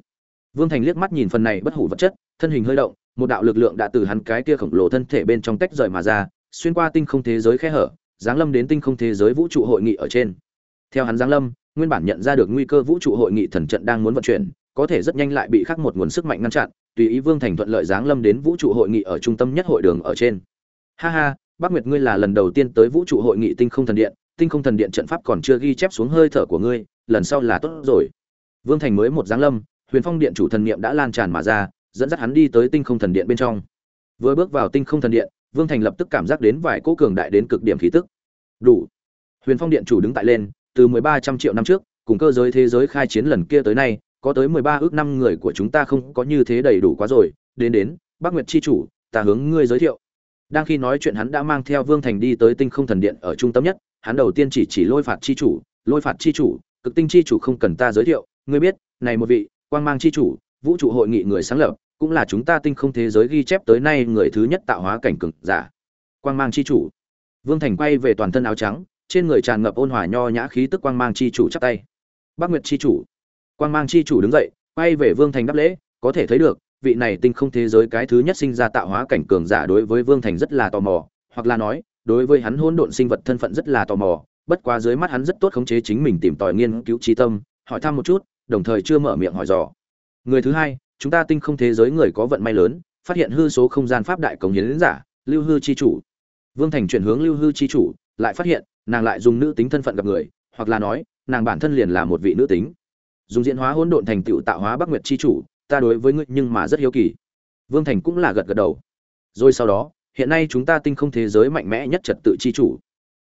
Vương thành liếc mắt nhìn phần này bất hủ vật chất, thân hình hơi động, một đạo lực lượng đã từ hắn cái kia khổng lồ thân thể bên trong tách rời mà ra, xuyên qua tinh không thế giới khe hở, giáng lâm đến tinh không thế giới vũ trụ hội nghị ở trên. Theo hắn giáng lâm, nguyên bản nhận ra được nguy cơ vũ trụ hội nghị thần trận đang muốn vận chuyển, có thể rất nhanh lại bị khắc một nguồn sức mạnh ngăn chặn tùy ý vương thành thuận lợi giáng lâm đến vũ trụ hội nghị ở trung tâm nhất hội đường ở trên. Ha ha bác nguyệt ngươi là lần đầu tiên tới vũ trụ hội nghị tinh không thần điện, tinh không thần điện trận pháp còn chưa ghi chép xuống hơi thở của ngươi, lần sau là tốt rồi. Vương thành mới một giáng lâm, huyền phong điện chủ thần niệm đã lan tràn mà ra, dẫn dắt hắn đi tới tinh không thần điện bên trong. Vừa bước vào tinh không thần điện, vương thành lập tức cảm giác đến vài cỗ cường đại đến cực điểm khí tức. Đủ. Huyền phong điện chủ đứng tại lên, từ mười ba trăm triệu năm trước, cùng cơ giới thế giới khai chiến lần kia tới nay có tới mười ba ước năm người của chúng ta không có như thế đầy đủ quá rồi. Đến đến bác nguyệt chi chủ, ta hướng ngươi giới thiệu. Đang khi nói chuyện hắn đã mang theo vương thành đi tới tinh không thần điện ở trung tâm nhất. Hắn đầu tiên chỉ chỉ lôi phạt chi chủ. Lôi phạt chi chủ, cực tinh chi chủ không cần ta giới thiệu. Ngươi biết, này một vị, quang mang chi chủ, vũ trụ hội nghị người sáng lập, cũng là chúng ta tinh không thế giới ghi chép tới nay người thứ nhất tạo hóa cảnh cực giả. Quang mang chi chủ. Vương thành quay về toàn thân áo trắng, trên người tràn ngập ôn hòa nho nhã khí tức quang mang chi chủ chắp tay. Bác nguyệt chi chủ quang mang chi chủ đứng dậy, quay về vương thành đáp lễ, có thể thấy được, vị này tinh không thế giới cái thứ nhất sinh ra tạo hóa cảnh cường giả đối với vương thành rất là tò mò, hoặc là nói, đối với hắn hỗn độn sinh vật thân phận rất là tò mò, bất quá dưới mắt hắn rất tốt khống chế chính mình tìm tòi nghiên cứu trí tâm, hỏi thăm một chút, đồng thời chưa mở miệng hỏi dò. Người thứ hai, chúng ta tinh không thế giới người có vận may lớn, phát hiện hư số không gian pháp đại cống hiến giả, lưu hư chi chủ. Vương thành chuyển hướng lưu hư chi chủ, lại phát hiện, nàng lại dùng nữ tính thân phận gặp người, hoặc là nói, nàng bản thân liền là một vị nữ tính dùng diễn hóa hỗn độn thành tựu tạo hóa bắc nguyệt chi chủ, ta đối với ngươi nhưng mà rất hiếu kỳ. Vương thành cũng là gật gật đầu. Rồi sau đó, hiện nay chúng ta tinh không thế giới mạnh mẽ nhất trật tự chi chủ,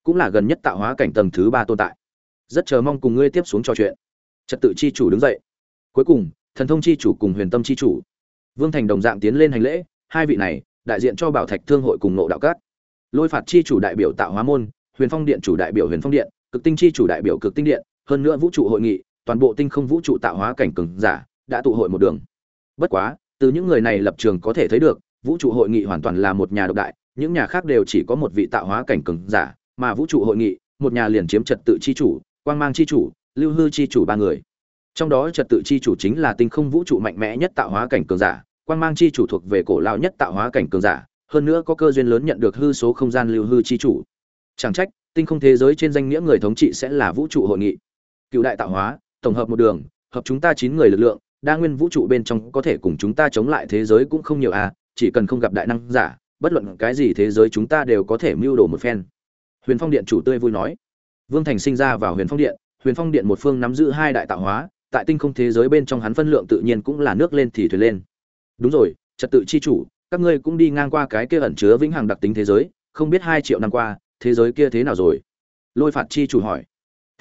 cũng là gần nhất tạo hóa cảnh tầng thứ ba tồn tại. Rất chờ mong cùng ngươi tiếp xuống trò chuyện. Trật tự chi chủ đứng dậy. Cuối cùng, thần thông chi chủ cùng huyền tâm chi chủ. Vương thành đồng dạng tiến lên hành lễ, hai vị này, đại diện cho bảo thạch thương hội cùng nộ đạo cát lôi phạt chi chủ đại biểu tạo hóa môn, huyền phong điện chủ đại biểu huyền phong điện, cực tinh chi chủ đại biểu cực tinh điện, hơn nữa vũ trụ hội nghị toàn bộ tinh không vũ trụ tạo hóa cảnh cường giả đã tụ hội một đường. Bất quá, từ những người này lập trường có thể thấy được, vũ trụ hội nghị hoàn toàn là một nhà độc đại, những nhà khác đều chỉ có một vị tạo hóa cảnh cường giả, mà vũ trụ hội nghị, một nhà liền chiếm trật tự chi chủ, quang mang chi chủ, lưu hư chi chủ ba người. Trong đó trật tự chi chủ chính là tinh không vũ trụ mạnh mẽ nhất tạo hóa cảnh cường giả, quang mang chi chủ thuộc về cổ lao nhất tạo hóa cảnh cường giả, hơn nữa có cơ duyên lớn nhận được hư số không gian lưu hư chi chủ. Chẳng trách, tinh không thế giới trên danh nghĩa người thống trị sẽ là vũ trụ hội nghị. Cựu đại tạo hóa tổng hợp một đường, hợp chúng ta chín người lực lượng, đa nguyên vũ trụ bên trong có thể cùng chúng ta chống lại thế giới cũng không nhiều à chỉ cần không gặp đại năng giả, bất luận cái gì thế giới chúng ta đều có thể mưu đồ một phen. Huyền phong điện chủ tươi vui nói. Vương thành sinh ra vào huyền phong điện, huyền phong điện một phương nắm giữ hai đại tạo hóa, tại tinh không thế giới bên trong hắn phân lượng tự nhiên cũng là nước lên thì thuyền lên. Đúng rồi, trật tự chi chủ, các ngươi cũng đi ngang qua cái kia ẩn chứa vĩnh hằng đặc tính thế giới, không biết hai triệu năm qua, thế giới kia thế nào rồi? Lôi phạt chi chủ hỏi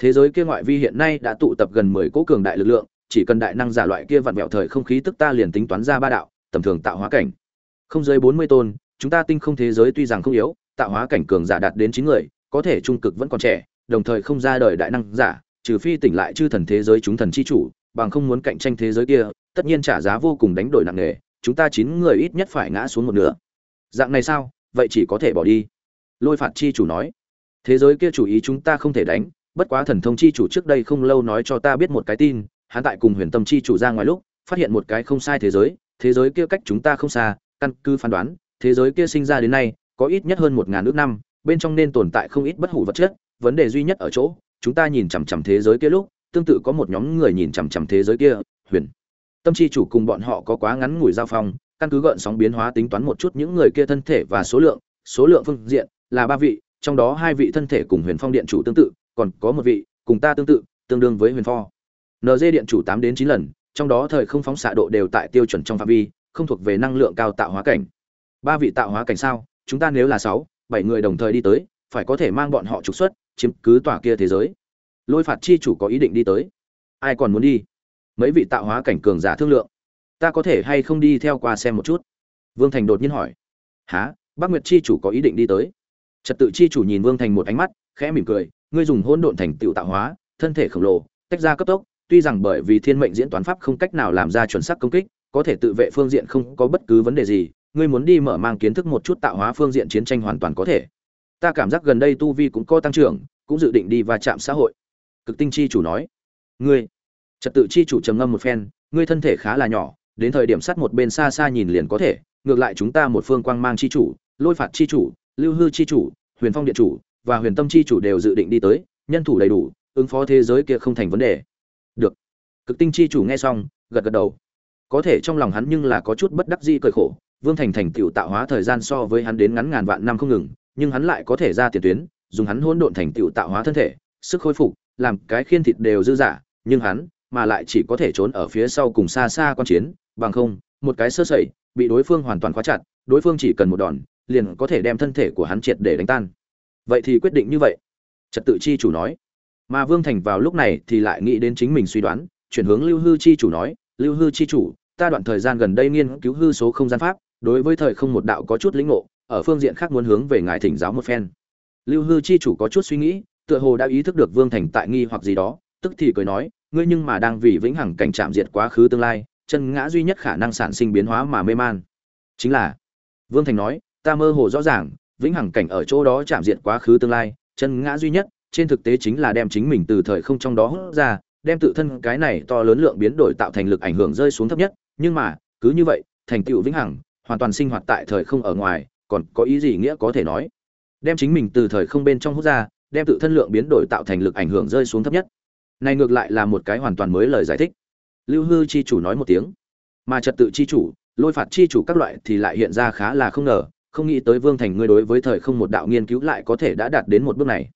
thế giới kia ngoại vi hiện nay đã tụ tập gần mười cỗ cường đại lực lượng, chỉ cần đại năng giả loại kia vặn vẹo thời không khí tức ta liền tính toán ra ba đạo, tầm thường tạo hóa cảnh. Không dưới bốn mươi tôn, chúng ta tinh không thế giới tuy rằng không yếu, tạo hóa cảnh cường giả đạt đến chín người, có thể trung cực vẫn còn trẻ, đồng thời không ra đời đại năng giả, trừ phi tỉnh lại chư thần thế giới chúng thần chi chủ, bằng không muốn cạnh tranh thế giới kia, tất nhiên trả giá vô cùng đánh đổi nặng nề, chúng ta chín người ít nhất phải ngã xuống một nửa. Dạng này sao? Vậy chỉ có thể bỏ đi. Lôi phạt chi chủ nói. Thế giới kia chủ ý chúng ta không thể đánh bất quá thần thông chi chủ trước đây không lâu nói cho ta biết một cái tin, hắn tại cùng huyền tâm chi chủ ra ngoài lúc, phát hiện một cái không sai thế giới thế giới kia cách chúng ta không xa, căn cứ phán đoán, thế giới kia sinh ra đến nay, có ít nhất hơn một ngàn ước năm, bên trong nên tồn tại không ít bất hủ vật chất, vấn đề duy nhất ở chỗ, chúng ta nhìn chằm chằm thế giới kia lúc, tương tự có một nhóm người nhìn chằm chằm thế giới kia, huyền tâm chi chủ cùng bọn họ có quá ngắn ngủi giao phong, căn cứ gợn sóng biến hóa tính toán một chút những người kia thân thể và số lượng số lượng phương diện là ba vị, trong đó hai vị thân thể cùng huyền phong điện chủ tương tự còn có một vị, cùng ta tương tự, tương đương với huyền pho. Nd điện chủ tám đến chín lần, trong đó thời không phóng xạ độ đều tại tiêu chuẩn trong phạm vi, không thuộc về năng lượng cao tạo hóa cảnh. Ba vị tạo hóa cảnh sao? Chúng ta nếu là sáu, bảy người đồng thời đi tới, phải có thể mang bọn họ trục xuất, chiếm cứ tòa kia thế giới. Lôi phạt chi chủ có ý định đi tới. Ai còn muốn đi? Mấy vị tạo hóa cảnh cường giả thương lượng. Ta có thể hay không đi theo qua xem một chút? Vương thành đột nhiên hỏi. Há bác nguyệt chi chủ có ý định đi tới. Trật tự chi chủ nhìn vương thành một ánh mắt, khẽ mỉm cười ngươi dùng hỗn độn thành tựu tạo hóa, thân thể khổng lồ, tách ra cấp tốc, tuy rằng bởi vì thiên mệnh diễn toán pháp không cách nào làm ra chuẩn xác công kích, có thể tự vệ phương diện không có bất cứ vấn đề gì, ngươi muốn đi mở mang kiến thức một chút tạo hóa phương diện chiến tranh hoàn toàn có thể. Ta cảm giác gần đây tu vi cũng có tăng trưởng, cũng dự định đi va chạm xã hội. Cực tinh chi chủ nói. Ngươi. Trật tự chi chủ trầm ngâm một phen, ngươi thân thể khá là nhỏ, đến thời điểm sát một bên xa xa nhìn liền có thể, ngược lại chúng ta một phương quang mang chi chủ, lôi phạt chi chủ, lưu hư chi chủ, huyền phong điện chủ và huyền tâm chi chủ đều dự định đi tới, nhân thủ đầy đủ, ứng phó thế giới kia không thành vấn đề. Được. Cực tinh chi chủ nghe xong, gật gật đầu. Có thể trong lòng hắn nhưng là có chút bất đắc dĩ cởi khổ, vương thành thành tựu tạo hóa thời gian so với hắn đến ngắn ngàn vạn năm không ngừng, nhưng hắn lại có thể ra tiền tuyến, dùng hắn hỗn độn thành tựu tạo hóa thân thể, sức khôi phục, làm cái khiên thịt đều dư giả nhưng hắn mà lại chỉ có thể trốn ở phía sau cùng xa xa quan chiến, bằng không, một cái sơ sẩy, bị đối phương hoàn toàn khóa chặt, đối phương chỉ cần một đòn, liền có thể đem thân thể của hắn triệt để đánh tan vậy thì quyết định như vậy. Trật tự chi chủ nói. Mà vương thành vào lúc này thì lại nghĩ đến chính mình suy đoán, chuyển hướng lưu hư chi chủ nói, lưu hư chi chủ, ta đoạn thời gian gần đây nghiên cứu hư số không gian pháp, đối với thời không một đạo có chút lĩnh ngộ, ở phương diện khác muốn hướng về ngài thỉnh giáo một phen. Lưu hư chi chủ có chút suy nghĩ, tựa hồ đã ý thức được vương thành tại nghi hoặc gì đó, tức thì cười nói, ngươi nhưng mà đang vì vĩnh hằng cảnh chạm diệt quá khứ tương lai, chân ngã duy nhất khả năng sản sinh biến hóa mà mê man. Chính là, vương thành nói, ta mơ hồ rõ ràng vĩnh hằng cảnh ở chỗ đó chạm diệt quá khứ tương lai, chân ngã duy nhất, trên thực tế chính là đem chính mình từ thời không trong đó hút ra, đem tự thân cái này to lớn lượng biến đổi tạo thành lực ảnh hưởng rơi xuống thấp nhất. Nhưng mà, cứ như vậy, thành tựu vĩnh hằng, hoàn toàn sinh hoạt tại thời không ở ngoài, còn có ý gì nghĩa có thể nói? Đem chính mình từ thời không bên trong hút ra, đem tự thân lượng biến đổi tạo thành lực ảnh hưởng rơi xuống thấp nhất. Này ngược lại là một cái hoàn toàn mới lời giải thích. Lưu hư chi chủ nói một tiếng. Mà trật tự chi chủ, lôi phạt chi chủ các loại thì lại hiện ra khá là không ngờ không nghĩ tới vương thành ngươi đối với thời không một đạo nghiên cứu lại có thể đã đạt đến một bước này.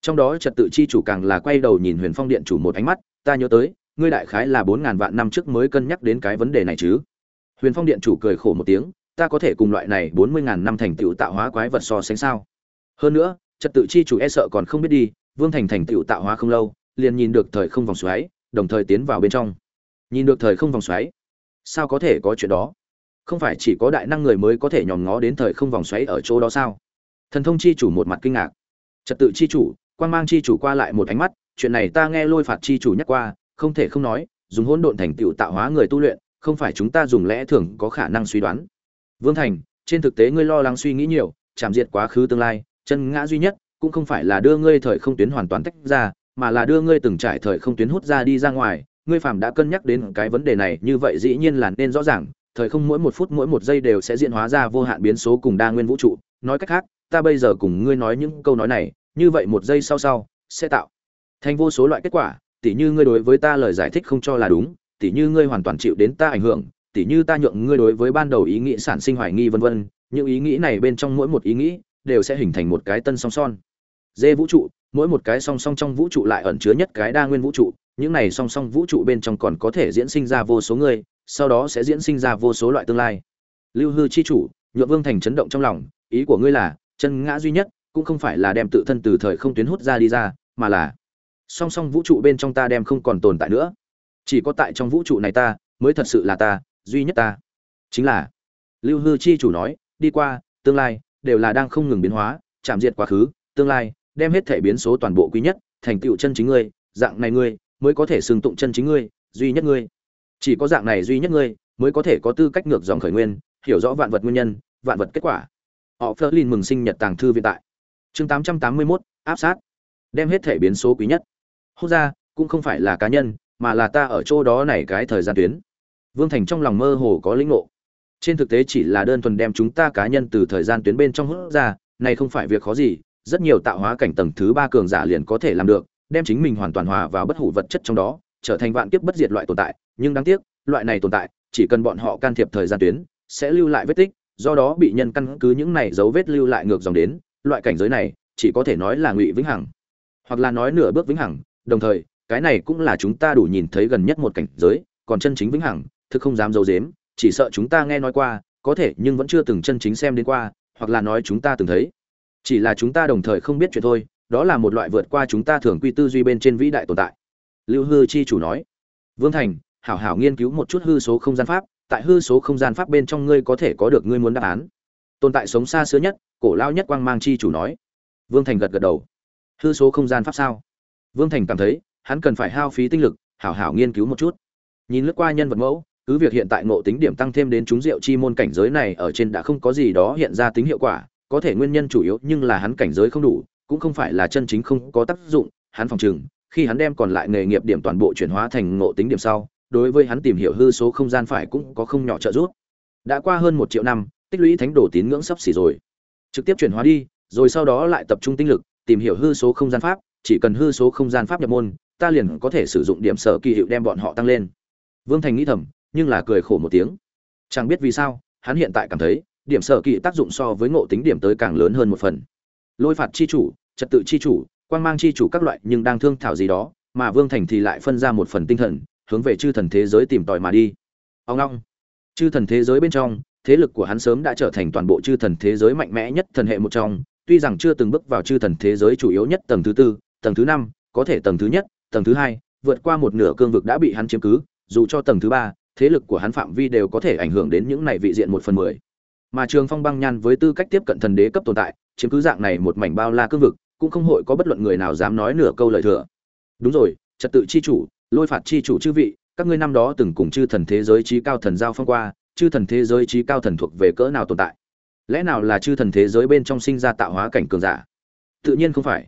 Trong đó trật tự chi chủ càng là quay đầu nhìn huyền phong điện chủ một ánh mắt, ta nhớ tới, ngươi đại khái là bốn ngàn vạn năm trước mới cân nhắc đến cái vấn đề này chứ? Huyền phong điện chủ cười khổ một tiếng, ta có thể cùng loại này bốn mươi ngàn năm thành tựu tạo hóa quái vật so sánh sao? Hơn nữa, trật tự chi chủ e sợ còn không biết đi, vương thành thành tựu tạo hóa không lâu, liền nhìn được thời không vòng xoáy, đồng thời tiến vào bên trong. Nhìn được thời không vòng xoáy, sao có thể có chuyện đó? Không phải chỉ có đại năng người mới có thể nhòm ngó đến thời không vòng xoáy ở chỗ đó sao? Thần thông chi chủ một mặt kinh ngạc. Trật tự chi chủ quan mang chi chủ qua lại một ánh mắt, chuyện này ta nghe lôi phạt chi chủ nhắc qua, không thể không nói, dùng hỗn độn thành tựu tạo hóa người tu luyện, không phải chúng ta dùng lẽ thường có khả năng suy đoán. Vương thành, trên thực tế ngươi lo lắng suy nghĩ nhiều, chạm diệt quá khứ tương lai, chân ngã duy nhất, cũng không phải là đưa ngươi thời không tuyến hoàn toàn tách ra, mà là đưa ngươi từng trải thời không tuyến hút ra đi ra ngoài. Ngươi phàm đã cân nhắc đến cái vấn đề này, như vậy dĩ nhiên là nên rõ ràng thời không mỗi một phút mỗi một giây đều sẽ diễn hóa ra vô hạn biến số cùng đa nguyên vũ trụ. Nói cách khác, ta bây giờ cùng ngươi nói những câu nói này, như vậy một giây sau sau, sẽ tạo thành vô số loại kết quả. Tỉ như ngươi đối với ta lời giải thích không cho là đúng, tỉ như ngươi hoàn toàn chịu đến ta ảnh hưởng, tỉ như ta nhượng ngươi đối với ban đầu ý nghĩ sản sinh hoài nghi vân vân, những ý nghĩ này bên trong mỗi một ý nghĩ đều sẽ hình thành một cái tân song son. Dê vũ trụ, mỗi một cái song song trong vũ trụ lại ẩn chứa nhất cái đa nguyên vũ trụ, những này song song vũ trụ bên trong còn có thể diễn sinh ra vô số người sau đó sẽ diễn sinh ra vô số loại tương lai. Lưu hư chi chủ Nhược vương thành chấn động trong lòng, ý của ngươi là, chân ngã duy nhất, cũng không phải là đem tự thân từ thời không tuyến hút ra đi ra, mà là, song song vũ trụ bên trong ta đem không còn tồn tại nữa. Chỉ có tại trong vũ trụ này ta, mới thật sự là ta, duy nhất ta. Chính là, lưu hư chi chủ nói, đi qua, tương lai, đều là đang không ngừng biến hóa, chạm diệt quá khứ, tương lai, đem hết thể biến số toàn bộ quý nhất, thành tựu chân chính ngươi, dạng này ngươi, mới có thể xưng tụng chân chính ngươi, duy nhất ngươi chỉ có dạng này duy nhất ngươi mới có thể có tư cách ngược dòng khởi nguyên, hiểu rõ vạn vật nguyên nhân, vạn vật kết quả. Họ phơ lin mừng sinh nhật tàng thư viện tại. Chương tám trăm tám mươi mốt, áp sát. Đem hết thể biến số quý nhất. Hốt ra, cũng không phải là cá nhân, mà là ta ở chỗ đó này cái thời gian tuyến. Vương thành trong lòng mơ hồ có lĩnh ngộ. Trên thực tế chỉ là đơn thuần đem chúng ta cá nhân từ thời gian tuyến bên trong hút ra, này không phải việc khó gì, rất nhiều tạo hóa cảnh tầng thứ ba cường giả liền có thể làm được, đem chính mình hoàn toàn hòa vào bất hủ vật chất trong đó trở thành vạn kiếp bất diệt loại tồn tại nhưng đáng tiếc loại này tồn tại chỉ cần bọn họ can thiệp thời gian tuyến sẽ lưu lại vết tích do đó bị nhân căn cứ những này dấu vết lưu lại ngược dòng đến loại cảnh giới này chỉ có thể nói là ngụy vĩnh hằng hoặc là nói nửa bước vĩnh hằng. Đồng thời cái này cũng là chúng ta đủ nhìn thấy gần nhất một cảnh giới còn chân chính vĩnh hằng thực không dám giấu giếm, chỉ sợ chúng ta nghe nói qua có thể nhưng vẫn chưa từng chân chính xem đến qua hoặc là nói chúng ta từng thấy. Chỉ là chúng ta đồng thời không biết chuyện thôi đó là một loại vượt qua chúng ta thường quy tư duy bên trên vĩ đại tồn tại lưu hư chi chủ nói. Vương thành, hảo hảo nghiên cứu một chút hư số không gian pháp, tại hư số không gian pháp bên trong ngươi có thể có được ngươi muốn đáp án. Tồn tại sống xa xưa nhất, cổ lao nhất quang mang chi chủ nói. Vương thành gật gật đầu. Hư số không gian pháp sao? Vương thành cảm thấy, hắn cần phải hao phí tinh lực, hảo hảo nghiên cứu một chút. Nhìn lướt qua nhân vật mẫu, cứ việc hiện tại ngộ tính điểm tăng thêm đến chúng rượu chi môn cảnh giới này ở trên đã không có gì đó hiện ra tính hiệu quả, có thể nguyên nhân chủ yếu nhưng là hắn cảnh giới không đủ, cũng không phải là chân chính không có tác dụng, hắn phòng chừng khi hắn đem còn lại nghề nghiệp điểm toàn bộ chuyển hóa thành ngộ tính điểm sau, đối với hắn tìm hiểu hư số không gian phải cũng có không nhỏ trợ giúp. Đã qua hơn một triệu năm, tích lũy thánh đồ tín ngưỡng sắp xỉ rồi. Trực tiếp chuyển hóa đi, rồi sau đó lại tập trung tinh lực, tìm hiểu hư số không gian pháp, chỉ cần hư số không gian pháp nhập môn, ta liền có thể sử dụng điểm sở kỳ hiệu đem bọn họ tăng lên. Vương thành nghĩ thầm, nhưng là cười khổ một tiếng. Chẳng biết vì sao, hắn hiện tại cảm thấy, điểm sở kỳ tác dụng so với ngộ tính điểm tới càng lớn hơn một phần. Lôi phạt chi chủ, trật tự chi chủ quang mang chi chủ các loại nhưng đang thương thảo gì đó, mà vương thành thì lại phân ra một phần tinh thần, hướng về chư thần thế giới tìm tòi mà đi. Ông long, chư thần thế giới bên trong, thế lực của hắn sớm đã trở thành toàn bộ chư thần thế giới mạnh mẽ nhất thần hệ một trong, tuy rằng chưa từng bước vào chư thần thế giới chủ yếu nhất tầng thứ tư, tầng thứ năm, có thể tầng thứ nhất, tầng thứ hai, vượt qua một nửa cương vực đã bị hắn chiếm cứ, dù cho tầng thứ ba, thế lực của hắn phạm vi đều có thể ảnh hưởng đến những này vị diện một phần mười. Mà trường phong băng nhan với tư cách tiếp cận thần đế cấp tồn tại, chiếm cứ dạng này một mảnh bao la cương vực cũng không hội có bất luận người nào dám nói nửa câu lời thừa. Đúng rồi, trật tự chi chủ, lôi phạt chi chủ chư vị, các ngươi năm đó từng cùng chư thần thế giới trí cao thần giao phong qua, chư thần thế giới trí cao thần thuộc về cỡ nào tồn tại? Lẽ nào là chư thần thế giới bên trong sinh ra tạo hóa cảnh cường giả? Tự nhiên không phải.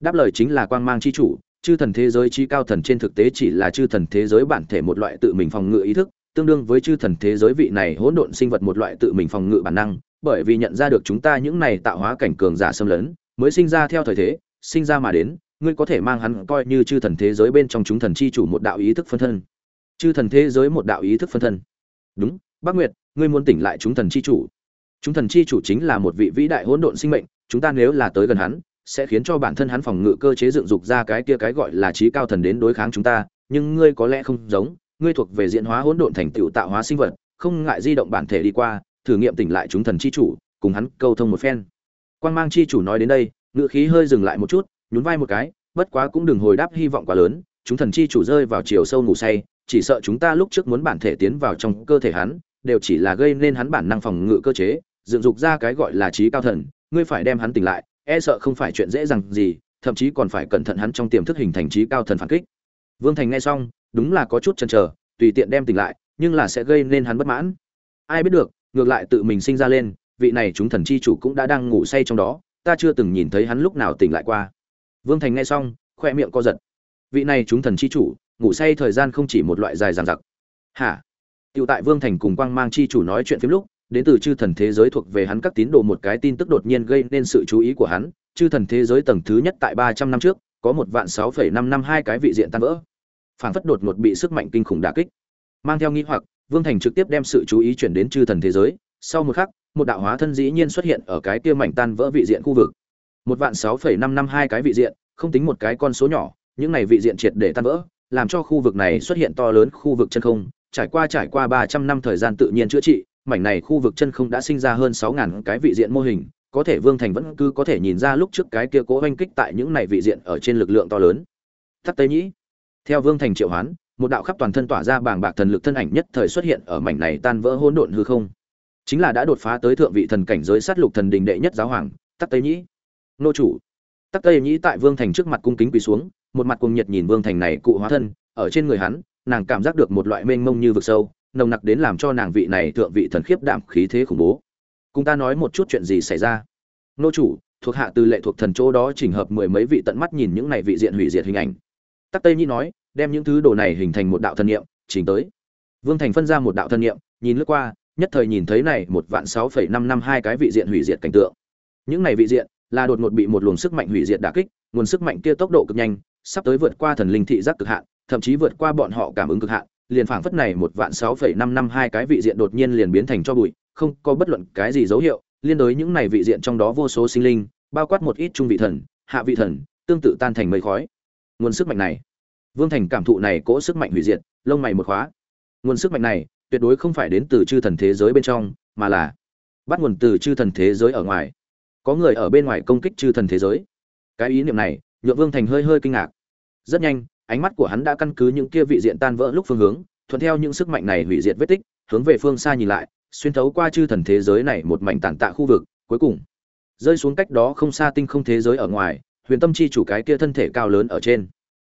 Đáp lời chính là quang mang chi chủ, chư thần thế giới trí cao thần trên thực tế chỉ là chư thần thế giới bản thể một loại tự mình phòng ngự ý thức, tương đương với chư thần thế giới vị này hỗn độn sinh vật một loại tự mình phòng ngự bản năng, bởi vì nhận ra được chúng ta những này tạo hóa cảnh cường giả xâm lấn mới sinh ra theo thời thế, sinh ra mà đến, ngươi có thể mang hắn coi như chư thần thế giới bên trong chúng thần chi chủ một đạo ý thức phân thân. Chư thần thế giới một đạo ý thức phân thân. Đúng, bác nguyệt, ngươi muốn tỉnh lại chúng thần chi chủ. Chúng thần chi chủ chính là một vị vĩ đại hỗn độn sinh mệnh, chúng ta nếu là tới gần hắn, sẽ khiến cho bản thân hắn phòng ngự cơ chế dựng dục ra cái kia cái gọi là trí cao thần đến đối kháng chúng ta, nhưng ngươi có lẽ không giống, ngươi thuộc về diện hóa hỗn độn thành tựu tạo hóa sinh vật, không ngại di động bản thể đi qua, thử nghiệm tỉnh lại chúng thần chi chủ, cùng hắn câu thông một phen quan mang chi chủ nói đến đây ngựa khí hơi dừng lại một chút, nhún vai một cái, bất quá cũng đừng hồi đáp hy vọng quá lớn, chúng thần chi chủ rơi vào chiều sâu ngủ say, chỉ sợ chúng ta lúc trước muốn bản thể tiến vào trong cơ thể hắn, đều chỉ là gây nên hắn bản năng phòng ngự cơ chế, dựng dục ra cái gọi là trí cao thần, ngươi phải đem hắn tỉnh lại e sợ không phải chuyện dễ dàng gì, thậm chí còn phải cẩn thận hắn trong tiềm thức hình thành trí cao thần phản kích. Vương thành nghe xong, đúng là có chút chần chờ, tùy tiện đem tỉnh lại, nhưng là sẽ gây nên hắn bất mãn. Ai biết được, ngược lại tự mình sinh ra lên vị này chúng thần chi chủ cũng đã đang ngủ say trong đó, ta chưa từng nhìn thấy hắn lúc nào tỉnh lại qua. Vương thành nghe xong, khoe miệng co giật. Vị này chúng thần chi chủ, ngủ say thời gian không chỉ một loại dài dằng dặc. Hả? Tựu tại vương thành cùng quang mang chi chủ nói chuyện phiếm lúc, đến từ chư thần thế giới thuộc về hắn các tín đồ một cái tin tức đột nhiên gây nên sự chú ý của hắn. Chư thần thế giới tầng thứ nhất tại ba trăm năm trước, có một vạn sáu phẩy năm năm hai cái vị diện tan vỡ. Phản phất đột ngột bị sức mạnh kinh khủng đả kích. Mang theo nghi hoặc, vương thành trực tiếp đem sự chú ý chuyển đến chư thần thế giới. Sau một khắc một đạo hóa thân dĩ nhiên xuất hiện ở cái kia mảnh tan vỡ vị diện khu vực. Một vạn sáu phẩy năm năm hai cái vị diện, không tính một cái con số nhỏ, những này vị diện triệt để tan vỡ, làm cho khu vực này xuất hiện to lớn khu vực chân không, trải qua trải qua ba trăm năm thời gian tự nhiên chữa trị, mảnh này khu vực chân không đã sinh ra hơn sáu ngàn cái vị diện mô hình, có thể vương thành vẫn cứ có thể nhìn ra lúc trước cái kia cố hoành kích tại những này vị diện ở trên lực lượng to lớn. Thất tây nhĩ. Theo vương thành triệu hoán, một đạo khắp toàn thân tỏa ra bàng bạc thần lực thân ảnh nhất thời xuất hiện ở mảnh này tan vỡ hỗn độn hư không chính là đã đột phá tới thượng vị thần cảnh giới sát lục thần đình đệ nhất giáo hoàng, tắc tây nhĩ. Nô chủ. Tắc tây nhĩ tại vương thành trước mặt cung kính quỳ xuống, một mặt cuồng nhiệt nhìn vương thành này cụ hóa thân, ở trên người hắn, nàng cảm giác được một loại mênh mông như vực sâu, nồng nặc đến làm cho nàng vị này thượng vị thần khiếp đảm khí thế khủng bố. Cùng ta nói một chút chuyện gì xảy ra. Nô chủ, thuộc hạ từ lệ thuộc thần chỗ đó chỉnh hợp mười mấy vị tận mắt nhìn những này vị diện hủy diệt hình ảnh. Tắc tây nhĩ nói, đem những thứ đồ này hình thành một đạo thân niệm, chỉnh tới. Vương thành phân ra một đạo thân niệm, nhìn lướt qua nhất thời nhìn thấy này một vạn sáu phẩy năm năm hai cái vị diện hủy diệt cảnh tượng. Những này vị diện là đột ngột bị một luồng sức mạnh hủy diệt đả kích, nguồn sức mạnh kia tốc độ cực nhanh, sắp tới vượt qua thần linh thị giác cực hạn, thậm chí vượt qua bọn họ cảm ứng cực hạn, liền phảng phất này một vạn sáu phẩy năm năm hai cái vị diện đột nhiên liền biến thành cho bụi, không có bất luận cái gì dấu hiệu, liên đối những này vị diện trong đó vô số sinh linh, bao quát một ít trung vị thần, hạ vị thần, tương tự tan thành mây khói. Nguồn sức mạnh này, vương thành cảm thụ này cỗ sức mạnh hủy diệt, lông mày một khóa. Nguồn sức mạnh này tuyệt đối không phải đến từ chư thần thế giới bên trong, mà là bắt nguồn từ chư thần thế giới ở ngoài. Có người ở bên ngoài công kích chư thần thế giới. Cái ý niệm này, nhượng vương thành hơi hơi kinh ngạc. Rất nhanh, ánh mắt của hắn đã căn cứ những kia vị diện tan vỡ lúc phương hướng, thuận theo những sức mạnh này hủy diệt vết tích, hướng về phương xa nhìn lại, xuyên thấu qua chư thần thế giới này một mảnh tàn tạ khu vực, cuối cùng, rơi xuống cách đó không xa tinh không thế giới ở ngoài, huyền tâm chi chủ cái kia thân thể cao lớn ở trên.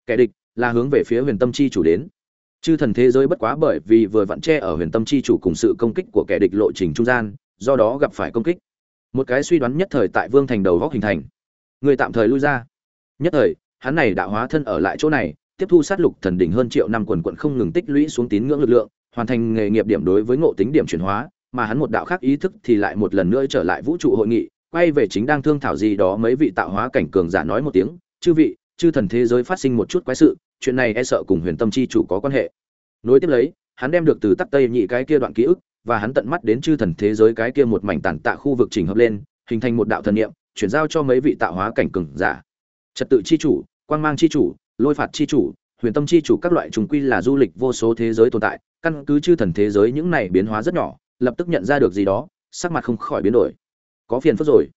Kẻ địch là hướng về phía huyền tâm chi chủ đến chư thần thế giới bất quá bởi vì vừa vặn che ở huyền tâm chi chủ cùng sự công kích của kẻ địch lộ trình trung gian, do đó gặp phải công kích. Một cái suy đoán nhất thời tại vương thành đầu góc hình thành. Người tạm thời lui ra. Nhất thời, hắn này đã hóa thân ở lại chỗ này, tiếp thu sát lục thần đỉnh hơn triệu năm quần quận không ngừng tích lũy xuống tín ngưỡng lực lượng, hoàn thành nghề nghiệp điểm đối với ngộ tính điểm chuyển hóa, mà hắn một đạo khác ý thức thì lại một lần nữa trở lại vũ trụ hội nghị, quay về chính đang thương thảo gì đó mấy vị tạo hóa cảnh cường giả nói một tiếng, chư vị, chư thần thế giới phát sinh một chút quái sự chuyện này e sợ cùng huyền tâm chi chủ có quan hệ. Nối tiếp lấy, hắn đem được từ tắc tây nhị cái kia đoạn ký ức, và hắn tận mắt đến chư thần thế giới cái kia một mảnh tàn tạ khu vực chỉnh hợp lên, hình thành một đạo thần niệm, chuyển giao cho mấy vị tạo hóa cảnh cường giả. Trật tự chi chủ, quang mang chi chủ, lôi phạt chi chủ, huyền tâm chi chủ các loại trùng quy là du lịch vô số thế giới tồn tại, căn cứ chư thần thế giới những này biến hóa rất nhỏ, lập tức nhận ra được gì đó, sắc mặt không khỏi biến đổi. Có phiền phức rồi.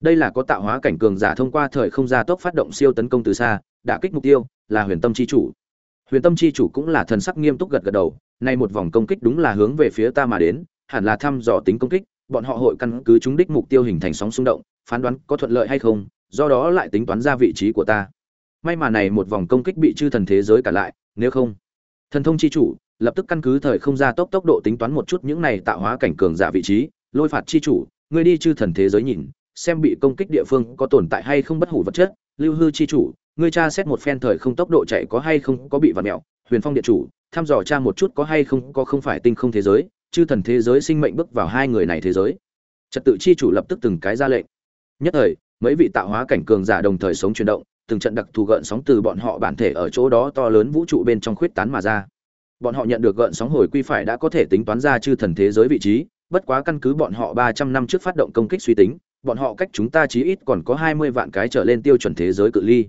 Đây là có tạo hóa cảnh cường giả thông qua thời không gia tốc phát động siêu tấn công từ xa đả kích mục tiêu là huyền tâm chi chủ. Huyền tâm chi chủ cũng là thần sắc nghiêm túc gật gật đầu, nay một vòng công kích đúng là hướng về phía ta mà đến, hẳn là thăm dò tính công kích, bọn họ hội căn cứ chúng đích mục tiêu hình thành sóng xung động, phán đoán có thuận lợi hay không, do đó lại tính toán ra vị trí của ta. May mà này một vòng công kích bị chư thần thế giới cả lại, nếu không, thần thông chi chủ lập tức căn cứ thời không ra tốc tốc độ tính toán một chút những này tạo hóa cảnh cường giả vị trí, lôi phạt chi chủ, ngươi đi chư thần thế giới nhìn, xem bị công kích địa phương có tồn tại hay không bất hủ vật chất, lưu hư chi chủ ngươi tra xét một phen thời không tốc độ chạy có hay không có bị vặn mẹo, huyền phong điện chủ, thăm dò tra một chút có hay không có không phải tinh không thế giới, chư thần thế giới sinh mệnh bước vào hai người này thế giới. Trật tự chi chủ lập tức từng cái ra lệnh. Nhất thời, mấy vị tạo hóa cảnh cường giả đồng thời sống chuyển động, từng trận đặc thù gợn sóng từ bọn họ bản thể ở chỗ đó to lớn vũ trụ bên trong khuyết tán mà ra. Bọn họ nhận được gợn sóng hồi quy phải đã có thể tính toán ra chư thần thế giới vị trí, bất quá căn cứ bọn họ ba trăm năm trước phát động công kích suy tính, bọn họ cách chúng ta chí ít còn có hai mươi vạn cái trở lên tiêu chuẩn thế giới cự ly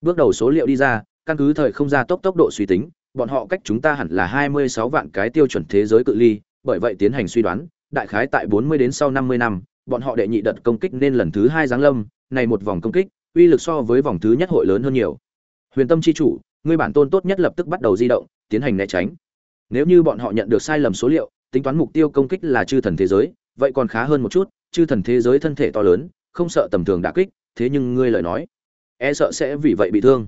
bước đầu số liệu đi ra, căn cứ thời không gia tốc tốc độ suy tính, bọn họ cách chúng ta hẳn là hai mươi sáu vạn cái tiêu chuẩn thế giới cự ly, bởi vậy tiến hành suy đoán, đại khái tại bốn mươi đến sau năm mươi năm, bọn họ đệ nhị đợt công kích nên lần thứ hai giáng lâm, này một vòng công kích, uy lực so với vòng thứ nhất hội lớn hơn nhiều. Huyền tâm chi chủ, ngươi bản tôn tốt nhất lập tức bắt đầu di động, tiến hành né tránh. Nếu như bọn họ nhận được sai lầm số liệu, tính toán mục tiêu công kích là chư thần thế giới, vậy còn khá hơn một chút, chư thần thế giới thân thể to lớn, không sợ tầm thường đả kích, thế nhưng ngươi lời nói e sợ sẽ vì vậy bị thương.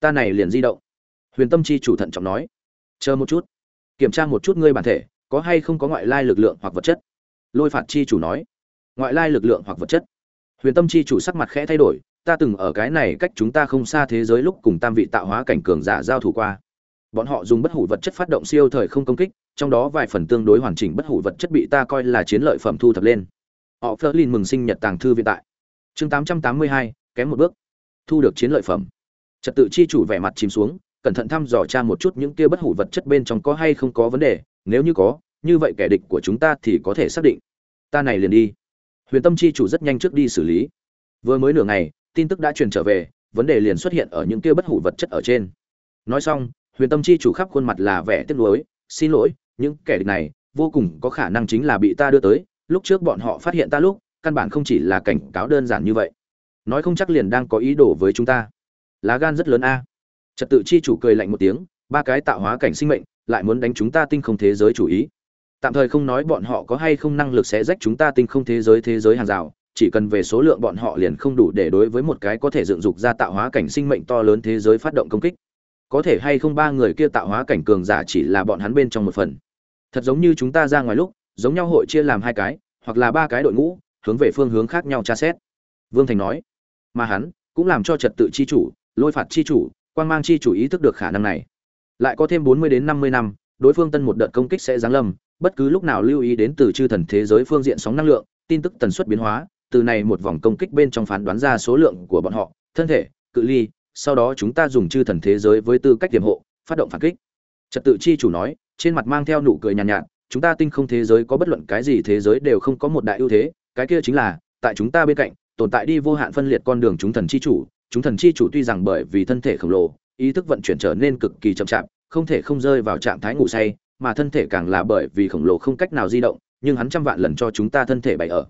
Ta này liền di động. Huyền tâm chi chủ thận trọng nói. Chờ một chút. Kiểm tra một chút ngươi bản thể có hay không có ngoại lai lực lượng hoặc vật chất? Lôi phạt chi chủ nói. Ngoại lai lực lượng hoặc vật chất. Huyền tâm chi chủ sắc mặt khẽ thay đổi. Ta từng ở cái này cách chúng ta không xa thế giới lúc cùng tam vị tạo hóa cảnh cường giả giao thủ qua. Bọn họ dùng bất hủ vật chất phát động siêu thời không công kích trong đó vài phần tương đối hoàn chỉnh bất hủ vật chất bị ta coi là chiến lợi phẩm thu thập lên. Họ phớt lên mừng sinh nhật tàng thư viện tại. Chương 882, kém một bước thu được chiến lợi phẩm. Trật tự chi chủ vẻ mặt chìm xuống, cẩn thận thăm dò tra một chút những kia bất hủ vật chất bên trong có hay không có vấn đề, nếu như có, như vậy kẻ địch của chúng ta thì có thể xác định. Ta này liền đi. Huyền tâm chi chủ rất nhanh trước đi xử lý. Vừa mới nửa ngày, tin tức đã truyền trở về, vấn đề liền xuất hiện ở những kia bất hủ vật chất ở trên. Nói xong, huyền tâm chi chủ khắp khuôn mặt là vẻ tiếc nuối, xin lỗi, những kẻ địch này vô cùng có khả năng chính là bị ta đưa tới, lúc trước bọn họ phát hiện ta lúc, căn bản không chỉ là cảnh cáo đơn giản như vậy nói không chắc liền đang có ý đồ với chúng ta. Lá gan rất lớn a. Trật tự chi chủ cười lạnh một tiếng, ba cái tạo hóa cảnh sinh mệnh, lại muốn đánh chúng ta tinh không thế giới chủ ý. Tạm thời không nói bọn họ có hay không năng lực sẽ rách chúng ta tinh không thế giới thế giới hàng rào, chỉ cần về số lượng bọn họ liền không đủ để đối với một cái có thể dựng dục ra tạo hóa cảnh sinh mệnh to lớn thế giới phát động công kích. Có thể hay không ba người kia tạo hóa cảnh cường giả chỉ là bọn hắn bên trong một phần. Thật giống như chúng ta ra ngoài lúc, giống nhau hội chia làm hai cái, hoặc là ba cái đội ngũ, hướng về phương hướng khác nhau tra xét. Vương thành nói mà hắn cũng làm cho trật tự chi chủ lôi phạt chi chủ quan mang chi chủ ý thức được khả năng này. Lại có thêm bốn mươi đến năm mươi năm đối phương tân một đợt công kích sẽ giáng lâm bất cứ lúc nào lưu ý đến từ chư thần thế giới phương diện sóng năng lượng tin tức tần suất biến hóa từ này một vòng công kích bên trong phán đoán ra số lượng của bọn họ thân thể cự ly sau đó chúng ta dùng chư thần thế giới với tư cách tiềm hộ phát động phản kích. Trật tự chi chủ nói trên mặt mang theo nụ cười nhàn nhạt, nhạt chúng ta tinh không thế giới có bất luận cái gì thế giới đều không có một đại ưu thế cái kia chính là tại chúng ta bên cạnh tồn tại đi vô hạn phân liệt con đường chúng thần chi chủ, chúng thần chi chủ tuy rằng bởi vì thân thể khổng lồ, ý thức vận chuyển trở nên cực kỳ chậm chạp, không thể không rơi vào trạng thái ngủ say, mà thân thể càng là bởi vì khổng lồ không cách nào di động, nhưng hắn trăm vạn lần cho chúng ta thân thể bày ở.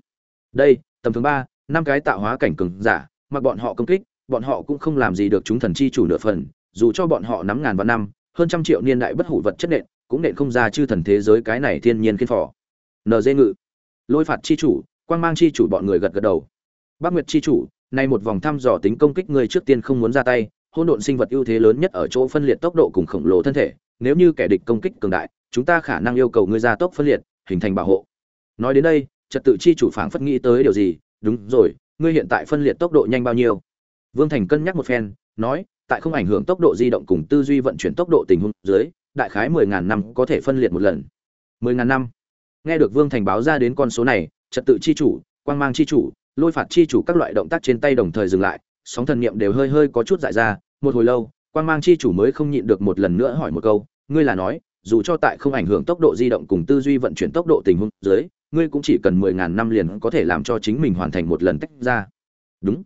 Đây, tầm thứ ba, năm cái tạo hóa cảnh cường giả, mặc bọn họ công kích, bọn họ cũng không làm gì được chúng thần chi chủ nửa phần, dù cho bọn họ nắm ngàn vạn năm, hơn trăm triệu niên đại bất hủ vật chất nện, cũng nện không ra chư thần thế giới cái này thiên nhiên kiên phò. Nd ngự. Lôi phạt chi chủ, quang mang chi chủ bọn người gật gật đầu bác nguyệt chi chủ, nay một vòng thăm dò tính công kích người trước tiên không muốn ra tay, hỗn độn sinh vật ưu thế lớn nhất ở chỗ phân liệt tốc độ cùng khổng lồ thân thể, nếu như kẻ địch công kích cường đại, chúng ta khả năng yêu cầu ngươi ra tốc phân liệt, hình thành bảo hộ. Nói đến đây, trật tự chi chủ phảng phất nghĩ tới điều gì, đúng rồi, ngươi hiện tại phân liệt tốc độ nhanh bao nhiêu? Vương thành cân nhắc một phen, nói, tại không ảnh hưởng tốc độ di động cùng tư duy vận chuyển tốc độ tình huống dưới, đại khái mười ngàn năm có thể phân liệt một lần. Mười ngàn năm. Nghe được vương thành báo ra đến con số này, trật tự chi chủ, quang mang chi chủ lôi phạt chi chủ các loại động tác trên tay đồng thời dừng lại, sóng thần niệm đều hơi hơi có chút dại ra, một hồi lâu, quang mang chi chủ mới không nhịn được một lần nữa hỏi một câu, ngươi là nói, dù cho tại không ảnh hưởng tốc độ di động cùng tư duy vận chuyển tốc độ tình huống dưới, ngươi cũng chỉ cần mười ngàn năm liền có thể làm cho chính mình hoàn thành một lần tách ra? Đúng,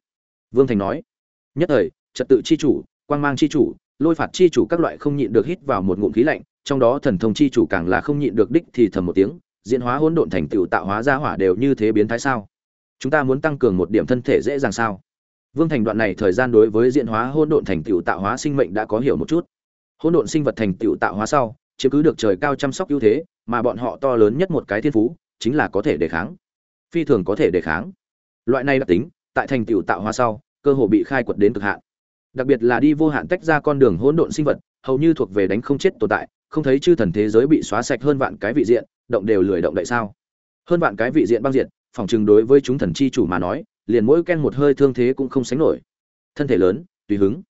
vương thành nói. Nhất thời, trật tự chi chủ, quang mang chi chủ, lôi phạt chi chủ các loại không nhịn được hít vào một ngụm khí lạnh, trong đó thần thông chi chủ càng là không nhịn được đích thì thầm một tiếng, diễn hóa hỗn độn thành tựu tạo hóa ra hỏa đều như thế biến thái sao? Chúng ta muốn tăng cường một điểm thân thể dễ dàng sao? Vương thành đoạn này thời gian đối với diễn hóa hỗn độn thành tựu tạo hóa sinh mệnh đã có hiểu một chút. Hỗn độn sinh vật thành tựu tạo hóa sau chứ cứ được trời cao chăm sóc ưu thế, mà bọn họ to lớn nhất một cái thiên phú, chính là có thể đề kháng. Phi thường có thể đề kháng. Loại này đặc tính, tại thành tựu tạo hóa sau, cơ hồ bị khai quật đến cực hạn. Đặc biệt là đi vô hạn tách ra con đường hỗn độn sinh vật, hầu như thuộc về đánh không chết tồn tại, không thấy chư thần thế giới bị xóa sạch hơn vạn cái vị diện, động đều lười động đại sao? Hơn vạn cái vị diện băng diện phòng chừng đối với chúng thần chi chủ mà nói, liền mỗi ken một hơi thương thế cũng không sánh nổi. Thân thể lớn, tùy hứng.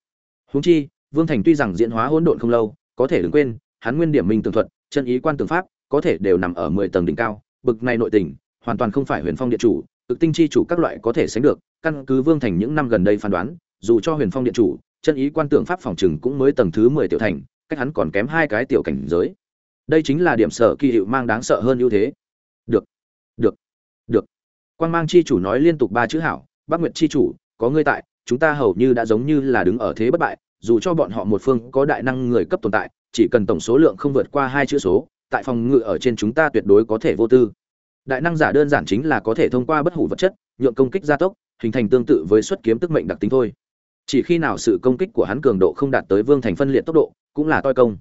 Huống chi, vương thành tuy rằng diễn hóa hỗn độn không lâu, có thể đừng quên, hắn nguyên điểm minh tường thuật, chân ý quan tường pháp, có thể đều nằm ở mười tầng đỉnh cao, bực này nội tình, hoàn toàn không phải huyền phong điện chủ, cực tinh chi chủ các loại có thể sánh được, căn cứ vương thành những năm gần đây phán đoán, dù cho huyền phong điện chủ, chân ý quan tưởng pháp phòng trừng cũng mới tầng thứ mười tiểu thành, cách hắn còn kém hai cái tiểu cảnh giới. Đây chính là điểm sở kỳ hiệu mang đáng sợ hơn ưu thế quan mang chi chủ nói liên tục ba chữ hảo, bác nguyệt chi chủ, có ngươi tại, chúng ta hầu như đã giống như là đứng ở thế bất bại, dù cho bọn họ một phương có đại năng người cấp tồn tại, chỉ cần tổng số lượng không vượt qua hai chữ số, tại phòng ngự ở trên chúng ta tuyệt đối có thể vô tư. Đại năng giả đơn giản chính là có thể thông qua bất hủ vật chất, nhượng công kích gia tốc, hình thành tương tự với xuất kiếm tức mệnh đặc tính thôi. Chỉ khi nào sự công kích của hắn cường độ không đạt tới vương thành phân liệt tốc độ, cũng là toi công.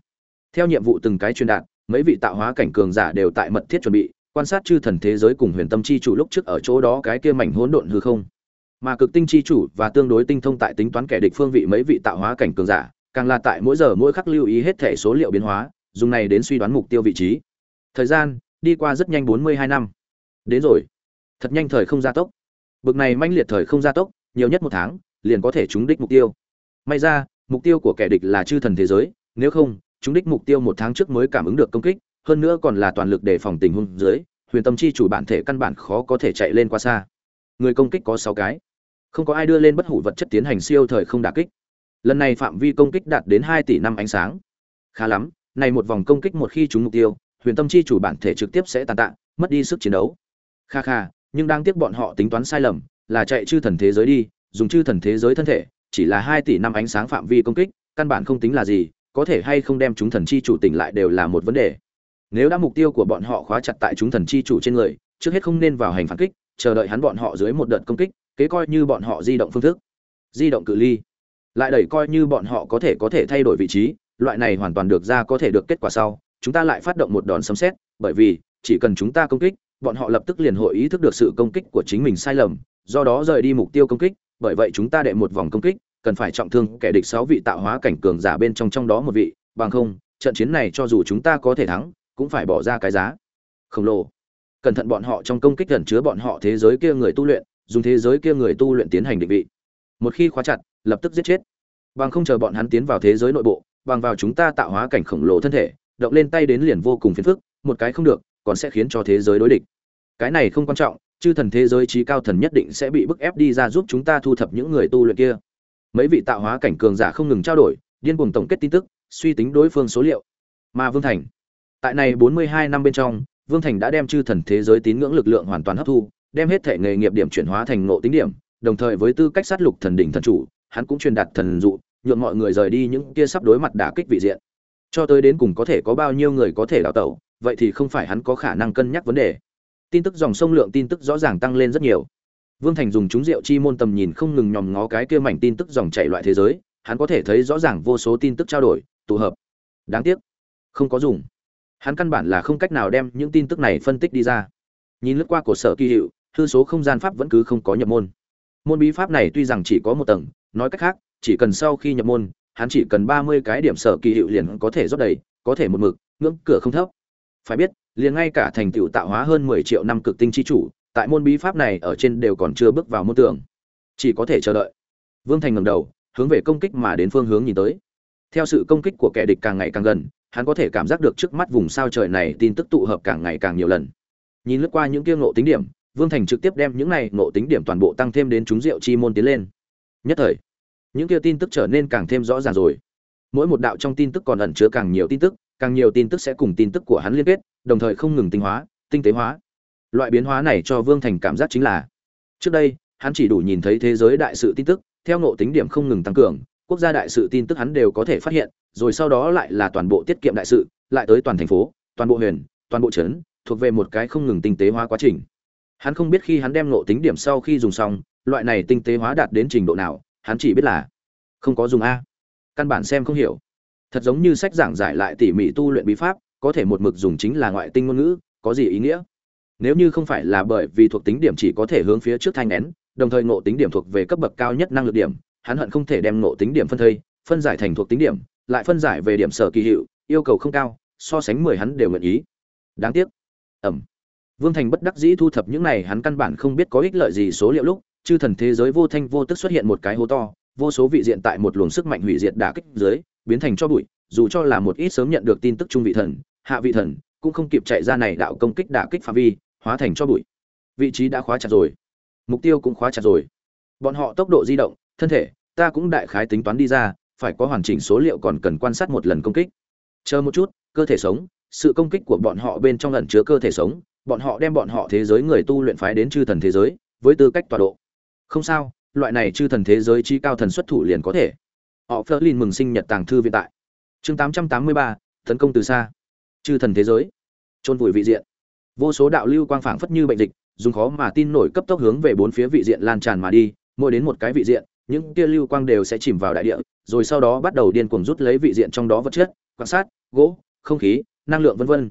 Theo nhiệm vụ từng cái truyền đạt, mấy vị tạo hóa cảnh cường giả đều tại mật thiết chuẩn bị quan sát chư thần thế giới cùng huyền tâm chi chủ lúc trước ở chỗ đó cái kia mảnh hỗn độn hư không. Mà cực tinh chi chủ và tương đối tinh thông tại tính toán kẻ địch phương vị mấy vị tạo hóa cảnh cường giả, càng là tại mỗi giờ mỗi khắc lưu ý hết thể số liệu biến hóa, dùng này đến suy đoán mục tiêu vị trí. Thời gian, đi qua rất nhanh bốn mươi hai năm. Đến rồi. Thật nhanh thời không gia tốc. Bực này manh liệt thời không gia tốc, nhiều nhất một tháng, liền có thể trúng đích mục tiêu. May ra, mục tiêu của kẻ địch là chư thần thế giới, nếu không, trúng đích mục tiêu một tháng trước mới cảm ứng được công kích hơn nữa còn là toàn lực để phòng tình huống dưới, huyền tâm chi chủ bản thể căn bản khó có thể chạy lên qua xa. Người công kích có sáu cái. Không có ai đưa lên bất hủ vật chất tiến hành siêu thời không đả kích. Lần này phạm vi công kích đạt đến hai tỷ năm ánh sáng. Khá lắm, này một vòng công kích một khi trúng mục tiêu, huyền tâm chi chủ bản thể trực tiếp sẽ tàn tạ, mất đi sức chiến đấu. Kha kha, nhưng đang tiếc bọn họ tính toán sai lầm, là chạy chư thần thế giới đi, dùng chư thần thế giới thân thể, chỉ là hai tỷ năm ánh sáng phạm vi công kích, căn bản không tính là gì, có thể hay không đem chúng thần chi chủ tỉnh lại đều là một vấn đề nếu đã mục tiêu của bọn họ khóa chặt tại chúng thần chi chủ trên người, trước hết không nên vào hành phản kích, chờ đợi hắn bọn họ dưới một đợt công kích, kế coi như bọn họ di động phương thức, di động cự ly. Lại đẩy coi như bọn họ có thể có thể thay đổi vị trí, loại này hoàn toàn được ra có thể được kết quả sau, chúng ta lại phát động một đòn sấm xét bởi vì, chỉ cần chúng ta công kích, bọn họ lập tức liền hội ý thức được sự công kích của chính mình sai lầm, do đó rời đi mục tiêu công kích, bởi vậy chúng ta đệ một vòng công kích, cần phải trọng thương kẻ địch sáu vị tạo hóa cảnh cường giả bên trong trong đó một vị, bằng không, trận chiến này cho dù chúng ta có thể thắng cũng phải bỏ ra cái giá. Khổng lồ. Cẩn thận bọn họ trong công kích gần chứa bọn họ thế giới kia người tu luyện, dùng thế giới kia người tu luyện tiến hành định vị. Một khi khóa chặt, lập tức giết chết. Bằng không chờ bọn hắn tiến vào thế giới nội bộ, bằng vào chúng ta tạo hóa cảnh khổng lồ thân thể, động lên tay đến liền vô cùng phiền phức, một cái không được, còn sẽ khiến cho thế giới đối địch. Cái này không quan trọng, chư thần thế giới trí cao thần nhất định sẽ bị bức ép đi ra giúp chúng ta thu thập những người tu luyện kia. Mấy vị tạo hóa cảnh cường giả không ngừng trao đổi, điên cuồng tổng kết tin tức, suy tính đối phương số liệu. Mà vương thành tại này bốn mươi hai năm bên trong, vương thành đã đem chư thần thế giới tín ngưỡng lực lượng hoàn toàn hấp thu, đem hết thể nghề nghiệp điểm chuyển hóa thành ngộ tính điểm, đồng thời với tư cách sát lục thần đỉnh thần chủ, hắn cũng truyền đạt thần dụ, nhượng mọi người rời đi những kia sắp đối mặt đả kích vị diện. Cho tới đến cùng có thể có bao nhiêu người có thể đào tẩu, vậy thì không phải hắn có khả năng cân nhắc vấn đề. Tin tức dòng sông lượng tin tức rõ ràng tăng lên rất nhiều. Vương thành dùng chúng rượu chi môn tầm nhìn không ngừng nhòm ngó cái kia mảnh tin tức dòng chảy loại thế giới, hắn có thể thấy rõ ràng vô số tin tức trao đổi, tụ hợp. Đáng tiếc, không có dùng hắn căn bản là không cách nào đem những tin tức này phân tích đi ra. Nhìn lướt qua cổ sở kỳ hiệu, thư số không gian pháp vẫn cứ không có nhập môn. Môn bí pháp này tuy rằng chỉ có một tầng, nói cách khác, chỉ cần sau khi nhập môn, hắn chỉ cần ba mươi cái điểm sở kỳ hiệu liền có thể rót đầy, có thể một mực, ngưỡng cửa không thấp. Phải biết, liền ngay cả thành tựu tạo hóa hơn mười triệu năm cực tinh chi chủ, tại môn bí pháp này ở trên đều còn chưa bước vào môn tưởng chỉ có thể chờ đợi. Vương thành ngẩng đầu, hướng về công kích mà đến phương hướng nhìn tới theo sự công kích của kẻ địch càng ngày càng gần, hắn có thể cảm giác được trước mắt vùng sao trời này tin tức tụ hợp càng ngày càng nhiều lần. Nhìn lướt qua những kia ngộ tính điểm, vương thành trực tiếp đem những này ngộ tính điểm toàn bộ tăng thêm đến chúng rượu chi môn tiến lên. Nhất thời, những kia tin tức trở nên càng thêm rõ ràng rồi. Mỗi một đạo trong tin tức còn ẩn chứa càng nhiều tin tức, càng nhiều tin tức sẽ cùng tin tức của hắn liên kết, đồng thời không ngừng tinh hóa, tinh tế hóa. Loại biến hóa này cho vương thành cảm giác chính là, trước đây, hắn chỉ đủ nhìn thấy thế giới đại sự tin tức, theo ngộ tính điểm không ngừng tăng cường quốc gia đại sự tin tức hắn đều có thể phát hiện, rồi sau đó lại là toàn bộ tiết kiệm đại sự, lại tới toàn thành phố, toàn bộ huyền toàn bộ trấn, thuộc về một cái không ngừng tinh tế hóa quá trình. Hắn không biết khi hắn đem ngộ tính điểm sau khi dùng xong, loại này tinh tế hóa đạt đến trình độ nào, hắn chỉ biết là không có dùng a. Căn bản xem không hiểu. Thật giống như sách giảng giải lại tỉ mỉ tu luyện bí pháp, có thể một mực dùng chính là ngoại tinh ngôn ngữ, có gì ý nghĩa? Nếu như không phải là bởi vì thuộc tính điểm chỉ có thể hướng phía trước thanh nén, đồng thời ngộ tính điểm thuộc về cấp bậc cao nhất năng lực điểm hắn hận không thể đem ngộ tính điểm phân thây, phân giải thành thuộc tính điểm, lại phân giải về điểm sở kỳ hiệu, yêu cầu không cao, so sánh mười hắn đều nguyện ý. Đáng tiếc. Ẩm. Vương thành bất đắc dĩ thu thập những này, hắn căn bản không biết có ích lợi gì số liệu lúc, chư thần thế giới vô thanh vô tức xuất hiện một cái hố to, vô số vị diện tại một luồng sức mạnh hủy diệt đả kích dưới, biến thành cho bụi, dù cho là một ít sớm nhận được tin tức trung vị thần, hạ vị thần, cũng không kịp chạy ra này đạo công kích đả kích phạm vi, hóa thành cho bụi. Vị trí đã khóa chặt rồi. Mục tiêu cũng khóa chặt rồi. Bọn họ tốc độ di động thân thể ta cũng đại khái tính toán đi ra phải có hoàn chỉnh số liệu còn cần quan sát một lần công kích. Chờ một chút cơ thể sống sự công kích của bọn họ bên trong lần chứa cơ thể sống bọn họ đem bọn họ thế giới người tu luyện phái đến chư thần thế giới với tư cách tọa độ. Không sao loại này chư thần thế giới chi cao thần xuất thủ liền có thể. Họ phớt lên mừng sinh nhật tàng thư viện tại. Chương 883, tấn công từ xa. Chư thần thế giới. Trôn vùi vị diện. Vô số đạo lưu quang phảng phất như bệnh dịch dùng khó mà tin nổi cấp tốc hướng về bốn phía vị diện lan tràn mà đi mỗi đến một cái vị diện những tia lưu quang đều sẽ chìm vào đại địa, rồi sau đó bắt đầu điên cuồng rút lấy vị diện trong đó vật chất, quan sát, gỗ, không khí, năng lượng vân vân.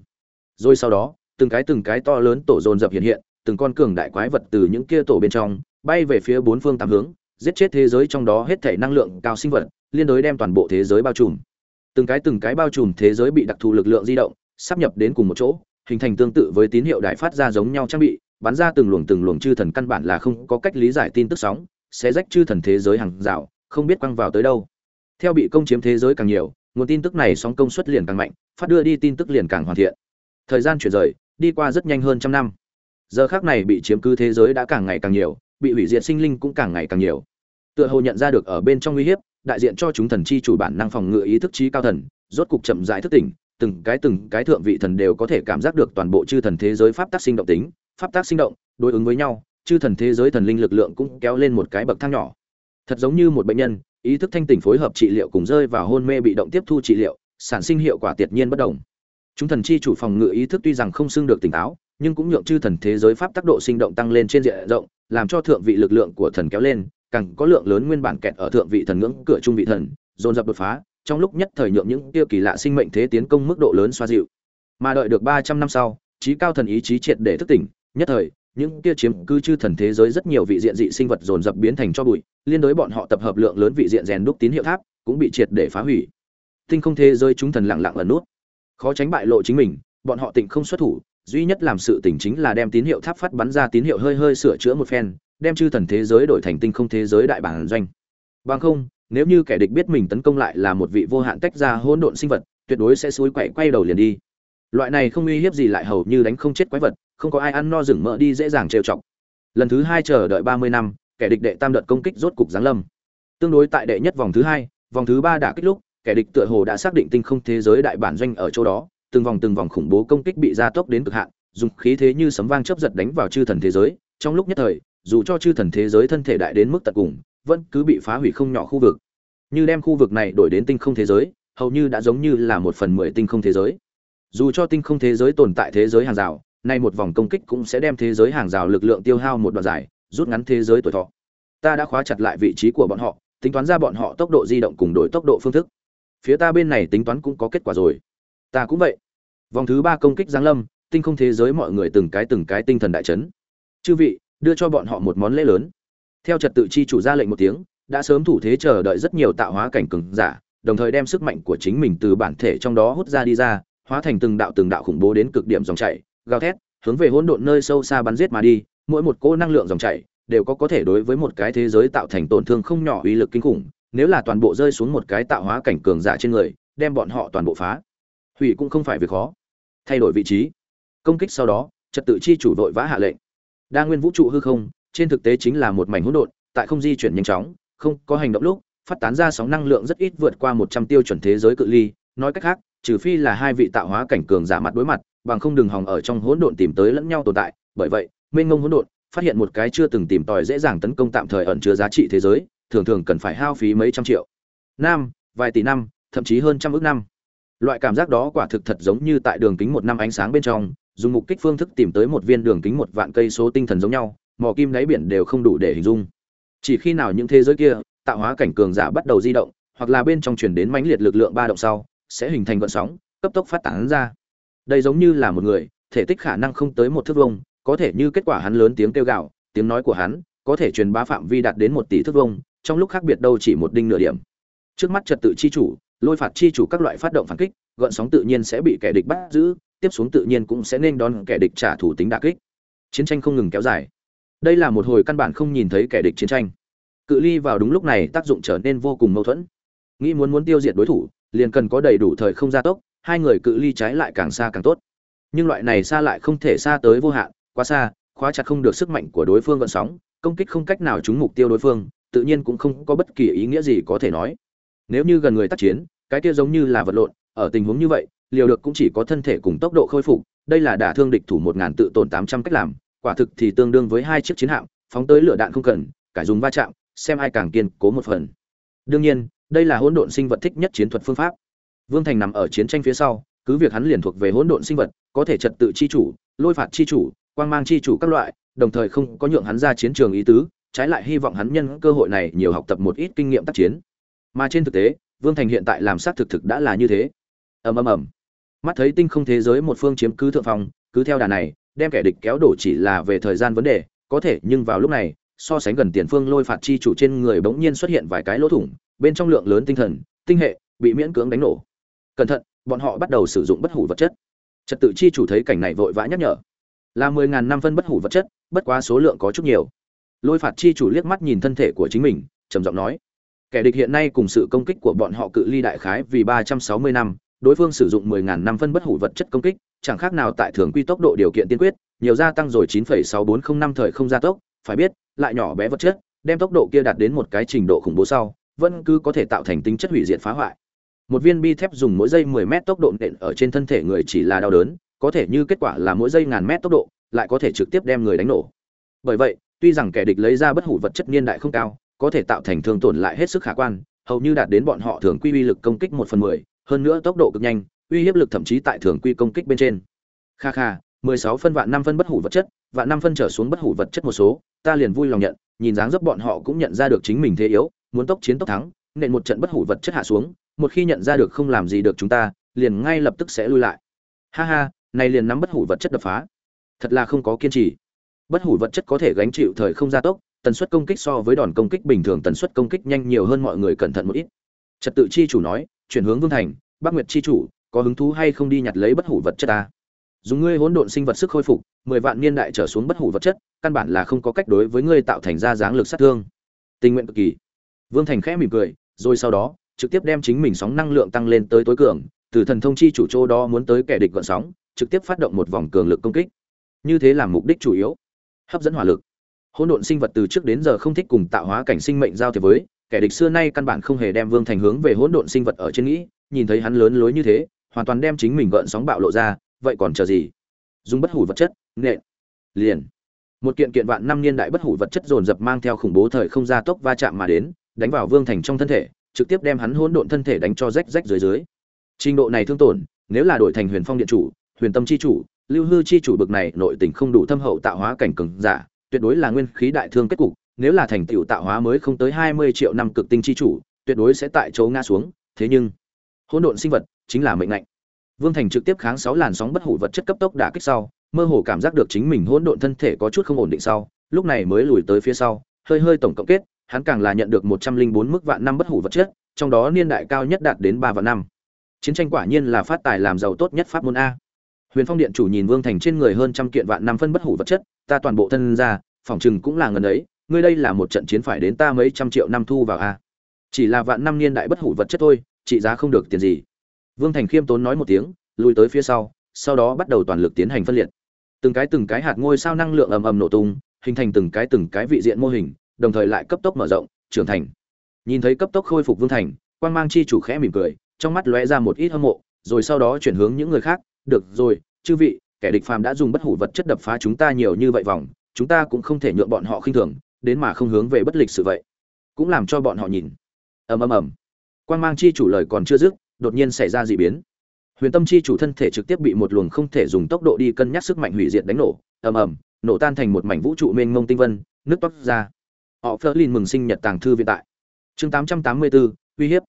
Rồi sau đó, từng cái từng cái to lớn tổ dồn dập hiện hiện, từng con cường đại quái vật từ những kia tổ bên trong, bay về phía bốn phương tám hướng, giết chết thế giới trong đó hết thể năng lượng cao sinh vật, liên đối đem toàn bộ thế giới bao trùm. Từng cái từng cái bao trùm thế giới bị đặc thù lực lượng di động sắp nhập đến cùng một chỗ, hình thành tương tự với tín hiệu đại phát ra giống nhau trang bị, bắn ra từng luồng từng luồng chư thần căn bản là không có cách lý giải tin tức sóng sẽ rách chư thần thế giới hàng rào không biết quăng vào tới đâu. Theo bị công chiếm thế giới càng nhiều nguồn tin tức này sóng công suất liền càng mạnh phát đưa đi tin tức liền càng hoàn thiện. Thời gian chuyển rời đi qua rất nhanh hơn trăm năm. Giờ khắc này bị chiếm cứ thế giới đã càng ngày càng nhiều bị hủy diệt sinh linh cũng càng ngày càng nhiều. Tựa hồ nhận ra được ở bên trong nguy hiểm, đại diện cho chúng thần chi chủ bản năng phòng ngự ý thức trí cao thần rốt cục chậm rãi thức tỉnh từng cái từng cái thượng vị thần đều có thể cảm giác được toàn bộ chư thần thế giới pháp tác sinh động tính pháp tác sinh động đối ứng với nhau chư thần thế giới thần linh lực lượng cũng kéo lên một cái bậc thang nhỏ. Thật giống như một bệnh nhân, ý thức thanh tỉnh phối hợp trị liệu cùng rơi vào hôn mê bị động tiếp thu trị liệu, sản sinh hiệu quả tuyệt nhiên bất đồng. Chúng thần chi chủ phòng ngự ý thức tuy rằng không xưng được tỉnh táo, nhưng cũng nhượng chư thần thế giới pháp tác độ sinh động tăng lên trên diện rộng, làm cho thượng vị lực lượng của thần kéo lên, càng có lượng lớn nguyên bản kẹt ở thượng vị thần ngưỡng cửa trung vị thần, dồn dập đột phá, trong lúc nhất thời nhượng những tiêu kỳ lạ sinh mệnh thế tiến công mức độ lớn xoa dịu. Mà đợi được ba trăm năm sau trí cao thần ý chí triệt để thức tỉnh, nhất thời những kia chiếm cư chư thần thế giới rất nhiều vị diện dị sinh vật dồn dập biến thành cho bụi, liên đối bọn họ tập hợp lượng lớn vị diện rèn đúc tín hiệu tháp, cũng bị triệt để phá hủy. Tinh không thế giới chúng thần lặng lặng ẩn nút. Khó tránh bại lộ chính mình, bọn họ tỉnh không xuất thủ, duy nhất làm sự tỉnh chính là đem tín hiệu tháp phát bắn ra tín hiệu hơi hơi sửa chữa một phen, đem chư thần thế giới đổi thành tinh không thế giới đại bản doanh. Bằng không, nếu như kẻ địch biết mình tấn công lại là một vị vô hạn tách ra hỗn độn sinh vật, tuyệt đối sẽ suối quậy quay đầu liền đi. Loại này không uy hiếp gì lại hầu như đánh không chết quái vật không có ai ăn no rừng mỡ đi dễ dàng trêu chọc. Lần thứ hai chờ đợi ba mươi năm, kẻ địch đệ tam đợt công kích rốt cục giáng lâm. Tương đối tại đệ nhất vòng thứ hai, vòng thứ ba đã kích lúc, kẻ địch tựa hồ đã xác định tinh không thế giới đại bản doanh ở chỗ đó, từng vòng từng vòng khủng bố công kích bị gia tốc đến cực hạn, dùng khí thế như sấm vang chớp giật đánh vào chư thần thế giới. Trong lúc nhất thời, dù cho chư thần thế giới thân thể đại đến mức tận cùng, vẫn cứ bị phá hủy không nhỏ khu vực. Như đem khu vực này đổi đến tinh không thế giới, hầu như đã giống như là một phần mười tinh không thế giới. Dù cho tinh không thế giới tồn tại thế giới hàng rào nay một vòng công kích cũng sẽ đem thế giới hàng rào lực lượng tiêu hao một đoạn dài, rút ngắn thế giới tuổi thọ. Ta đã khóa chặt lại vị trí của bọn họ, tính toán ra bọn họ tốc độ di động cùng đổi tốc độ phương thức. Phía ta bên này tính toán cũng có kết quả rồi. Ta cũng vậy. Vòng thứ ba công kích giáng lâm, tinh không thế giới mọi người từng cái từng cái tinh thần đại chấn. Chư vị, đưa cho bọn họ một món lễ lớn. Theo trật tự chi chủ ra lệnh một tiếng, đã sớm thủ thế chờ đợi rất nhiều tạo hóa cảnh cường giả, đồng thời đem sức mạnh của chính mình từ bản thể trong đó hút ra đi ra, hóa thành từng đạo từng đạo khủng bố đến cực điểm dòng chảy gào thét, hướng về hỗn độn nơi sâu xa bắn giết mà đi, mỗi một cỗ năng lượng dòng chảy đều có có thể đối với một cái thế giới tạo thành tổn thương không nhỏ uy lực kinh khủng, nếu là toàn bộ rơi xuống một cái tạo hóa cảnh cường giả trên người, đem bọn họ toàn bộ phá. Hủy cũng không phải việc khó. Thay đổi vị trí. Công kích sau đó, trật tự chi chủ vội vã hạ lệnh. Đa nguyên vũ trụ hư không, trên thực tế chính là một mảnh hỗn độn, tại không di chuyển nhanh chóng, không có hành động lúc, phát tán ra sóng năng lượng rất ít vượt qua một trăm tiêu chuẩn thế giới cự ly, nói cách khác, trừ phi là hai vị tạo hóa cảnh cường giả mặt đối mặt bằng không đừng hòng ở trong hỗn độn tìm tới lẫn nhau tồn tại. Bởi vậy, mênh ngông hỗn độn, phát hiện một cái chưa từng tìm tòi dễ dàng tấn công tạm thời ẩn chứa giá trị thế giới, thường thường cần phải hao phí mấy trăm triệu. Năm, vài tỷ năm, thậm chí hơn trăm ước năm. Loại cảm giác đó quả thực thật giống như tại đường kính một năm ánh sáng bên trong, dùng mục kích phương thức tìm tới một viên đường kính một vạn cây số tinh thần giống nhau, mò kim đáy biển đều không đủ để hình dung. Chỉ khi nào những thế giới kia, tạo hóa cảnh cường giả bắt đầu di động, hoặc là bên trong truyền đến mãnh liệt lực lượng ba động sau, sẽ hình thành gợn sóng, cấp tốc phát tán ra đây giống như là một người thể tích khả năng không tới một thước vông có thể như kết quả hắn lớn tiếng kêu gạo, tiếng nói của hắn có thể truyền bá phạm vi đạt đến một tỷ thước vông trong lúc khác biệt đâu chỉ một đinh nửa điểm. Trước mắt trật tự chi chủ lôi phạt chi chủ các loại phát động phản kích gợn sóng tự nhiên sẽ bị kẻ địch bắt giữ tiếp xuống tự nhiên cũng sẽ nên đón kẻ địch trả thù tính đả kích. Chiến tranh không ngừng kéo dài. Đây là một hồi căn bản không nhìn thấy kẻ địch chiến tranh. Cự ly vào đúng lúc này tác dụng trở nên vô cùng mâu thuẫn. Nghĩ muốn muốn tiêu diệt đối thủ liền cần có đầy đủ thời không gia tốc hai người cự ly trái lại càng xa càng tốt. Nhưng loại này xa lại không thể xa tới vô hạn, quá xa, khóa chặt không được sức mạnh của đối phương vận sóng, công kích không cách nào trúng mục tiêu đối phương, tự nhiên cũng không có bất kỳ ý nghĩa gì có thể nói. Nếu như gần người tác chiến, cái kia giống như là vật lộn, ở tình huống như vậy, liều được cũng chỉ có thân thể cùng tốc độ khôi phục, đây là đả thương địch thủ một ngàn tự tồn tám trăm cách làm, quả thực thì tương đương với hai chiếc chiến hạm, phóng tới lửa đạn không cần, cải dùng va chạm, xem ai càng kiên cố một phần. Đương nhiên, đây là hỗn độn sinh vật thích nhất chiến thuật phương pháp vương thành nằm ở chiến tranh phía sau, cứ việc hắn liền thuộc về hỗn độn sinh vật, có thể trật tự chi chủ, lôi phạt chi chủ, quang mang chi chủ các loại, đồng thời không có nhượng hắn ra chiến trường ý tứ, trái lại hy vọng hắn nhân cơ hội này nhiều học tập một ít kinh nghiệm tác chiến. Mà trên thực tế, vương thành hiện tại làm sát thực thực đã là như thế. Ầm ầm ầm. Mắt thấy tinh không thế giới một phương chiếm cứ thượng phong, cứ theo đà này, đem kẻ địch kéo đổ chỉ là về thời gian vấn đề, có thể nhưng vào lúc này, so sánh gần tiền phương lôi phạt chi chủ trên người bỗng nhiên xuất hiện vài cái lỗ thủng, bên trong lượng lớn tinh thần, tinh hệ, bị miễn cưỡng đánh nổ cẩn thận, bọn họ bắt đầu sử dụng bất hủ vật chất. Trật tự chi chủ thấy cảnh này vội vã nhắc nhở. Là mười ngàn năm phân bất hủ vật chất, bất quá số lượng có chút nhiều. Lôi phạt chi chủ liếc mắt nhìn thân thể của chính mình, trầm giọng nói, kẻ địch hiện nay cùng sự công kích của bọn họ cự ly đại khái vì ba trăm sáu mươi năm, đối phương sử dụng mười ngàn năm phân bất hủ vật chất công kích, chẳng khác nào tại thường quy tốc độ điều kiện tiên quyết, nhiều gia tăng rồi chín phẩy sáu bốn không năm thời không gia tốc, phải biết, lại nhỏ bé vật chất, đem tốc độ kia đạt đến một cái trình độ khủng bố sau, vẫn cứ có thể tạo thành tính chất hủy diệt phá hoại một viên bi thép dùng mỗi giây 10 mét tốc độ nện ở trên thân thể người chỉ là đau đớn, có thể như kết quả là mỗi giây ngàn mét tốc độ, lại có thể trực tiếp đem người đánh nổ. Bởi vậy, tuy rằng kẻ địch lấy ra bất hủ vật chất niên đại không cao, có thể tạo thành thương tổn lại hết sức khả quan, hầu như đạt đến bọn họ thường quy uy lực công kích một phần mười, hơn nữa tốc độ cực nhanh, uy hiếp lực thậm chí tại thường quy công kích bên trên. Kha kha, mười sáu phân vạn năm phân bất hủ vật chất, vạn năm phân trở xuống bất hủ vật chất một số, ta liền vui lòng nhận, nhìn dáng dấp bọn họ cũng nhận ra được chính mình thế yếu, muốn tốc chiến tốc thắng nên một trận bất hủ vật chất hạ xuống một khi nhận ra được không làm gì được chúng ta, liền ngay lập tức sẽ lui lại. Ha ha, này liền nắm bất hủ vật chất đập phá. Thật là không có kiên trì. Bất hủ vật chất có thể gánh chịu thời không gia tốc, tần suất công kích so với đòn công kích bình thường tần suất công kích nhanh nhiều hơn mọi người cẩn thận một ít. Trật tự chi chủ nói, chuyển hướng vương thành, bắc nguyệt chi chủ, có hứng thú hay không đi nhặt lấy bất hủ vật chất ta? Dùng ngươi hỗn độn sinh vật sức khôi phục, mười vạn niên đại trở xuống bất hủ vật chất, căn bản là không có cách đối với ngươi tạo thành ra dáng lực sát thương. Tình nguyện cực kỳ. Vương thành khẽ mỉm cười, rồi sau đó trực tiếp đem chính mình sóng năng lượng tăng lên tới tối cường, từ thần thông chi chủ chỗ đó muốn tới kẻ địch gợn sóng, trực tiếp phát động một vòng cường lực công kích. Như thế là mục đích chủ yếu. Hấp dẫn hỏa lực. Hỗn độn sinh vật từ trước đến giờ không thích cùng tạo hóa cảnh sinh mệnh giao thiệp với, kẻ địch xưa nay căn bản không hề đem vương thành hướng về hỗn độn sinh vật ở trên nghĩ, nhìn thấy hắn lớn lối như thế, hoàn toàn đem chính mình gợn sóng bạo lộ ra, vậy còn chờ gì? Dùng bất hủ vật chất, nện, liền. Một kiện kiện vạn năm niên đại bất hủ vật chất dồn dập mang theo khủng bố thời không gia tốc va chạm mà đến, đánh vào vương thành trong thân thể trực tiếp đem hắn hỗn độn thân thể đánh cho rách rách dưới dưới. Trình độ này thương tổn, nếu là đổi thành huyền phong điện chủ, huyền tâm chi chủ, lưu hư chi chủ bực này, nội tình không đủ thâm hậu tạo hóa cảnh cường giả, tuyệt đối là nguyên khí đại thương kết cục, nếu là thành tựu tạo hóa mới không tới hai mươi triệu năm cực tinh chi chủ, tuyệt đối sẽ tại chỗ ngã xuống, thế nhưng, hỗn độn sinh vật chính là mệnh lệnh. Vương thành trực tiếp kháng sáu làn sóng bất hủ vật chất cấp tốc đả kích sau, mơ hồ cảm giác được chính mình hỗn độn thân thể có chút không ổn định sau, lúc này mới lùi tới phía sau, hơi hơi tổng cộng kết hắn càng là nhận được một trăm linh bốn mức vạn năm bất hủ vật chất, trong đó niên đại cao nhất đạt đến ba vạn năm. Chiến tranh quả nhiên là phát tài làm giàu tốt nhất pháp môn a. Huyền phong điện chủ nhìn vương thành trên người hơn trăm kiện vạn năm phân bất hủ vật chất, ta toàn bộ thân ra, phòng chừng cũng là ngần ấy, ngươi đây là một trận chiến phải đến ta mấy trăm triệu năm thu vào a. Chỉ là vạn năm niên đại bất hủ vật chất thôi, trị giá không được tiền gì. Vương thành khiêm tốn nói một tiếng, lùi tới phía sau sau đó bắt đầu toàn lực tiến hành phân liệt. Từng cái từng cái hạt ngôi sao năng lượng ầm ầm nổ tung, hình thành từng cái từng cái vị diện mô hình đồng thời lại cấp tốc mở rộng, trưởng thành. Nhìn thấy cấp tốc khôi phục vương thành, quang mang chi chủ khẽ mỉm cười, trong mắt lóe ra một ít hâm mộ, rồi sau đó chuyển hướng những người khác, được rồi, chư vị, kẻ địch phàm đã dùng bất hủ vật chất đập phá chúng ta nhiều như vậy vòng, chúng ta cũng không thể nhượng bọn họ khinh thường, đến mà không hướng về bất lịch sự vậy. Cũng làm cho bọn họ nhìn. Ầm ầm ầm. Quang mang chi chủ lời còn chưa dứt, đột nhiên xảy ra dị biến. Huyền tâm chi chủ thân thể trực tiếp bị một luồng không thể dùng tốc độ đi cân nhắc sức mạnh hủy diệt đánh nổ. Ầm ầm, nổ tan thành một mảnh vũ trụ mênh mông tinh vân, nước toát ra họ Flerlin mừng sinh nhật tàng thư viện tại. Chương 884, uy hiếp.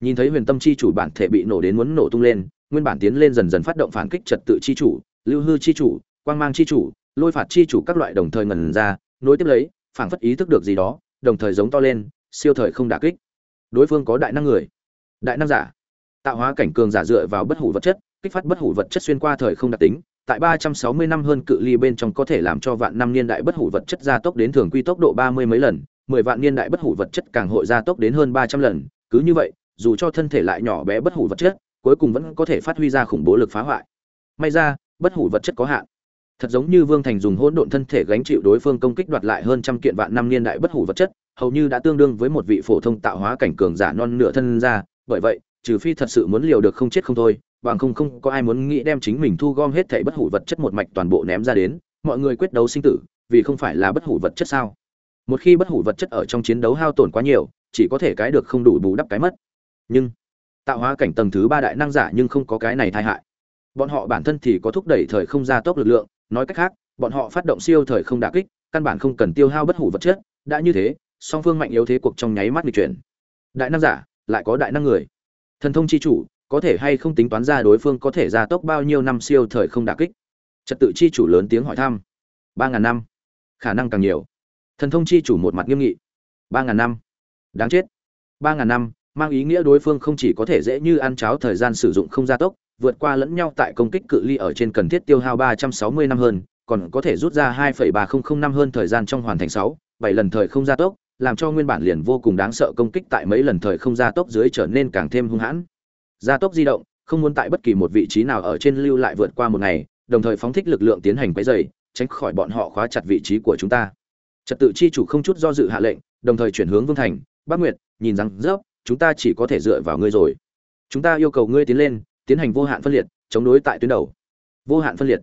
Nhìn thấy huyền tâm chi chủ bản thể bị nổ đến muốn nổ tung lên nguyên bản tiến lên dần dần phát động phản kích trật tự chi chủ lưu hư chi chủ quang mang chi chủ lôi phạt chi chủ các loại đồng thời ngần ra nối tiếp lấy phản phất ý thức được gì đó đồng thời giống to lên siêu thời không đả kích. Đối phương có đại năng người. Đại năng giả. Tạo hóa cảnh cường giả dựa vào bất hủ vật chất kích phát bất hủ vật chất xuyên qua thời không đặc tính tại ba trăm sáu mươi năm hơn cự ly bên trong có thể làm cho vạn năm niên đại bất hủ vật chất gia tốc đến thường quy tốc độ ba mươi mấy lần, mười vạn niên đại bất hủ vật chất càng hội gia tốc đến hơn ba trăm lần. Cứ như vậy, dù cho thân thể lại nhỏ bé bất hủ vật chất, cuối cùng vẫn có thể phát huy ra khủng bố lực phá hoại. May ra, bất hủ vật chất có hạn. Thật giống như vương thành dùng hỗn độn thân thể gánh chịu đối phương công kích đoạt lại hơn trăm kiện vạn năm niên đại bất hủ vật chất, hầu như đã tương đương với một vị phổ thông tạo hóa cảnh cường giả non nửa thân ra. Bởi vậy trừ phi thật sự muốn liều được không chết không thôi, bằng không không có ai muốn nghĩ đem chính mình thu gom hết thảy bất hủ vật chất một mạch toàn bộ ném ra đến, mọi người quyết đấu sinh tử, vì không phải là bất hủ vật chất sao? Một khi bất hủ vật chất ở trong chiến đấu hao tổn quá nhiều, chỉ có thể cái được không đủ bù đắp cái mất. Nhưng, tạo hóa cảnh tầng thứ ba đại năng giả nhưng không có cái này tai hại. Bọn họ bản thân thì có thúc đẩy thời không gia tốc lực lượng, nói cách khác, bọn họ phát động siêu thời không đả kích, căn bản không cần tiêu hao bất hủ vật chất, đã như thế, song phương mạnh yếu thế cuộc trong nháy mắt bị chuyển. Đại năng giả, lại có đại năng người thần thông chi chủ, có thể hay không tính toán ra đối phương có thể gia tốc bao nhiêu năm siêu thời không đả kích? Trật tự chi chủ lớn tiếng hỏi thăm. Ba ngàn năm. Khả năng càng nhiều. Thần thông chi chủ một mặt nghiêm nghị. Ba ngàn năm. Đáng chết. Ba ngàn năm, mang ý nghĩa đối phương không chỉ có thể dễ như ăn cháo thời gian sử dụng không gia tốc, vượt qua lẫn nhau tại công kích cự ly ở trên cần thiết tiêu hao ba trăm sáu mươi năm hơn, còn có thể rút ra hai phẩy ba không năm hơn thời gian trong hoàn thành sáu, bảy lần thời không gia tốc làm cho nguyên bản liền vô cùng đáng sợ công kích tại mấy lần thời không gia tốc dưới trở nên càng thêm hung hãn. Gia tốc di động, không muốn tại bất kỳ một vị trí nào ở trên lưu lại vượt qua một ngày, đồng thời phóng thích lực lượng tiến hành quấy dày tránh khỏi bọn họ khóa chặt vị trí của chúng ta. Trật tự chi chủ không chút do dự hạ lệnh, đồng thời chuyển hướng vương thành bắc nguyệt, nhìn rằng, dốc, chúng ta chỉ có thể dựa vào ngươi rồi. Chúng ta yêu cầu ngươi tiến lên, tiến hành vô hạn phân liệt, chống đối tại tuyến đầu. Vô hạn phân liệt.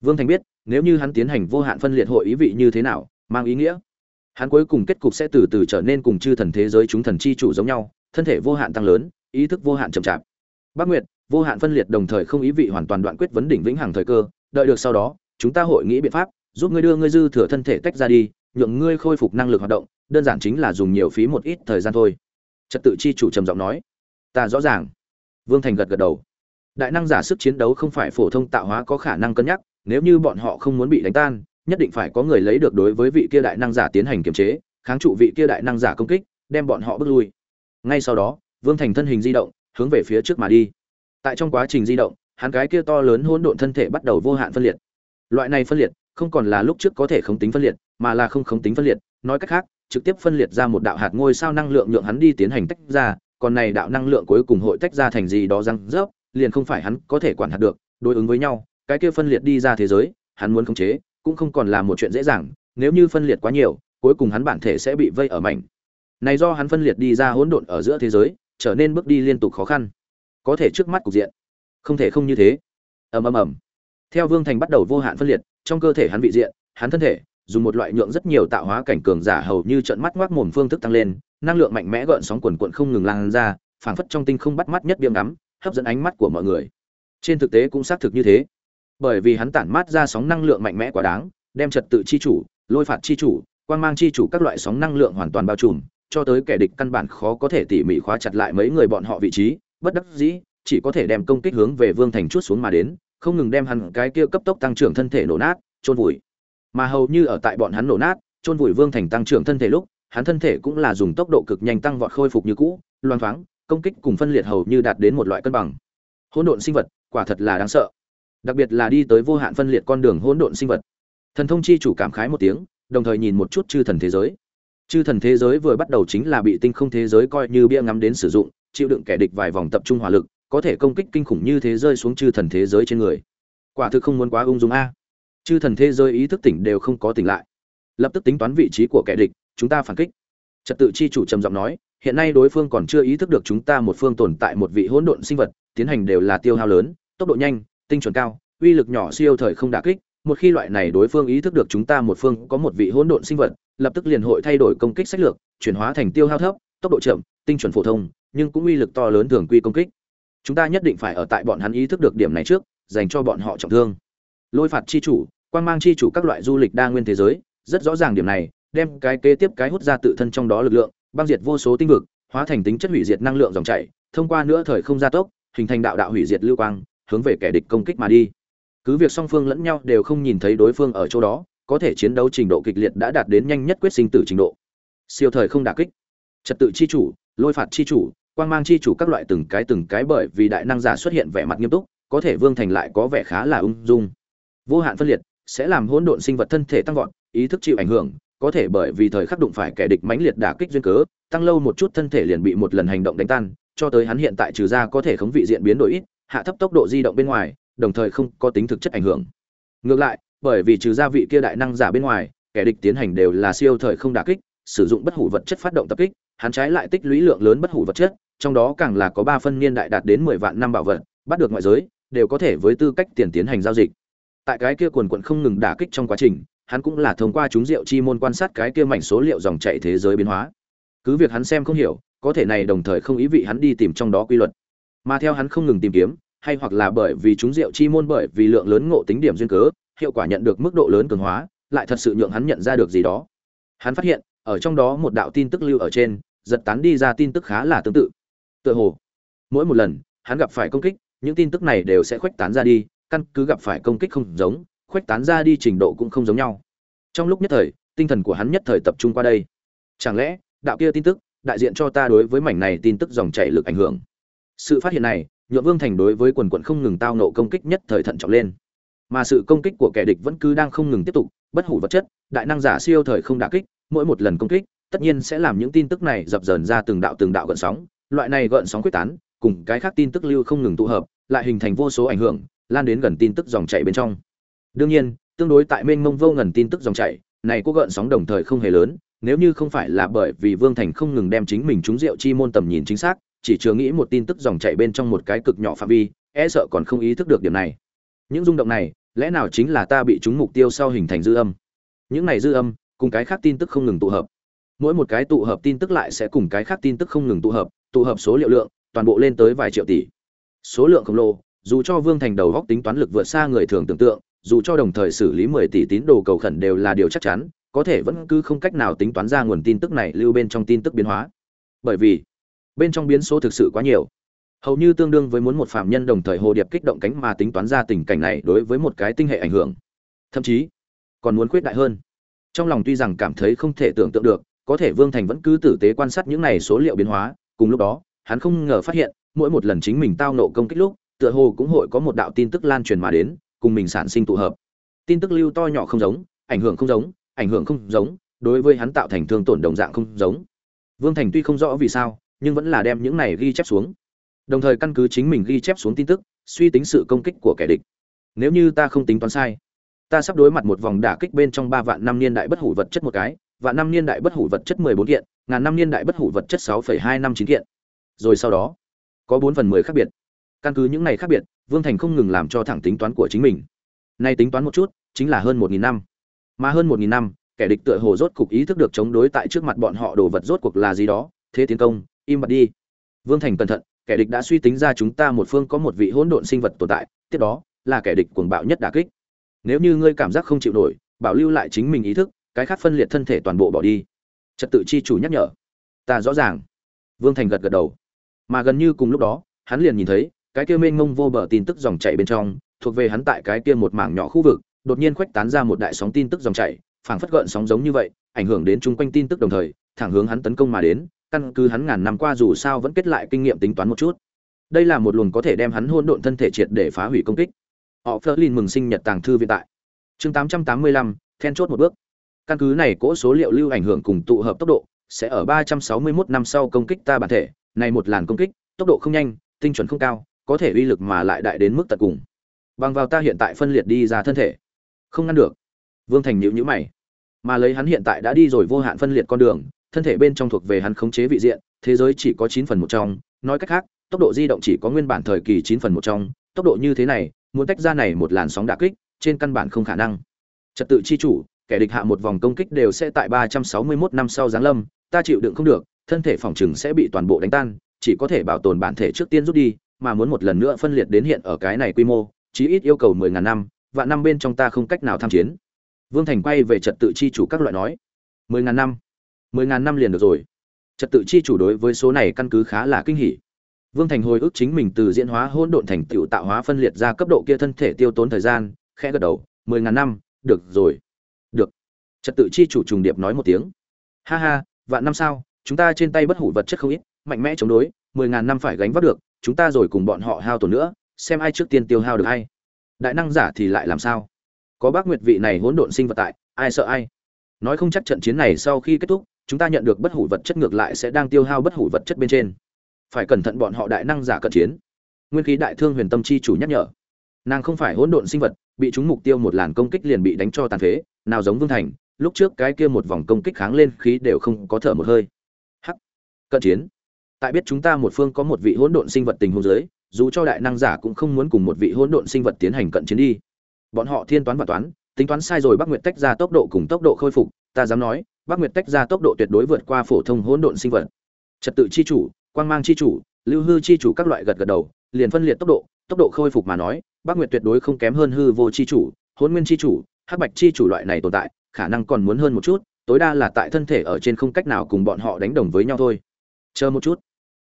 Vương thành biết, nếu như hắn tiến hành vô hạn phân liệt hội ý vị như thế nào, mang ý nghĩa? Hắn cuối cùng kết cục sẽ từ từ trở nên cùng chư thần thế giới chúng thần chi chủ giống nhau, thân thể vô hạn tăng lớn, ý thức vô hạn chậm chạp. Bắc nguyệt, vô hạn phân liệt đồng thời không ý vị hoàn toàn đoạn quyết vấn đỉnh vĩnh hằng thời cơ, đợi được sau đó, chúng ta hội nghĩ biện pháp, giúp ngươi đưa ngươi dư thừa thân thể tách ra đi, nhượng ngươi khôi phục năng lực hoạt động, đơn giản chính là dùng nhiều phí một ít thời gian thôi. Trật tự chi chủ trầm giọng nói. Ta rõ ràng. Vương thành gật gật đầu. Đại năng giả sức chiến đấu không phải phổ thông tạo hóa có khả năng cân nhắc, nếu như bọn họ không muốn bị đánh tan nhất định phải có người lấy được đối với vị kia đại năng giả tiến hành kiềm chế, kháng trụ vị kia đại năng giả công kích, đem bọn họ bước lui. Ngay sau đó, vương thành thân hình di động, hướng về phía trước mà đi. Tại trong quá trình di động, hắn cái kia to lớn hỗn độn thân thể bắt đầu vô hạn phân liệt. Loại này phân liệt, không còn là lúc trước có thể không tính phân liệt, mà là không không tính phân liệt. Nói cách khác, trực tiếp phân liệt ra một đạo hạt ngôi sao năng lượng nhượng hắn đi tiến hành tách ra, còn này đạo năng lượng cuối cùng hội tách ra thành gì đó răng rớp, liền không phải hắn có thể quản hạt được. Đối ứng với nhau, cái kia phân liệt đi ra thế giới, hắn muốn khống chế cũng không còn là một chuyện dễ dàng, nếu như phân liệt quá nhiều, cuối cùng hắn bản thể sẽ bị vây ở mảnh. Này do hắn phân liệt đi ra hỗn độn ở giữa thế giới, trở nên bước đi liên tục khó khăn. Có thể trước mắt cục diện, không thể không như thế. Ầm ầm ầm. Theo vương thành bắt đầu vô hạn phân liệt, trong cơ thể hắn vị diện, hắn thân thể, dùng một loại nhượng rất nhiều tạo hóa cảnh cường giả hầu như trận mắt ngoác mồm phương thức tăng lên, năng lượng mạnh mẽ gợn sóng quần quần không ngừng lan ra, phảng phất trong tinh không bắt mắt nhất biếng ngắm, hấp dẫn ánh mắt của mọi người. Trên thực tế cũng xác thực như thế bởi vì hắn tản mát ra sóng năng lượng mạnh mẽ quá đáng, đem trật tự chi chủ, lôi phạt chi chủ, quang mang chi chủ các loại sóng năng lượng hoàn toàn bao trùm, cho tới kẻ địch căn bản khó có thể tỉ mỉ khóa chặt lại mấy người bọn họ vị trí, bất đắc dĩ, chỉ có thể đem công kích hướng về vương thành chút xuống mà đến, không ngừng đem hắn cái kia cấp tốc tăng trưởng thân thể nổ nát trôn vùi. Mà hầu như ở tại bọn hắn nổ nát trôn vùi vương thành tăng trưởng thân thể lúc, hắn thân thể cũng là dùng tốc độ cực nhanh tăng vọt khôi phục như cũ loan thoáng, công kích cùng phân liệt hầu như đạt đến một loại cân bằng. Hỗn độn sinh vật, quả thật là đáng sợ đặc biệt là đi tới vô hạn phân liệt con đường hỗn độn sinh vật. Thần thông chi chủ cảm khái một tiếng, đồng thời nhìn một chút chư thần thế giới. Chư thần thế giới vừa bắt đầu chính là bị tinh không thế giới coi như bia ngắm đến sử dụng, chịu đựng kẻ địch vài vòng tập trung hỏa lực, có thể công kích kinh khủng như thế rơi xuống chư thần thế giới trên người. Quả thực không muốn quá ung dung a. Chư thần thế giới ý thức tỉnh đều không có tỉnh lại. Lập tức tính toán vị trí của kẻ địch, chúng ta phản kích. Trật tự chi chủ trầm giọng nói, hiện nay đối phương còn chưa ý thức được chúng ta một phương tồn tại một vị hỗn độn sinh vật, tiến hành đều là tiêu hao lớn, tốc độ nhanh tinh chuẩn cao, uy lực nhỏ siêu thời không đả kích, một khi loại này đối phương ý thức được chúng ta một phương có một vị hỗn độn sinh vật, lập tức liền hội thay đổi công kích sách lược, chuyển hóa thành tiêu hao thấp, tốc độ chậm, tinh chuẩn phổ thông, nhưng cũng uy lực to lớn thường quy công kích. Chúng ta nhất định phải ở tại bọn hắn ý thức được điểm này trước, dành cho bọn họ trọng thương. Lôi phạt chi chủ quan mang chi chủ các loại du lịch đa nguyên thế giới, rất rõ ràng điểm này, đem cái kế tiếp cái hút ra tự thân trong đó lực lượng, băng diệt vô số tinh vực, hóa thành tính chất hủy diệt năng lượng dòng chảy, thông qua nữa thời không gia tốc, hình thành đạo đạo hủy diệt lưu quang hướng về kẻ địch công kích mà đi. Cứ việc song phương lẫn nhau đều không nhìn thấy đối phương ở chỗ đó, có thể chiến đấu trình độ kịch liệt đã đạt đến nhanh nhất quyết sinh tử trình độ. Siêu thời không đả kích, trật tự chi chủ, lôi phạt chi chủ, quang mang chi chủ các loại từng cái từng cái bởi vì đại năng giả xuất hiện vẻ mặt nghiêm túc, có thể vương thành lại có vẻ khá là ung dung. Vô hạn phân liệt sẽ làm hỗn độn sinh vật thân thể tăng vọt, ý thức chịu ảnh hưởng, có thể bởi vì thời khắc đụng phải kẻ địch mãnh liệt đả kích duyên cớ, tăng lâu một chút thân thể liền bị một lần hành động đánh tan, cho tới hắn hiện tại trừ ra có thể khống vị diện biến đổi ít hạ thấp tốc độ di động bên ngoài, đồng thời không có tính thực chất ảnh hưởng. Ngược lại, bởi vì trừ gia vị kia đại năng giả bên ngoài, kẻ địch tiến hành đều là siêu thời không đả kích, sử dụng bất hủ vật chất phát động tập kích, hắn trái lại tích lũy lượng lớn bất hủ vật chất, trong đó càng là có ba phân niên đại đạt đến mười vạn năm bảo vật, bắt được ngoại giới, đều có thể với tư cách tiền tiến hành giao dịch. Tại cái kia quần quận không ngừng đả kích trong quá trình, hắn cũng là thông qua chúng rượu chi môn quan sát cái kia mảnh số liệu dòng chảy thế giới biến hóa. Cứ việc hắn xem không hiểu, có thể này đồng thời không ý vị hắn đi tìm trong đó quy luật mà theo hắn không ngừng tìm kiếm, hay hoặc là bởi vì chúng rượu chi môn bởi vì lượng lớn ngộ tính điểm duyên cớ, hiệu quả nhận được mức độ lớn cường hóa, lại thật sự nhượng hắn nhận ra được gì đó. Hắn phát hiện, ở trong đó một đạo tin tức lưu ở trên, giật tán đi ra tin tức khá là tương tự. Tựa hồ, mỗi một lần, hắn gặp phải công kích, những tin tức này đều sẽ khuếch tán ra đi, căn cứ gặp phải công kích không giống, khuếch tán ra đi trình độ cũng không giống nhau. Trong lúc nhất thời, tinh thần của hắn nhất thời tập trung qua đây. Chẳng lẽ, đạo kia tin tức, đại diện cho ta đối với mảnh này tin tức dòng chảy lực ảnh hưởng? Sự phát hiện này nhượng vương thành đối với quần quận không ngừng tao nộ công kích nhất thời thận trọng lên. Mà sự công kích của kẻ địch vẫn cứ đang không ngừng tiếp tục, bất hủ vật chất, đại năng giả siêu thời không đả kích, mỗi một lần công kích, tất nhiên sẽ làm những tin tức này dập dờn ra từng đạo từng đạo gợn sóng. Loại này gợn sóng quyết tán, cùng cái khác tin tức lưu không ngừng tụ hợp, lại hình thành vô số ảnh hưởng, lan đến gần tin tức dòng chảy bên trong. Đương nhiên, tương đối tại mênh mông vô ngần tin tức dòng chảy, này có gợn sóng đồng thời không hề lớn, nếu như không phải là bởi vì vương thành không ngừng đem chính mình trúng rượu chi môn tầm nhìn chính xác chỉ chưa nghĩ một tin tức dòng chảy bên trong một cái cực nhỏ phạm vi e sợ còn không ý thức được điểm này. Những rung động này, lẽ nào chính là ta bị chúng mục tiêu sau hình thành dư âm? Những này dư âm, cùng cái khác tin tức không ngừng tụ hợp. Mỗi một cái tụ hợp tin tức lại sẽ cùng cái khác tin tức không ngừng tụ hợp tụ hợp số liệu lượng, toàn bộ lên tới vài triệu tỷ. Số lượng khổng lồ, dù cho vương thành đầu góc tính toán lực vượt xa người thường tưởng tượng, dù cho đồng thời xử lý 10 tỷ tín đồ cầu khẩn đều là điều chắc chắn, có thể vẫn cứ không cách nào tính toán ra nguồn tin tức này lưu bên trong tin tức biến hóa. Bởi vì bên trong biến số thực sự quá nhiều. Hầu như tương đương với muốn một phạm nhân đồng thời hồ điệp kích động cánh mà tính toán ra tình cảnh này đối với một cái tinh hệ ảnh hưởng. Thậm chí, còn muốn khuyết đại hơn. Trong lòng tuy rằng cảm thấy không thể tưởng tượng được, có thể vương thành vẫn cứ tử tế quan sát những này số liệu biến hóa, cùng lúc đó, hắn không ngờ phát hiện, mỗi một lần chính mình tao nộ công kích lúc, tựa hồ cũng hội có một đạo tin tức lan truyền mà đến, cùng mình sản sinh tụ hợp. Tin tức lưu to nhỏ không giống, ảnh hưởng không giống, ảnh hưởng không giống, đối với hắn tạo thành thương tổn đồng dạng không giống. Vương thành tuy không rõ vì sao nhưng vẫn là đem những này ghi chép xuống. Đồng thời căn cứ chính mình ghi chép xuống tin tức, suy tính sự công kích của kẻ địch. Nếu như ta không tính toán sai, ta sắp đối mặt một vòng đả kích bên trong ba vạn năm niên đại bất hủ vật chất một cái, vạn năm niên đại bất hủ vật chất mười bốn kiện, ngàn năm niên đại bất hủ vật chất sáu phẩy hai năm chín kiện. Rồi sau đó, có bốn phần mười khác biệt. Căn cứ những này khác biệt, vương thành không ngừng làm cho thẳng tính toán của chính mình. Nay tính toán một chút, chính là hơn một nghìn năm. Mà hơn một nghìn năm, kẻ địch tựa hồ rốt cục ý thức được chống đối tại trước mặt bọn họ đồ vật rốt cuộc là gì đó, thế tiến công im bặt đi. Vương thành cẩn thận, kẻ địch đã suy tính ra chúng ta một phương có một vị hỗn độn sinh vật tồn tại, tiếp đó là kẻ địch cuồng bạo nhất đả kích. Nếu như ngươi cảm giác không chịu nổi, bảo lưu lại chính mình ý thức, cái khác phân liệt thân thể toàn bộ bỏ đi. Trật tự chi chủ nhắc nhở. Ta rõ ràng. Vương thành gật gật đầu. Mà gần như cùng lúc đó, hắn liền nhìn thấy, cái kia mênh mông vô bờ tin tức dòng chảy bên trong, thuộc về hắn tại cái kia một mảng nhỏ khu vực, đột nhiên khuếch tán ra một đại sóng tin tức dòng chảy, phảng phất gợn sóng giống như vậy, ảnh hưởng đến chung quanh tin tức đồng thời, thẳng hướng hắn tấn công mà đến căn cứ hắn ngàn năm qua dù sao vẫn kết lại kinh nghiệm tính toán một chút. Đây là một luồng có thể đem hắn hôn độn thân thể triệt để phá hủy công kích. Họ phớt lên mừng sinh nhật tàng thư viện tại. Chương 885, then chốt một bước. Căn cứ này cỗ số liệu lưu ảnh hưởng cùng tụ hợp tốc độ sẽ ở 361 năm sau công kích ta bản thể. Này một làn công kích tốc độ không nhanh tinh chuẩn không cao có thể uy lực mà lại đại đến mức tận cùng. Bằng vào ta hiện tại phân liệt đi ra thân thể. Không ngăn được. Vương thành nhíu nhíu mày. Mà lấy hắn hiện tại đã đi rồi vô hạn phân liệt con đường thân thể bên trong thuộc về hắn khống chế vị diện, thế giới chỉ có chín phần một trong. Nói cách khác, tốc độ di động chỉ có nguyên bản thời kỳ chín phần một trong. Tốc độ như thế này, muốn tách ra này một làn sóng đả kích, trên căn bản không khả năng. Trật tự chi chủ, kẻ địch hạ một vòng công kích đều sẽ tại ba trăm sáu mươi 361 năm sau giáng lâm, ta chịu đựng không được, thân thể phòng trừng sẽ bị toàn bộ đánh tan, chỉ có thể bảo tồn bản thể trước tiên rút đi, mà muốn một lần nữa phân liệt đến hiện ở cái này quy mô, chí ít yêu cầu mười ngàn năm và năm bên trong ta không cách nào tham chiến. Vương thành quay về trật tự chi chủ các loại nói. mười ngàn năm mười ngàn năm liền được rồi. Trật tự chi chủ đối với số này căn cứ khá là kinh hỉ. Vương thành hồi ức chính mình từ diễn hóa hỗn độn thành tựu tạo hóa phân liệt ra cấp độ kia thân thể tiêu tốn thời gian, khẽ gật đầu, mười ngàn năm, được rồi. Được. Trật tự chi chủ trùng điệp nói một tiếng. Ha ha, vạn năm sao, chúng ta trên tay bất hủ vật chất không ít, mạnh mẽ chống đối, mười ngàn năm phải gánh vác được, chúng ta rồi cùng bọn họ hao tổn nữa, xem ai trước tiên tiêu hao được hay đại năng giả thì lại làm sao? Có bác nguyệt vị này hỗn độn sinh vật tại, ai sợ ai? Nói không chắc trận chiến này sau khi kết thúc chúng ta nhận được bất hủ vật chất ngược lại sẽ đang tiêu hao bất hủ vật chất bên trên. Phải cẩn thận bọn họ đại năng giả cận chiến. Nguyên khí đại thương huyền tâm chi chủ nhắc nhở. Nàng không phải hỗn độn sinh vật, bị chúng mục tiêu một làn công kích liền bị đánh cho tàn phế, nào giống vương thành, lúc trước cái kia một vòng công kích kháng lên khí đều không có thở một hơi. Hắc! Cận chiến. Tại biết chúng ta một phương có một vị hỗn độn sinh vật tình huống dưới, dù cho đại năng giả cũng không muốn cùng một vị hỗn độn sinh vật tiến hành cận chiến đi. Bọn họ thiên toán và toán, tính toán sai rồi bắc nguyệt tách ra tốc độ cùng tốc độ khôi phục, ta dám nói bắc nguyệt tách ra tốc độ tuyệt đối vượt qua phổ thông hỗn độn sinh vật. Trật tự chi chủ, quang mang chi chủ, lưu hư chi chủ các loại gật gật đầu, liền phân liệt tốc độ tốc độ khôi phục mà nói bắc nguyệt tuyệt đối không kém hơn hư vô chi chủ, hỗn nguyên chi chủ, hắc bạch chi chủ loại này tồn tại, khả năng còn muốn hơn một chút, tối đa là tại thân thể ở trên không cách nào cùng bọn họ đánh đồng với nhau thôi. Chờ một chút.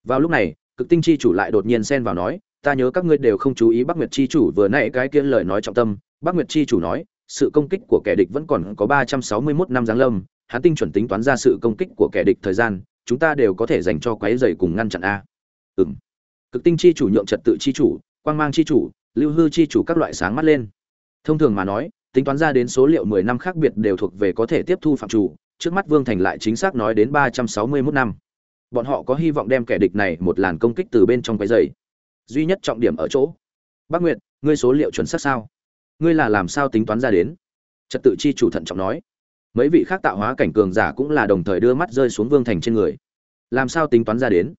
Vào lúc này, cực tinh chi chủ lại đột nhiên xen vào nói, ta nhớ các ngươi đều không chú ý bắc nguyệt chi chủ vừa nãy cái kia lời nói trọng tâm. Bắc nguyệt chi chủ nói, sự công kích của kẻ địch vẫn còn có ba trăm sáu mươi 361 năm giáng lâm hắn tinh chuẩn tính toán ra sự công kích của kẻ địch thời gian, chúng ta đều có thể dành cho quái rầy cùng ngăn chặn a. Ừm. Cực tinh chi chủ nhượng trật tự chi chủ, quang mang chi chủ, lưu hư chi chủ các loại sáng mắt lên. Thông thường mà nói, tính toán ra đến số liệu mười năm khác biệt đều thuộc về có thể tiếp thu phạm chủ, trước mắt vương thành lại chính xác nói đến ba trăm sáu mươi 361 năm. Bọn họ có hy vọng đem kẻ địch này một làn công kích từ bên trong quái rầy. duy nhất trọng điểm ở chỗ, bác nguyệt, ngươi số liệu chuẩn xác sao? Ngươi là làm sao tính toán ra đến? Trật tự chi chủ thận trọng nói mấy vị khác tạo hóa cảnh cường giả cũng là đồng thời đưa mắt rơi xuống vương thành trên người. Làm sao tính toán ra đến?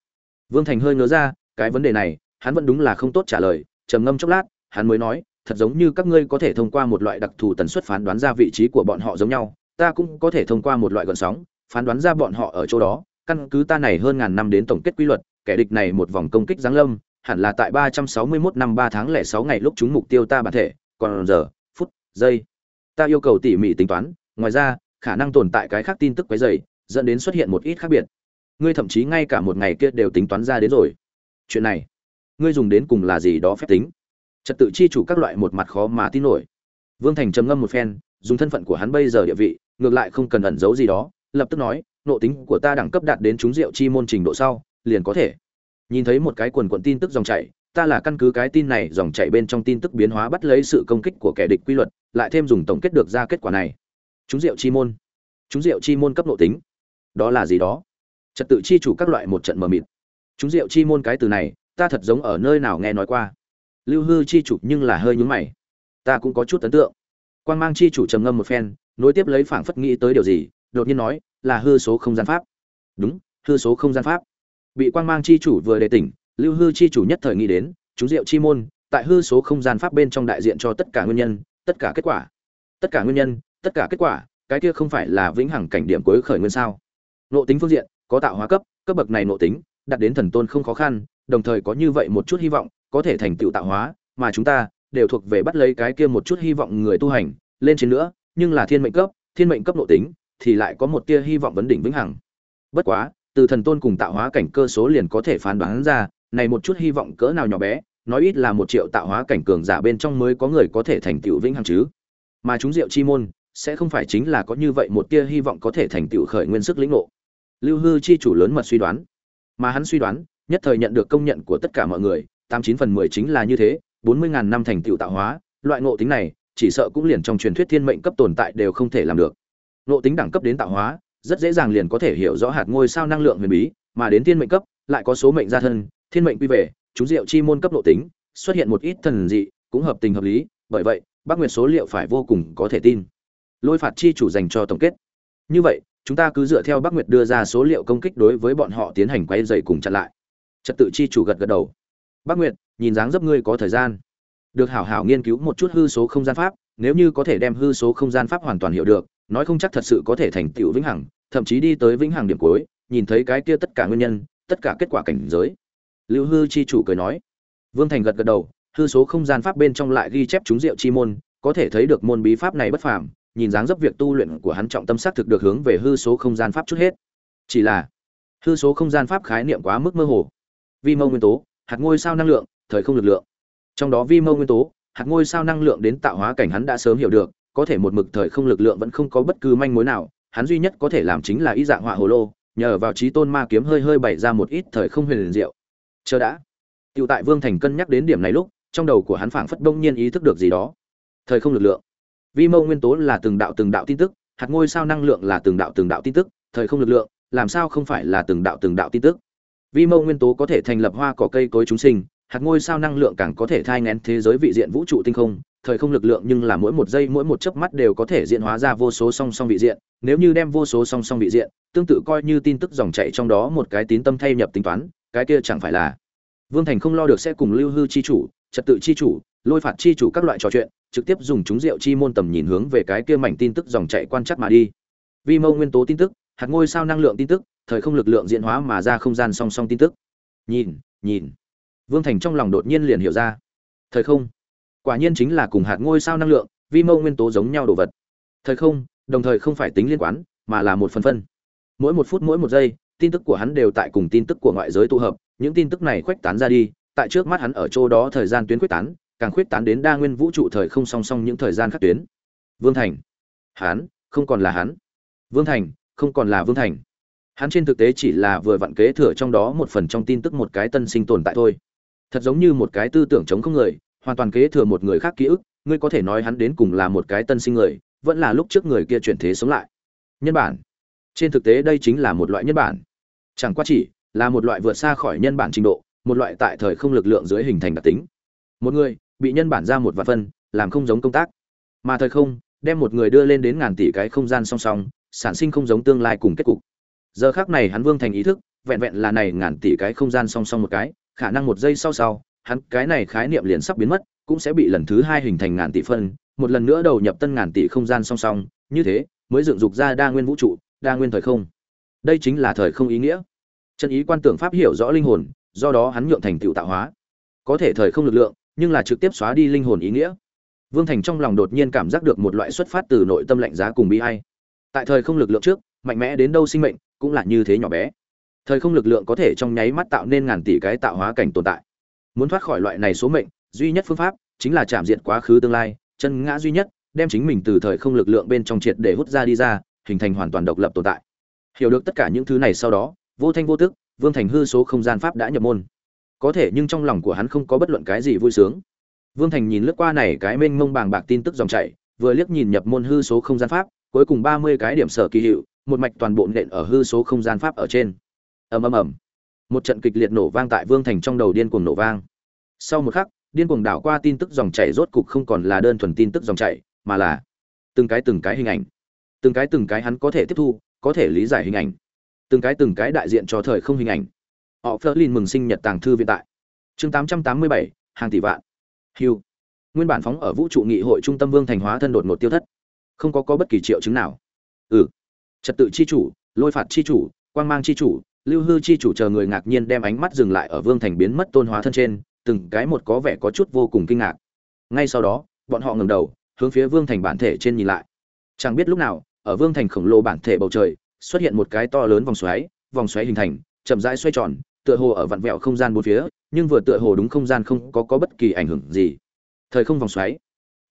Vương thành hơi ngớ ra, cái vấn đề này, hắn vẫn đúng là không tốt trả lời, trầm ngâm chốc lát, hắn mới nói, thật giống như các ngươi có thể thông qua một loại đặc thù tần suất phán đoán ra vị trí của bọn họ giống nhau, ta cũng có thể thông qua một loại gọn sóng, phán đoán ra bọn họ ở chỗ đó, căn cứ ta này hơn ngàn năm đến tổng kết quy luật, kẻ địch này một vòng công kích giáng lâm, hẳn là tại ba trăm sáu mươi 361 năm ba tháng lẻ sáu ngày lúc chúng mục tiêu ta bản thể, còn giờ, phút, giây, ta yêu cầu tỉ mỉ tính toán, ngoài ra khả năng tồn tại cái khác tin tức quấy dày dẫn đến xuất hiện một ít khác biệt. Ngươi thậm chí ngay cả một ngày kia đều tính toán ra đến rồi. Chuyện này, ngươi dùng đến cùng là gì đó phép tính? Trật tự chi chủ các loại một mặt khó mà tin nổi. Vương thành trầm ngâm một phen, dùng thân phận của hắn bây giờ địa vị, ngược lại không cần ẩn giấu gì đó, lập tức nói, nộ tính của ta đẳng cấp đạt đến trúng rượu chi môn trình độ sau, liền có thể. Nhìn thấy một cái quần quận tin tức dòng chảy, ta là căn cứ cái tin này dòng chảy bên trong tin tức biến hóa bắt lấy sự công kích của kẻ địch quy luật, lại thêm dùng tổng kết được ra kết quả này chúng rượu chi môn. Chúng rượu chi môn cấp nội tính. Đó là gì đó? Trật tự chi chủ các loại một trận mờ mịt. Chúng rượu chi môn cái từ này, ta thật giống ở nơi nào nghe nói qua. Lưu hư chi chủ nhưng là hơi nhún mày. Ta cũng có chút ấn tượng. Quan mang chi chủ trầm ngâm một phen, nối tiếp lấy phảng phất nghĩ tới điều gì, đột nhiên nói, là hư số không gian pháp. Đúng, hư số không gian pháp. Bị quan mang chi chủ vừa đề tỉnh, lưu hư chi chủ nhất thời nghĩ đến, chúng rượu chi môn, tại hư số không gian pháp bên trong đại diện cho tất cả nguyên nhân, tất cả kết quả. Tất cả nguyên nhân tất cả kết quả, cái kia không phải là vĩnh hằng cảnh điểm cuối khởi nguyên sao? Nộ tính phương diện, có tạo hóa cấp cấp bậc này nộ tính, đạt đến thần tôn không khó khăn, đồng thời có như vậy một chút hy vọng, có thể thành tựu tạo hóa, mà chúng ta đều thuộc về bắt lấy cái kia một chút hy vọng người tu hành, lên trên nữa, nhưng là thiên mệnh cấp, thiên mệnh cấp nộ tính, thì lại có một tia hy vọng vấn đỉnh vĩnh hằng. Bất quá, từ thần tôn cùng tạo hóa cảnh cơ số liền có thể phán đoán ra, này một chút hy vọng cỡ nào nhỏ bé, nói ít là một triệu tạo hóa cảnh cường giả bên trong mới có người có thể thành tựu vĩnh hằng chứ. Mà chúng diệu chi môn sẽ không phải chính là có như vậy một tia hy vọng có thể thành tựu khởi nguyên sức lĩnh ngộ. Lưu hư chi chủ lớn mật suy đoán. Mà hắn suy đoán, nhất thời nhận được công nhận của tất cả mọi người, tám chín phần mười chính là như thế, bốn mươi ngàn năm thành tựu tạo hóa, loại ngộ tính này, chỉ sợ cũng liền trong truyền thuyết thiên mệnh cấp tồn tại đều không thể làm được. Ngộ tính đẳng cấp đến tạo hóa, rất dễ dàng liền có thể hiểu rõ hạt ngôi sao năng lượng huyền bí, mà đến thiên mệnh cấp, lại có số mệnh gia thân, thiên mệnh quy về, chúng diệu chi môn cấp ngộ tính, xuất hiện một ít thần dị, cũng hợp tình hợp lý, bởi vậy bác nguyệt số liệu phải vô cùng có thể tin lôi phạt chi chủ dành cho tổng kết. Như vậy, chúng ta cứ dựa theo bắc nguyệt đưa ra số liệu công kích đối với bọn họ tiến hành quay dày cùng chặn lại. Trật tự chi chủ gật gật đầu. Bắc nguyệt, nhìn dáng dấp ngươi có thời gian. Được hảo hảo nghiên cứu một chút hư số không gian pháp, nếu như có thể đem hư số không gian pháp hoàn toàn hiểu được, nói không chắc thật sự có thể thành tựu vĩnh hằng, thậm chí đi tới vĩnh hằng điểm cuối, nhìn thấy cái kia tất cả nguyên nhân, tất cả kết quả cảnh giới. Lưu hư chi chủ cười nói. Vương thành gật gật đầu, hư số không gian pháp bên trong lại ghi chép chúng diệu chi môn, có thể thấy được môn bí pháp này bất phàm nhìn dáng dấp việc tu luyện của hắn trọng tâm xác thực được hướng về hư số không gian pháp chút hết. Chỉ là, hư số không gian pháp khái niệm quá mức mơ hồ. Vi mô nguyên tố, hạt ngôi sao năng lượng, thời không lực lượng. Trong đó vi mô nguyên tố, hạt ngôi sao năng lượng đến tạo hóa cảnh hắn đã sớm hiểu được, có thể một mực thời không lực lượng vẫn không có bất cứ manh mối nào, hắn duy nhất có thể làm chính là ý dạng họa hồ lô, nhờ vào trí tôn ma kiếm hơi hơi bày ra một ít thời không huyền liền diệu. Chờ đã. Tựu tại vương thành cân nhắc đến điểm này lúc, trong đầu của hắn phảng phất đông nhiên ý thức được gì đó. Thời không lực lượng vi mô nguyên tố là từng đạo từng đạo tin tức, hạt ngôi sao năng lượng là từng đạo từng đạo tin tức, thời không lực lượng, làm sao không phải là từng đạo từng đạo tin tức? Vi mô nguyên tố có thể thành lập hoa cỏ cây cối chúng sinh, hạt ngôi sao năng lượng càng có thể thai ngén thế giới vị diện vũ trụ tinh không, thời không lực lượng nhưng là mỗi một giây mỗi một chớp mắt đều có thể diễn hóa ra vô số song song vị diện, nếu như đem vô số song song vị diện, tương tự coi như tin tức dòng chảy trong đó một cái tín tâm thay nhập tính toán, cái kia chẳng phải là vương thành không lo được sẽ cùng lưu hư chi chủ, trật tự chi chủ lôi phạt chi chủ các loại trò chuyện, trực tiếp dùng chúng rượu chi môn tầm nhìn hướng về cái kia mảnh tin tức dòng chảy quan chắc mà đi. Vi mâu nguyên tố tin tức, hạt ngôi sao năng lượng tin tức, thời không lực lượng diễn hóa mà ra không gian song song tin tức. Nhìn nhìn. Vương thành trong lòng đột nhiên liền hiểu ra. Thời không. Quả nhiên chính là cùng hạt ngôi sao năng lượng, vi mâu nguyên tố giống nhau đồ vật. Thời không, đồng thời không phải tính liên quan, mà là một phần phân. Mỗi một phút mỗi một giây, tin tức của hắn đều tại cùng tin tức của ngoại giới tụ hợp, những tin tức này khuếch tán ra đi, tại trước mắt hắn ở chỗ đó thời gian tuyến khuếch tán càng khuyết tán đến đa nguyên vũ trụ thời không song song những thời gian khác tuyến. Vương thành. Hán, không còn là hắn. Vương thành, không còn là vương thành. Hắn trên thực tế chỉ là vừa vặn kế thừa trong đó một phần trong tin tức một cái tân sinh tồn tại thôi. Thật giống như một cái tư tưởng chống không người, hoàn toàn kế thừa một người khác ký ức, ngươi có thể nói hắn đến cùng là một cái tân sinh người, vẫn là lúc trước người kia chuyển thế sống lại. Nhân bản. Trên thực tế đây chính là một loại nhân bản. Chẳng qua chỉ là một loại vượt xa khỏi nhân bản trình độ, một loại tại thời không lực lượng dưới hình thành đặc tính. Một người bị nhân bản ra một vạn phân, làm không giống công tác. Mà thời không, đem một người đưa lên đến ngàn tỷ cái không gian song song, sản sinh không giống tương lai cùng kết cục. Giờ khác này hắn vương thành ý thức, vẹn vẹn là này ngàn tỷ cái không gian song song một cái, khả năng một giây sau sau, hắn cái này khái niệm liền sắp biến mất, cũng sẽ bị lần thứ hai hình thành ngàn tỷ phân, một lần nữa đầu nhập tân ngàn tỷ không gian song song, như thế, mới dựng dục ra đa nguyên vũ trụ, đa nguyên thời không. Đây chính là thời không ý nghĩa. Chân ý quan tưởng pháp hiểu rõ linh hồn, do đó hắn nhượng thành tựu tạo hóa. Có thể thời không lực lượng nhưng là trực tiếp xóa đi linh hồn ý nghĩa. Vương thành trong lòng đột nhiên cảm giác được một loại xuất phát từ nội tâm lạnh giá cùng bi hay tại thời không lực lượng trước, mạnh mẽ đến đâu sinh mệnh cũng là như thế nhỏ bé. Thời không lực lượng có thể trong nháy mắt tạo nên ngàn tỷ cái tạo hóa cảnh tồn tại. Muốn thoát khỏi loại này số mệnh, duy nhất phương pháp chính là chạm diện quá khứ tương lai, chân ngã duy nhất, đem chính mình từ thời không lực lượng bên trong triệt để hút ra đi ra, hình thành hoàn toàn độc lập tồn tại. Hiểu được tất cả những thứ này sau đó, vô thanh vô tức, vương thành hư số không gian pháp đã nhập môn có thể nhưng trong lòng của hắn không có bất luận cái gì vui sướng. Vương thành nhìn lướt qua này cái mênh mông bàng bạc tin tức dòng chảy, vừa liếc nhìn nhập môn hư số không gian pháp, cuối cùng ba mươi cái điểm sở kỳ hiệu, một mạch toàn bộ nện ở hư số không gian pháp ở trên. Ầm ầm ầm. Một trận kịch liệt nổ vang tại vương thành trong đầu điên cuồng nổ vang. Sau một khắc, điên cuồng đảo qua tin tức dòng chảy rốt cục không còn là đơn thuần tin tức dòng chảy, mà là từng cái từng cái hình ảnh. Từng cái từng cái hắn có thể tiếp thu, có thể lý giải hình ảnh. Từng cái từng cái đại diện cho thời không hình ảnh họ Flerlin mừng sinh nhật tàng thư viện tại. Chương 887, hàng tỷ vạn. Hugh. nguyên bản phóng ở vũ trụ nghị hội trung tâm vương thành hóa thân đột ngột tiêu thất. Không có có bất kỳ triệu chứng nào. Ừ. Trật tự chi chủ lôi phạt chi chủ quang mang chi chủ lưu hư chi chủ chờ người ngạc nhiên đem ánh mắt dừng lại ở vương thành biến mất tôn hóa thân trên từng cái một có vẻ có chút vô cùng kinh ngạc. Ngay sau đó bọn họ ngẩng đầu hướng phía vương thành bản thể trên nhìn lại. Chẳng biết lúc nào ở vương thành khổng lồ bản thể bầu trời xuất hiện một cái to lớn vòng xoáy vòng xoáy hình thành chậm rãi xoay tròn tựa hồ ở vặn vẹo không gian bốn phía nhưng vừa tựa hồ đúng không gian không có có bất kỳ ảnh hưởng gì thời không vòng xoáy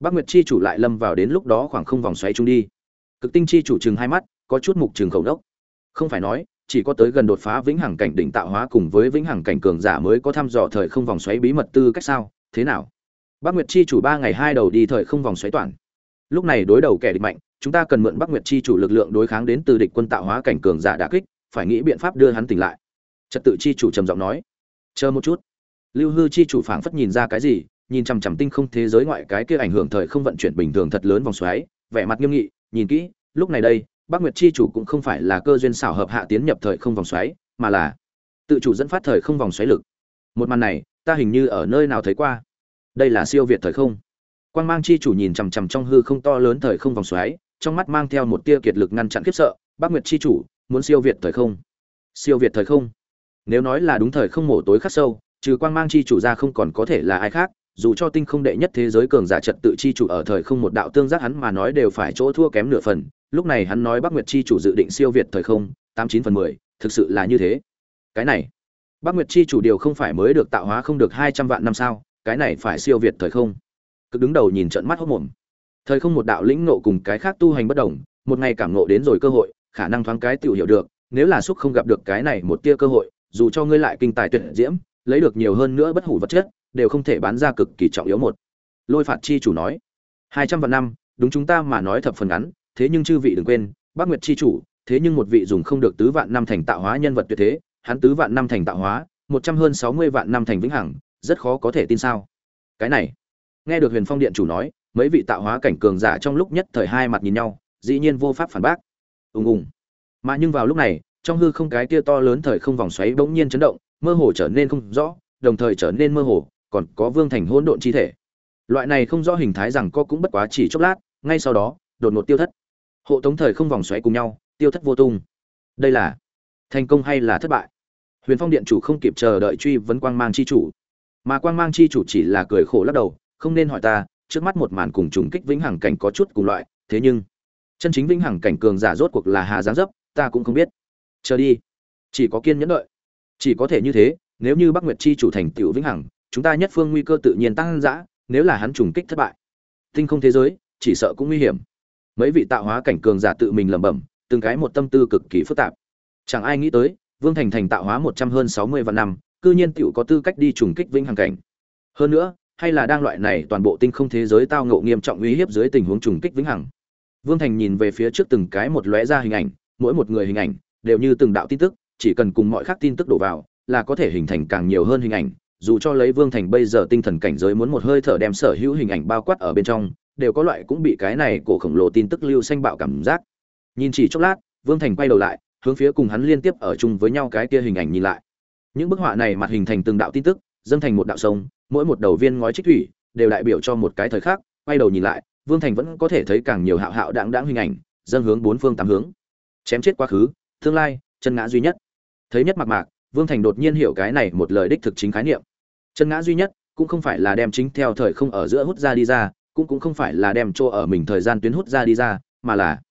Bắc Nguyệt chi chủ lại lâm vào đến lúc đó khoảng không vòng xoáy chung đi. Cực tinh chi chủ trừng hai mắt, có chút mục trừng khẩu đốc. Không phải nói, chỉ có tới gần đột phá vĩnh hằng cảnh đỉnh tạo hóa cùng với vĩnh hằng cảnh cường giả mới có thăm dò thời không vòng xoáy bí mật tư cách sao? Thế nào? Bắc Nguyệt chi chủ ba ngày hai đầu đi thời không vòng xoáy toàn. Lúc này đối đầu kẻ địch mạnh, chúng ta cần mượn Bắc Nguyệt chi chủ lực lượng đối kháng đến từ địch quân tạo hóa cảnh cường giả đả kích, phải nghĩ biện pháp đưa hắn tỉnh lại. Trật tự chi chủ trầm giọng nói. Chờ một chút. Lưu Hư chi chủ phảng phất nhìn ra cái gì, nhìn chằm chằm tinh không thế giới ngoại cái kia ảnh hưởng thời không vận chuyển bình thường thật lớn vòng xoáy, vẻ mặt nghiêm nghị, nhìn kỹ, lúc này đây, Bác Nguyệt chi chủ cũng không phải là cơ duyên xảo hợp hạ tiến nhập thời không vòng xoáy, mà là tự chủ dẫn phát thời không vòng xoáy lực. Một màn này, ta hình như ở nơi nào thấy qua. Đây là siêu việt thời không. Quan Mang chi chủ nhìn chằm chằm trong hư không to lớn thời không vòng xoáy, trong mắt mang theo một tia kiệt lực ngăn chặn khiếp sợ, Bác Nguyệt chi chủ muốn siêu việt thời không. Siêu việt thời không. Nếu nói là đúng thời không mổ tối khắc sâu, trừ Quang Mang chi chủ ra không còn có thể là ai khác, dù cho tinh không đệ nhất thế giới cường giả trật tự chi chủ ở thời không một đạo tương giác hắn mà nói đều phải chỗ thua kém nửa phần lúc này hắn nói bắc nguyệt chi chủ dự định siêu việt thời không tám chín phần mười thực sự là như thế. Cái này bắc nguyệt chi chủ điều không phải mới được tạo hóa không được hai trăm vạn năm sao cái này phải siêu việt thời không. Cứ đứng đầu nhìn trận mắt hốc mồm. Thời không một đạo lĩnh nộ cùng cái khác tu hành bất đồng một ngày cảm nộ đến rồi cơ hội khả năng thoáng cái tự hiểu được nếu là xúc không gặp được cái này một tia cơ hội dù cho ngươi lại kinh tài tuyệt diễm, lấy được nhiều hơn nữa bất hủ vật chất, đều không thể bán ra cực kỳ trọng yếu một. Lôi phạt chi chủ nói, hai trăm vạn năm, đúng chúng ta mà nói thập phần ngắn, thế nhưng chư vị đừng quên bác nguyệt chi chủ, thế nhưng một vị dùng không được tứ vạn năm thành tạo hóa nhân vật tuyệt thế, hắn tứ vạn năm thành tạo hóa, một trăm hơn sáu mươi vạn năm thành vĩnh hằng, rất khó có thể tin sao? Cái này, nghe được huyền phong điện chủ nói, mấy vị tạo hóa cảnh cường giả trong lúc nhất thời hai mặt nhìn nhau, dĩ nhiên vô pháp phản bác. Ùng ùng. Mà nhưng vào lúc này trong hư không cái kia to lớn thời không vòng xoáy bỗng nhiên chấn động, mơ hồ trở nên không rõ, đồng thời trở nên mơ hồ, còn có vương thành hỗn độn chi thể. Loại này không rõ hình thái rằng có cũng bất quá chỉ chốc lát, ngay sau đó, đột ngột tiêu thất. Hộ tống thời không vòng xoáy cùng nhau, tiêu thất vô tung. Đây là thành công hay là thất bại? Huyền phong điện chủ không kịp chờ đợi truy vấn quang mang chi chủ. Mà quang mang chi chủ chỉ là cười khổ lắc đầu, không nên hỏi ta, trước mắt một màn cùng trùng kích vĩnh hằng cảnh có chút cùng loại, thế nhưng chân chính vĩnh hằng cảnh cường giả rốt cuộc là hà dáng dấp, ta cũng không biết chờ đi. Chỉ có kiên nhẫn đợi. Chỉ có thể như thế, nếu như bắc nguyệt chi chủ thành tựu vĩnh hằng, chúng ta nhất phương nguy cơ tự nhiên tăng dã, nếu là hắn trùng kích thất bại. Tinh không thế giới, chỉ sợ cũng nguy hiểm. Mấy vị tạo hóa cảnh cường giả tự mình lẩm bẩm, từng cái một tâm tư cực kỳ phức tạp. Chẳng ai nghĩ tới, vương thành thành tạo hóa một trăm hơn sáu mươi vạn năm, cư nhiên tựu có tư cách đi trùng kích vĩnh hằng cảnh. Hơn nữa, hay là đang loại này toàn bộ tinh không thế giới tao ngộ nghiêm trọng uy hiếp dưới tình huống trùng kích vĩnh hằng. Vương thành nhìn về phía trước từng cái một lóe ra hình ảnh, mỗi một người hình ảnh đều như từng đạo tin tức chỉ cần cùng mọi khác tin tức đổ vào là có thể hình thành càng nhiều hơn hình ảnh dù cho lấy Vương Thành bây giờ tinh thần cảnh giới muốn một hơi thở đem sở hữu hình ảnh bao quát ở bên trong, đều có loại cũng bị cái này cổ khổng lồ tin tức lưu xanh bạo cảm giác. Nhìn chỉ chốc lát, Vương Thành quay đầu lại, hướng phía cùng hắn liên tiếp ở chung với nhau cái kia hình ảnh nhìn lại. Những bức họa này mặt hình thành từng đạo tin tức, dâng thành một đạo sông, mỗi một đầu viên ngói trích thủy, đều đại biểu cho một cái thời khắc, quay đầu nhìn lại, Vương Thành vẫn có thể thấy càng nhiều hạo hạo đãng đãng hình ảnh, dâng hướng bốn phương tám hướng. Chém chết quá khứ, tương lai, chân ngã duy nhất. Thấy nhất mặc mạc vương thành đột nhiên hiểu cái này một lời đích thực chính khái niệm. Chân ngã duy nhất cũng không phải là đem chính theo thời không ở giữa hút ra đi ra cũng cũng không phải là đem chỗ ở mình thời gian tuyến hút ra đi ra mà là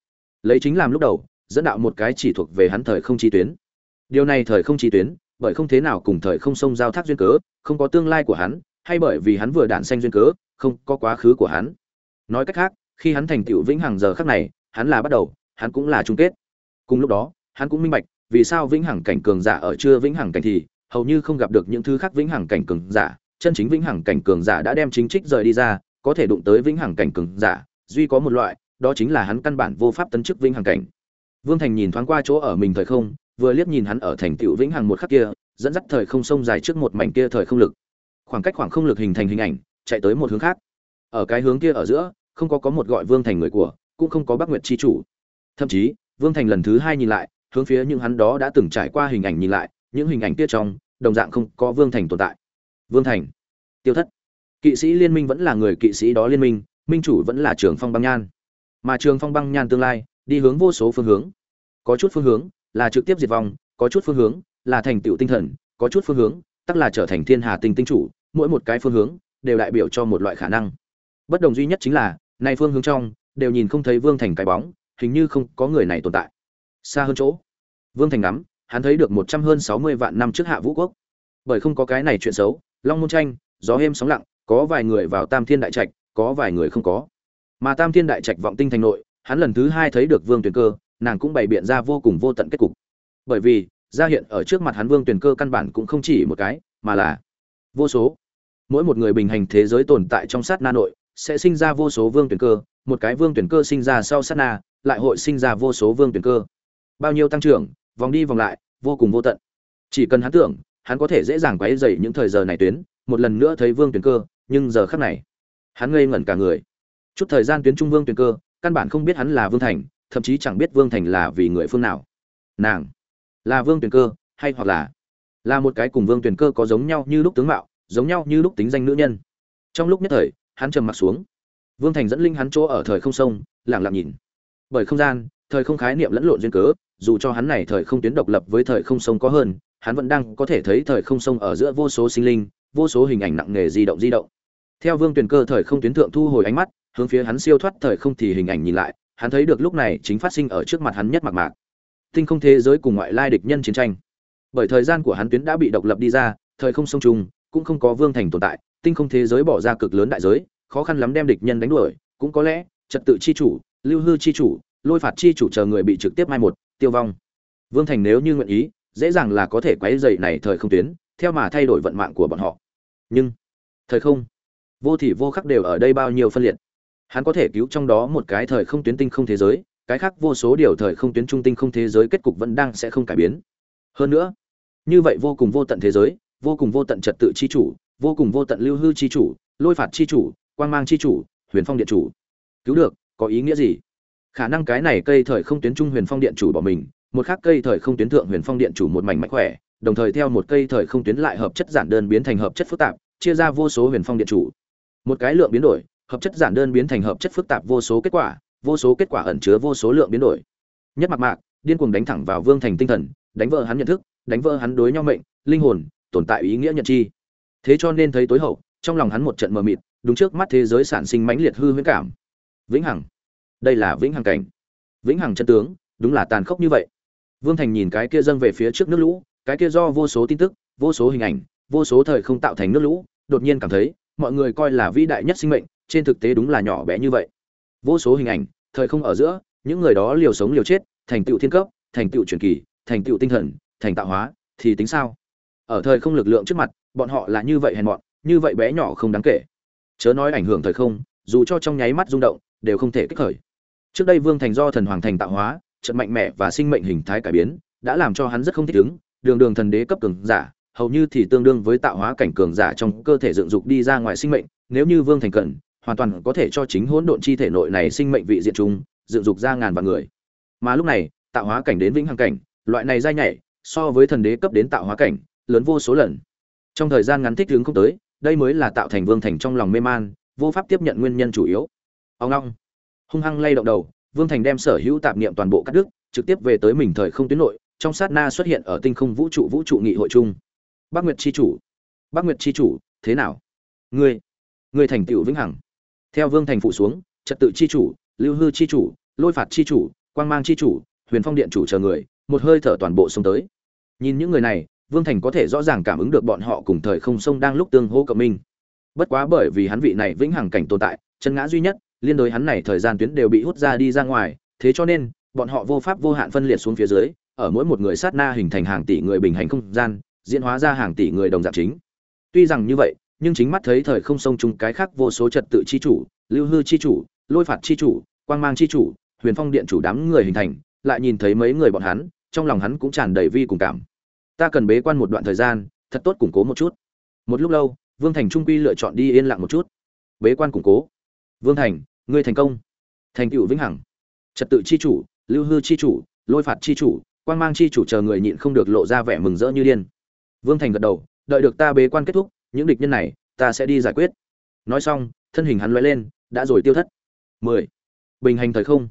lấy chính làm lúc đầu dẫn đạo một cái chỉ thuộc về hắn thời không chi tuyến. Điều này thời không chi tuyến bởi không thế nào cùng thời không sông giao thác duyên cớ không có tương lai của hắn hay bởi vì hắn vừa đản xanh duyên cớ không có quá khứ của hắn. Nói cách khác khi hắn thành tựu vĩnh hằng giờ khắc này hắn là bắt đầu hắn cũng là chung kết. Cùng lúc đó hắn cũng minh bạch, vì sao vĩnh hằng cảnh cường giả ở chưa vĩnh hằng cảnh thì, hầu như không gặp được những thứ khác vĩnh hằng cảnh cường giả. Chân chính vĩnh hằng cảnh cường giả đã đem chính trích rời đi ra, có thể đụng tới vĩnh hằng cảnh cường giả, duy có một loại, đó chính là hắn căn bản vô pháp tấn chức vĩnh hằng cảnh. Vương thành nhìn thoáng qua chỗ ở mình thời không, vừa liếc nhìn hắn ở thành tựu vĩnh hằng một khắc kia, dẫn dắt thời không sông dài trước một mảnh kia thời không lực. Khoảng cách khoảng không lực hình thành hình ảnh, chạy tới một hướng khác. Ở cái hướng kia ở giữa, không có có một gọi vương thành người của, cũng không có bắc nguyệt chi chủ. Thậm chí, vương thành lần thứ hai nhìn lại hướng phía những hắn đó đã từng trải qua hình ảnh nhìn lại, những hình ảnh kia trong, đồng dạng không có vương thành tồn tại. Vương thành, tiêu thất. Kỵ sĩ liên minh vẫn là người kỵ sĩ đó liên minh minh chủ vẫn là trường phong băng nhan. Mà trường phong băng nhan tương lai, đi hướng vô số phương hướng. Có chút phương hướng là trực tiếp diệt vong, có chút phương hướng là thành tựu tinh thần, có chút phương hướng tức là trở thành thiên hà tinh tinh chủ, mỗi một cái phương hướng đều đại biểu cho một loại khả năng. Bất đồng duy nhất chính là này phương hướng trong, đều nhìn không thấy vương thành cái bóng, hình như không có người này tồn tại xa hơn chỗ. Vương thành ngắm, hắn thấy được một trăm hơn sáu mươi vạn năm trước hạ vũ quốc. Bởi không có cái này chuyện xấu, long môn tranh, gió êm sóng lặng, có vài người vào tam thiên đại trạch, có vài người không có. Mà tam thiên đại trạch vọng tinh thành nội, hắn lần thứ hai thấy được vương tuyền cơ, nàng cũng bày biện ra vô cùng vô tận kết cục. Bởi vì, ra hiện ở trước mặt hắn vương tuyền cơ căn bản cũng không chỉ một cái, mà là vô số. Mỗi một người bình hành thế giới tồn tại trong sát na nội, sẽ sinh ra vô số vương tuyển cơ, một cái vương tuyển cơ sinh ra sau sát na, lại hội sinh ra vô số vương tuyển cơ bao nhiêu tăng trưởng, vòng đi vòng lại, vô cùng vô tận. Chỉ cần hắn tưởng, hắn có thể dễ dàng quấy dày những thời giờ này tuyến, một lần nữa thấy vương tuyển cơ, nhưng giờ khắc này, hắn ngây ngẩn cả người. Chút thời gian tuyến trung vương tuyển cơ, căn bản không biết hắn là vương thành, thậm chí chẳng biết vương thành là vì người phương nào. Nàng, là vương tuyển cơ, hay hoặc là là một cái cùng vương tuyển cơ có giống nhau như lúc tướng mạo, giống nhau như lúc tính danh nữ nhân. Trong lúc nhất thời, hắn trầm mặt xuống. Vương thành dẫn linh hắn chỗ ở thời không sông lẳng lặng nhìn. Bởi không gian thời không khái niệm lẫn lộn duyên cớ, dù cho hắn này thời không tuyến độc lập với thời không sông có hơn, hắn vẫn đang có thể thấy thời không sông ở giữa vô số sinh linh, vô số hình ảnh nặng nề di động di động. Theo vương Tuyền cơ thời không tuyến thượng thu hồi ánh mắt, hướng phía hắn siêu thoát thời không thì hình ảnh nhìn lại, hắn thấy được lúc này chính phát sinh ở trước mặt hắn nhất mặc mạc. Tinh không thế giới cùng ngoại lai địch nhân chiến tranh. Bởi thời gian của hắn tuyến đã bị độc lập đi ra, thời không sông trùng, cũng không có vương thành tồn tại, tinh không thế giới bỏ ra cực lớn đại giới, khó khăn lắm đem địch nhân đánh đuổi, cũng có lẽ, trật tự chi chủ, lưu hư chi chủ lôi phạt chi chủ chờ người bị trực tiếp mai một, tiêu vong. Vương thành nếu như nguyện ý, dễ dàng là có thể quấy dậy này thời không tuyến, theo mà thay đổi vận mạng của bọn họ. Nhưng, thời không, vô thì vô khắc đều ở đây bao nhiêu phân liệt. Hắn có thể cứu trong đó một cái thời không tuyến tinh không thế giới, cái khác vô số điều thời không tuyến trung tinh không thế giới kết cục vẫn đang sẽ không cải biến. Hơn nữa, như vậy vô cùng vô tận thế giới, vô cùng vô tận trật tự chi chủ, vô cùng vô tận lưu hư chi chủ, lôi phạt chi chủ, quang mang chi chủ, huyền phong điện chủ. Cứu được, có ý nghĩa gì? Khả năng cái này cây thời không tuyến trung huyền phong điện chủ bỏ mình, một khác cây thời không tuyến thượng huyền phong điện chủ một mảnh mạnh khỏe, đồng thời theo một cây thời không tuyến lại hợp chất giản đơn biến thành hợp chất phức tạp, chia ra vô số huyền phong điện chủ. Một cái lượng biến đổi, hợp chất giản đơn biến thành hợp chất phức tạp vô số kết quả, vô số kết quả ẩn chứa vô số lượng biến đổi. Nhất mặt mạc, điên cuồng đánh thẳng vào vương thành tinh thần, đánh vỡ hắn nhận thức, đánh vỡ hắn đối nhau mệnh, linh hồn, tồn tại ý nghĩa nhận chi. Thế cho nên thấy tối hậu, trong lòng hắn một trận mờ mịt, đúng trước mắt thế giới sản sinh mãnh liệt hư huyễn cảm. Vĩnh hằng đây là vĩnh hằng cảnh. Vĩnh hằng chân tướng, đúng là tàn khốc như vậy. Vương thành nhìn cái kia dâng về phía trước nước lũ, cái kia do vô số tin tức, vô số hình ảnh, vô số thời không tạo thành nước lũ, đột nhiên cảm thấy, mọi người coi là vĩ đại nhất sinh mệnh, trên thực tế đúng là nhỏ bé như vậy. Vô số hình ảnh, thời không ở giữa, những người đó liều sống liều chết, thành tựu thiên cấp, thành tựu truyền kỳ, thành tựu tinh thần, thành tạo hóa, thì tính sao? Ở thời không lực lượng trước mặt, bọn họ là như vậy hèn mọn, như vậy bé nhỏ không đáng kể. Chớ nói ảnh hưởng thời không, dù cho trong nháy mắt rung động, đều không thể kích khởi trước đây vương thành do thần hoàng thành tạo hóa, trận mạnh mẽ và sinh mệnh hình thái cải biến, đã làm cho hắn rất không thích ứng. Đường đường thần đế cấp cường giả, hầu như thì tương đương với tạo hóa cảnh cường giả trong cơ thể dựng dục đi ra ngoài sinh mệnh. Nếu như vương thành cần, hoàn toàn có thể cho chính hỗn độn chi thể nội này sinh mệnh vị diện chung, dựng dục ra ngàn vạn người. Mà lúc này, tạo hóa cảnh đến vĩnh hằng cảnh, loại này dai nhảy, so với thần đế cấp đến tạo hóa cảnh, lớn vô số lần. Trong thời gian ngắn thích ứng không tới, đây mới là tạo thành vương thành trong lòng mê man, vô pháp tiếp nhận nguyên nhân chủ yếu. Ông long hung hăng lay động đầu, vương thành đem sở hữu tạp niệm toàn bộ cắt đứt, trực tiếp về tới mình thời không tuyến nội, trong sát na xuất hiện ở tinh không vũ trụ vũ trụ nghị hội chung. Bác nguyệt chi chủ bác nguyệt chi chủ, thế nào? Ngươi ngươi thành tựu vĩnh hằng. Theo vương thành phụ xuống, trật tự chi chủ, lưu hư chi chủ, lôi phạt chi chủ, quang mang chi chủ, huyền phong điện chủ chờ người, một hơi thở toàn bộ xông tới. Nhìn những người này, vương thành có thể rõ ràng cảm ứng được bọn họ cùng thời không sông đang lúc tương hô cộng minh. Bất quá bởi vì hắn vị này vĩnh hằng cảnh tồn tại, chân ngã duy nhất liên đối hắn này thời gian tuyến đều bị hút ra đi ra ngoài, thế cho nên, bọn họ vô pháp vô hạn phân liệt xuống phía dưới, ở mỗi một người sát na hình thành hàng tỷ người bình hành không gian, diễn hóa ra hàng tỷ người đồng dạng chính. Tuy rằng như vậy, nhưng chính mắt thấy thời không sông chung cái khác vô số trật tự chi chủ, lưu hư chi chủ, lôi phạt chi chủ, quang mang chi chủ, huyền phong điện chủ đám người hình thành, lại nhìn thấy mấy người bọn hắn, trong lòng hắn cũng tràn đầy vi cùng cảm. Ta cần bế quan một đoạn thời gian, thật tốt củng cố một chút. Một lúc lâu, vương thành trung quy lựa chọn đi yên lặng một chút. Bế quan củng cố vương thành, ngươi thành công. Thành tựu vĩnh hằng. Trật tự chi chủ, lưu hư chi chủ, lôi phạt chi chủ, quang mang chi chủ chờ người nhịn không được lộ ra vẻ mừng rỡ như điên. Vương thành gật đầu, đợi được ta bế quan kết thúc, những địch nhân này, ta sẽ đi giải quyết. Nói xong, thân hình hắn lóe lên, đã rồi tiêu thất. Mười. Bình hành thời không.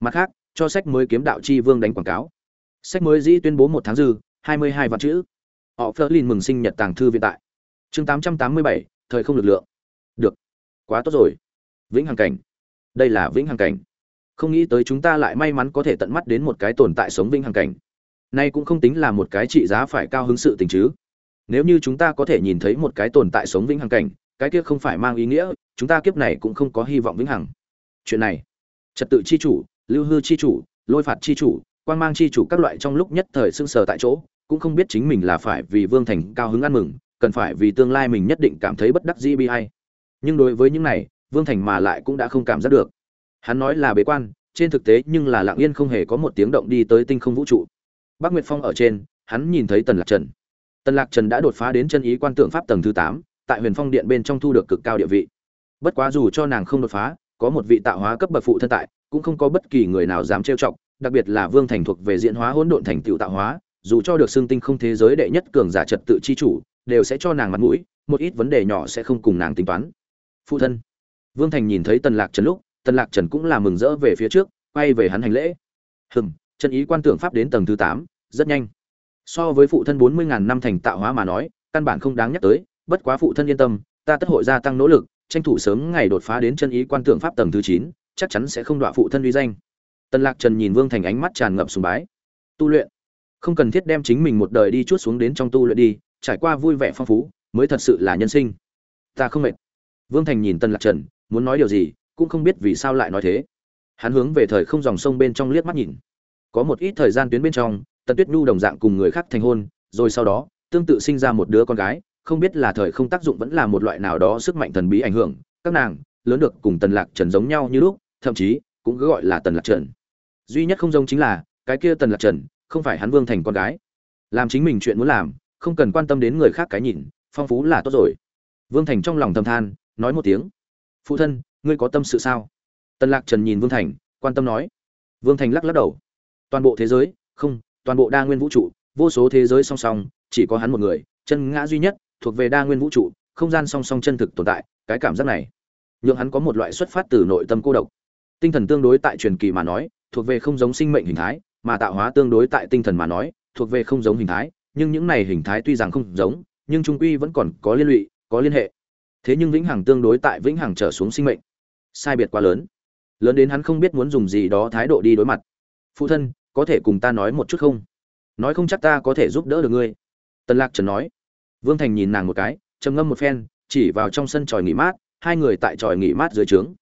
Mặt khác, cho sách mới kiếm đạo chi vương đánh quảng cáo. Sách mới dĩ tuyên bố một tháng dư, hai mươi hai vạn chữ. Họ phớt lên mừng sinh nhật tàng thư viện tại. Chương tám trăm tám mươi bảy, thời không lực lượng. Được. Quá tốt rồi vĩnh hằng cảnh. Đây là vĩnh hằng cảnh. Không nghĩ tới chúng ta lại may mắn có thể tận mắt đến một cái tồn tại sống vĩnh hằng cảnh. Nay cũng không tính là một cái trị giá phải cao hứng sự tình chứ. Nếu như chúng ta có thể nhìn thấy một cái tồn tại sống vĩnh hằng cảnh, cái kia không phải mang ý nghĩa, chúng ta kiếp này cũng không có hy vọng vĩnh hằng. Chuyện này, trật tự chi chủ, lưu hư chi chủ, lôi phạt chi chủ quan mang chi chủ các loại trong lúc nhất thời sưng sờ tại chỗ, cũng không biết chính mình là phải vì vương thành cao hứng ăn mừng, cần phải vì tương lai mình nhất định cảm thấy bất đắc dĩ bi hay nhưng đối với những này vương thành mà lại cũng đã không cảm giác được. Hắn nói là bế quan, trên thực tế nhưng là lặng yên không hề có một tiếng động đi tới tinh không vũ trụ. Bác nguyệt phong ở trên, hắn nhìn thấy tần lạc trần. Tần lạc trần đã đột phá đến chân ý quan tượng pháp tầng thứ tám, tại huyền phong điện bên trong thu được cực cao địa vị. Bất quá dù cho nàng không đột phá, có một vị tạo hóa cấp bậc phụ thân tại, cũng không có bất kỳ người nào dám trêu chọc, đặc biệt là vương thành thuộc về diễn hóa hỗn độn thành tựu tạo hóa, dù cho được xưng tinh không thế giới đệ nhất cường giả trật tự chi chủ, đều sẽ cho nàng mặt mũi, một ít vấn đề nhỏ sẽ không cùng nàng tính toán. Phụ thân vương thành nhìn thấy tần lạc trần lúc, tần lạc trần cũng là mừng rỡ về phía trước, quay về hắn hành lễ. Hừm, chân ý quan tưởng pháp đến tầng thứ tám, rất nhanh. So với phụ thân bốn mươi ngàn năm thành tạo hóa mà nói, căn bản không đáng nhắc tới, bất quá phụ thân yên tâm, ta tất hội gia tăng nỗ lực, tranh thủ sớm ngày đột phá đến chân ý quan tưởng pháp tầng thứ chín, chắc chắn sẽ không đọa phụ thân uy danh. Tần lạc trần nhìn vương thành ánh mắt tràn ngập sùng bái. Tu luyện. Không cần thiết đem chính mình một đời đi chuốt xuống đến trong tu luyện đi, trải qua vui vẻ phong phú, mới thật sự là nhân sinh. Ta không mệt. Vương thành nhìn tần lạc trần muốn nói điều gì, cũng không biết vì sao lại nói thế. Hắn hướng về thời không dòng sông bên trong liếc mắt nhìn. Có một ít thời gian tuyến bên trong, tần tuyết nhu đồng dạng cùng người khác thành hôn, rồi sau đó, tương tự sinh ra một đứa con gái, không biết là thời không tác dụng vẫn là một loại nào đó sức mạnh thần bí ảnh hưởng, các nàng, lớn được cùng tần lạc trần giống nhau như lúc, thậm chí, cũng cứ gọi là tần lạc trần. Duy nhất không giống chính là, cái kia tần lạc trần, không phải hắn vương thành con gái. Làm chính mình chuyện muốn làm, không cần quan tâm đến người khác cái nhìn, phong phú là tốt rồi. Vương thành trong lòng thầm than, nói một tiếng phụ thân, ngươi có tâm sự sao? Tần lạc trần nhìn vương thành, quan tâm nói. Vương thành lắc lắc đầu. Toàn bộ thế giới, không, toàn bộ đa nguyên vũ trụ, vô số thế giới song song, chỉ có hắn một người, chân ngã duy nhất, thuộc về đa nguyên vũ trụ, không gian song song chân thực tồn tại, cái cảm giác này, nhượng hắn có một loại xuất phát từ nội tâm cô độc. Tinh thần tương đối tại truyền kỳ mà nói, thuộc về không giống sinh mệnh hình thái, mà tạo hóa tương đối tại tinh thần mà nói, thuộc về không giống hình thái, nhưng những này hình thái tuy rằng không giống, nhưng trung quy vẫn còn có liên lụy, có liên hệ thế nhưng vĩnh hằng tương đối tại vĩnh hằng trở xuống sinh mệnh. Sai biệt quá lớn. Lớn đến hắn không biết muốn dùng gì đó thái độ đi đối mặt. Phụ thân, có thể cùng ta nói một chút không? Nói không chắc ta có thể giúp đỡ được ngươi. Tân lạc trần nói. Vương thành nhìn nàng một cái, trầm ngâm một phen, chỉ vào trong sân tròi nghỉ mát, hai người tại tròi nghỉ mát dưới trướng.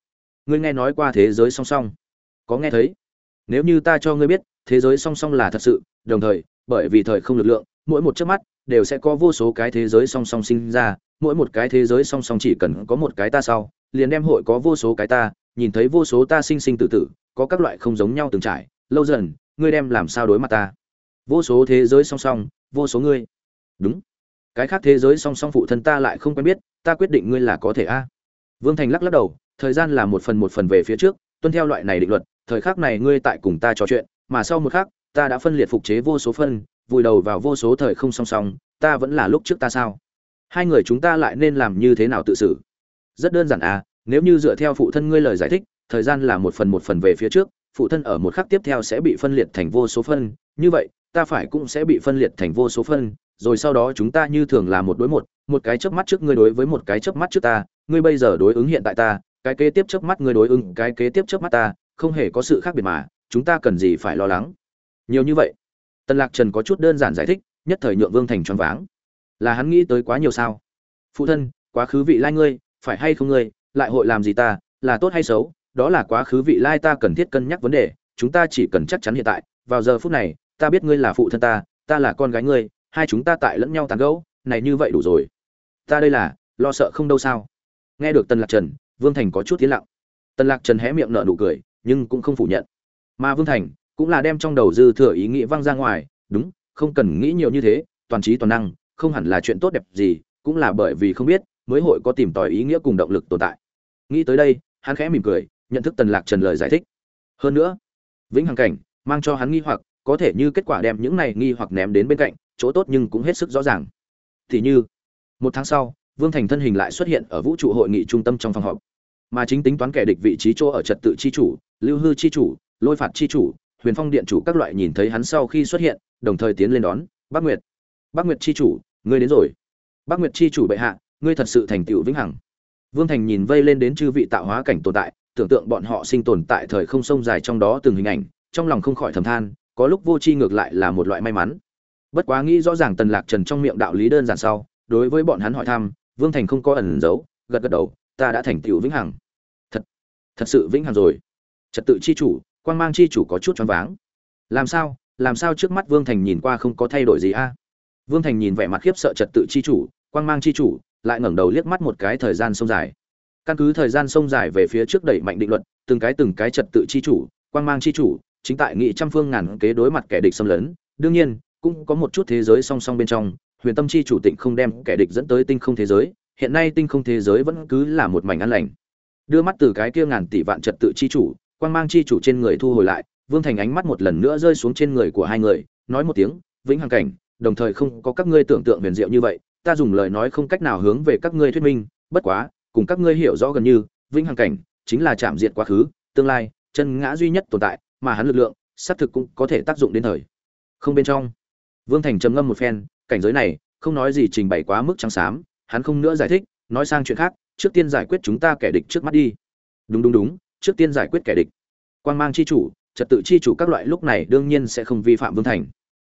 Ngươi nghe nói qua thế giới song song. Có nghe thấy? Nếu như ta cho ngươi biết, thế giới song song là thật sự, đồng thời, bởi vì thời không lực lượng, mỗi một chớp mắt đều sẽ có vô số cái thế giới song song sinh ra, mỗi một cái thế giới song song chỉ cần có một cái ta sau, liền đem hội có vô số cái ta, nhìn thấy vô số ta sinh sinh tử tử, có các loại không giống nhau từng trải. Lâu dần, ngươi đem làm sao đối mặt ta? Vô số thế giới song song, vô số ngươi. Đúng. Cái khác thế giới song song phụ thân ta lại không quen biết, ta quyết định ngươi là có thể a. Vương thành lắc lắc đầu, thời gian là một phần một phần về phía trước, tuân theo loại này định luật, thời khắc này ngươi tại cùng ta trò chuyện, mà sau một khắc, ta đã phân liệt phục chế vô số phân vùi đầu vào vô số thời không song song, ta vẫn là lúc trước ta sao? Hai người chúng ta lại nên làm như thế nào tự xử? Rất đơn giản à nếu như dựa theo phụ thân ngươi lời giải thích, thời gian là một phần một phần về phía trước, phụ thân ở một khắc tiếp theo sẽ bị phân liệt thành vô số phân. Như vậy, ta phải cũng sẽ bị phân liệt thành vô số phân, rồi sau đó chúng ta như thường là một đối một một cái chớp mắt trước ngươi đối với một cái chớp mắt trước ta, ngươi bây giờ đối ứng hiện tại ta, cái kế tiếp chớp mắt ngươi đối ứng, cái kế tiếp chớp mắt ta, không hề có sự khác biệt mà, chúng ta cần gì phải lo lắng? Nhiều như vậy tần lạc trần có chút đơn giản giải thích, nhất thời nhượng vương thành choáng váng. Là hắn nghĩ tới quá nhiều sao? Phụ thân, quá khứ vị lai ngươi, phải hay không ngươi, lại hội làm gì ta, là tốt hay xấu, đó là quá khứ vị lai ta cần thiết cân nhắc vấn đề, chúng ta chỉ cần chắc chắn hiện tại, vào giờ phút này, ta biết ngươi là phụ thân ta ta là con gái ngươi, hai chúng ta tại lẫn nhau tàn gẫu, này như vậy đủ rồi. Ta đây là, lo sợ không đâu sao? Nghe được tần lạc trần, vương thành có chút tiến lặng. Tần lạc trần hé miệng nở nụ cười, nhưng cũng không phủ nhận. Mà vương thành cũng là đem trong đầu dư thừa ý nghĩ văng ra ngoài, đúng, không cần nghĩ nhiều như thế, toàn trí toàn năng, không hẳn là chuyện tốt đẹp gì, cũng là bởi vì không biết, mới hội có tìm tòi ý nghĩa cùng động lực tồn tại. Nghĩ tới đây, hắn khẽ mỉm cười, nhận thức tần lạc trần lời giải thích. Hơn nữa, vĩnh hằng cảnh, mang cho hắn nghi hoặc, có thể như kết quả đem những này nghi hoặc ném đến bên cạnh, chỗ tốt nhưng cũng hết sức rõ ràng. Thì như, một tháng sau, vương thành thân hình lại xuất hiện ở vũ trụ hội nghị trung tâm trong phòng họp. Mà chính tính toán kẻ địch vị trí chỗ ở trật tự chi chủ, lưu hư chi chủ, lôi phạt chi chủ huyền phong điện chủ các loại nhìn thấy hắn sau khi xuất hiện, đồng thời tiến lên đón, bác nguyệt bác nguyệt chi chủ, ngươi đến rồi. Bác nguyệt chi chủ bệ hạ, ngươi thật sự thành tựu vĩnh hằng. Vương thành nhìn vây lên đến chư vị tạo hóa cảnh tồn tại, tưởng tượng bọn họ sinh tồn tại thời không sông dài trong đó từng hình ảnh, trong lòng không khỏi thầm than, có lúc vô tri ngược lại là một loại may mắn. Bất quá nghĩ rõ ràng tần lạc trần trong miệng đạo lý đơn giản sau, đối với bọn hắn hỏi thăm, vương thành không có ẩn giấu, gật gật đầu, ta đã thành tựu vĩnh hằng. Thật thật sự vĩnh hằng rồi. Trật tự chi chủ quan mang chi chủ có chút choáng váng. Làm sao? Làm sao trước mắt vương thành nhìn qua không có thay đổi gì a? Vương thành nhìn vẻ mặt khiếp sợ trật tự chi chủ quan mang chi chủ, lại ngẩng đầu liếc mắt một cái thời gian sông dài. Căn cứ thời gian sông dài về phía trước đẩy mạnh định luật, từng cái từng cái trật tự chi chủ quan mang chi chủ, chính tại nghị trăm phương ngàn kế đối mặt kẻ địch xâm lấn. Đương nhiên, cũng có một chút thế giới song song bên trong, huyền tâm chi chủ tịnh không đem kẻ địch dẫn tới tinh không thế giới, hiện nay tinh không thế giới vẫn cứ là một mảnh an lành. Đưa mắt từ cái kia ngàn tỷ vạn trật tự chi chủ quan mang chi chủ trên người thu hồi lại, vương thành ánh mắt một lần nữa rơi xuống trên người của hai người, nói một tiếng, vĩnh hằng cảnh, đồng thời không có các ngươi tưởng tượng huyền diệu như vậy, ta dùng lời nói không cách nào hướng về các ngươi thuyết minh, bất quá, cùng các ngươi hiểu rõ gần như, vĩnh hằng cảnh chính là chạm diện quá khứ, tương lai, chân ngã duy nhất tồn tại, mà hắn lực lượng, xác thực cũng có thể tác dụng đến thời. Không bên trong, vương thành trầm ngâm một phen, cảnh giới này, không nói gì trình bày quá mức trắng xám, hắn không nữa giải thích, nói sang chuyện khác, trước tiên giải quyết chúng ta kẻ địch trước mắt đi. Đúng đúng đúng trước tiên giải quyết kẻ địch. Quan mang chi chủ, trật tự chi chủ các loại lúc này đương nhiên sẽ không vi phạm vương thành.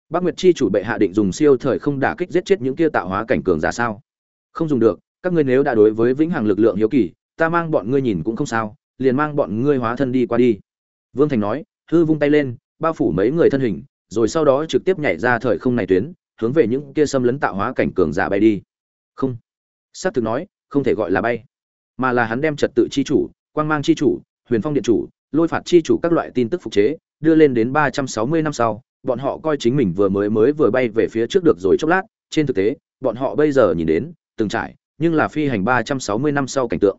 Bác nguyệt chi chủ bệ hạ định dùng siêu thời không đả kích giết chết những kia tạo hóa cảnh cường giả sao? Không dùng được, các ngươi nếu đã đối với vĩnh hằng lực lượng hiếu kỳ, ta mang bọn ngươi nhìn cũng không sao, liền mang bọn ngươi hóa thân đi qua đi. Vương thành nói, hư vung tay lên, bao phủ mấy người thân hình, rồi sau đó trực tiếp nhảy ra thời không này tuyến, hướng về những kia xâm lấn tạo hóa cảnh cường giả bay đi. Không. Sát thực nói, không thể gọi là bay, mà là hắn đem trật tự chi chủ, quang mang chi chủ huyền phong điện chủ, lôi phạt chi chủ các loại tin tức phục chế, đưa lên đến ba trăm sáu mươi năm sau, bọn họ coi chính mình vừa mới mới vừa bay về phía trước được rồi chốc lát. Trên thực tế, bọn họ bây giờ nhìn đến, từng trải, nhưng là phi hành ba trăm sáu mươi năm sau cảnh tượng.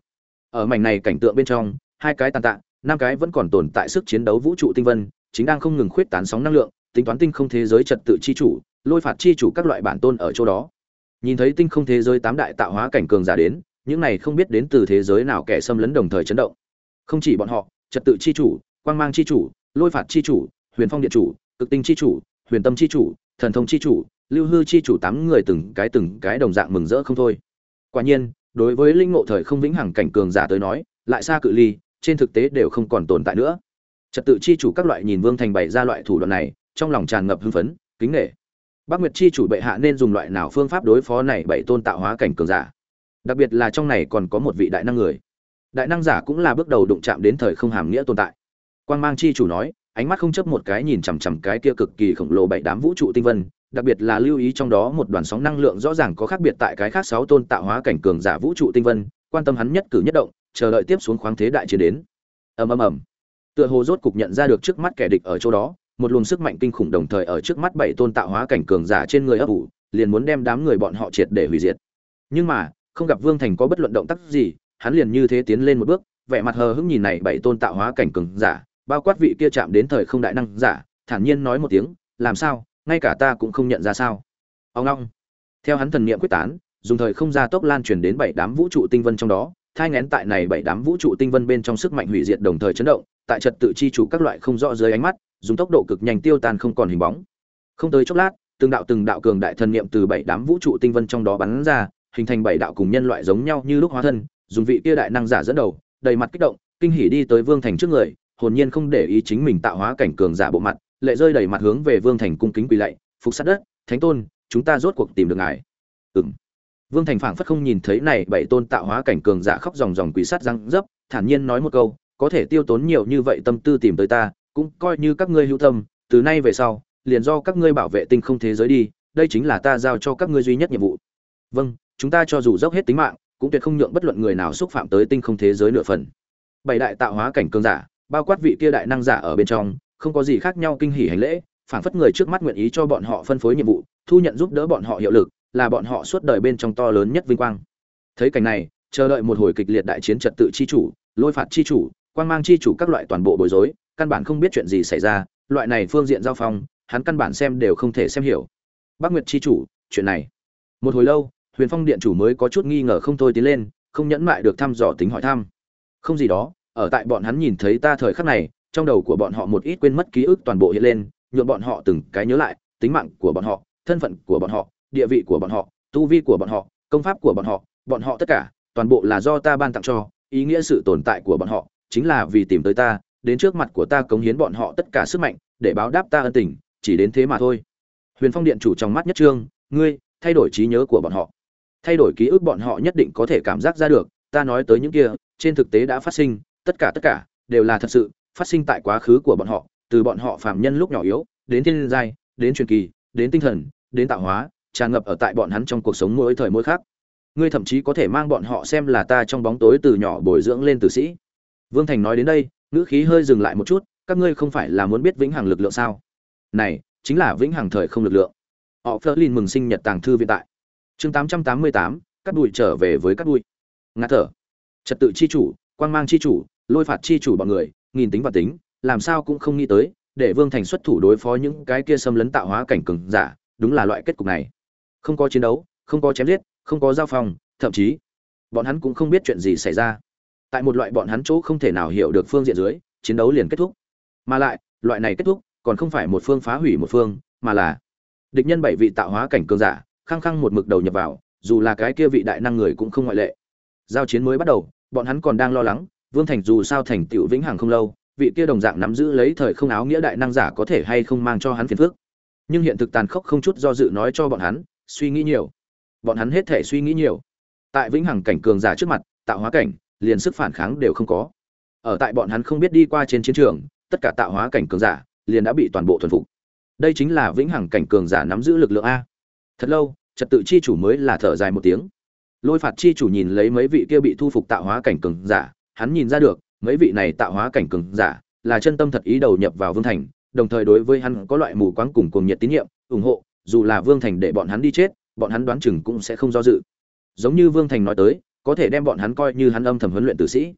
Ở mảnh này cảnh tượng bên trong, hai cái tàn tạ, năm cái vẫn còn tồn tại sức chiến đấu vũ trụ tinh vân, chính đang không ngừng khuyết tán sóng năng lượng, tính toán tinh không thế giới trật tự chi chủ, lôi phạt chi chủ các loại bản tôn ở chỗ đó. Nhìn thấy tinh không thế giới tám đại tạo hóa cảnh cường giả đến, những này không biết đến từ thế giới nào kẻ xâm lấn đồng thời chấn động không chỉ bọn họ, trật tự chi chủ, quang mang chi chủ, lôi phạt chi chủ, huyền phong điện chủ, cực tinh chi chủ, huyền tâm chi chủ, thần thông chi chủ, lưu hư chi chủ tám người từng cái từng cái đồng dạng mừng rỡ không thôi. Quả nhiên, đối với linh ngộ thời không vĩnh hằng cảnh cường giả tới nói, lại xa cự ly, trên thực tế đều không còn tồn tại nữa. Trật tự chi chủ các loại nhìn vương thành bày ra loại thủ đoạn này, trong lòng tràn ngập hưng phấn, kính nghệ bác nguyệt chi chủ bệ hạ nên dùng loại nào phương pháp đối phó này bảy tôn tạo hóa cảnh cường giả? Đặc biệt là trong này còn có một vị đại năng người đại năng giả cũng là bước đầu đụng chạm đến thời không hàm nghĩa tồn tại. Quang mang chi chủ nói, ánh mắt không chấp một cái nhìn chằm chằm cái kia cực kỳ khổng lồ bảy đám vũ trụ tinh vân, đặc biệt là lưu ý trong đó một đoàn sóng năng lượng rõ ràng có khác biệt tại cái khác sáu tôn tạo hóa cảnh cường giả vũ trụ tinh vân, quan tâm hắn nhất cử nhất động, chờ đợi tiếp xuống khoáng thế đại chiến đến. Ầm ầm ầm. Tựa hồ rốt cục nhận ra được trước mắt kẻ địch ở chỗ đó, một luồng sức mạnh kinh khủng đồng thời ở trước mắt bảy tôn tạo hóa cảnh cường giả trên người ấp ủ, liền muốn đem đám người bọn họ triệt để hủy diệt. Nhưng mà, không gặp vương thành có bất luận động tác gì hắn liền như thế tiến lên một bước, vẻ mặt hờ hững nhìn này bảy tôn tạo hóa cảnh cường giả, bao quát vị kia chạm đến thời không đại năng giả, thản nhiên nói một tiếng, làm sao? Ngay cả ta cũng không nhận ra sao? Ông long. Theo hắn thần niệm quyết tán, dùng thời không gia tốc lan truyền đến bảy đám vũ trụ tinh vân trong đó, thai ngén tại này bảy đám vũ trụ tinh vân bên trong sức mạnh hủy diệt đồng thời chấn động, tại trật tự chi chủ các loại không rõ dưới ánh mắt, dùng tốc độ cực nhanh tiêu tan không còn hình bóng. Không tới chốc lát, từng đạo từng đạo cường đại thần niệm từ bảy đám vũ trụ tinh vân trong đó bắn ra, hình thành bảy đạo cùng nhân loại giống nhau như lúc hóa thân dùng vị kia đại năng giả dẫn đầu, đầy mặt kích động, kinh hỉ đi tới vương thành trước người, hồn nhiên không để ý chính mình tạo hóa cảnh cường giả bộ mặt, lệ rơi đầy mặt hướng về vương thành cung kính quỳ lạy, phục sát đất, thánh tôn, chúng ta rốt cuộc tìm được ngài. Ừm. Vương thành phảng phất không nhìn thấy này bảy tôn tạo hóa cảnh cường giả khóc ròng ròng quỳ sát răng dấp, thản nhiên nói một câu, có thể tiêu tốn nhiều như vậy tâm tư tìm tới ta, cũng coi như các ngươi hữu tâm, từ nay về sau, liền do các ngươi bảo vệ tinh không thế giới đi, đây chính là ta giao cho các ngươi duy nhất nhiệm vụ. Vâng chúng ta cho dù dốc hết tính mạng cũng tuyệt không nhượng bất luận người nào xúc phạm tới tinh không thế giới nửa phần. Bảy đại tạo hóa cảnh cường giả, bao quát vị kia đại năng giả ở bên trong, không có gì khác nhau kinh hỉ hành lễ, phảng phất người trước mắt nguyện ý cho bọn họ phân phối nhiệm vụ, thu nhận giúp đỡ bọn họ hiệu lực, là bọn họ suốt đời bên trong to lớn nhất vinh quang. Thấy cảnh này, chờ đợi một hồi kịch liệt đại chiến trật tự chi chủ, lôi phạt chi chủ, quang mang chi chủ các loại toàn bộ bối rối, căn bản không biết chuyện gì xảy ra, loại này phương diện giao phong, hắn căn bản xem đều không thể xem hiểu. Bác nguyệt chi chủ, chuyện này. Một hồi lâu huyền phong điện chủ mới có chút nghi ngờ không thôi tiến lên, không nhẫn mại được thăm dò tính hỏi thăm. Không gì đó, ở tại bọn hắn nhìn thấy ta thời khắc này, trong đầu của bọn họ một ít quên mất ký ức toàn bộ hiện lên nhuộm bọn họ từng cái nhớ lại, tính mạng của bọn họ, thân phận của bọn họ, địa vị của bọn họ, tu vi của bọn họ, công pháp của bọn họ bọn họ tất cả, toàn bộ là do ta ban tặng cho, ý nghĩa sự tồn tại của bọn họ, chính là vì tìm tới ta, đến trước mặt của ta cống hiến bọn họ tất cả sức mạnh, để báo đáp ta ân tình, chỉ đến thế mà thôi. Huyền phong điện chủ trong mắt nhất trương, ngươi, thay đổi trí nhớ của bọn họ thay đổi ký ức bọn họ nhất định có thể cảm giác ra được, ta nói tới những kia, trên thực tế đã phát sinh, tất cả tất cả, đều là thật sự, phát sinh tại quá khứ của bọn họ, từ bọn họ phàm nhân lúc nhỏ yếu, đến thiên giai, đến truyền kỳ, đến tinh thần, đến tạo hóa, tràn ngập ở tại bọn hắn trong cuộc sống mỗi thời mỗi khác. Ngươi thậm chí có thể mang bọn họ xem là ta trong bóng tối từ nhỏ bồi dưỡng lên tử sĩ. Vương thành nói đến đây, ngữ khí hơi dừng lại một chút, các ngươi không phải là muốn biết vĩnh hằng lực lượng sao? Này, chính là vĩnh hằng thời không lực lượng. Họ phớt lên mừng sinh nhật tàng thư viện tại chương tám trăm tám mươi tám, cắt đùi trở về với cắt đùi. Ngã thở. Trật tự chi chủ, quang mang chi chủ, lôi phạt chi chủ bọn người, nghìn tính và tính, làm sao cũng không nghĩ tới, để vương thành xuất thủ đối phó những cái kia xâm lấn tạo hóa cảnh cường giả, đúng là loại kết cục này. Không có chiến đấu, không có chém giết, không có giao phong thậm chí, bọn hắn cũng không biết chuyện gì xảy ra. Tại một loại bọn hắn chỗ không thể nào hiểu được phương diện dưới, chiến đấu liền kết thúc. Mà lại, loại này kết thúc, còn không phải một phương phá hủy một phương, mà là địch nhân bảy vị tạo hóa cảnh cường giả khăng khăng một mực đầu nhập vào, dù là cái kia vị đại năng người cũng không ngoại lệ. Giao chiến mới bắt đầu, bọn hắn còn đang lo lắng, vương thành dù sao thành tựu vĩnh hằng không lâu, vị kia đồng dạng nắm giữ lấy thời không áo nghĩa đại năng giả có thể hay không mang cho hắn phiền phức. Nhưng hiện thực tàn khốc không chút do dự nói cho bọn hắn, suy nghĩ nhiều. Bọn hắn hết thể suy nghĩ nhiều. Tại vĩnh hằng cảnh cường giả trước mặt, tạo hóa cảnh, liền sức phản kháng đều không có. Ở tại bọn hắn không biết đi qua trên chiến trường, tất cả tạo hóa cảnh cường giả liền đã bị toàn bộ thuần phục. Đây chính là vĩnh hằng cảnh cường giả nắm giữ lực lượng a. Thật lâu trật tự chi chủ mới là thở dài một tiếng. Lôi phạt chi chủ nhìn lấy mấy vị kia bị thu phục tạo hóa cảnh cường giả, hắn nhìn ra được, mấy vị này tạo hóa cảnh cường giả là chân tâm thật ý đầu nhập vào vương thành, đồng thời đối với hắn có loại mù quáng cùng cuồng nhiệt tín nhiệm, ủng hộ, dù là vương thành để bọn hắn đi chết, bọn hắn đoán chừng cũng sẽ không do dự. Giống như vương thành nói tới, có thể đem bọn hắn coi như hắn âm thầm huấn luyện tử sĩ.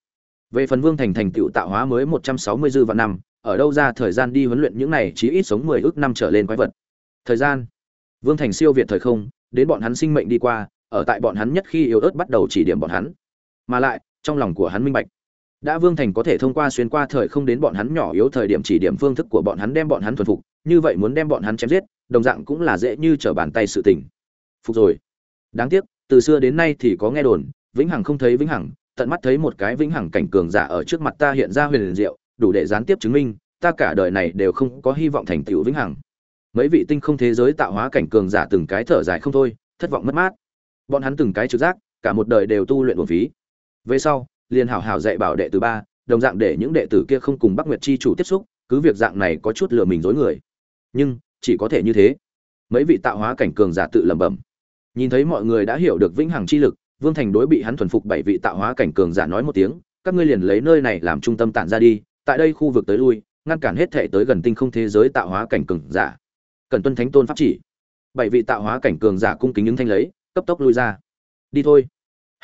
Về phần vương thành thành tựu tạo hóa mới một trăm sáu mươi dư vạn năm, ở đâu ra thời gian đi huấn luyện những này chỉ ít sống mười ước năm trở lên quái vật. Thời gian vương thành siêu việt thời không, đến bọn hắn sinh mệnh đi qua, ở tại bọn hắn nhất khi yếu ớt bắt đầu chỉ điểm bọn hắn. Mà lại, trong lòng của hắn minh bạch. Đã vương thành có thể thông qua xuyên qua thời không đến bọn hắn nhỏ yếu thời điểm chỉ điểm phương thức của bọn hắn đem bọn hắn thuần phục, như vậy muốn đem bọn hắn chém giết, đồng dạng cũng là dễ như trở bàn tay sự tình. Phục rồi. Đáng tiếc, từ xưa đến nay thì có nghe đồn, vĩnh hằng không thấy vĩnh hằng, tận mắt thấy một cái vĩnh hằng cảnh cường giả ở trước mặt ta hiện ra huyền diệu, đủ để gián tiếp chứng minh, ta cả đời này đều không có hy vọng thành tựu vĩnh hằng mấy vị tinh không thế giới tạo hóa cảnh cường giả từng cái thở dài không thôi, thất vọng mất mát. Bọn hắn từng cái trực giác, cả một đời đều tu luyện một phí. Về sau, liền hảo hảo dạy bảo đệ tử ba, đồng dạng để những đệ tử kia không cùng bắc nguyệt chi chủ tiếp xúc, cứ việc dạng này có chút lừa mình dối người. Nhưng, chỉ có thể như thế. Mấy vị tạo hóa cảnh cường giả tự lẩm bẩm. Nhìn thấy mọi người đã hiểu được vĩnh hằng chi lực, vương thành đối bị hắn thuần phục bảy vị tạo hóa cảnh cường giả nói một tiếng, các ngươi liền lấy nơi này làm trung tâm tản ra đi, tại đây khu vực tới lui, ngăn cản hết thể tới gần tinh không thế giới tạo hóa cảnh cường giả cần tuân thánh tôn pháp chỉ. Bảy vị tạo hóa cảnh cường giả cung kính những thanh lấy, cấp tốc lui ra. Đi thôi.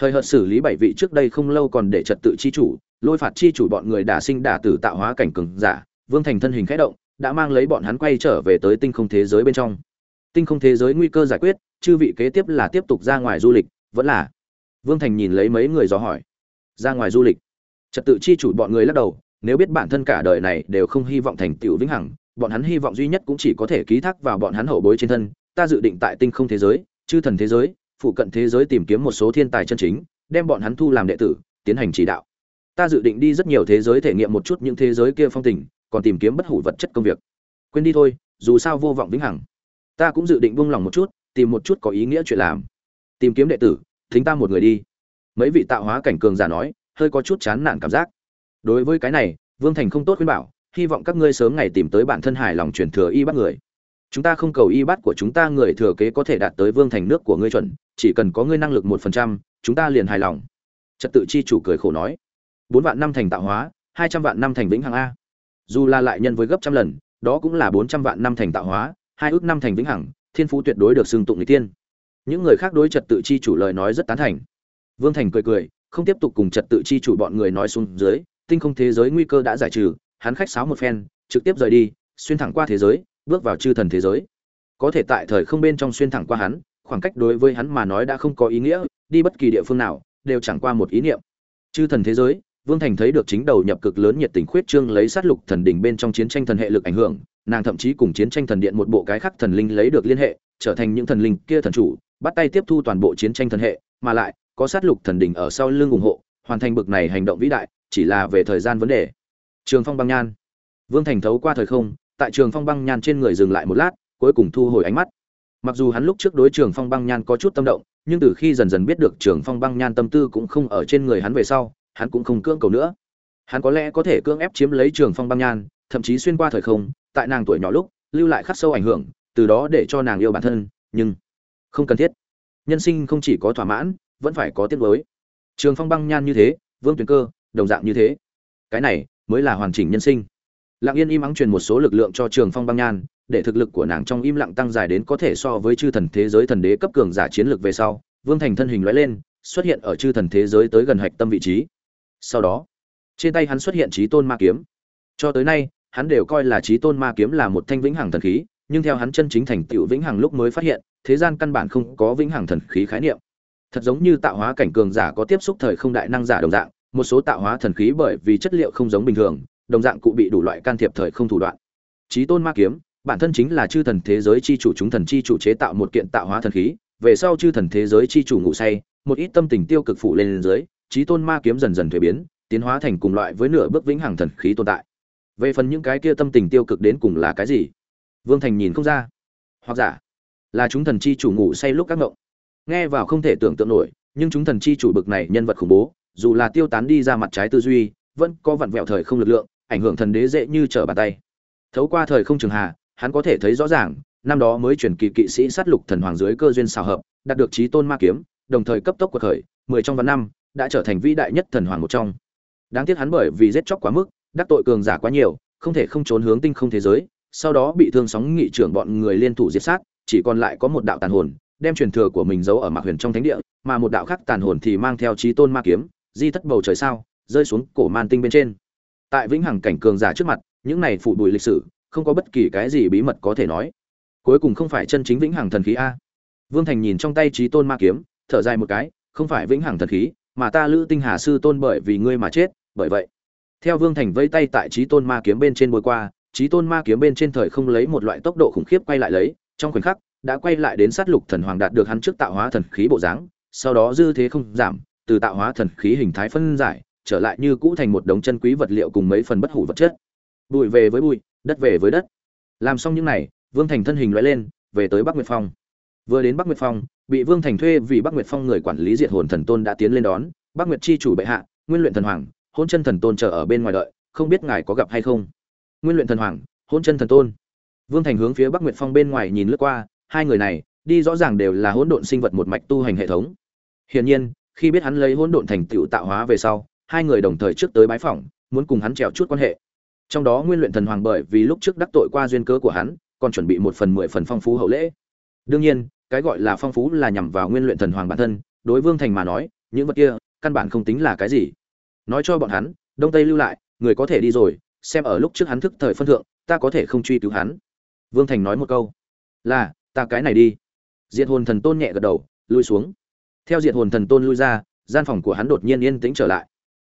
Hơi hợt xử lý bảy vị trước đây không lâu còn để trật tự chi chủ, lôi phạt chi chủ bọn người đả sinh đả tử tạo hóa cảnh cường giả, vương thành thân hình khẽ động, đã mang lấy bọn hắn quay trở về tới tinh không thế giới bên trong. Tinh không thế giới nguy cơ giải quyết, chư vị kế tiếp là tiếp tục ra ngoài du lịch, vẫn là. Vương thành nhìn lấy mấy người dò hỏi. Ra ngoài du lịch. Trật tự chi chủ bọn người lắc đầu, nếu biết bản thân cả đời này đều không hy vọng thành tựu vĩnh hằng bọn hắn hy vọng duy nhất cũng chỉ có thể ký thác vào bọn hắn hậu bối trên thân, ta dự định tại tinh không thế giới, chư thần thế giới, phụ cận thế giới tìm kiếm một số thiên tài chân chính, đem bọn hắn thu làm đệ tử, tiến hành chỉ đạo. Ta dự định đi rất nhiều thế giới thể nghiệm một chút những thế giới kia phong tình, còn tìm kiếm bất hủ vật chất công việc. Quên đi thôi, dù sao vô vọng vĩnh hằng. Ta cũng dự định buông lòng một chút, tìm một chút có ý nghĩa chuyện làm. Tìm kiếm đệ tử, thính ta một người đi. Mấy vị tạo hóa cảnh cường giả nói, hơi có chút chán nản cảm giác. Đối với cái này, vương thành không tốt khuyên bảo hy vọng các ngươi sớm ngày tìm tới bản thân hài lòng truyền thừa y bắt người. Chúng ta không cầu y bắt của chúng ta người thừa kế có thể đạt tới vương thành nước của ngươi chuẩn, chỉ cần có ngươi năng lực một phần trăm, chúng ta liền hài lòng. Trật tự chi chủ cười khổ nói. Bốn vạn năm thành tạo hóa, hai trăm vạn năm thành vĩnh hằng a. Dù là lại nhân với gấp trăm lần, đó cũng là bốn trăm vạn năm thành tạo hóa, hai ước năm thành vĩnh hằng, thiên phú tuyệt đối được xưng tụng n tiên những người khác đối trật tự chi chủ lời nói rất tán thành. Vương thành cười cười, không tiếp tục cùng trật tự chi chủ bọn người nói xuống dưới, tinh không thế giới nguy cơ đã giải trừ hắn khách sáo một phen, trực tiếp rời đi, xuyên thẳng qua thế giới, bước vào chư thần thế giới. Có thể tại thời không bên trong xuyên thẳng qua hắn, khoảng cách đối với hắn mà nói đã không có ý nghĩa, đi bất kỳ địa phương nào, đều chẳng qua một ý niệm. Chư thần thế giới, vương thành thấy được chính đầu nhập cực lớn nhiệt tình khuyết trương lấy sát lục thần đỉnh bên trong chiến tranh thần hệ lực ảnh hưởng, nàng thậm chí cùng chiến tranh thần điện một bộ cái khác thần linh lấy được liên hệ, trở thành những thần linh kia thần chủ, bắt tay tiếp thu toàn bộ chiến tranh thần hệ, mà lại, có sát lục thần đỉnh ở sau lưng ủng hộ, hoàn thành bực này hành động vĩ đại, chỉ là về thời gian vấn đề trường phong băng nhan. Vương thành thấu qua thời không, tại trường phong băng nhan trên người dừng lại một lát, cuối cùng thu hồi ánh mắt. Mặc dù hắn lúc trước đối trường phong băng nhan có chút tâm động, nhưng từ khi dần dần biết được trường phong băng nhan tâm tư cũng không ở trên người hắn về sau, hắn cũng không cưỡng cầu nữa. Hắn có lẽ có thể cưỡng ép chiếm lấy trường phong băng nhan, thậm chí xuyên qua thời không, tại nàng tuổi nhỏ lúc, lưu lại khắc sâu ảnh hưởng, từ đó để cho nàng yêu bản thân, nhưng không cần thiết. Nhân sinh không chỉ có thỏa mãn, vẫn phải có tiết mới trường phong băng nhan như thế, vương tuyền cơ, đồng dạng như thế. Cái này mới là hoàn chỉnh nhân sinh. Lặng yên im ắng truyền một số lực lượng cho trường phong băng nhan, để thực lực của nàng trong im lặng tăng dài đến có thể so với chư thần thế giới thần đế cấp cường giả chiến lược về sau, vương thành thân hình lóe lên, xuất hiện ở chư thần thế giới tới gần hạch tâm vị trí. Sau đó, trên tay hắn xuất hiện trí tôn ma kiếm. Cho tới nay, hắn đều coi là trí tôn ma kiếm là một thanh vĩnh hằng thần khí, nhưng theo hắn chân chính thành tựu vĩnh hằng lúc mới phát hiện, thế gian căn bản không có vĩnh hằng thần khí khái niệm. Thật giống như tạo hóa cảnh cường giả có tiếp xúc thời không đại năng giả đồng dạng một số tạo hóa thần khí bởi vì chất liệu không giống bình thường, đồng dạng cụ bị đủ loại can thiệp thời không thủ đoạn. Trí tôn ma kiếm, bản thân chính là chư thần thế giới chi chủ chúng thần chi chủ chế tạo một kiện tạo hóa thần khí, về sau chư thần thế giới chi chủ ngủ say, một ít tâm tình tiêu cực phụ lên dưới trí tôn ma kiếm dần dần thuế biến, tiến hóa thành cùng loại với nửa bước vĩnh hằng thần khí tồn tại. Về phần những cái kia tâm tình tiêu cực đến cùng là cái gì? Vương thành nhìn không ra. Hoặc giả là chúng thần chi chủ ngủ say lúc các ngộng. Nghe vào không thể tưởng tượng nổi, nhưng chúng thần chi chủ bực này nhân vật khủng bố dù là tiêu tán đi ra mặt trái tư duy, vẫn có vặn vẹo thời không lực lượng, ảnh hưởng thần đế dễ như trở bàn tay. Thấu qua thời không trường hà, hắn có thể thấy rõ ràng, năm đó mới chuyển kỳ kỵ sĩ sát lục thần hoàng dưới cơ duyên xào hợp, đạt được trí tôn ma kiếm, đồng thời cấp tốc cuộc khởi, mười trong vạn năm, đã trở thành vĩ đại nhất thần hoàng một trong. Đáng tiếc hắn bởi vì giết chóc quá mức, đắc tội cường giả quá nhiều, không thể không trốn hướng tinh không thế giới, sau đó bị thương sóng nghị trưởng bọn người liên thủ diệt sát, chỉ còn lại có một đạo tàn hồn, đem truyền thừa của mình giấu ở mạc huyền trong thánh địa, mà một đạo khác tàn hồn thì mang theo trí tôn ma kiếm di thất bầu trời sao, rơi xuống cổ man tinh bên trên. Tại vĩnh hằng cảnh cường giả trước mặt, những này phụ bùi lịch sử, không có bất kỳ cái gì bí mật có thể nói. Cuối cùng không phải chân chính vĩnh hằng thần khí a. Vương thành nhìn trong tay trí tôn ma kiếm, thở dài một cái, không phải vĩnh hằng thần khí, mà ta lữ tinh hà sư tôn bởi vì ngươi mà chết, bởi vậy. Theo vương thành vây tay tại trí tôn ma kiếm bên trên bôi qua, trí tôn ma kiếm bên trên thời không lấy một loại tốc độ khủng khiếp quay lại lấy, trong khoảnh khắc, đã quay lại đến sát lục thần hoàng đạt được hắn trước tạo hóa thần khí bộ dáng, sau đó dư thế không giảm từ tạo hóa thần khí hình thái phân giải, trở lại như cũ thành một đống chân quý vật liệu cùng mấy phần bất hủ vật chất. Bụi về với bụi, đất về với đất. Làm xong những này, vương thành thân hình loại lên, về tới bắc nguyệt phong. Vừa đến bắc nguyệt phong, bị vương thành thuê vì bắc nguyệt phong người quản lý diệt hồn thần tôn đã tiến lên đón. Bắc nguyệt chi chủ bệ hạ, nguyên luyện thần hoàng, hôn chân thần tôn chờ ở bên ngoài đợi, không biết ngài có gặp hay không. Nguyên luyện thần hoàng, hôn chân thần tôn. Vương thành hướng phía bắc nguyệt phong bên ngoài nhìn lướt qua, hai người này, đi rõ ràng đều là hỗn độn sinh vật một mạch tu hành hệ thống. Hiển nhiên khi biết hắn lấy hỗn độn thành tựu tạo hóa về sau, hai người đồng thời trước tới bái phỏng, muốn cùng hắn trèo chút quan hệ. Trong đó nguyên luyện thần hoàng bởi vì lúc trước đắc tội qua duyên cớ của hắn, còn chuẩn bị một phần mười phần phong phú hậu lễ. Đương nhiên, cái gọi là phong phú là nhằm vào nguyên luyện thần hoàng bản thân, đối vương thành mà nói, những vật kia, căn bản không tính là cái gì. Nói cho bọn hắn, đông tây lưu lại, người có thể đi rồi, xem ở lúc trước hắn thức thời phân thượng, ta có thể không truy cứu hắn. Vương thành nói một câu, là, ta cái này đi. Diệt hồn thần tôn nhẹ gật đầu, lui xuống theo diệt hồn thần tôn lui ra, gian phòng của hắn đột nhiên yên tĩnh trở lại.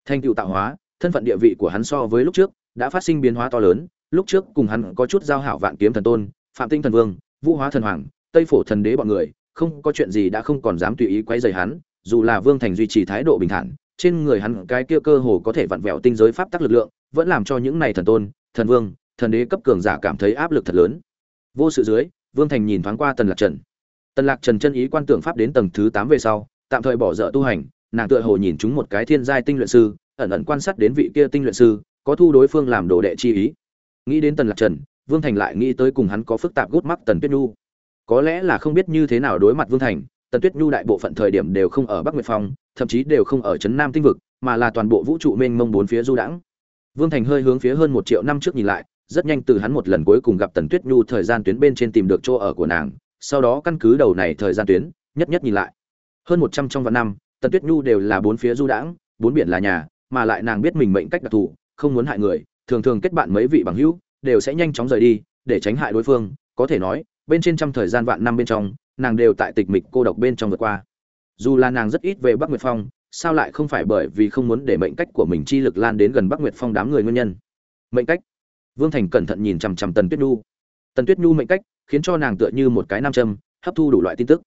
Thành tựu tạo hóa, thân phận địa vị của hắn so với lúc trước, đã phát sinh biến hóa to lớn. Lúc trước cùng hắn có chút giao hảo vạn kiếm thần tôn, phạm tinh thần vương, vũ hóa thần hoàng, tây phổ thần đế bọn người, không có chuyện gì đã không còn dám tùy ý quấy rầy hắn, dù là vương thành duy trì thái độ bình thản, trên người hắn cái kia cơ hồ có thể vặn vẹo tinh giới pháp tắc lực lượng, vẫn làm cho những này thần tôn, thần vương, thần đế cấp cường giả cảm thấy áp lực thật lớn. Vô sự dưới, vương thành nhìn thoáng qua tần lạc trần tần lạc trần chân ý quan tưởng pháp đến tầng thứ tám về sau, tạm thời bỏ dở tu hành, nàng tựa hồ nhìn chúng một cái thiên giai tinh luyện sư, ẩn ẩn quan sát đến vị kia tinh luyện sư, có thu đối phương làm đồ đệ chi ý. Nghĩ đến tần lạc trần, vương thành lại nghĩ tới cùng hắn có phức tạp gút mắc tần tuyết nhu. Có lẽ là không biết như thế nào đối mặt vương thành, tần tuyết nhu đại bộ phận thời điểm đều không ở bắc nguyệt phong, thậm chí đều không ở trấn nam tinh vực, mà là toàn bộ vũ trụ mênh mông bốn phía du đãng. Vương thành hơi hướng phía hơn một triệu năm trước nhìn lại, rất nhanh từ hắn một lần cuối cùng gặp tần tuyết nhu thời gian tuyến bên trên tìm được chỗ ở của nàng sau đó căn cứ đầu này thời gian tuyến, nhất nhất nhìn lại. Hơn một trăm trong vạn năm, tần tuyết nhu đều là bốn phía du đãng, bốn biển là nhà, mà lại nàng biết mình mệnh cách đặc thù, không muốn hại người, thường thường kết bạn mấy vị bằng hữu, đều sẽ nhanh chóng rời đi, để tránh hại đối phương. Có thể nói, bên trên trăm thời gian vạn năm bên trong, nàng đều tại tịch mịch cô độc bên trong vượt qua. Dù là nàng rất ít về bắc nguyệt phong, sao lại không phải bởi vì không muốn để mệnh cách của mình chi lực lan đến gần bắc nguyệt phong đám người nguyên nhân? Mệnh cách? Vương thành cẩn thận nhìn chằm chằm tần tuyết nhu. Tần tuyết nhu mệnh cách khiến cho nàng tựa như một cái nam châm, hấp thu đủ loại tin tức.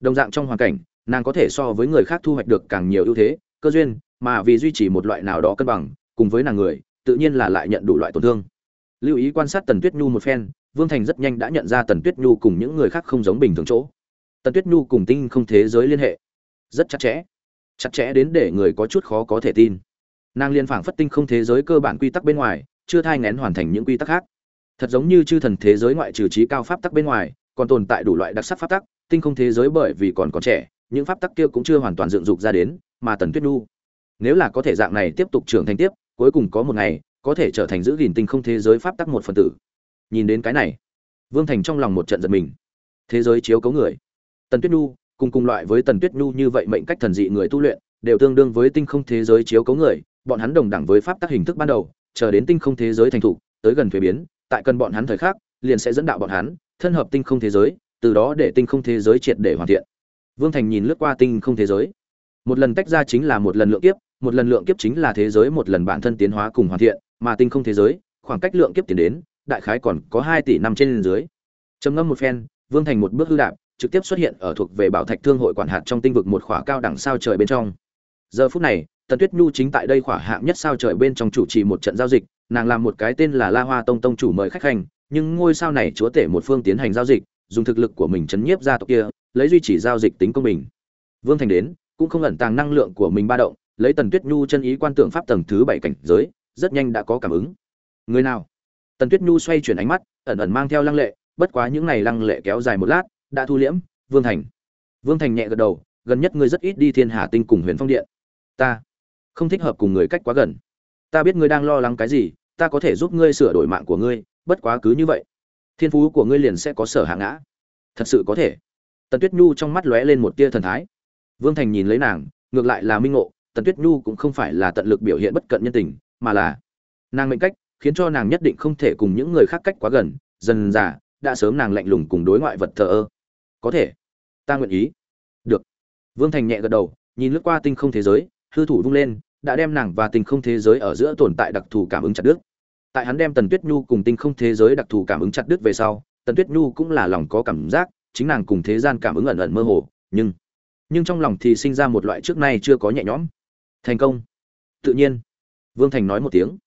Đồng dạng trong hoàn cảnh, nàng có thể so với người khác thu hoạch được càng nhiều ưu thế, cơ duyên, mà vì duy trì một loại nào đó cân bằng, cùng với nàng người, tự nhiên là lại nhận đủ loại tổn thương. Lưu ý quan sát tần tuyết nhu một phen, vương thành rất nhanh đã nhận ra tần tuyết nhu cùng những người khác không giống bình thường chỗ. Tần tuyết nhu cùng tinh không thế giới liên hệ. Rất chặt chẽ. Chặt chẽ đến để người có chút khó có thể tin. Nàng liên phảng phất tinh không thế giới cơ bản quy tắc bên ngoài, chưa thai ngén hoàn thành những quy tắc khác thật giống như chư thần thế giới ngoại trừ trí cao pháp tắc bên ngoài, còn tồn tại đủ loại đặc sắc pháp tắc, tinh không thế giới bởi vì còn còn trẻ, những pháp tắc kia cũng chưa hoàn toàn dựng dục ra đến, mà tần tuyết nhu. Nếu là có thể dạng này tiếp tục trưởng thành tiếp, cuối cùng có một ngày, có thể trở thành giữ gìn tinh không thế giới pháp tắc một phần tử. Nhìn đến cái này, vương thành trong lòng một trận giật mình. Thế giới chiếu cấu người. Tần tuyết nhu, cùng cùng loại với tần tuyết nhu như vậy mệnh cách thần dị người tu luyện, đều tương đương với tinh không thế giới chiếu cấu người, bọn hắn đồng đẳng với pháp tắc hình thức ban đầu, chờ đến tinh không thế giới thành thục, tới gần thuế biến tại cần bọn hắn thời khắc, liền sẽ dẫn đạo bọn hắn, thân hợp tinh không thế giới, từ đó để tinh không thế giới triệt để hoàn thiện. Vương thành nhìn lướt qua tinh không thế giới. Một lần tách ra chính là một lần lượng kiếp, một lần lượng kiếp chính là thế giới, một lần bản thân tiến hóa cùng hoàn thiện, mà tinh không thế giới, khoảng cách lượng kiếp tiến đến, đại khái còn có hai tỷ năm trên dưới. Trầm ngâm một phen, vương thành một bước hư đạp, trực tiếp xuất hiện ở thuộc về bảo thạch thương hội quản hạt trong tinh vực một khỏa cao đẳng sao trời bên trong. Giờ phút này, tần tuyết nhu chính tại đây khỏa hạng nhất sao trời bên trong chủ trì một trận giao dịch nàng làm một cái tên là la hoa tông tông chủ mời khách hành, nhưng ngôi sao này chúa tể một phương tiến hành giao dịch, dùng thực lực của mình chấn nhiếp ra tộc kia, lấy duy trì giao dịch tính công bình. Vương thành đến, cũng không ẩn tàng năng lượng của mình ba động, lấy tần tuyết nhu chân ý quan tượng pháp tầng thứ bảy cảnh giới, rất nhanh đã có cảm ứng. Người nào? Tần tuyết nhu xoay chuyển ánh mắt, ẩn ẩn mang theo lăng lệ, bất quá những này lăng lệ kéo dài một lát, đã thu liễm. Vương thành. Vương thành nhẹ gật đầu, gần nhất ngươi rất ít đi thiên hà tinh cùng huyền phong điện. Ta không thích hợp cùng người cách quá gần. Ta biết ngươi đang lo lắng cái gì ta có thể giúp ngươi sửa đổi mạng của ngươi, bất quá cứ như vậy, thiên phú của ngươi liền sẽ có sở hạ ngã. Thật sự có thể. Tần tuyết nhu trong mắt lóe lên một tia thần thái. Vương thành nhìn lấy nàng, ngược lại là minh ngộ, tần tuyết nhu cũng không phải là tận lực biểu hiện bất cận nhân tình, mà là nàng mệnh cách, khiến cho nàng nhất định không thể cùng những người khác cách quá gần, dần dà, đã sớm nàng lạnh lùng cùng đối ngoại vật thờ ơ. Có thể. Ta nguyện ý. Được. Vương thành nhẹ gật đầu, nhìn lướt qua tinh không thế giới, hư thủ vung lên, đã đem nàng và tinh không thế giới ở giữa tồn tại đặc thù cảm ứng chặt đứt tại hắn đem tần tuyết nhu cùng tinh không thế giới đặc thù cảm ứng chặt đứt về sau, tần tuyết nhu cũng là lòng có cảm giác, chính nàng cùng thế gian cảm ứng ẩn ẩn mơ hồ, nhưng nhưng trong lòng thì sinh ra một loại trước nay chưa có nhẹ nhõm. Thành công. Tự nhiên. Vương thành nói một tiếng.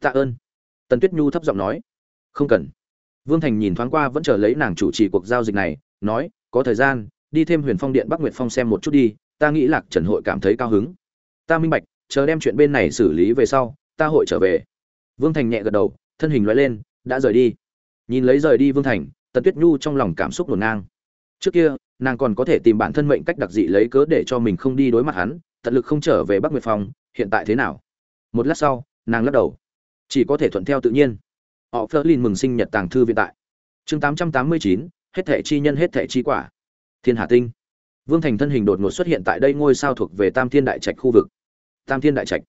Tạ ơn. Tần tuyết nhu thấp giọng nói. Không cần. Vương thành nhìn thoáng qua vẫn chờ lấy nàng chủ trì cuộc giao dịch này, nói, có thời gian, đi thêm huyền phong điện bắc nguyệt phong xem một chút đi, ta nghĩ lạc trần hội cảm thấy cao hứng. Ta minh bạch, chờ đem chuyện bên này xử lý về sau, ta hội trở về vương thành nhẹ gật đầu, thân hình lóe lên, đã rời đi. Nhìn lấy rời đi vương thành, tần tuyết nhu trong lòng cảm xúc hỗn ngang. Trước kia, nàng còn có thể tìm bản thân mệnh cách đặc dị lấy cớ để cho mình không đi đối mặt hắn, tận lực không trở về bắc nguyệt phong, hiện tại thế nào? Một lát sau, nàng lắc đầu. Chỉ có thể thuận theo tự nhiên. Họ Flerlin lin mừng sinh nhật tàng thư viện tại. Chương tám trăm tám mươi chín, hết thẻ chi nhân, hết thẻ chi quả. Thiên hà tinh. Vương thành thân hình đột ngột xuất hiện tại đây ngôi sao thuộc về tam thiên đại trạch khu vực. Tam thiên đại trạch.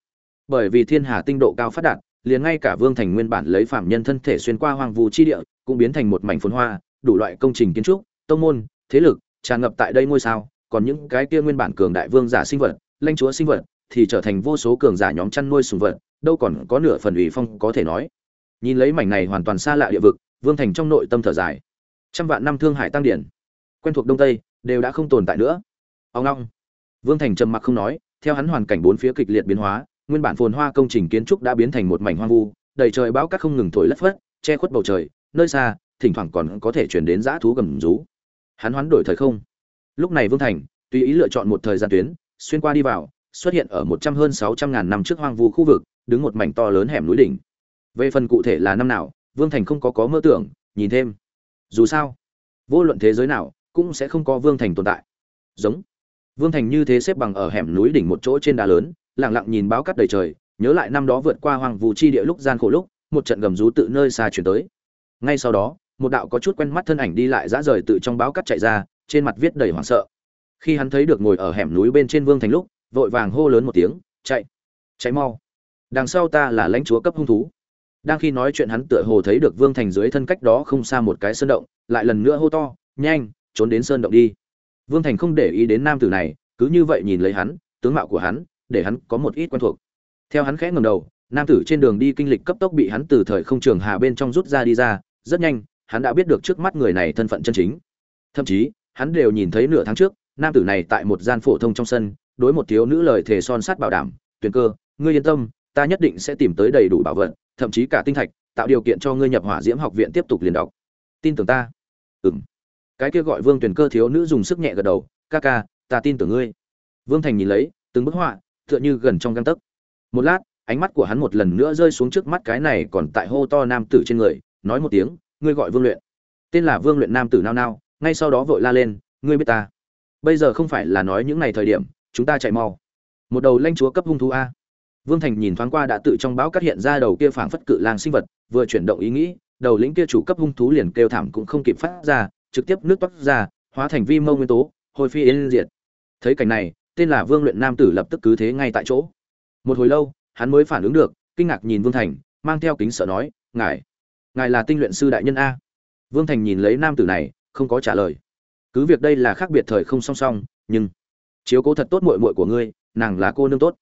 Bởi vì thiên hà tinh độ cao phát đạt liền ngay cả vương thành nguyên bản lấy phạm nhân thân thể xuyên qua hoang vu chi địa, cũng biến thành một mảnh phồn hoa, đủ loại công trình kiến trúc, tông môn, thế lực, tràn ngập tại đây ngôi sao. Còn những cái kia nguyên bản cường đại vương giả sinh vật, lãnh chúa sinh vật, thì trở thành vô số cường giả nhóm chăn nuôi sùng vật, đâu còn có nửa phần ủy phong có thể nói. Nhìn lấy mảnh này hoàn toàn xa lạ địa vực, vương thành trong nội tâm thở dài. Trăm vạn năm thương hải tăng điển, quen thuộc đông tây, đều đã không tồn tại nữa. Ông long. Vương thành trầm mặc không nói, theo hắn hoàn cảnh bốn phía kịch liệt biến hóa nguyên bản phồn hoa công trình kiến trúc đã biến thành một mảnh hoang vu, đầy trời bão cát không ngừng thổi lất phất, che khuất bầu trời, nơi xa, thỉnh thoảng còn có thể truyền đến dã thú gầm rú. Hắn hoán đổi thời không. Lúc này vương thành, tùy ý lựa chọn một thời gian tuyến, xuyên qua đi vào, xuất hiện ở một trăm hơn sáu trăm ngàn năm trước hoang vu khu vực, đứng một mảnh to lớn hẻm núi đỉnh. Về phần cụ thể là năm nào, vương thành không có có mơ tưởng, nhìn thêm. Dù sao, vô luận thế giới nào, cũng sẽ không có vương thành tồn tại. Giống. Vương thành như thế xếp bằng ở hẻm núi đỉnh một chỗ trên đá lớn lặng lặng nhìn báo cắt đầy trời, nhớ lại năm đó vượt qua hoàng vũ chi địa lúc gian khổ lúc, một trận gầm rú tự nơi xa chuyển tới. Ngay sau đó, một đạo có chút quen mắt thân ảnh đi lại dã rời tự trong báo cắt chạy ra, trên mặt viết đầy hoảng sợ. Khi hắn thấy được ngồi ở hẻm núi bên trên vương thành lúc, vội vàng hô lớn một tiếng, chạy chạy mau. Đằng sau ta là lãnh chúa cấp hung thú. Đang khi nói chuyện hắn tựa hồ thấy được vương thành dưới thân cách đó không xa một cái sơn động, lại lần nữa hô to, nhanh, trốn đến sơn động đi. Vương thành không để ý đến nam tử này, cứ như vậy nhìn lấy hắn, tướng mạo của hắn để hắn có một ít quen thuộc. Theo hắn khẽ ngầm đầu, nam tử trên đường đi kinh lịch cấp tốc bị hắn từ thời không trường hà bên trong rút ra đi ra, rất nhanh, hắn đã biết được trước mắt người này thân phận chân chính. Thậm chí, hắn đều nhìn thấy nửa tháng trước, nam tử này tại một gian phổ thông trong sân, đối một thiếu nữ lời thề son sắt bảo đảm tuyển cơ, ngươi yên tâm, ta nhất định sẽ tìm tới đầy đủ bảo vật, thậm chí cả tinh thạch, tạo điều kiện cho ngươi nhập hỏa diễm học viện tiếp tục liền đọc. Tin tưởng ta. Ừng cái kia gọi vương tuyển cơ thiếu nữ dùng sức nhẹ gật đầu, ca ca, ta tin tưởng ngươi. Vương thành nhìn lấy, từng bức họa tựa như gần trong găng tấc. Một lát, ánh mắt của hắn một lần nữa rơi xuống trước mắt cái này còn tại hô to nam tử trên người, nói một tiếng, ngươi gọi vương luyện. Tên là vương luyện nam tử nao nao, ngay sau đó vội la lên, ngươi biết ta? Bây giờ không phải là nói những ngày thời điểm, chúng ta chạy mau. Một đầu lanh chúa cấp hung thú a. Vương thành nhìn thoáng qua đã tự trong bão cắt hiện ra đầu kia phảng phất cự lang sinh vật, vừa chuyển động ý nghĩ, đầu lĩnh kia chủ cấp hung thú liền kêu thảm cũng không kịp phát ra, trực tiếp nước toát ra, hóa thành vi mâu nguyên tố hồi phi yên diệt. Thấy cảnh này tên là vương luyện nam tử lập tức cứ thế ngay tại chỗ. Một hồi lâu, hắn mới phản ứng được, kinh ngạc nhìn vương thành, mang theo kính sợ nói, ngài ngài là tinh luyện sư đại nhân a? Vương thành nhìn lấy nam tử này, không có trả lời. Cứ việc đây là khác biệt thời không song song, nhưng chiếu cố thật tốt muội muội của ngươi, nàng là cô nương tốt.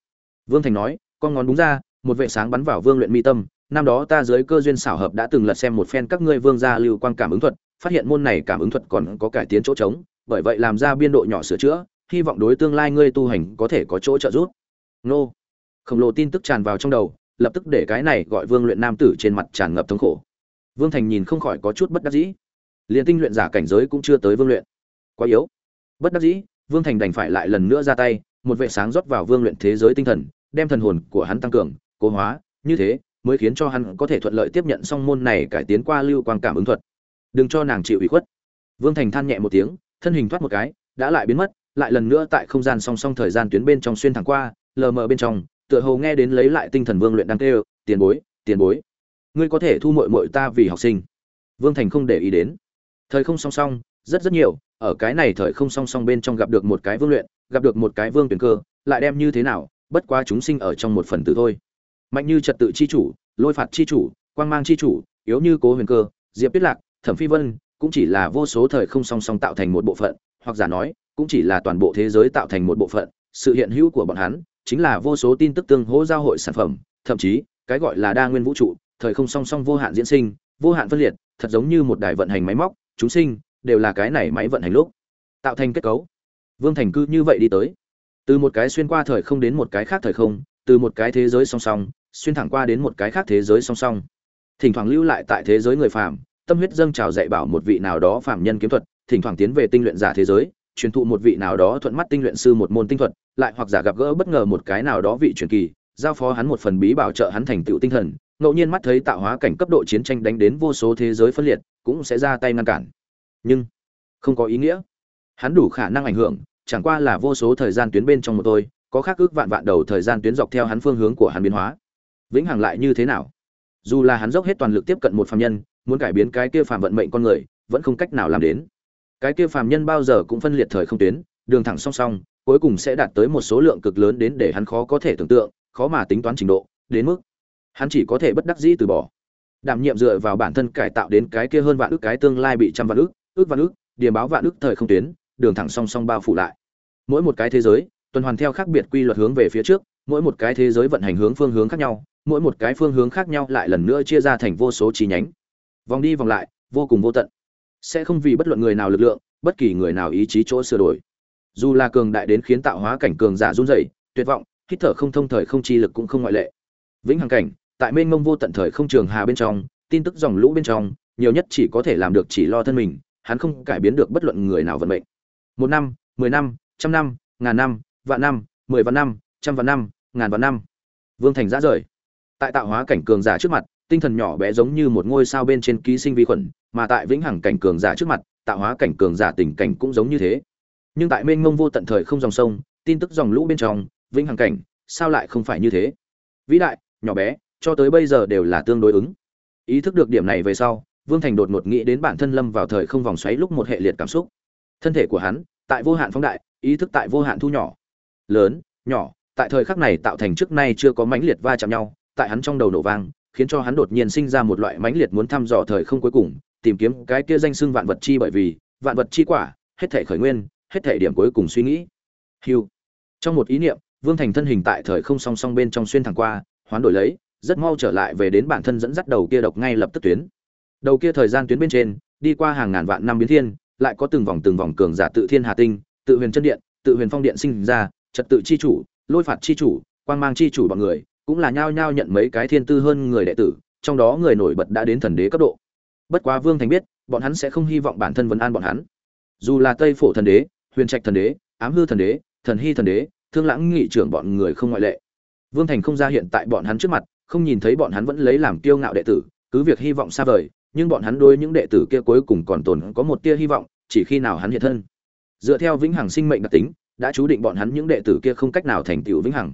Vương thành nói, con ngón đúng ra, một vệ sáng bắn vào vương luyện mi tâm. Năm đó ta dưới cơ duyên xảo hợp đã từng lật xem một phen các ngươi vương gia lưu quang cảm ứng thuật, phát hiện môn này cảm ứng thuật còn có cải tiến chỗ trống, bởi vậy làm ra biên độ nhỏ sửa chữa hy vọng đối tương lai ngươi tu hành có thể có chỗ trợ giúp. Nô. Khổng lồ tin tức tràn vào trong đầu, lập tức để cái này gọi vương luyện nam tử trên mặt tràn ngập thống khổ. Vương thành nhìn không khỏi có chút bất đắc dĩ. Liền tinh luyện giả cảnh giới cũng chưa tới vương luyện. Quá yếu. Bất đắc dĩ, vương thành đành phải lại lần nữa ra tay, một vệ sáng rót vào vương luyện thế giới tinh thần, đem thần hồn của hắn tăng cường, cố hóa, như thế mới khiến cho hắn có thể thuận lợi tiếp nhận song môn này cải tiến qua lưu quang cảm ứng thuật. Đừng cho nàng chịu ủy khuất. Vương thành than nhẹ một tiếng, thân hình thoát một cái, đã lại biến mất lại lần nữa tại không gian song song thời gian tuyến bên trong xuyên thẳng qua, lờ mờ bên trong, tựa hồ nghe đến lấy lại tinh thần vương luyện đang kêu, tiền bối tiền bối, ngươi có thể thu mội mội ta vì học sinh. Vương thành không để ý đến. Thời không song song, rất rất nhiều, ở cái này thời không song song bên trong gặp được một cái vương luyện, gặp được một cái vương tuyển cơ, lại đem như thế nào, bất quá chúng sinh ở trong một phần tử thôi. Mạnh như trật tự chi chủ, lôi phạt chi chủ, quang mang chi chủ, yếu như cố huyền cơ, diệp tuyết lạc, thẩm phi vân, cũng chỉ là vô số thời không song song tạo thành một bộ phận, hoặc giả nói cũng chỉ là toàn bộ thế giới tạo thành một bộ phận, sự hiện hữu của bọn hắn chính là vô số tin tức tương hỗ giao hội sản phẩm, thậm chí, cái gọi là đa nguyên vũ trụ, thời không song song vô hạn diễn sinh, vô hạn phân liệt, thật giống như một đài vận hành máy móc, chúng sinh, đều là cái này máy vận hành lúc, tạo thành kết cấu. Vương thành cư như vậy đi tới. Từ một cái xuyên qua thời không đến một cái khác thời không, từ một cái thế giới song song, xuyên thẳng qua đến một cái khác thế giới song song. Thỉnh thoảng lưu lại tại thế giới người phàm, tâm huyết dâng trào dạy bảo một vị nào đó phàm nhân kiếm thuật, thỉnh thoảng tiến về tinh luyện giả thế giới truyền thụ một vị nào đó thuận mắt tinh luyện sư một môn tinh thuật, lại hoặc giả gặp gỡ bất ngờ một cái nào đó vị truyền kỳ, giao phó hắn một phần bí bảo trợ hắn thành tựu tinh thần, ngẫu nhiên mắt thấy tạo hóa cảnh cấp độ chiến tranh đánh đến vô số thế giới phân liệt, cũng sẽ ra tay ngăn cản. Nhưng, không có ý nghĩa. Hắn đủ khả năng ảnh hưởng, chẳng qua là vô số thời gian tuyến bên trong một tôi, có khác ước vạn vạn đầu thời gian tuyến dọc theo hắn phương hướng của hắn biến hóa. Vĩnh hằng lại như thế nào? Dù là hắn dốc hết toàn lực tiếp cận một phàm nhân, muốn cải biến cái kia phàm vận mệnh con người, vẫn không cách nào làm đến cái kia phàm nhân bao giờ cũng phân liệt thời không tuyến, đường thẳng song song, cuối cùng sẽ đạt tới một số lượng cực lớn đến để hắn khó có thể tưởng tượng, khó mà tính toán trình độ, đến mức hắn chỉ có thể bất đắc dĩ từ bỏ. Đảm nhiệm dựa vào bản thân cải tạo đến cái kia hơn vạn ước cái tương lai bị trăm vạn ước ước vạn ước, điểm báo vạn ước thời không tuyến, đường thẳng song song bao phủ lại. Mỗi một cái thế giới, tuần hoàn theo khác biệt quy luật hướng về phía trước, mỗi một cái thế giới vận hành hướng phương hướng khác nhau, mỗi một cái phương hướng khác nhau lại lần nữa chia ra thành vô số chi nhánh. Vòng đi vòng lại, vô cùng vô tận sẽ không vì bất luận người nào lực lượng, bất kỳ người nào ý chí chỗ sửa đổi. Dù là cường đại đến khiến tạo hóa cảnh cường giả run rẩy, tuyệt vọng, hít thở không thông thời không chi lực cũng không ngoại lệ. Vĩnh hằng cảnh, tại mênh mông vô tận thời không trường hà bên trong, tin tức dòng lũ bên trong, nhiều nhất chỉ có thể làm được chỉ lo thân mình, hắn không cải biến được bất luận người nào vận mệnh. Một năm, mười năm, trăm năm, ngàn năm, vạn năm, mười vạn năm, trăm vạn năm, ngàn vạn năm. Vương thành ra rời. Tại tạo hóa cảnh cường giả trước mặt tinh thần nhỏ bé giống như một ngôi sao bên trên ký sinh vi khuẩn, mà tại vĩnh hằng cảnh cường giả trước mặt, tạo hóa cảnh cường giả tình cảnh cũng giống như thế. Nhưng tại mênh mông vô tận thời không dòng sông, tin tức dòng lũ bên trong, vĩnh hằng cảnh, sao lại không phải như thế? Vĩ đại, nhỏ bé, cho tới bây giờ đều là tương đối ứng. Ý thức được điểm này về sau, vương thành đột ngột nghĩ đến bản thân lâm vào thời không vòng xoáy lúc một hệ liệt cảm xúc. Thân thể của hắn, tại vô hạn phóng đại, ý thức tại vô hạn thu nhỏ. Lớn, nhỏ, tại thời khắc này tạo thành trước nay chưa có mãnh liệt va chạm nhau, tại hắn trong đầu nổ vang khiến cho hắn đột nhiên sinh ra một loại mãnh liệt muốn thăm dò thời không cuối cùng tìm kiếm cái kia danh xưng vạn vật chi bởi vì vạn vật chi quả hết thể khởi nguyên hết thể điểm cuối cùng suy nghĩ. Hưu, trong một ý niệm vương thành thân hình tại thời không song song bên trong xuyên thẳng qua hoán đổi lấy rất mau trở lại về đến bản thân dẫn dắt đầu kia độc ngay lập tức tuyến. Đầu kia thời gian tuyến bên trên đi qua hàng ngàn vạn năm biến thiên lại có từng vòng từng vòng cường giả tự thiên hà tinh tự huyền chân điện tự huyền phong điện sinh ra trật tự chi chủ lôi phạt chi chủ quang mang chi chủ bọn người cũng là nhao nhao nhận mấy cái thiên tư hơn người đệ tử, trong đó người nổi bật đã đến thần đế cấp độ. Bất quá vương thành biết, bọn hắn sẽ không hy vọng bản thân vấn an bọn hắn. Dù là tây phổ thần đế, huyền trạch thần đế, ám hư thần đế, thần hy thần đế, thương lãng nghị trưởng bọn người không ngoại lệ. Vương thành không ra hiện tại bọn hắn trước mặt, không nhìn thấy bọn hắn vẫn lấy làm kiêu ngạo đệ tử, cứ việc hy vọng xa vời, nhưng bọn hắn đối những đệ tử kia cuối cùng còn tồn có một tia hy vọng, chỉ khi nào hắn hiện thân. Dựa theo vĩnh hằng sinh mệnh đặc tính, đã chú định bọn hắn những đệ tử kia không cách nào thành tựu vĩnh hằng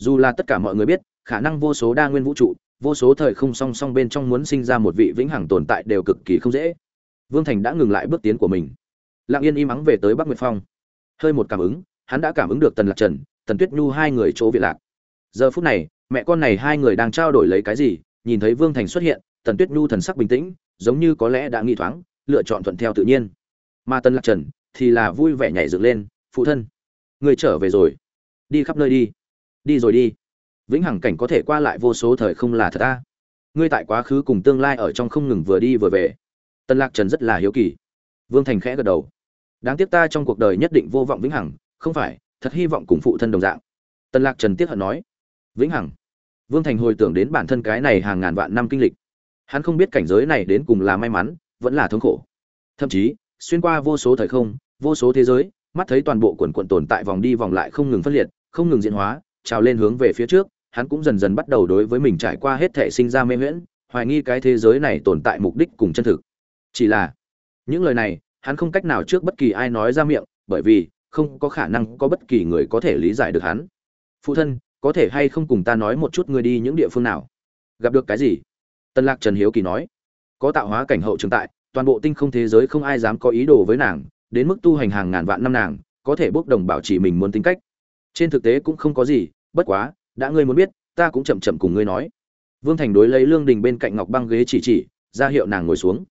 dù là tất cả mọi người biết, khả năng vô số đa nguyên vũ trụ, vô số thời không song song bên trong muốn sinh ra một vị vĩnh hằng tồn tại đều cực kỳ không dễ. Vương thành đã ngừng lại bước tiến của mình. Lặng yên im ắng về tới bắc nguyệt phong. Hơi một cảm ứng, hắn đã cảm ứng được tần lạc trần, tần tuyết nhu hai người chỗ việt lạc. Giờ phút này, mẹ con này hai người đang trao đổi lấy cái gì, nhìn thấy vương thành xuất hiện, tần tuyết nhu thần sắc bình tĩnh, giống như có lẽ đã nghi thoáng, lựa chọn thuận theo tự nhiên. Mà tần lạc trần thì là vui vẻ nhảy dựng lên, phụ thân, người trở về rồi. Đi khắp nơi đi đi rồi đi. Vĩnh hằng cảnh có thể qua lại vô số thời không là thật ta ngươi tại quá khứ cùng tương lai ở trong không ngừng vừa đi vừa về. Tần lạc trần rất là hiếu kỳ. Vương thành khẽ gật đầu. Đáng tiếc ta trong cuộc đời nhất định vô vọng vĩnh hằng, không phải, thật hy vọng cùng phụ thân đồng dạng. Tần lạc trần tiếc hận nói. Vĩnh hằng. Vương thành hồi tưởng đến bản thân cái này hàng ngàn vạn năm kinh lịch. Hắn không biết cảnh giới này đến cùng là may mắn, vẫn là thống khổ. Thậm chí, xuyên qua vô số thời không, vô số thế giới, mắt thấy toàn bộ quần quận tồn tại vòng đi vòng lại không ngừng phân liệt, không ngừng diễn hóa trào lên hướng về phía trước hắn cũng dần dần bắt đầu đối với mình trải qua hết thể sinh ra mê huyễn, hoài nghi cái thế giới này tồn tại mục đích cùng chân thực. Chỉ là những lời này hắn không cách nào trước bất kỳ ai nói ra miệng bởi vì không có khả năng có bất kỳ người có thể lý giải được hắn. Phụ thân có thể hay không cùng ta nói một chút ngươi đi những địa phương nào? Gặp được cái gì? Tân lạc trần hiếu kỳ nói. Có tạo hóa cảnh hậu trường tại toàn bộ tinh không thế giới không ai dám có ý đồ với nàng đến mức tu hành hàng ngàn vạn năm nàng có thể bốc đồng bảo trì mình muốn tính cách trên thực tế cũng không có gì, bất quá, đã ngươi muốn biết, ta cũng chậm chậm cùng ngươi nói. Vương thành đối lấy lương đình bên cạnh ngọc băng ghế chỉ chỉ, ra hiệu nàng ngồi xuống.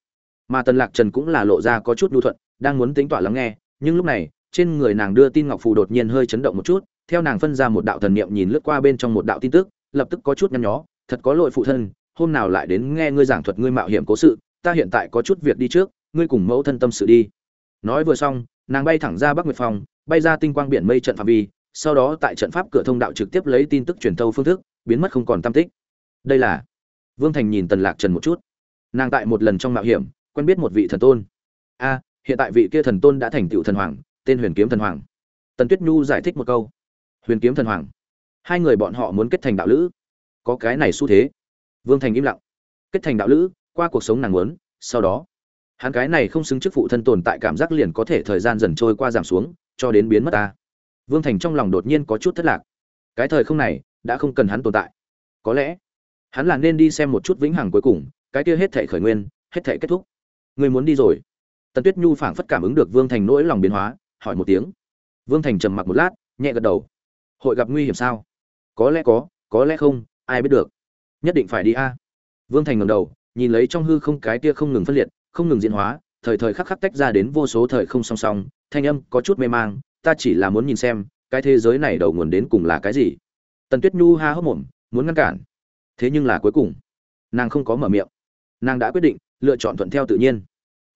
Mà tần lạc trần cũng là lộ ra có chút nhu thuận, đang muốn tính tỏa lắng nghe, nhưng lúc này, trên người nàng đưa tin ngọc phù đột nhiên hơi chấn động một chút, theo nàng phân ra một đạo thần niệm nhìn lướt qua bên trong một đạo tin tức, lập tức có chút nhăn nhó, thật có lỗi phụ thân, hôm nào lại đến nghe ngươi giảng thuật ngươi mạo hiểm cố sự, ta hiện tại có chút việc đi trước, ngươi cùng mẫu thân tâm sự đi. Nói vừa xong, nàng bay thẳng ra bắc nguyệt phòng bay ra tinh quang biển mây trận phạm vi sau đó tại trận pháp cửa thông đạo trực tiếp lấy tin tức truyền thâu phương thức, biến mất không còn tam tích. Đây là, vương thành nhìn tần lạc trần một chút. Nàng tại một lần trong mạo hiểm, quen biết một vị thần tôn. A, hiện tại vị kia thần tôn đã thành tựu thần hoàng, tên huyền kiếm thần hoàng. Tần tuyết nhu giải thích một câu. Huyền kiếm thần hoàng. Hai người bọn họ muốn kết thành đạo lữ. Có cái này xu thế. Vương thành im lặng. Kết thành đạo lữ, qua cuộc sống nàng muốn, sau đó, hắn cái này không xứng chức phụ thân tồn tại cảm giác liền có thể thời gian dần trôi qua giảm xuống, cho đến biến mất ta vương thành trong lòng đột nhiên có chút thất lạc. Cái thời không này, đã không cần hắn tồn tại. Có lẽ, hắn là nên đi xem một chút vĩnh hằng cuối cùng, cái kia hết thảy khởi nguyên, hết thảy kết thúc. Người muốn đi rồi. Tần tuyết nhu phảng phất cảm ứng được vương thành nỗi lòng biến hóa, hỏi một tiếng. Vương thành trầm mặc một lát, nhẹ gật đầu. Hội gặp nguy hiểm sao? Có lẽ có có lẽ không, ai biết được. Nhất định phải đi a. Vương thành ngẩng đầu, nhìn lấy trong hư không cái kia không ngừng phân liệt, không ngừng diễn hóa, thời thời khắc khắc tách ra đến vô số thời không song song, thanh âm có chút mê mang ta chỉ là muốn nhìn xem, cái thế giới này đầu nguồn đến cùng là cái gì. Tần tuyết nhu ha hốc mồm, muốn ngăn cản. Thế nhưng là cuối cùng, nàng không có mở miệng. Nàng đã quyết định, lựa chọn thuận theo tự nhiên.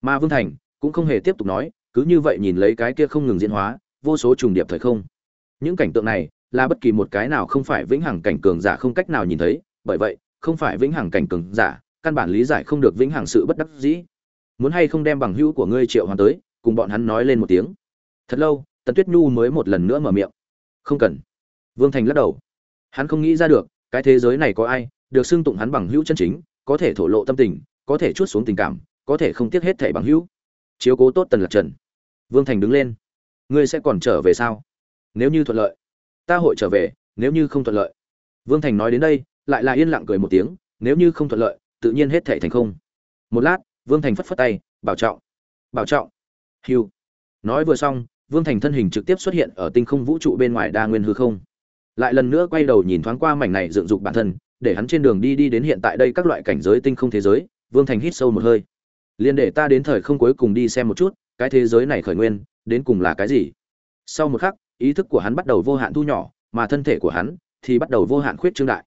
Mà vương thành cũng không hề tiếp tục nói, cứ như vậy nhìn lấy cái kia không ngừng diễn hóa, vô số trùng điệp thời không. Những cảnh tượng này là bất kỳ một cái nào không phải vĩnh hằng cảnh cường giả không cách nào nhìn thấy, bởi vậy, không phải vĩnh hằng cảnh cường giả, căn bản lý giải không được vĩnh hằng sự bất đắc dĩ. Muốn hay không đem bằng hữu của ngươi triệu hoàn tới, cùng bọn hắn nói lên một tiếng. Thật lâu tần tuyết nhu mới một lần nữa mở miệng. Không cần. Vương thành lắc đầu. Hắn không nghĩ ra được, cái thế giới này có ai được xưng tụng hắn bằng hữu chân chính, có thể thổ lộ tâm tình, có thể chút xuống tình cảm, có thể không tiếc hết thẻ bằng hữu. Chiếu cố tốt tần lạc trần. Vương thành đứng lên. Ngươi sẽ còn trở về sao? Nếu như thuận lợi. Ta hội trở về, nếu như không thuận lợi. Vương thành nói đến đây, lại là yên lặng cười một tiếng, nếu như không thuận lợi, tự nhiên hết thẻ thành không. Một lát, vương thành phất phất tay, bảo trọng. Bảo trọng. Hiu nói vừa xong vương thành thân hình trực tiếp xuất hiện ở tinh không vũ trụ bên ngoài đa nguyên hư không. Lại lần nữa quay đầu nhìn thoáng qua mảnh này dựng dục bản thân, để hắn trên đường đi đi đến hiện tại đây các loại cảnh giới tinh không thế giới, vương thành hít sâu một hơi. Liền để ta đến thời không cuối cùng đi xem một chút, cái thế giới này khởi nguyên, đến cùng là cái gì? Sau một khắc, ý thức của hắn bắt đầu vô hạn thu nhỏ, mà thân thể của hắn thì bắt đầu vô hạn khuyết trương đại.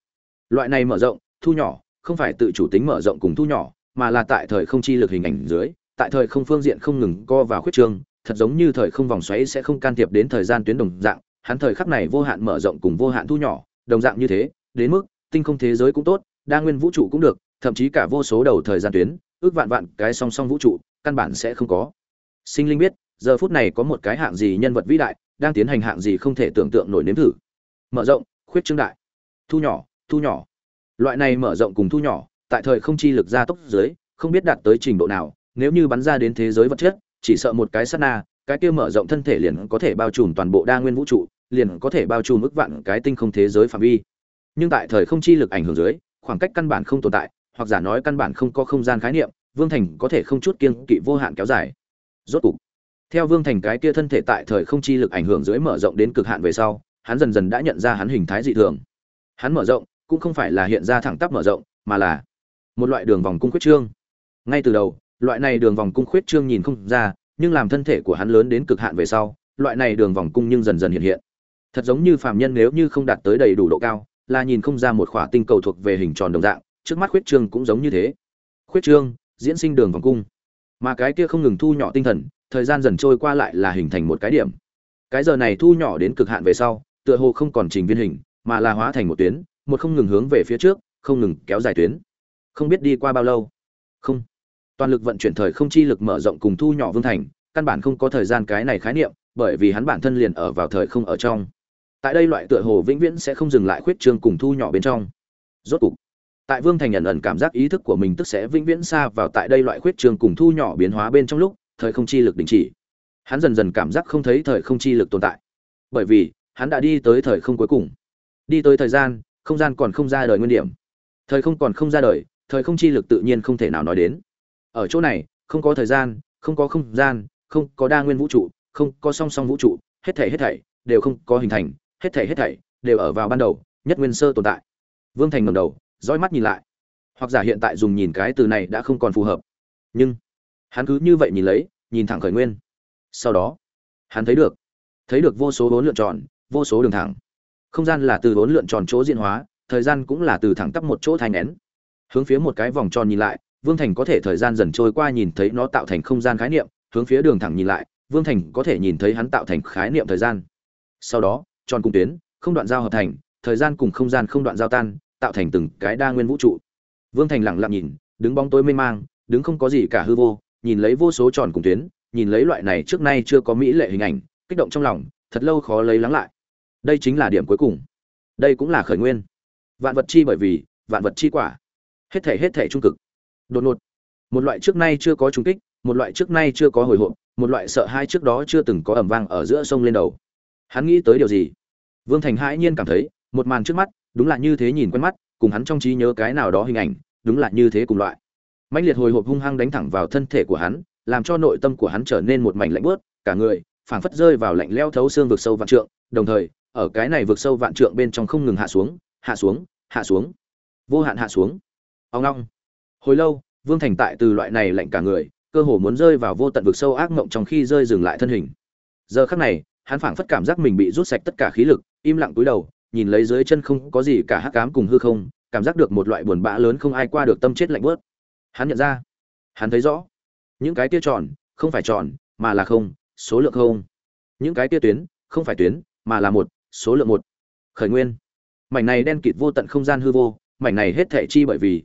Loại này mở rộng, thu nhỏ, không phải tự chủ tính mở rộng cùng thu nhỏ, mà là tại thời không chi lực hình ảnh dưới, tại thời không phương diện không ngừng co vào khuyết trương thật giống như thời không vòng xoáy sẽ không can thiệp đến thời gian tuyến đồng dạng, hắn thời khắc này vô hạn mở rộng cùng vô hạn thu nhỏ, đồng dạng như thế, đến mức, tinh không thế giới cũng tốt, đa nguyên vũ trụ cũng được, thậm chí cả vô số đầu thời gian tuyến, ước vạn vạn cái song song vũ trụ, căn bản sẽ không có. Sinh linh biết, giờ phút này có một cái hạng gì nhân vật vĩ đại, đang tiến hành hạng gì không thể tưởng tượng nổi nếm thử. Mở rộng, khuyết trương đại. Thu nhỏ thu nhỏ. Loại này mở rộng cùng thu nhỏ, tại thời không chi lực gia tốc dưới không biết đạt tới trình độ nào, nếu như bắn ra đến thế giới vật chất chỉ sợ một cái sát na, cái kia mở rộng thân thể liền có thể bao trùm toàn bộ đa nguyên vũ trụ, liền có thể bao trùm mức vạn cái tinh không thế giới phạm vi. Nhưng tại thời không chi lực ảnh hưởng dưới, khoảng cách căn bản không tồn tại, hoặc giả nói căn bản không có không gian khái niệm, vương thành có thể không chút kiêng kỵ vô hạn kéo dài. Rốt cục, theo vương thành cái kia thân thể tại thời không chi lực ảnh hưởng dưới mở rộng đến cực hạn về sau, hắn dần dần đã nhận ra hắn hình thái dị thường. Hắn mở rộng, cũng không phải là hiện ra thẳng tắp mở rộng, mà là một loại đường vòng cung quyết trương. Ngay từ đầu loại này đường vòng cung khuyết trương nhìn không ra, nhưng làm thân thể của hắn lớn đến cực hạn về sau, loại này đường vòng cung nhưng dần dần hiện hiện. Thật giống như phàm nhân nếu như không đạt tới đầy đủ độ cao, là nhìn không ra một khỏa tinh cầu thuộc về hình tròn đồng dạng, trước mắt khuyết trương cũng giống như thế. Khuyết trương, diễn sinh đường vòng cung. Mà cái kia không ngừng thu nhỏ tinh thần, thời gian dần trôi qua lại là hình thành một cái điểm. Cái giờ này thu nhỏ đến cực hạn về sau, tựa hồ không còn trình viên hình, mà là hóa thành một tuyến, một không ngừng hướng về phía trước, không ngừng kéo dài tuyến. Không biết đi qua bao lâu. Không toàn lực vận chuyển thời không chi lực mở rộng cùng thu nhỏ vương thành, căn bản không có thời gian cái này khái niệm, bởi vì hắn bản thân liền ở vào thời không ở trong. Tại đây loại tựa hồ vĩnh viễn sẽ không dừng lại khuyết trương cùng thu nhỏ bên trong. Rốt cục, tại vương thành nhận ẩn cảm giác ý thức của mình tức sẽ vĩnh viễn xa vào tại đây loại khuyết trương cùng thu nhỏ biến hóa bên trong lúc, thời không chi lực đình chỉ. Hắn dần dần cảm giác không thấy thời không chi lực tồn tại. Bởi vì, hắn đã đi tới thời không cuối cùng. Đi tới thời gian, không gian còn không ra đời nguyên điểm. Thời không còn không ra đời, thời không chi lực tự nhiên không thể nào nói đến ở chỗ này, không có thời gian, không có không gian, không có đa nguyên vũ trụ, không có song song vũ trụ, hết thảy hết thảy đều không có hình thành, hết thảy hết thảy đều ở vào ban đầu, nhất nguyên sơ tồn tại. Vương thành ngầm đầu, dõi mắt nhìn lại. Hoặc giả hiện tại dùng nhìn cái từ này đã không còn phù hợp. Nhưng, hắn cứ như vậy nhìn lấy, nhìn thẳng khởi nguyên. Sau đó, hắn thấy được thấy được vô số vốn lượn tròn, vô số đường thẳng. Không gian là từ vốn lượn tròn chỗ diễn hóa, thời gian cũng là từ thẳng tắp một chỗ thành nén. Hướng phía một cái vòng tròn nhìn lại vương thành có thể thời gian dần trôi qua nhìn thấy nó tạo thành không gian khái niệm, hướng phía đường thẳng nhìn lại, vương thành có thể nhìn thấy hắn tạo thành khái niệm thời gian. Sau đó, tròn cung tuyến, không đoạn giao hợp thành, thời gian cùng không gian không đoạn giao tan, tạo thành từng cái đa nguyên vũ trụ. Vương thành lặng lặng nhìn, đứng bóng tối mênh mang, đứng không có gì cả hư vô, nhìn lấy vô số tròn cùng tuyến, nhìn lấy loại này trước nay chưa có mỹ lệ hình ảnh, kích động trong lòng, thật lâu khó lấy lắng lại. Đây chính là điểm cuối cùng. Đây cũng là khởi nguyên. Vạn vật chi bởi vì, vạn vật chi quả. Hết thể hết thể trung cực đột ngột. Một loại trước nay chưa có trung kích, một loại trước nay chưa có hồi hộp, một loại sợ hai trước đó chưa từng có ẩm vang ở giữa sông lên đầu. Hắn nghĩ tới điều gì? Vương thành hãi nhiên cảm thấy, một màn trước mắt, đúng là như thế nhìn quen mắt, cùng hắn trong trí nhớ cái nào đó hình ảnh, đúng là như thế cùng loại. Mãnh liệt hồi hộp hung hăng đánh thẳng vào thân thể của hắn, làm cho nội tâm của hắn trở nên một mảnh lạnh bớt cả người, phảng phất rơi vào lạnh leo thấu xương vực sâu vạn trượng, đồng thời, ở cái này vực sâu vạn trượng bên trong không ngừng hạ xuống hạ xuống hạ xuống. Vô hạn hạ xuống. Ông long hồi lâu, vương thành tại từ loại này lạnh cả người, cơ hồ muốn rơi vào vô tận vực sâu ác mộng trong khi rơi dừng lại thân hình. Giờ khắc này, hắn phảng phất cảm giác mình bị rút sạch tất cả khí lực, im lặng túi đầu, nhìn lấy dưới chân không có gì cả hắc cám cùng hư không, cảm giác được một loại buồn bã lớn không ai qua được tâm chết lạnh bớt hắn nhận ra, hắn thấy rõ, những cái tia tròn, không phải tròn, mà là không, số lượng không. Những cái tia tuyến, không phải tuyến, mà là một, số lượng một. Khởi nguyên. Mảnh này đen kịt vô tận không gian hư vô, mảnh này hết thể chi bởi vì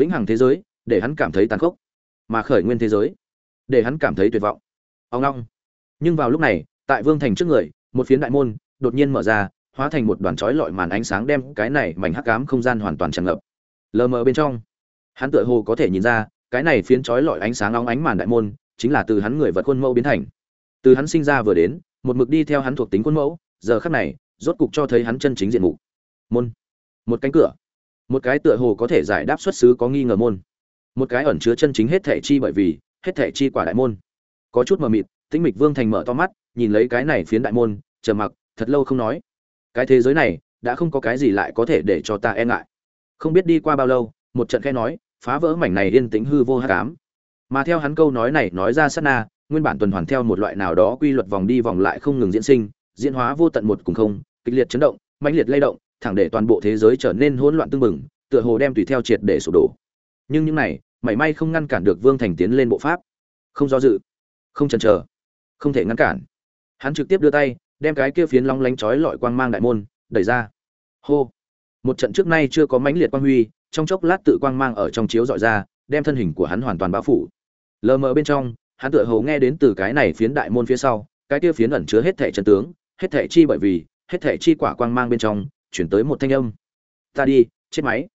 vĩnh hằng thế giới, để hắn cảm thấy tàn khốc, mà khởi nguyên thế giới, để hắn cảm thấy tuyệt vọng. Ông long. Nhưng vào lúc này, tại vương thành trước người, một phiến đại môn đột nhiên mở ra, hóa thành một đoàn chói lọi màn ánh sáng đem cái này mảnh hắc ám không gian hoàn toàn tràn ngập. Lờ mờ bên trong, hắn tựa hồ có thể nhìn ra, cái này phiến chói lọi ánh sáng long ánh màn đại môn chính là từ hắn người vật khuôn mẫu biến thành. Từ hắn sinh ra vừa đến, một mực đi theo hắn thuộc tính khuôn mẫu, giờ khắc này, rốt cục cho thấy hắn chân chính diện mục. Môn. Một cánh cửa một cái tựa hồ có thể giải đáp xuất xứ có nghi ngờ môn. Một cái ẩn chứa chân chính hết thể chi bởi vì, hết thể chi quả đại môn. Có chút mờ mịt, tĩnh mịch vương thành mở to mắt, nhìn lấy cái này phiến đại môn, trầm mặc, thật lâu không nói. Cái thế giới này, đã không có cái gì lại có thể để cho ta e ngại. Không biết đi qua bao lâu, một trận khe nói, phá vỡ mảnh này yên tĩnh hư vô hát cám mà theo hắn câu nói này nói ra sát na, nguyên bản tuần hoàn theo một loại nào đó quy luật vòng đi vòng lại không ngừng diễn sinh, diễn hóa vô tận một cùng không, kịch liệt chấn động, mãnh liệt lay động thẳng để toàn bộ thế giới trở nên hỗn loạn tương bừng, tựa hồ đem tùy theo triệt để sụp đổ. Nhưng những này mảy may không ngăn cản được vương thành tiến lên bộ pháp. Không do dự không chần chờ không thể ngăn cản. Hắn trực tiếp đưa tay đem cái kia phiến long lánh chói lọi quang mang đại môn đẩy ra. Hô! Một trận trước nay chưa có mãnh liệt quang huy trong chốc lát tự quang mang ở trong chiếu dọi ra đem thân hình của hắn hoàn toàn bao phủ. Lờ mờ bên trong hắn tựa hồ nghe đến từ cái này phiến đại môn phía sau cái kia phiến ẩn chứa hết thảy chân tướng hết thảy chi bởi vì hết thảy chi quả quang mang bên trong chuyển tới một thanh âm. Ta đi, chết máy.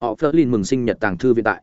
Họ Flerlin mừng sinh nhật tàng thư viện tại.